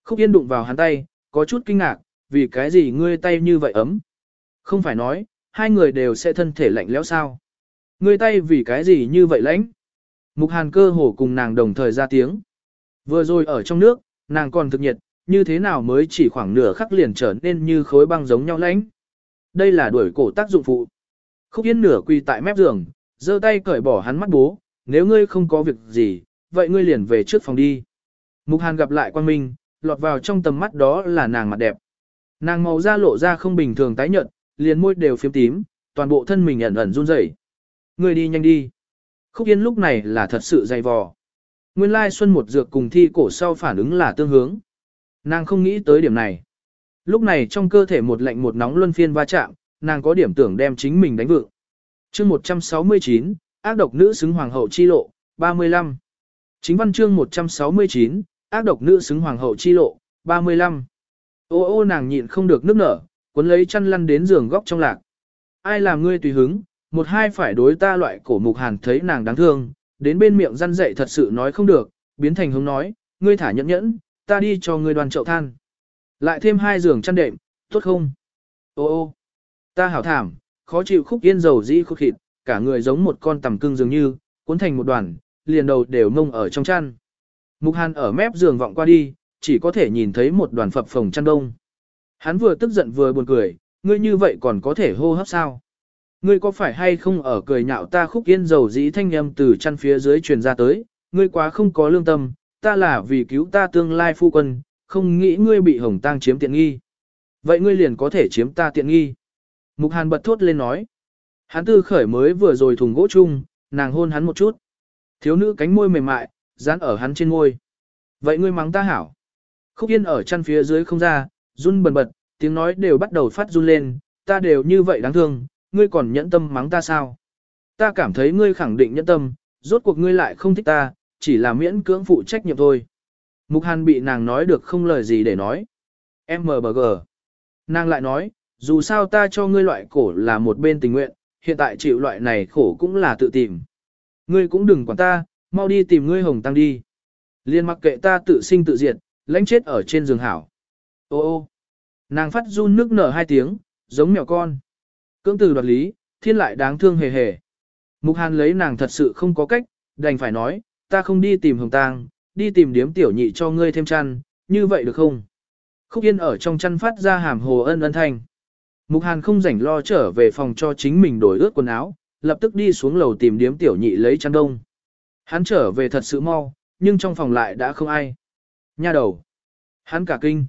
Khúc yên đụng vào hắn tay, có chút kinh ngạc, vì cái gì ngươi tay như vậy ấm. Không phải nói, hai người đều sẽ thân thể lạnh lẽo sao. Ngươi tay vì cái gì như vậy lãnh. Mục hàn cơ hồ cùng nàng đồng thời ra tiếng. Vừa rồi ở trong nước, nàng còn thực nhiệt, như thế nào mới chỉ khoảng nửa khắc liền trở nên như khối băng giống nhau lãnh. Đây là đuổi cổ tác dụng phụ. Khúc Yên nửa quỳ tại mép giường, giơ tay cởi bỏ hắn mắt bố, nếu ngươi không có việc gì, vậy ngươi liền về trước phòng đi. Mục Hàn gặp lại quan minh, lọt vào trong tầm mắt đó là nàng mặt đẹp. Nàng màu da lộ ra không bình thường tái nhợt, liền môi đều phiếm tím, toàn bộ thân mình ẩn ẩn run rẩy. Ngươi đi nhanh đi. Khúc Yên lúc này là thật sự dày vò. Nguyên lai xuân một dược cùng thi cổ sau phản ứng là tương hướng. Nàng không nghĩ tới điểm này. Lúc này trong cơ thể một lạnh một nóng luân phiên va chạm, nàng có điểm tưởng đem chính mình đánh vượng. chương 169, ác độc nữ xứng hoàng hậu chi lộ, 35. Chính văn chương 169, ác độc nữ xứng hoàng hậu chi lộ, 35. Ô ô nàng nhịn không được nước nở, cuốn lấy chăn lăn đến giường góc trong lạc. Ai làm ngươi tùy hứng, một hai phải đối ta loại cổ mục hàn thấy nàng đáng thương, đến bên miệng răn dậy thật sự nói không được, biến thành hứng nói, ngươi thả nhẫn nhẫn, ta đi cho ngươi đoàn chậu than. Lại thêm hai giường chăn đệm, tốt không? Ô ô, ta hảo thảm, khó chịu khúc yên dầu dĩ khúc thịt, cả người giống một con tầm cưng dường như, cuốn thành một đoàn, liền đầu đều mông ở trong chăn. Mục hàn ở mép giường vọng qua đi, chỉ có thể nhìn thấy một đoàn phập phồng chăn đông. Hắn vừa tức giận vừa buồn cười, ngươi như vậy còn có thể hô hấp sao? Ngươi có phải hay không ở cười nhạo ta khúc yên dầu dĩ thanh âm từ chăn phía dưới truyền ra tới, ngươi quá không có lương tâm, ta là vì cứu ta tương lai phu quân, không nghĩ ngươi bị hồng tang chiếm tiện nghi. Vậy ngươi liền có thể chiếm ta tiện nghi. Mục hàn bật thốt lên nói. Hắn tư khởi mới vừa rồi thùng gỗ chung, nàng hôn hắn một chút. Thiếu nữ cánh môi mềm mại, dán ở hắn trên môi. Vậy ngươi mắng ta hảo. Khúc yên ở chăn phía dưới không ra, run bần bật, tiếng nói đều bắt đầu phát run lên, ta đều như vậy đáng thương, ngươi còn nhẫn tâm mắng ta sao? Ta cảm thấy ngươi khẳng định nhẫn tâm, rốt cuộc ngươi lại không thích ta, chỉ là miễn cưỡng phụ trách nhiệm thôi. Mục Hàn bị nàng nói được không lời gì để nói. MBG. Nàng lại nói, dù sao ta cho ngươi loại cổ là một bên tình nguyện, hiện tại chịu loại này khổ cũng là tự tìm. Ngươi cũng đừng quản ta, mau đi tìm ngươi hồng tăng đi. Liên mặc kệ ta tự sinh tự diệt, lãnh chết ở trên giường hảo. Ô ô. Nàng phát run nước nở hai tiếng, giống mèo con. Cưỡng từ đoạt lý, thiên lại đáng thương hề hề. Mục Hàn lấy nàng thật sự không có cách, đành phải nói, ta không đi tìm hồng tang, đi tìm điếm tiểu nhị cho ngươi thêm chăn, như vậy được không? Khúc Yên ở trong chăn phát ra hàm hồ ân ân thanh. Mục Hàn không rảnh lo trở về phòng cho chính mình đổi ướt quần áo, lập tức đi xuống lầu tìm điếm tiểu nhị lấy chăn đông. Hắn trở về thật sự mau, nhưng trong phòng lại đã không ai. Nha đầu. Hắn cả kinh.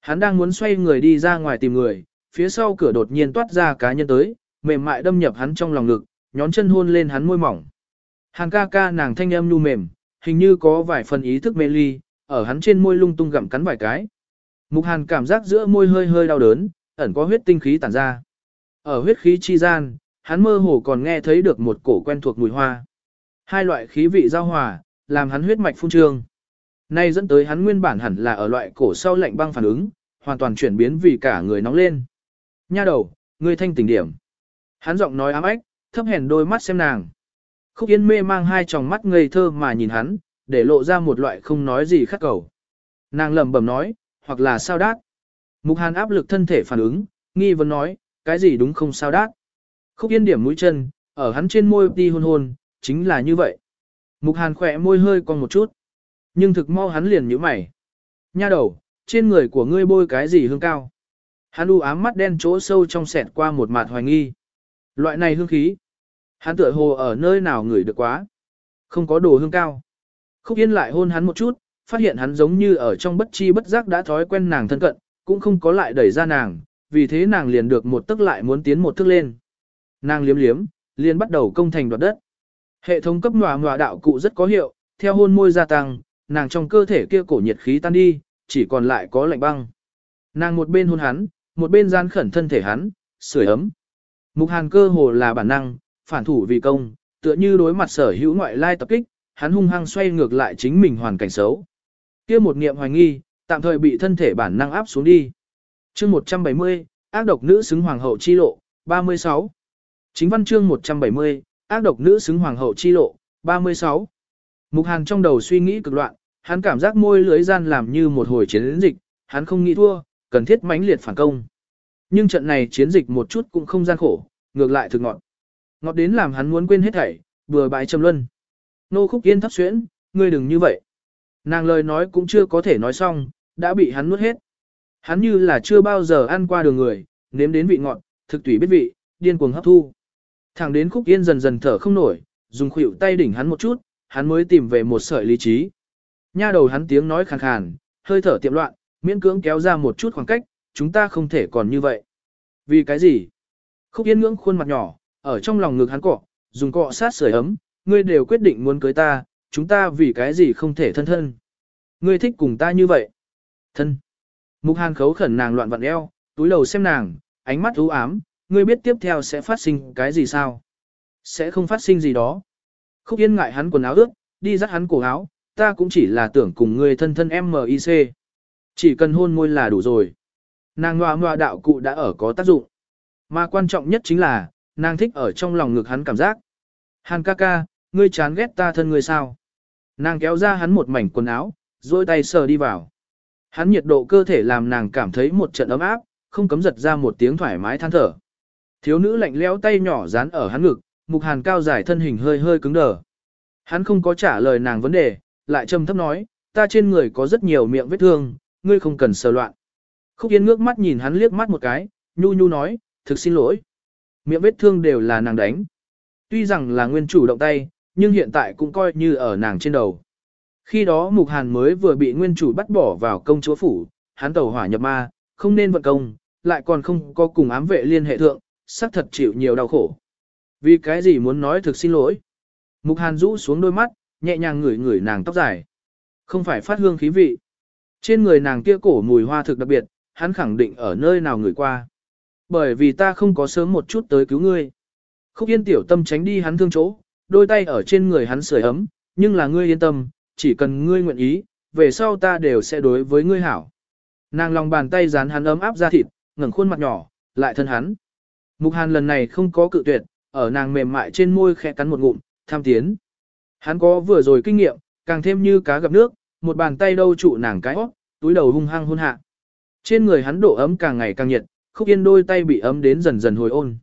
Hắn đang muốn xoay người đi ra ngoài tìm người, phía sau cửa đột nhiên toát ra cá nhân tới, mềm mại đâm nhập hắn trong lòng ngực, nhón chân hôn lên hắn môi mỏng. Hàng ca ca nàng thanh âm nhu mềm, hình như có vài phần ý thức mê ly, ở hắn trên môi lung tung gặm cắn vài cái. Mục hàn cảm giác giữa môi hơi hơi đau đớn, ẩn có huyết tinh khí tản ra. Ở huyết khí chi gian, hắn mơ hồ còn nghe thấy được một cổ quen thuộc mùi hoa. Hai loại khí vị giao hòa, làm hắn huyết mạch phun trương. Nay dẫn tới hắn nguyên bản hẳn là ở loại cổ sau lạnh băng phản ứng, hoàn toàn chuyển biến vì cả người nóng lên. Nha đầu, ngươi thanh tỉnh điểm. Hắn giọng nói ám ách, thấp hèn đôi mắt xem nàng. Khúc Yên mê mang hai tròng mắt ngây thơ mà nhìn hắn, để lộ ra một loại không nói gì khắc cầu. Nàng lầm bầm nói, hoặc là sao đát. Mục hàn áp lực thân thể phản ứng, nghi vấn nói, cái gì đúng không sao đát. Khúc yên điểm mũi chân, ở hắn trên môi đi hôn hôn, chính là như vậy. Mục hàn khỏe môi hơi còn một chút. Nhưng thực mau hắn liền nhíu mày. Nha đầu, trên người của ngươi bôi cái gì hương cao. Hắn u ám mắt đen chỗ sâu trong sẹt qua một mặt hoài nghi. Loại này hương khí. Hắn tựa hồ ở nơi nào ngửi được quá. Không có đồ hương cao. Khúc Yên lại hôn hắn một chút, phát hiện hắn giống như ở trong bất chi bất giác đã thói quen nàng thân cận, cũng không có lại đẩy ra nàng, vì thế nàng liền được một tức lại muốn tiến một thức lên. Nàng liếm liếm, liền bắt đầu công thành đoạt đất. Hệ thống cấp ngòa ngòa đạo cụ rất có hiệu, theo hôn môi gia tăng, nàng trong cơ thể kia cổ nhiệt khí tan đi, chỉ còn lại có lạnh băng. Nàng một bên hôn hắn, một bên gian khẩn thân thể hắn, sưởi ấm. Mục hàn cơ hồ là bản năng, phản thủ vì công, tựa như đối mặt sở hữu ngoại lai tập kích, hắn hung hăng xoay ngược lại chính mình hoàn cảnh xấu. Kia một niệm hoài nghi, tạm thời bị thân thể bản năng áp xuống đi. Chương 170, ác độc nữ xứng hoàng hậu chi lộ, 36. Chính văn chương 170, ác độc nữ xứng hoàng hậu chi lộ, 36. Mục Hàn trong đầu suy nghĩ cực loạn, hắn cảm giác môi lưới gian làm như một hồi chiến dịch, hắn không nghĩ thua, cần thiết mãnh liệt phản công. Nhưng trận này chiến dịch một chút cũng không gian khổ, ngược lại thực ngọn. Ngọt đến làm hắn muốn quên hết thảy, vừa bãi trầm luân. Nô khúc yên thấp xuyễn, ngươi đừng như vậy. Nàng lời nói cũng chưa có thể nói xong, đã bị hắn nuốt hết. Hắn như là chưa bao giờ ăn qua đường người, nếm đến vị ngọt, thực tủy biết vị, điên cuồng hấp thu. Thẳng đến khúc yên dần dần thở không nổi, dùng khuỷu tay đỉnh hắn một chút, hắn mới tìm về một sợi lý trí. Nha đầu hắn tiếng nói khàn khàn, hơi thở tiệm loạn, miễn cưỡng kéo ra một chút khoảng cách, chúng ta không thể còn như vậy. Vì cái gì? Khúc yên ngưỡng khuôn mặt nhỏ, ở trong lòng ngực hắn cọ, dùng cọ sát sưởi ấm, ngươi đều quyết định muốn cưới ta, chúng ta vì cái gì không thể thân thân. Ngươi thích cùng ta như vậy. Thân. Mục hàn khấu khẩn nàng loạn vặn eo, túi đầu xem nàng, ánh mắt u ám, ngươi biết tiếp theo sẽ phát sinh cái gì sao? Sẽ không phát sinh gì đó. Khúc yên ngại hắn quần áo ướt, đi dắt hắn cổ áo, ta cũng chỉ là tưởng cùng ngươi thân thân MIC. Chỉ cần hôn môi là đủ rồi. Nàng ngoà ngoà đạo cụ đã ở có tác dụng. Mà quan trọng nhất chính là, nàng thích ở trong lòng ngực hắn cảm giác. Hàn ca ca, ngươi chán ghét ta thân ngươi sao? Nàng kéo ra hắn một mảnh quần áo, rồi tay sờ đi vào. Hắn nhiệt độ cơ thể làm nàng cảm thấy một trận ấm áp, không cấm giật ra một tiếng thoải mái than thở. Thiếu nữ lạnh lẽo tay nhỏ dán ở hắn ngực, mục hàn cao dài thân hình hơi hơi cứng đờ. Hắn không có trả lời nàng vấn đề, lại trầm thấp nói, ta trên người có rất nhiều miệng vết thương, ngươi không cần sờ loạn. Khúc Yên ngước mắt nhìn hắn liếc mắt một cái, nhu nhu nói, thực xin lỗi. Miệng vết thương đều là nàng đánh. Tuy rằng là nguyên chủ động tay, nhưng hiện tại cũng coi như ở nàng trên đầu. Khi đó Mục Hàn mới vừa bị nguyên chủ bắt bỏ vào công chúa phủ, hắn tẩu hỏa nhập ma, không nên vận công, lại còn không có cùng ám vệ liên hệ thượng, xác thật chịu nhiều đau khổ. Vì cái gì muốn nói thực xin lỗi? Mục Hàn rũ xuống đôi mắt, nhẹ nhàng ngửi ngửi nàng tóc dài. Không phải phát hương khí vị. Trên người nàng kia cổ mùi hoa thực đặc biệt, hắn khẳng định ở nơi nào ngửi qua. Bởi vì ta không có sớm một chút tới cứu ngươi. Khúc yên tiểu tâm tránh đi hắn thương chỗ, đôi tay ở trên người hắn sưởi ấm, nhưng là ngươi yên tâm, chỉ cần ngươi nguyện ý, về sau ta đều sẽ đối với ngươi hảo. Nàng lòng bàn tay dán hắn ấm áp ra thịt, ngẩng khuôn mặt nhỏ, lại thân hắn. Mục hàn lần này không có cự tuyệt, ở nàng mềm mại trên môi khẽ cắn một ngụm, tham tiến. Hắn có vừa rồi kinh nghiệm, càng thêm như cá gặp nước, một bàn tay đâu trụ nàng cái hót, túi đầu hung hăng hôn hạ. Trên người hắn độ ấm càng ngày càng nhiệt, khúc yên đôi tay bị ấm đến dần dần hồi ôn.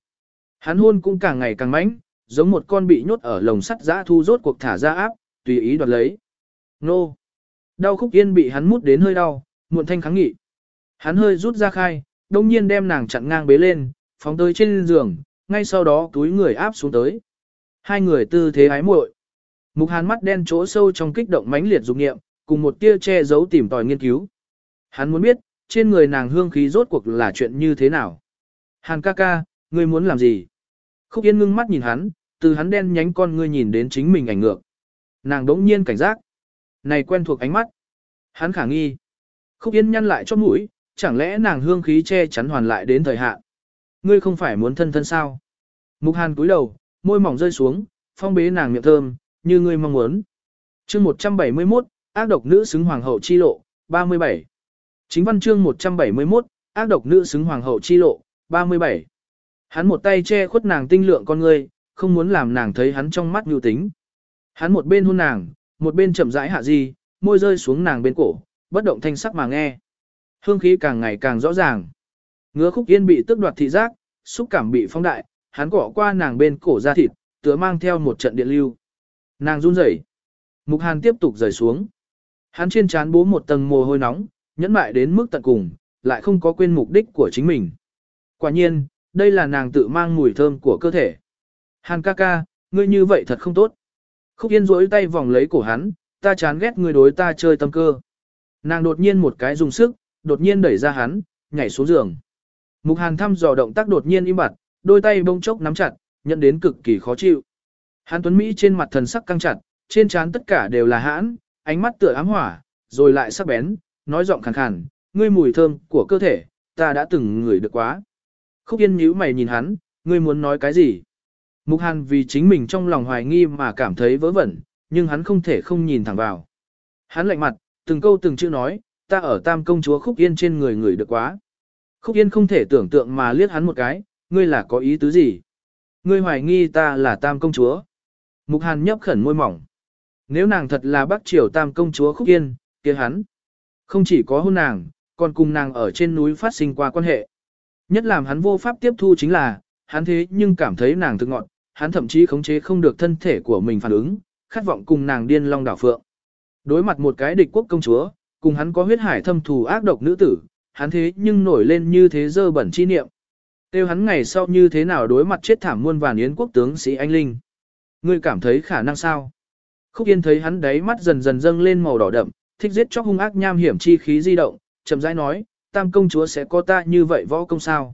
Hắn hôn cũng càng ngày càng mãnh, giống một con bị nhốt ở lồng sắt giã thu rốt cuộc thả ra áp, tùy ý đoạt lấy. Nô! Đau khúc yên bị hắn mút đến hơi đau, muộn thanh kháng nghị. Hắn hơi rút ra khai, đông nhiên đem nàng chặn ngang bế lên, phóng tới trên giường, ngay sau đó túi người áp xuống tới. Hai người tư thế ái muội. Mục hàn mắt đen chỗ sâu trong kích động mãnh liệt dục nghiệm, cùng một tia che giấu tìm tòi nghiên cứu. Hắn muốn biết, trên người nàng hương khí rốt cuộc là chuyện như thế nào. Hàn ca ca, ngươi muốn làm gì? Khúc Yên ngưng mắt nhìn hắn, từ hắn đen nhánh con ngươi nhìn đến chính mình ảnh ngược. Nàng đống nhiên cảnh giác. Này quen thuộc ánh mắt. Hắn khả nghi. Khúc Yên nhăn lại cho mũi, chẳng lẽ nàng hương khí che chắn hoàn lại đến thời hạn. Ngươi không phải muốn thân thân sao? Mục Hàn cúi đầu, môi mỏng rơi xuống, phong bế nàng miệng thơm, như ngươi mong muốn. chương 171, ác độc nữ xứng hoàng hậu chi lộ, 37. Chính văn chương 171, ác độc nữ xứng hoàng hậu chi lộ, 37. Hắn một tay che khuất nàng tinh lượng con ngươi, không muốn làm nàng thấy hắn trong mắt nhu tính. Hắn một bên hôn nàng, một bên chậm rãi hạ di, môi rơi xuống nàng bên cổ, bất động thanh sắc mà nghe. Hương khí càng ngày càng rõ ràng. Ngứa khúc yên bị tức đoạt thị giác, xúc cảm bị phóng đại, hắn cỏ qua nàng bên cổ ra thịt, tựa mang theo một trận điện lưu. Nàng run rẩy. Mục Hàn tiếp tục rời xuống. Hắn trên trán bố một tầng mồ hôi nóng, nhẫn mại đến mức tận cùng, lại không có quên mục đích của chính mình. Quả nhiên, đây là nàng tự mang mùi thơm của cơ thể. Hàn ca ca, ngươi như vậy thật không tốt. Khúc Yên rỗi tay vòng lấy cổ hắn, ta chán ghét ngươi đối ta chơi tâm cơ. Nàng đột nhiên một cái dùng sức, đột nhiên đẩy ra hắn, nhảy xuống giường. Mục Hàn thăm dò động tác đột nhiên im bặt, đôi tay bông chốc nắm chặt, nhận đến cực kỳ khó chịu. Hàn Tuấn Mỹ trên mặt thần sắc căng chặt, trên trán tất cả đều là hãn, ánh mắt tựa ám hỏa, rồi lại sắc bén, nói giọng khàn khàn, ngươi mùi thơm của cơ thể, ta đã từng ngửi được quá. Khúc Yên nhíu mày nhìn hắn, ngươi muốn nói cái gì? Mục Hàn vì chính mình trong lòng hoài nghi mà cảm thấy vớ vẩn, nhưng hắn không thể không nhìn thẳng vào. Hắn lạnh mặt, từng câu từng chữ nói, ta ở tam công chúa Khúc Yên trên người ngửi được quá. Khúc Yên không thể tưởng tượng mà liếc hắn một cái, ngươi là có ý tứ gì? Ngươi hoài nghi ta là tam công chúa. Mục Hàn nhấp khẩn môi mỏng. Nếu nàng thật là bác triều tam công chúa Khúc Yên, kia hắn. Không chỉ có hôn nàng, còn cùng nàng ở trên núi phát sinh qua quan hệ. Nhất làm hắn vô pháp tiếp thu chính là, hắn thế nhưng cảm thấy nàng thực ngọn, hắn thậm chí khống chế không được thân thể của mình phản ứng, khát vọng cùng nàng điên long đảo phượng. Đối mặt một cái địch quốc công chúa, cùng hắn có huyết hải thâm thù ác độc nữ tử, hắn thế nhưng nổi lên như thế dơ bẩn chi niệm. Tiêu hắn ngày sau như thế nào đối mặt chết thảm muôn vàn yến quốc tướng sĩ anh linh. Ngươi cảm thấy khả năng sao? Khúc Yên thấy hắn đáy mắt dần dần dâng lên màu đỏ đậm, thích giết chóc hung ác nham hiểm chi khí di động, chậm rãi nói, tam công chúa sẽ có ta như vậy võ công sao?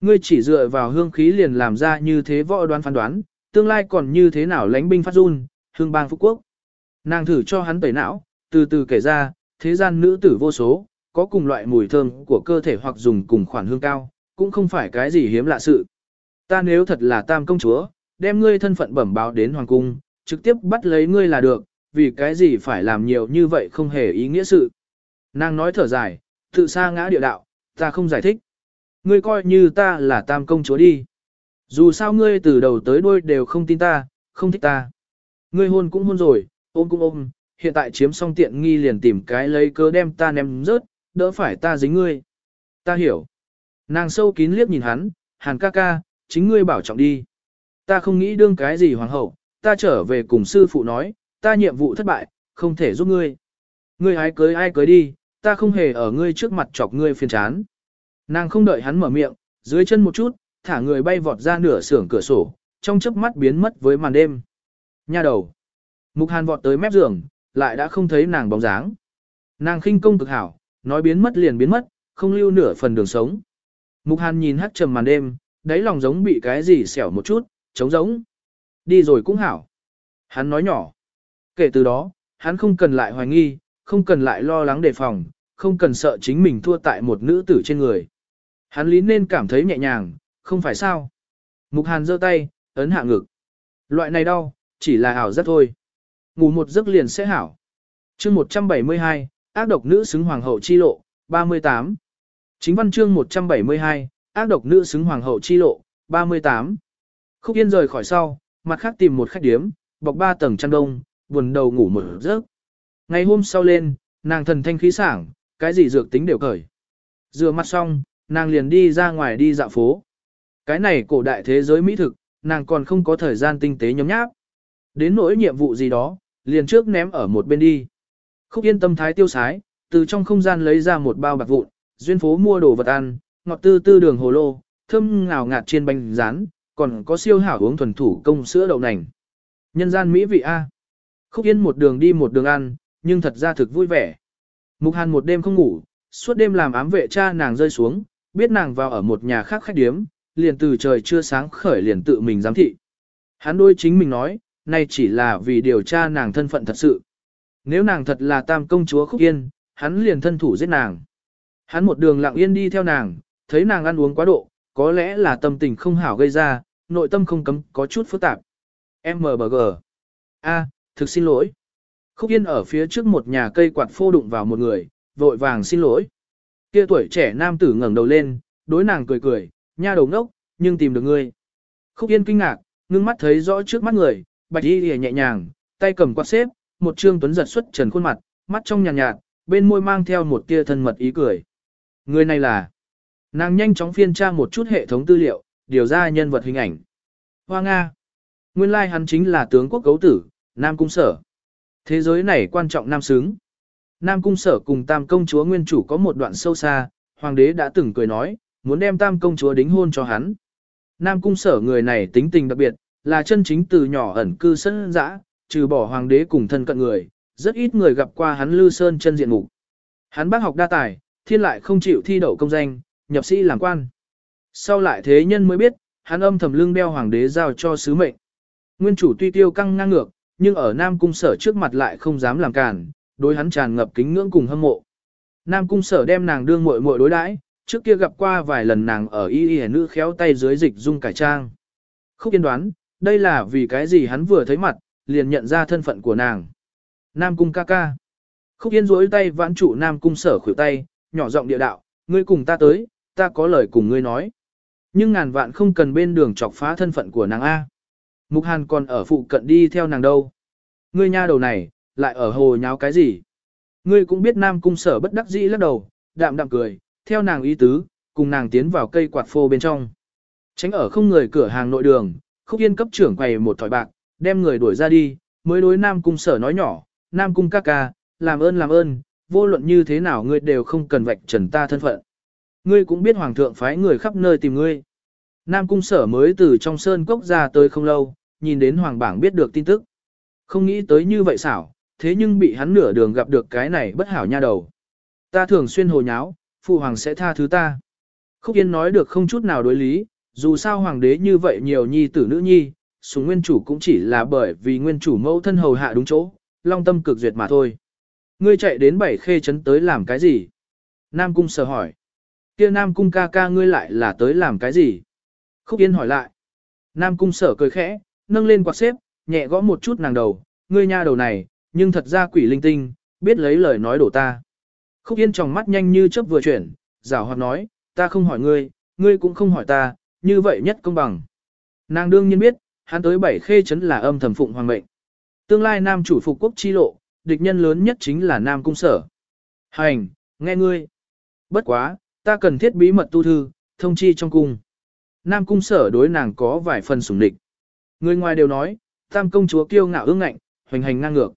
Ngươi chỉ dựa vào hương khí liền làm ra như thế võ đoán phán đoán, tương lai còn như thế nào lánh binh phát run, hương bang phúc quốc. Nàng thử cho hắn tẩy não, từ từ kể ra, thế gian nữ tử vô số, có cùng loại mùi thơm của cơ thể hoặc dùng cùng khoản hương cao, cũng không phải cái gì hiếm lạ sự. Ta nếu thật là tam công chúa, đem ngươi thân phận bẩm báo đến hoàng cung, trực tiếp bắt lấy ngươi là được, vì cái gì phải làm nhiều như vậy không hề ý nghĩa sự. Nàng nói thở dài, tự xa ngã địa đạo, ta không giải thích. Ngươi coi như ta là tam công chúa đi. Dù sao ngươi từ đầu tới đuôi đều không tin ta, không thích ta. Ngươi hôn cũng hôn rồi, ôm cũng ôm, hiện tại chiếm xong tiện nghi liền tìm cái lấy cớ đem ta ném rớt, đỡ phải ta dính ngươi. Ta hiểu. Nàng sâu kín liếc nhìn hắn, hàn ca ca, chính ngươi bảo trọng đi. Ta không nghĩ đương cái gì hoàng hậu, ta trở về cùng sư phụ nói, ta nhiệm vụ thất bại, không thể giúp ngươi. Ngươi hái cưới ai cưới đi, ta không hề ở ngươi trước mặt chọc ngươi phiền chán. Nàng không đợi hắn mở miệng, dưới chân một chút, thả người bay vọt ra nửa xưởng cửa sổ, trong chớp mắt biến mất với màn đêm. Nha đầu. Mục hàn vọt tới mép giường, lại đã không thấy nàng bóng dáng. Nàng khinh công cực hảo, nói biến mất liền biến mất, không lưu nửa phần đường sống. Mục hàn nhìn hắt trầm màn đêm, đáy lòng giống bị cái gì xẻo một chút, trống giống. Đi rồi cũng hảo. Hắn nói nhỏ. Kể từ đó, hắn không cần lại hoài nghi, không cần lại lo lắng đề phòng, không cần sợ chính mình thua tại một nữ tử trên người. Hắn lý nên cảm thấy nhẹ nhàng, không phải sao. Mục hàn giơ tay, ấn hạ ngực. Loại này đau, chỉ là ảo rất thôi. Ngủ một giấc liền sẽ hảo. chương 172, ác độc nữ xứng hoàng hậu chi lộ, 38. Chính văn chương 172, ác độc nữ xứng hoàng hậu chi lộ, 38. Khúc Yên rời khỏi sau, mặt khác tìm một khách điếm, bọc ba tầng chăn đông, buồn đầu ngủ một giấc. Ngày hôm sau lên, nàng thần thanh khí sảng, cái gì dược tính đều cởi. Rửa mặt xong, nàng liền đi ra ngoài đi dạo phố. Cái này cổ đại thế giới mỹ thực, nàng còn không có thời gian tinh tế nhóm nháp. Đến nỗi nhiệm vụ gì đó, liền trước ném ở một bên đi. Khúc yên tâm thái tiêu sái, từ trong không gian lấy ra một bao bạc vụn, duyên phố mua đồ vật ăn, ngọt tư tư đường hồ lô, thơm ngào ngạt trên bánh rán, còn có siêu hảo uống thuần thủ công sữa đậu nành. Nhân gian mỹ vị A. Khúc yên một đường đi một đường ăn, nhưng thật ra thực vui vẻ. Mục Hàn một đêm không ngủ, suốt đêm làm ám vệ cha nàng rơi xuống, biết nàng vào ở một nhà khác khách điếm, liền từ trời chưa sáng khởi liền tự mình giám thị. Hắn đôi chính mình nói, nay chỉ là vì điều tra nàng thân phận thật sự. Nếu nàng thật là tam công chúa Khúc Yên, hắn liền thân thủ giết nàng. Hắn một đường lặng yên đi theo nàng, thấy nàng ăn uống quá độ, có lẽ là tâm tình không hảo gây ra, nội tâm không cấm có chút phức tạp. MBG. A, thực xin lỗi. Khúc Yên ở phía trước một nhà cây quạt phô đụng vào một người, vội vàng xin lỗi. Kia tuổi trẻ nam tử ngẩng đầu lên, đối nàng cười cười, nha đầu ngốc, nhưng tìm được ngươi. Khúc Yên kinh ngạc, ngưng mắt thấy rõ trước mắt người, bạch y lìa nhẹ nhàng, tay cầm quạt xếp, một trương tuấn giật xuất trần khuôn mặt, mắt trong nhàn nhạt, nhạt, bên môi mang theo một tia thân mật ý cười. Người này là Nàng nhanh chóng phiên tra một chút hệ thống tư liệu, điều ra nhân vật hình ảnh. Hoa Nga. Nguyên lai like hắn chính là tướng quốc cấu tử, Nam Cung Sở. Thế giới này quan trọng nam sướng Nam Cung Sở cùng Tam Công Chúa Nguyên Chủ có một đoạn sâu xa, Hoàng đế đã từng cười nói, muốn đem Tam Công Chúa đính hôn cho hắn. Nam Cung Sở người này tính tình đặc biệt, là chân chính từ nhỏ ẩn cư sân dã, trừ bỏ Hoàng đế cùng thân cận người, rất ít người gặp qua hắn Lư Sơn chân diện mục. Hắn bác học đa tài, thiên lại không chịu thi đậu công danh, nhập sĩ làm quan. Sau lại thế nhân mới biết, hắn âm thầm lưng đeo hoàng đế giao cho sứ mệnh. Nguyên chủ tuy tiêu căng ngang ngược, nhưng ở Nam Cung Sở trước mặt lại không dám làm cản, đối hắn tràn ngập kính ngưỡng cùng hâm mộ. Nam Cung Sở đem nàng đương muội muội đối đãi, trước kia gặp qua vài lần nàng ở y y nữ khéo tay dưới dịch dung cải trang. Khúc yên đoán, đây là vì cái gì hắn vừa thấy mặt, liền nhận ra thân phận của nàng. Nam Cung ca ca. Khúc yên rối tay vãn trụ Nam Cung Sở khuỷu tay, nhỏ giọng địa đạo, ngươi cùng ta tới, ta có lời cùng ngươi nói. Nhưng ngàn vạn không cần bên đường chọc phá thân phận của nàng A. Mục Hàn còn ở phụ cận đi theo nàng đâu. Ngươi nha đầu này, lại ở hồ nháo cái gì? Ngươi cũng biết Nam Cung sở bất đắc dĩ lắc đầu, đạm đạm cười, theo nàng ý tứ, cùng nàng tiến vào cây quạt phô bên trong. Tránh ở không người cửa hàng nội đường, khúc yên cấp trưởng quầy một thỏi bạc, đem người đuổi ra đi, mới đối Nam Cung sở nói nhỏ, Nam Cung ca ca, làm ơn làm ơn, vô luận như thế nào ngươi đều không cần vạch trần ta thân phận. Ngươi cũng biết hoàng thượng phái người khắp nơi tìm ngươi. Nam cung sở mới từ trong sơn cốc ra tới không lâu, nhìn đến hoàng bảng biết được tin tức. Không nghĩ tới như vậy xảo, thế nhưng bị hắn nửa đường gặp được cái này bất hảo nha đầu. Ta thường xuyên hồ nháo, phụ hoàng sẽ tha thứ ta. Khúc Yên nói được không chút nào đối lý, dù sao hoàng đế như vậy nhiều nhi tử nữ nhi, súng nguyên chủ cũng chỉ là bởi vì nguyên chủ mẫu thân hầu hạ đúng chỗ, long tâm cực duyệt mà thôi. Ngươi chạy đến bảy khê trấn tới làm cái gì? Nam cung sở hỏi kia Nam Cung ca ca ngươi lại là tới làm cái gì? Khúc Yên hỏi lại. Nam Cung sở cười khẽ, nâng lên quạt xếp, nhẹ gõ một chút nàng đầu, ngươi nha đầu này, nhưng thật ra quỷ linh tinh, biết lấy lời nói đổ ta. Khúc Yên trong mắt nhanh như chớp vừa chuyển, rào hoạt nói, ta không hỏi ngươi, ngươi cũng không hỏi ta, như vậy nhất công bằng. Nàng đương nhiên biết, hắn tới bảy khê chấn là âm thầm phụng hoàng mệnh. Tương lai nam chủ phục quốc chi lộ, địch nhân lớn nhất chính là nam cung sở. Hành, nghe ngươi. Bất quá, Ta cần thiết bí mật tu thư, thông chi trong cung. Nam cung sở đối nàng có vài phần sủng địch. Người ngoài đều nói, tam công chúa kiêu ngạo ương ngạnh, hoành hành ngang ngược.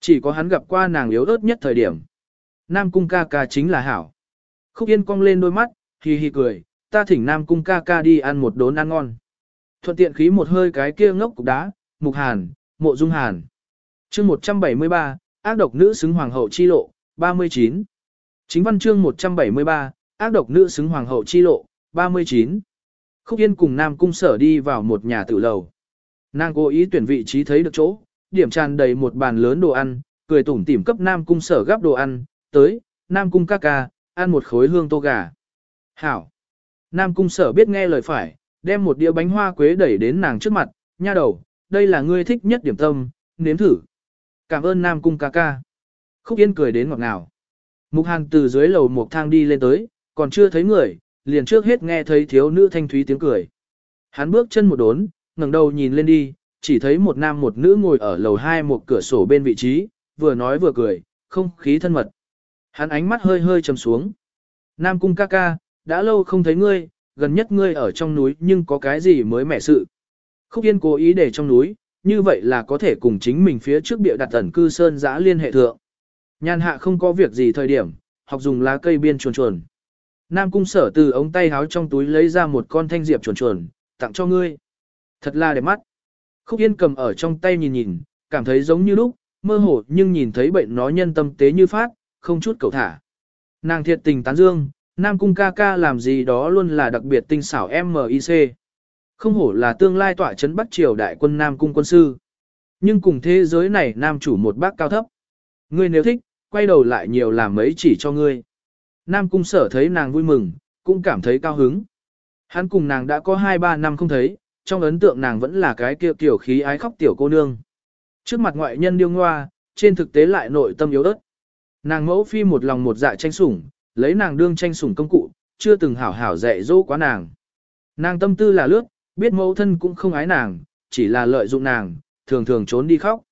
Chỉ có hắn gặp qua nàng yếu ớt nhất thời điểm. Nam cung ca ca chính là hảo. Khúc yên cong lên đôi mắt, hì hì cười, ta thỉnh Nam cung ca ca đi ăn một đốn ăn ngon. Thuận tiện khí một hơi cái kia ngốc cục đá, mục hàn, mộ dung hàn. chương 173, ác độc nữ xứng hoàng hậu chi lộ, 39. Chính văn chương 173, Ác độc nữ xứng hoàng hậu chi lộ, 39. Khúc Yên cùng Nam Cung sở đi vào một nhà tử lầu. Nàng cố ý tuyển vị trí thấy được chỗ, điểm tràn đầy một bàn lớn đồ ăn, cười tủm tỉm cấp Nam Cung sở gắp đồ ăn, tới, Nam Cung ca ca, ăn một khối hương tô gà. Hảo. Nam Cung sở biết nghe lời phải, đem một đĩa bánh hoa quế đẩy đến nàng trước mặt, nha đầu, đây là ngươi thích nhất điểm tâm, nếm thử. Cảm ơn Nam Cung ca ca. Khúc Yên cười đến ngọt ngào. Mục Hàn từ dưới lầu một thang đi lên tới, còn chưa thấy người, liền trước hết nghe thấy thiếu nữ thanh thúy tiếng cười. Hắn bước chân một đốn, ngẩng đầu nhìn lên đi, chỉ thấy một nam một nữ ngồi ở lầu hai một cửa sổ bên vị trí, vừa nói vừa cười, không khí thân mật. Hắn ánh mắt hơi hơi trầm xuống. Nam cung ca ca, đã lâu không thấy ngươi, gần nhất ngươi ở trong núi nhưng có cái gì mới mẻ sự. Khúc Yên cố ý để trong núi, như vậy là có thể cùng chính mình phía trước bịa đặt ẩn cư sơn giã liên hệ thượng. Nhàn hạ không có việc gì thời điểm, học dùng lá cây biên chuồn chuồn. Nam cung sở từ ống tay háo trong túi lấy ra một con thanh diệp chuồn chuồn, tặng cho ngươi. Thật là đẹp mắt. Khúc Yên cầm ở trong tay nhìn nhìn, cảm thấy giống như lúc, mơ hồ nhưng nhìn thấy bệnh nó nhân tâm tế như phát, không chút cầu thả. Nàng thiệt tình tán dương, Nam cung ca ca làm gì đó luôn là đặc biệt tinh xảo MIC. Không hổ là tương lai tỏa chấn Bắc Triều đại quân Nam cung quân sư. Nhưng cùng thế giới này Nam chủ một bác cao thấp. Ngươi nếu thích, quay đầu lại nhiều làm mấy chỉ cho ngươi. Nam cung sở thấy nàng vui mừng, cũng cảm thấy cao hứng. Hắn cùng nàng đã có 2-3 năm không thấy, trong ấn tượng nàng vẫn là cái kia kiểu khí ái khóc tiểu cô nương. Trước mặt ngoại nhân điêu ngoa, trên thực tế lại nội tâm yếu ớt. Nàng mẫu phi một lòng một dạ tranh sủng, lấy nàng đương tranh sủng công cụ, chưa từng hảo hảo dạy dỗ quá nàng. Nàng tâm tư là lướt, biết mẫu thân cũng không ái nàng, chỉ là lợi dụng nàng, thường thường trốn đi khóc.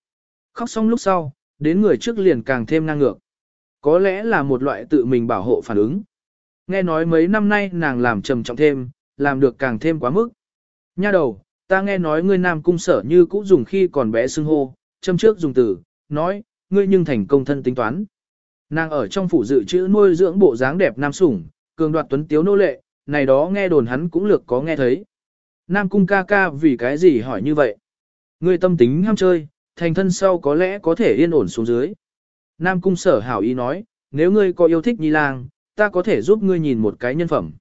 Khóc xong lúc sau, đến người trước liền càng thêm năng ngược. Có lẽ là một loại tự mình bảo hộ phản ứng. Nghe nói mấy năm nay nàng làm trầm trọng thêm, làm được càng thêm quá mức. Nha đầu, ta nghe nói ngươi nam cung sở như cũ dùng khi còn bé xưng hô, châm trước dùng từ, nói, ngươi nhưng thành công thân tính toán. Nàng ở trong phủ dự trữ nuôi dưỡng bộ dáng đẹp nam sủng, cường đoạt tuấn tiếu nô lệ, này đó nghe đồn hắn cũng lược có nghe thấy. Nam cung ca ca vì cái gì hỏi như vậy? Ngươi tâm tính ham chơi, thành thân sau có lẽ có thể yên ổn xuống dưới. Nam cung sở hảo ý nói, nếu ngươi có yêu thích nhi lang, ta có thể giúp ngươi nhìn một cái nhân phẩm.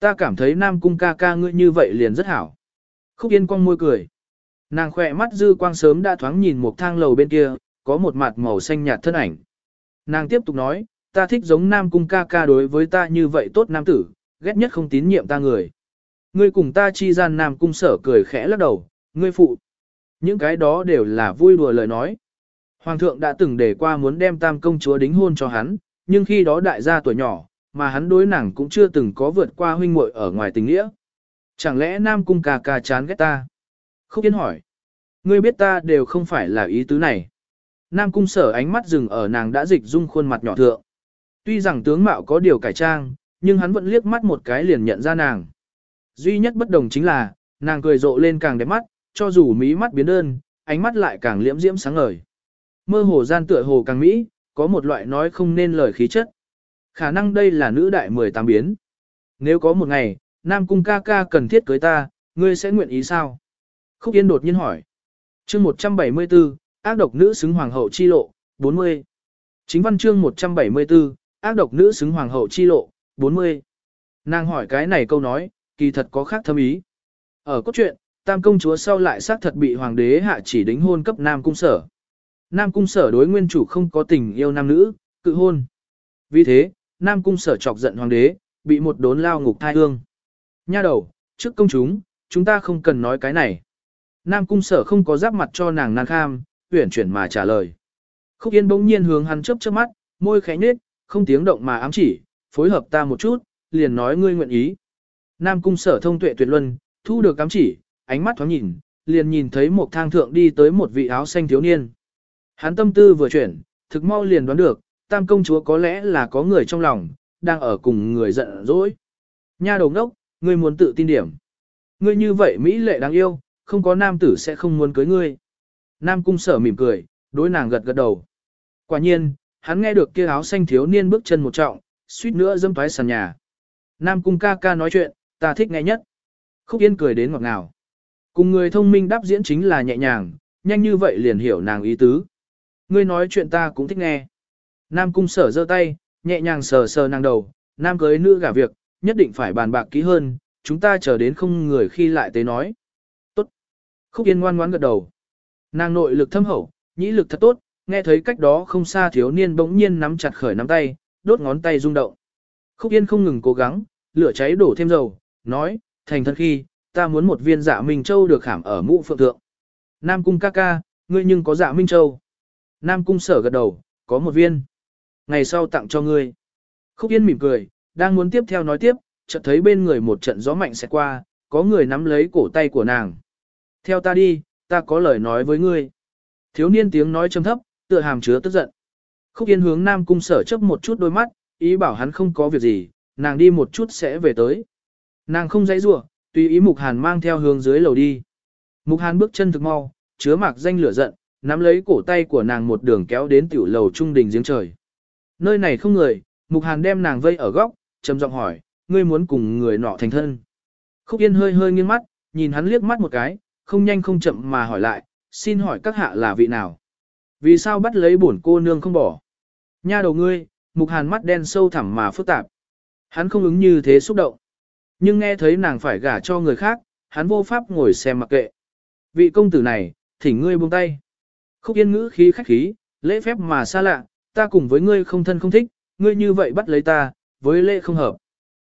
Ta cảm thấy Nam cung ca ca ngươi như vậy liền rất hảo. Khúc Yên cong môi cười. Nàng khỏe mắt dư quang sớm đã thoáng nhìn một thang lầu bên kia, có một mặt màu xanh nhạt thân ảnh. Nàng tiếp tục nói, ta thích giống Nam cung ca ca đối với ta như vậy tốt nam tử, ghét nhất không tín nhiệm ta người. Ngươi cùng ta chi gian Nam cung sở cười khẽ lắc đầu, ngươi phụ. Những cái đó đều là vui đùa lời nói. Hoàng thượng đã từng để qua muốn đem tam công chúa đính hôn cho hắn, nhưng khi đó đại gia tuổi nhỏ, mà hắn đối nàng cũng chưa từng có vượt qua huynh muội ở ngoài tình nghĩa. Chẳng lẽ Nam Cung ca ca chán ghét ta? Khúc Yên hỏi. Ngươi biết ta đều không phải là ý tứ này. Nam Cung sở ánh mắt dừng ở nàng đã dịch dung khuôn mặt nhỏ thượng. Tuy rằng tướng mạo có điều cải trang, nhưng hắn vẫn liếc mắt một cái liền nhận ra nàng. Duy nhất bất đồng chính là, nàng cười rộ lên càng đẹp mắt, cho dù mí mắt biến đơn, ánh mắt lại càng liễm diễm sáng ngời. Mơ hồ gian tựa hồ càng mỹ, có một loại nói không nên lời khí chất. Khả năng đây là nữ đại 18 biến. Nếu có một ngày, Nam Cung ca ca cần thiết cưới ta, ngươi sẽ nguyện ý sao? Khúc Yên đột nhiên hỏi. chương 174, ác độc nữ xứng hoàng hậu chi lộ, 40. Chính văn chương 174, ác độc nữ xứng hoàng hậu chi lộ, 40. Nàng hỏi cái này câu nói, kỳ thật có khác thâm ý. Ở cốt truyện, Tam công chúa sau lại xác thật bị hoàng đế hạ chỉ đính hôn cấp Nam cung sở. Nam cung sở đối nguyên chủ không có tình yêu nam nữ, cự hôn. Vì thế, Nam cung sở chọc giận hoàng đế, bị một đốn lao ngục thai hương. Nha đầu, trước công chúng, chúng ta không cần nói cái này. Nam cung sở không có giáp mặt cho nàng nàng kham, tuyển chuyển mà trả lời. Khúc Yên bỗng nhiên hướng hắn chớp chớp mắt, môi khẽ nhếch, không tiếng động mà ám chỉ, phối hợp ta một chút, liền nói ngươi nguyện ý. Nam cung sở thông tuệ tuyệt luân, thu được ám chỉ, ánh mắt thoáng nhìn, liền nhìn thấy một thang thượng đi tới một vị áo xanh thiếu niên. Hắn tâm tư vừa chuyển, thực mau liền đoán được, tam công chúa có lẽ là có người trong lòng, đang ở cùng người giận dỗi. Nha đầu ngốc, ngươi muốn tự tin điểm. Ngươi như vậy Mỹ lệ đáng yêu, không có nam tử sẽ không muốn cưới ngươi. Nam cung sở mỉm cười, đối nàng gật gật đầu. Quả nhiên, hắn nghe được kia áo xanh thiếu niên bước chân một trọng, suýt nữa dâm thoái sàn nhà. Nam cung ca ca nói chuyện, ta thích nghe nhất. Khúc Yên cười đến ngọt ngào. Cùng người thông minh đáp diễn chính là nhẹ nhàng, nhanh như vậy liền hiểu nàng ý tứ. Ngươi nói chuyện ta cũng thích nghe. Nam cung sở giơ tay, nhẹ nhàng sờ sờ nàng đầu, nam cưới nữ gả việc, nhất định phải bàn bạc kỹ hơn, chúng ta chờ đến không người khi lại tới nói. Tốt. Khúc Yên ngoan ngoãn gật đầu. Nàng nội lực thâm hậu, nhĩ lực thật tốt, nghe thấy cách đó không xa thiếu niên bỗng nhiên nắm chặt khởi nắm tay, đốt ngón tay rung động. Khúc Yên không ngừng cố gắng, lửa cháy đổ thêm dầu, nói, thành thân khi, ta muốn một viên dạ Minh Châu được khảm ở mũ phượng thượng. Nam cung ca ca, ngươi nhưng có dạ Minh Châu. Nam cung sở gật đầu, có một viên. Ngày sau tặng cho ngươi. Khúc Yên mỉm cười, đang muốn tiếp theo nói tiếp, chợt thấy bên người một trận gió mạnh sẽ qua, có người nắm lấy cổ tay của nàng. Theo ta đi, ta có lời nói với ngươi. Thiếu niên tiếng nói trầm thấp, tựa hàm chứa tức giận. Khúc Yên hướng Nam cung sở chấp một chút đôi mắt, ý bảo hắn không có việc gì, nàng đi một chút sẽ về tới. Nàng không dãy rủa tùy ý Mục Hàn mang theo hướng dưới lầu đi. Mục Hàn bước chân thực mau, chứa mạc danh lửa giận, nắm lấy cổ tay của nàng một đường kéo đến tiểu lầu trung đình giếng trời. Nơi này không người, Mục Hàn đem nàng vây ở góc, trầm giọng hỏi, ngươi muốn cùng người nọ thành thân. Khúc Yên hơi hơi nghiêng mắt, nhìn hắn liếc mắt một cái, không nhanh không chậm mà hỏi lại, xin hỏi các hạ là vị nào? Vì sao bắt lấy bổn cô nương không bỏ? Nha đầu ngươi, Mục Hàn mắt đen sâu thẳm mà phức tạp. Hắn không ứng như thế xúc động. Nhưng nghe thấy nàng phải gả cho người khác, hắn vô pháp ngồi xem mặc kệ. Vị công tử này, thỉnh ngươi buông tay. Khúc yên ngữ khí khách khí, lễ phép mà xa lạ, ta cùng với ngươi không thân không thích, ngươi như vậy bắt lấy ta, với lễ không hợp.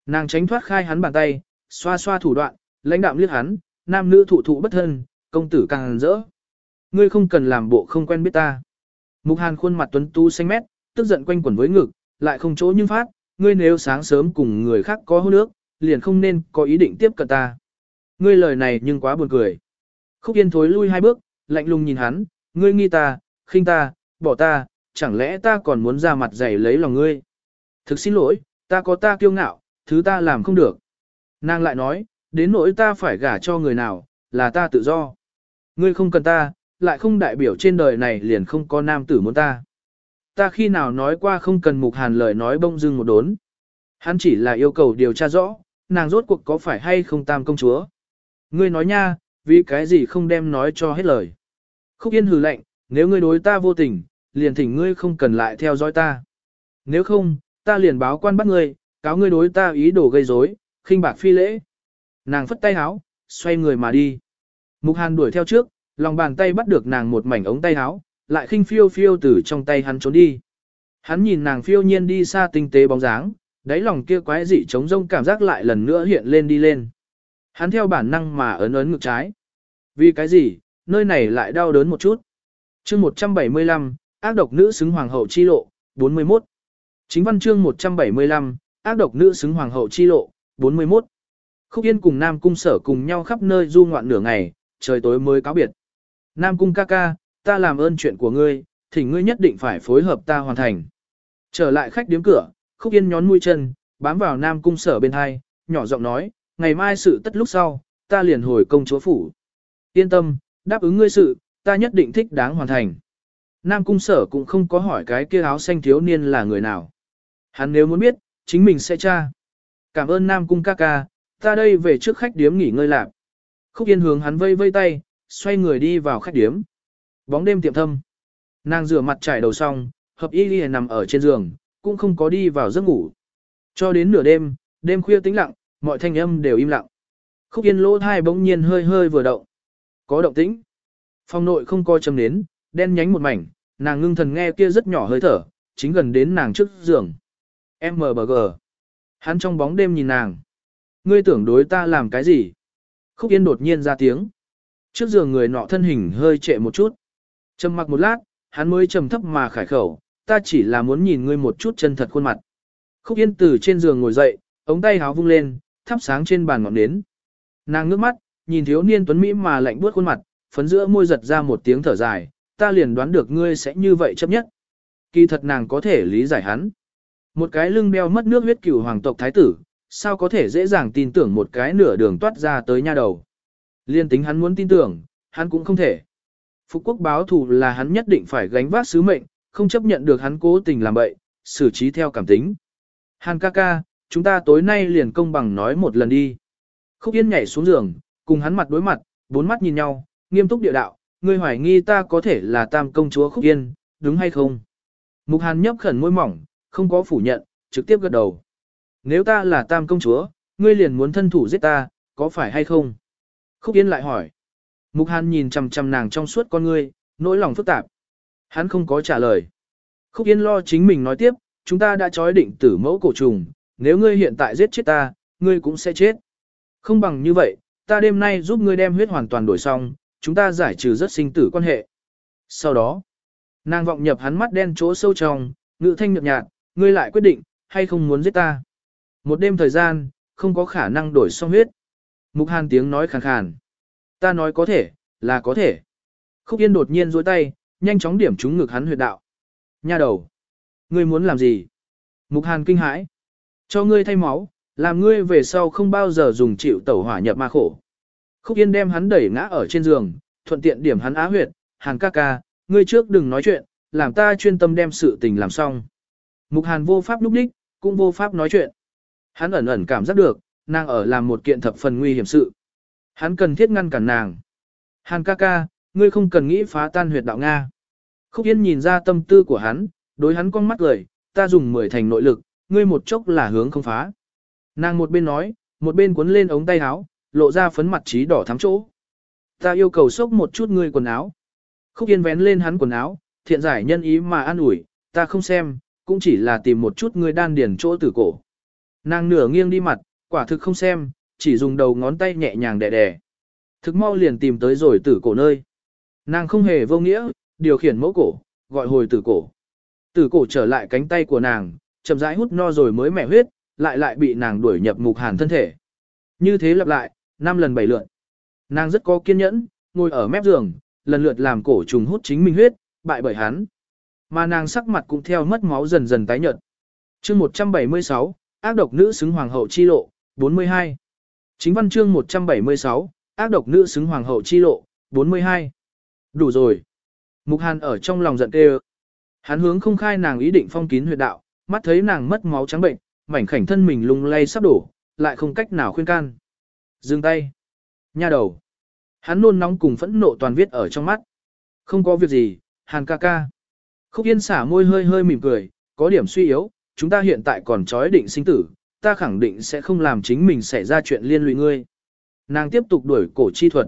Nàng tránh thoát khai hắn bàn tay, xoa xoa thủ đoạn, lãnh đạm liếc hắn, nam nữ thụ thụ bất thân, công tử càng rỡ. Ngươi không cần làm bộ không quen biết ta. Mục hàn khuôn mặt tuấn tu xanh mét, tức giận quanh quẩn với ngực, lại không chỗ nhưng phát, ngươi nếu sáng sớm cùng người khác có hôn nước, liền không nên có ý định tiếp cận ta. Ngươi lời này nhưng quá buồn cười. Khúc Yên thối lui hai bước, lạnh lùng nhìn hắn, ngươi nghi ta, khinh ta, bỏ ta, chẳng lẽ ta còn muốn ra mặt dày lấy lòng ngươi. Thực xin lỗi, ta có ta kiêu ngạo, thứ ta làm không được. Nàng lại nói, đến nỗi ta phải gả cho người nào, là ta tự do. Ngươi không cần ta, lại không đại biểu trên đời này liền không có nam tử muốn ta. Ta khi nào nói qua không cần mục hàn lời nói bông dưng một đốn. Hắn chỉ là yêu cầu điều tra rõ, nàng rốt cuộc có phải hay không tam công chúa. Ngươi nói nha, vì cái gì không đem nói cho hết lời. Khúc Yên hừ lạnh, nếu ngươi đối ta vô tình, liền thỉnh ngươi không cần lại theo dõi ta. Nếu không, ta liền báo quan bắt ngươi, cáo ngươi đối ta ý đồ gây rối, khinh bạc phi lễ. Nàng phất tay háo, xoay người mà đi. Mục Hàn đuổi theo trước, lòng bàn tay bắt được nàng một mảnh ống tay háo, lại khinh phiêu phiêu từ trong tay hắn trốn đi. Hắn nhìn nàng phiêu nhiên đi xa tinh tế bóng dáng, đáy lòng kia quái dị trống rông cảm giác lại lần nữa hiện lên đi lên. Hắn theo bản năng mà ấn ấn ngực trái. Vì cái gì, nơi này lại đau đớn một chút. chương 175, ác độc nữ xứng hoàng hậu chi lộ, 41. Chính văn chương 175, ác độc nữ xứng hoàng hậu chi lộ, 41. Khúc Yên cùng Nam Cung sở cùng nhau khắp nơi du ngoạn nửa ngày, trời tối mới cáo biệt. Nam Cung ca ca, ta làm ơn chuyện của ngươi, thì ngươi nhất định phải phối hợp ta hoàn thành. Trở lại khách điếm cửa, Khúc Yên nhón mũi chân, bám vào Nam Cung sở bên hai, nhỏ giọng nói, ngày mai sự tất lúc sau, ta liền hồi công chúa phủ. Yên tâm, đáp ứng ngươi sự, ta nhất định thích đáng hoàn thành. Nam Cung sở cũng không có hỏi cái kia áo xanh thiếu niên là người nào. Hắn nếu muốn biết, chính mình sẽ tra. Cảm ơn Nam Cung ca ca, ta đây về trước khách điếm nghỉ ngơi lạc. Khúc Yên hướng hắn vây vây tay, xoay người đi vào khách điếm. Bóng đêm tiệm thâm. Nàng rửa mặt trải đầu xong, hợp y ghi nằm ở trên giường, cũng không có đi vào giấc ngủ. Cho đến nửa đêm, đêm khuya tĩnh lặng, mọi thanh âm đều im lặng. Khúc Yên lỗ thai bỗng nhiên hơi hơi vừa động. Có động tĩnh. Phòng nội không coi châm nến, đen nhánh một mảnh, nàng ngưng thần nghe kia rất nhỏ hơi thở, chính gần đến nàng trước giường. MBG. Hắn trong bóng đêm nhìn nàng. Ngươi tưởng đối ta làm cái gì? Khúc Yên đột nhiên ra tiếng. Trước giường người nọ thân hình hơi trệ một chút. Trầm mặc một lát, hắn mới trầm thấp mà khải khẩu, ta chỉ là muốn nhìn ngươi một chút chân thật khuôn mặt. Khúc Yên từ trên giường ngồi dậy, ống tay háo vung lên, thắp sáng trên bàn ngọn nến. Nàng ngước mắt, nhìn thiếu niên tuấn Mỹ mà lạnh buốt khuôn mặt, phấn giữa môi giật ra một tiếng thở dài, ta liền đoán được ngươi sẽ như vậy chấp nhất. Kỳ thật nàng có thể lý giải hắn. Một cái lưng beo mất nước huyết cửu hoàng tộc thái tử, sao có thể dễ dàng tin tưởng một cái nửa đường toát ra tới nha đầu. Liên tính hắn muốn tin tưởng, hắn cũng không thể. Phục quốc báo thù là hắn nhất định phải gánh vác sứ mệnh, không chấp nhận được hắn cố tình làm bậy, xử trí theo cảm tính. Hàn ca ca, chúng ta tối nay liền công bằng nói một lần đi. Khúc Yên nhảy xuống giường, cùng hắn mặt đối mặt, bốn mắt nhìn nhau, nghiêm túc địa đạo, ngươi hoài nghi ta có thể là tam công chúa Khúc Yên, đúng hay không? Mục Hàn nhấp khẩn môi mỏng, không có phủ nhận, trực tiếp gật đầu. Nếu ta là tam công chúa, ngươi liền muốn thân thủ giết ta, có phải hay không? Khúc Yên lại hỏi. Mục Hàn nhìn chằm chằm nàng trong suốt con ngươi, nỗi lòng phức tạp. Hắn không có trả lời. Khúc Yên lo chính mình nói tiếp, chúng ta đã trói định tử mẫu cổ trùng, nếu ngươi hiện tại giết chết ta, ngươi cũng sẽ chết. Không bằng như vậy, ta đêm nay giúp ngươi đem huyết hoàn toàn đổi xong, chúng ta giải trừ rất sinh tử quan hệ. Sau đó, nàng vọng nhập hắn mắt đen chỗ sâu trong, ngự thanh nhợt nhạt, ngươi lại quyết định, hay không muốn giết ta. Một đêm thời gian, không có khả năng đổi xong huyết. Mục hàn tiếng nói khàn khàn. Ta nói có thể, là có thể. Khúc Yên đột nhiên dối tay, nhanh chóng điểm trúng ngực hắn huyệt đạo. Nha đầu. Ngươi muốn làm gì? Mục hàn kinh hãi. Cho ngươi thay máu, làm ngươi về sau không bao giờ dùng chịu tẩu hỏa nhập ma khổ. Khúc Yên đem hắn đẩy ngã ở trên giường, thuận tiện điểm hắn á huyệt. Hàn ca ca, ngươi trước đừng nói chuyện, làm ta chuyên tâm đem sự tình làm xong. Mục hàn vô pháp lúc đích, cũng vô pháp nói chuyện. Hắn ẩn ẩn cảm giác được, nàng ở làm một kiện thập phần nguy hiểm sự. Hắn cần thiết ngăn cản nàng. Hàn ca ca, ngươi không cần nghĩ phá tan huyệt đạo Nga. Khúc Yên nhìn ra tâm tư của hắn, đối hắn con mắt cười, ta dùng mười thành nội lực, ngươi một chốc là hướng không phá. Nàng một bên nói, một bên cuốn lên ống tay áo, lộ ra phấn mặt trí đỏ thắm chỗ. Ta yêu cầu xốc một chút ngươi quần áo. Khúc Yên vén lên hắn quần áo, thiện giải nhân ý mà an ủi, ta không xem, cũng chỉ là tìm một chút ngươi đan điền chỗ tử cổ. Nàng nửa nghiêng đi mặt, quả thực không xem, chỉ dùng đầu ngón tay nhẹ nhàng đè đè. Thực mau liền tìm tới rồi tử cổ nơi. Nàng không hề vô nghĩa, điều khiển mẫu cổ, gọi hồi tử cổ. Tử cổ trở lại cánh tay của nàng, chậm rãi hút no rồi mới mẻ huyết, lại lại bị nàng đuổi nhập mục hàn thân thể. Như thế lặp lại, năm lần bảy lượt. Nàng rất có kiên nhẫn, ngồi ở mép giường, lần lượt làm cổ trùng hút chính mình huyết, bại bởi hắn. Mà nàng sắc mặt cũng theo mất máu dần dần tái nhợt. Chương 176, ác độc nữ xứng hoàng hậu chi lộ, 42. Chính văn chương 176, ác độc nữ xứng hoàng hậu chi lộ, 42. Đủ rồi. Mục Hàn ở trong lòng giận kêu. Hắn hướng không khai nàng ý định phong kín huyệt đạo, mắt thấy nàng mất máu trắng bệnh, mảnh khảnh thân mình lung lay sắp đổ, lại không cách nào khuyên can. Dừng tay. Nha đầu. Hắn nôn nóng cùng phẫn nộ toàn viết ở trong mắt. Không có việc gì, Hàn ca ca. Khúc Yên xả môi hơi hơi mỉm cười, có điểm suy yếu, chúng ta hiện tại còn trói định sinh tử, ta khẳng định sẽ không làm chính mình xảy ra chuyện liên lụy ngươi. Nàng tiếp tục đuổi cổ chi thuật.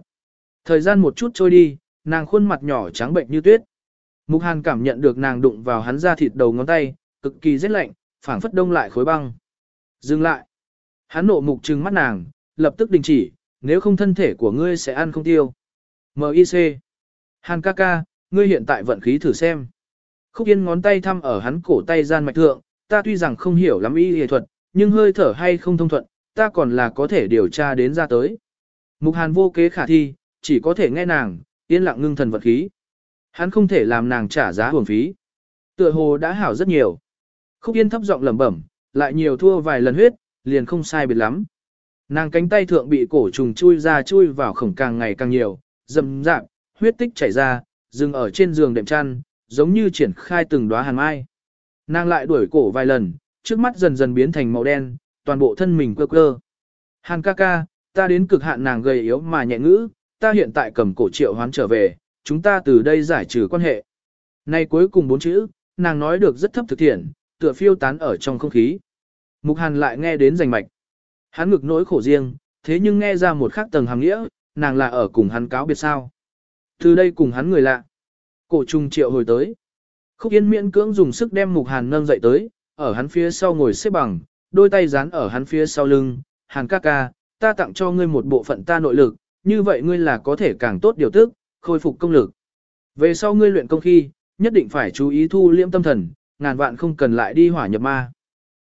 Thời gian một chút trôi đi, nàng khuôn mặt nhỏ trắng bệnh như tuyết. Mục Hàn cảm nhận được nàng đụng vào hắn da thịt đầu ngón tay, cực kỳ rét lạnh, phảng phất đông lại khối băng. Dừng lại. Hắn nộ mục trừng mắt nàng, lập tức đình chỉ, nếu không thân thể của ngươi sẽ ăn không tiêu. M.I.C. Hàn ca ca, ngươi hiện tại vận khí thử xem. Khúc Yên ngón tay thăm ở hắn cổ tay gian mạch thượng, ta tuy rằng không hiểu lắm y y thuật, nhưng hơi thở hay không thông thuận, ta còn là có thể điều tra đến ra tới. Mục Hàn vô kế khả thi, chỉ có thể nghe nàng, yên lặng ngưng thần vật khí. Hắn không thể làm nàng trả giá hưởng phí. Tựa hồ đã hảo rất nhiều. Khúc Yên thấp giọng lẩm bẩm, lại nhiều thua vài lần huyết, liền không sai biệt lắm. Nàng cánh tay thượng bị cổ trùng chui ra chui vào khổng càng ngày càng nhiều, dầm dạp, huyết tích chảy ra, dừng ở trên giường đệm chăn, giống như triển khai từng đóa hàn mai. Nàng lại đuổi cổ vài lần, trước mắt dần dần biến thành màu đen, toàn bộ thân mình cơ cơ. Hàn ca ca, ta đến cực hạn nàng gầy yếu mà nhẹ ngữ, ta hiện tại cầm cổ triệu hoán trở về, chúng ta từ đây giải trừ quan hệ. Nay cuối cùng bốn chữ, nàng nói được rất thấp thực thiện, tựa phiêu tán ở trong không khí. Mục Hàn lại nghe đến rành mạch. Hắn ngực nỗi khổ riêng, thế nhưng nghe ra một khác tầng hàng nghĩa, nàng là ở cùng hắn cáo biệt sao. Từ đây cùng hắn người lạ. Cổ trùng triệu hồi tới. Khúc Yên miễn cưỡng dùng sức đem Mục Hàn nâng dậy tới, ở hắn phía sau ngồi xếp bằng, đôi tay dán ở hắn phía sau lưng. Hàn ca ca, ta tặng cho ngươi một bộ phận ta nội lực, như vậy ngươi là có thể càng tốt điều tức, khôi phục công lực. Về sau ngươi luyện công khi, nhất định phải chú ý thu liễm tâm thần, ngàn vạn không cần lại đi hỏa nhập ma.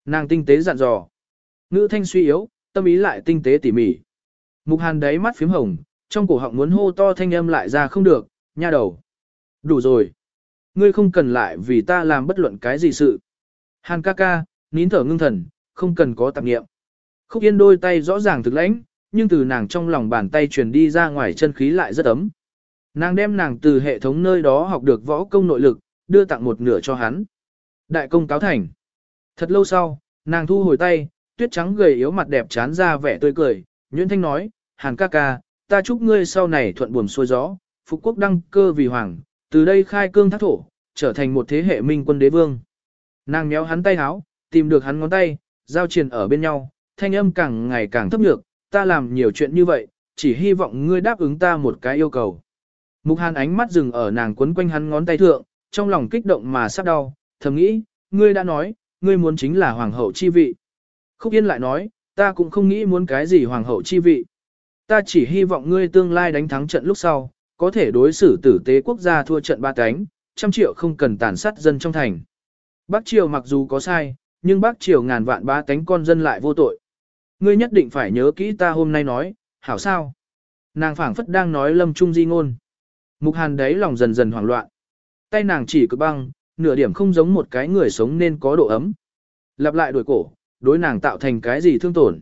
Nàng tinh tế dặn dò. Ngữ thanh suy yếu, tâm ý lại tinh tế tỉ mỉ. Mục hàn đáy mắt phím hồng, trong cổ họng muốn hô to thanh âm lại ra không được, nha đầu. Đủ rồi. Ngươi không cần lại vì ta làm bất luận cái gì sự. Hàn ca ca, nín thở ngưng thần, không cần có tạp nghiệm. Khúc yên đôi tay rõ ràng thực lãnh, nhưng từ nàng trong lòng bàn tay truyền đi ra ngoài chân khí lại rất ấm. Nàng đem nàng từ hệ thống nơi đó học được võ công nội lực, đưa tặng một nửa cho hắn. Đại công cáo thành. Thật lâu sau, nàng thu hồi tay, tuyết trắng gầy yếu mặt đẹp chán ra vẻ tươi cười, Nguyễn Thanh nói, Hàn ca ca, ta chúc ngươi sau này thuận buồm xuôi gió, phục quốc đăng cơ vì hoàng, từ đây khai cương thác thổ, trở thành một thế hệ minh quân đế vương. Nàng méo hắn tay háo, tìm được hắn ngón tay, giao triền ở bên nhau, thanh âm càng ngày càng thấp nhược, ta làm nhiều chuyện như vậy, chỉ hy vọng ngươi đáp ứng ta một cái yêu cầu. Mục hàn ánh mắt dừng ở nàng quấn quanh hắn ngón tay thượng, trong lòng kích động mà sắp đau, thầm nghĩ, ngươi đã nói, ngươi muốn chính là hoàng hậu chi vị. Khúc Yên lại nói, ta cũng không nghĩ muốn cái gì hoàng hậu chi vị. Ta chỉ hy vọng ngươi tương lai đánh thắng trận lúc sau, có thể đối xử tử tế quốc gia thua trận ba cánh, trăm triệu không cần tàn sát dân trong thành. Bắc Triều mặc dù có sai, nhưng Bắc Triều ngàn vạn ba cánh con dân lại vô tội. Ngươi nhất định phải nhớ kỹ ta hôm nay nói, hảo sao? Nàng phảng phất đang nói lâm trung di ngôn. Mục hàn đấy lòng dần dần hoảng loạn. Tay nàng chỉ cực băng, nửa điểm không giống một cái người sống nên có độ ấm. Lặp lại đuổi cổ, đối nàng tạo thành cái gì thương tổn.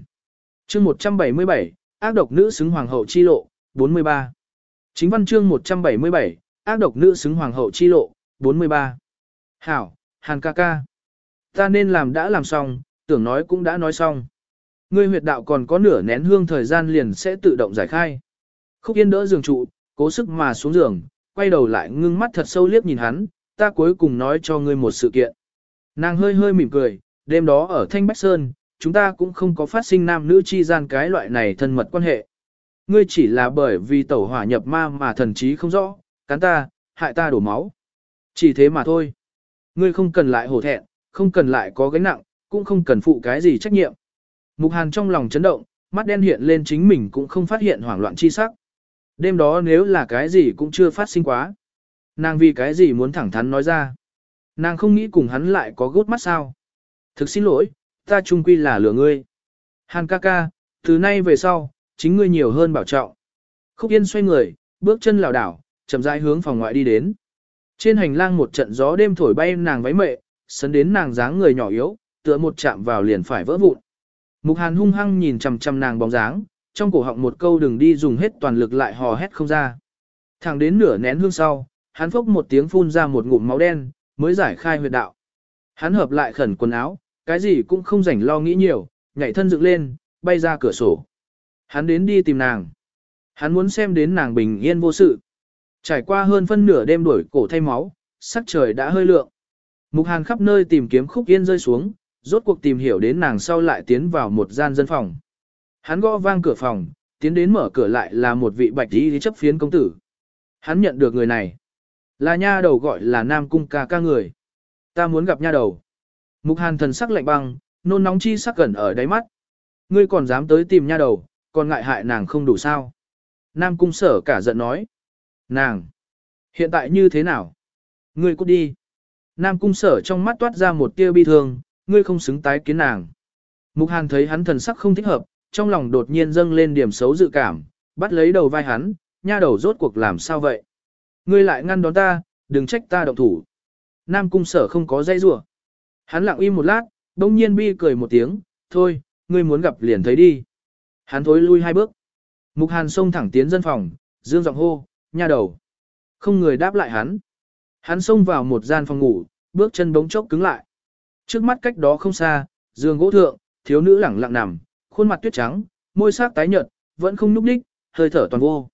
chương 177, ác độc nữ xứng hoàng hậu chi lộ, 43. Chính văn chương 177, ác độc nữ xứng hoàng hậu chi lộ, 43. Hảo, Hàn ca ca. Ta nên làm đã làm xong, tưởng nói cũng đã nói xong. Ngươi huyệt đạo còn có nửa nén hương thời gian liền sẽ tự động giải khai. Khúc Yên đỡ giường trụ, cố sức mà xuống giường, quay đầu lại ngưng mắt thật sâu liếc nhìn hắn, ta cuối cùng nói cho ngươi một sự kiện. Nàng hơi hơi mỉm cười, đêm đó ở Thanh Bách Sơn, chúng ta cũng không có phát sinh nam nữ chi gian cái loại này thân mật quan hệ. Ngươi chỉ là bởi vì tẩu hỏa nhập ma mà thần trí không rõ, cắn ta, hại ta đổ máu. Chỉ thế mà thôi. Ngươi không cần lại hổ thẹn, không cần lại có gánh nặng, cũng không cần phụ cái gì trách nhiệm. Mục Hàn trong lòng chấn động, mắt đen hiện lên chính mình cũng không phát hiện hoảng loạn chi sắc. Đêm đó nếu là cái gì cũng chưa phát sinh quá. Nàng vì cái gì muốn thẳng thắn nói ra. Nàng không nghĩ cùng hắn lại có gốt mắt sao. Thực xin lỗi, ta chung quy là lừa ngươi. Hàn ca ca, từ nay về sau, chính ngươi nhiều hơn bảo trọng. Khúc Yên xoay người, bước chân lảo đảo, chậm rãi hướng phòng ngoại đi đến. Trên hành lang một trận gió đêm thổi bay nàng váy mệ, sấn đến nàng dáng người nhỏ yếu, tựa một chạm vào liền phải vỡ vụn. Mục Hàn hung hăng nhìn chằm chằm nàng bóng dáng, trong cổ họng một câu đừng đi dùng hết toàn lực lại hò hét không ra. Thẳng đến nửa nén hương sau, hắn phốc một tiếng phun ra một ngụm máu đen, mới giải khai huyệt đạo. Hắn hợp lại khẩn quần áo, cái gì cũng không rảnh lo nghĩ nhiều, nhảy thân dựng lên, bay ra cửa sổ. Hắn đến đi tìm nàng. Hắn muốn xem đến nàng bình yên vô sự. Trải qua hơn phân nửa đêm đuổi cổ thay máu, sắc trời đã hơi lượng. Mục Hàn khắp nơi tìm kiếm khúc yên rơi xuống, rốt cuộc tìm hiểu đến nàng sau lại tiến vào một gian dân phòng. Hắn gõ vang cửa phòng, tiến đến mở cửa lại là một vị bạch y chấp phiến công tử. Hắn nhận được người này. Là nha đầu gọi là Nam Cung ca ca người. Ta muốn gặp nha đầu. Mục Hàn thần sắc lạnh băng, nôn nóng chi sắc gần ở đáy mắt. Ngươi còn dám tới tìm nha đầu, còn ngại hại nàng không đủ sao. Nam Cung sở cả giận nói. Nàng! Hiện tại như thế nào? Ngươi cút đi. Nam Cung sở trong mắt toát ra một tia bi thương, ngươi không xứng tái kiến nàng. Mục Hàn thấy hắn thần sắc không thích hợp, trong lòng đột nhiên dâng lên điểm xấu dự cảm, bắt lấy đầu vai hắn, nha đầu rốt cuộc làm sao vậy? Ngươi lại ngăn đón ta, đừng trách ta động thủ. Nam cung sở không có dây rủa Hắn lặng im một lát, đông nhiên bi cười một tiếng, thôi, ngươi muốn gặp liền thấy đi. Hắn thối lui hai bước. Mục hàn xông thẳng tiến dân phòng, dương giọng hô, nha đầu. Không người đáp lại hắn. Hắn xông vào một gian phòng ngủ, bước chân bỗng chốc cứng lại. Trước mắt cách đó không xa, giường gỗ thượng, thiếu nữ lẳng lặng nằm, khuôn mặt tuyết trắng, môi sắc tái nhợt, vẫn không nhúc nhích, hơi thở toàn vô.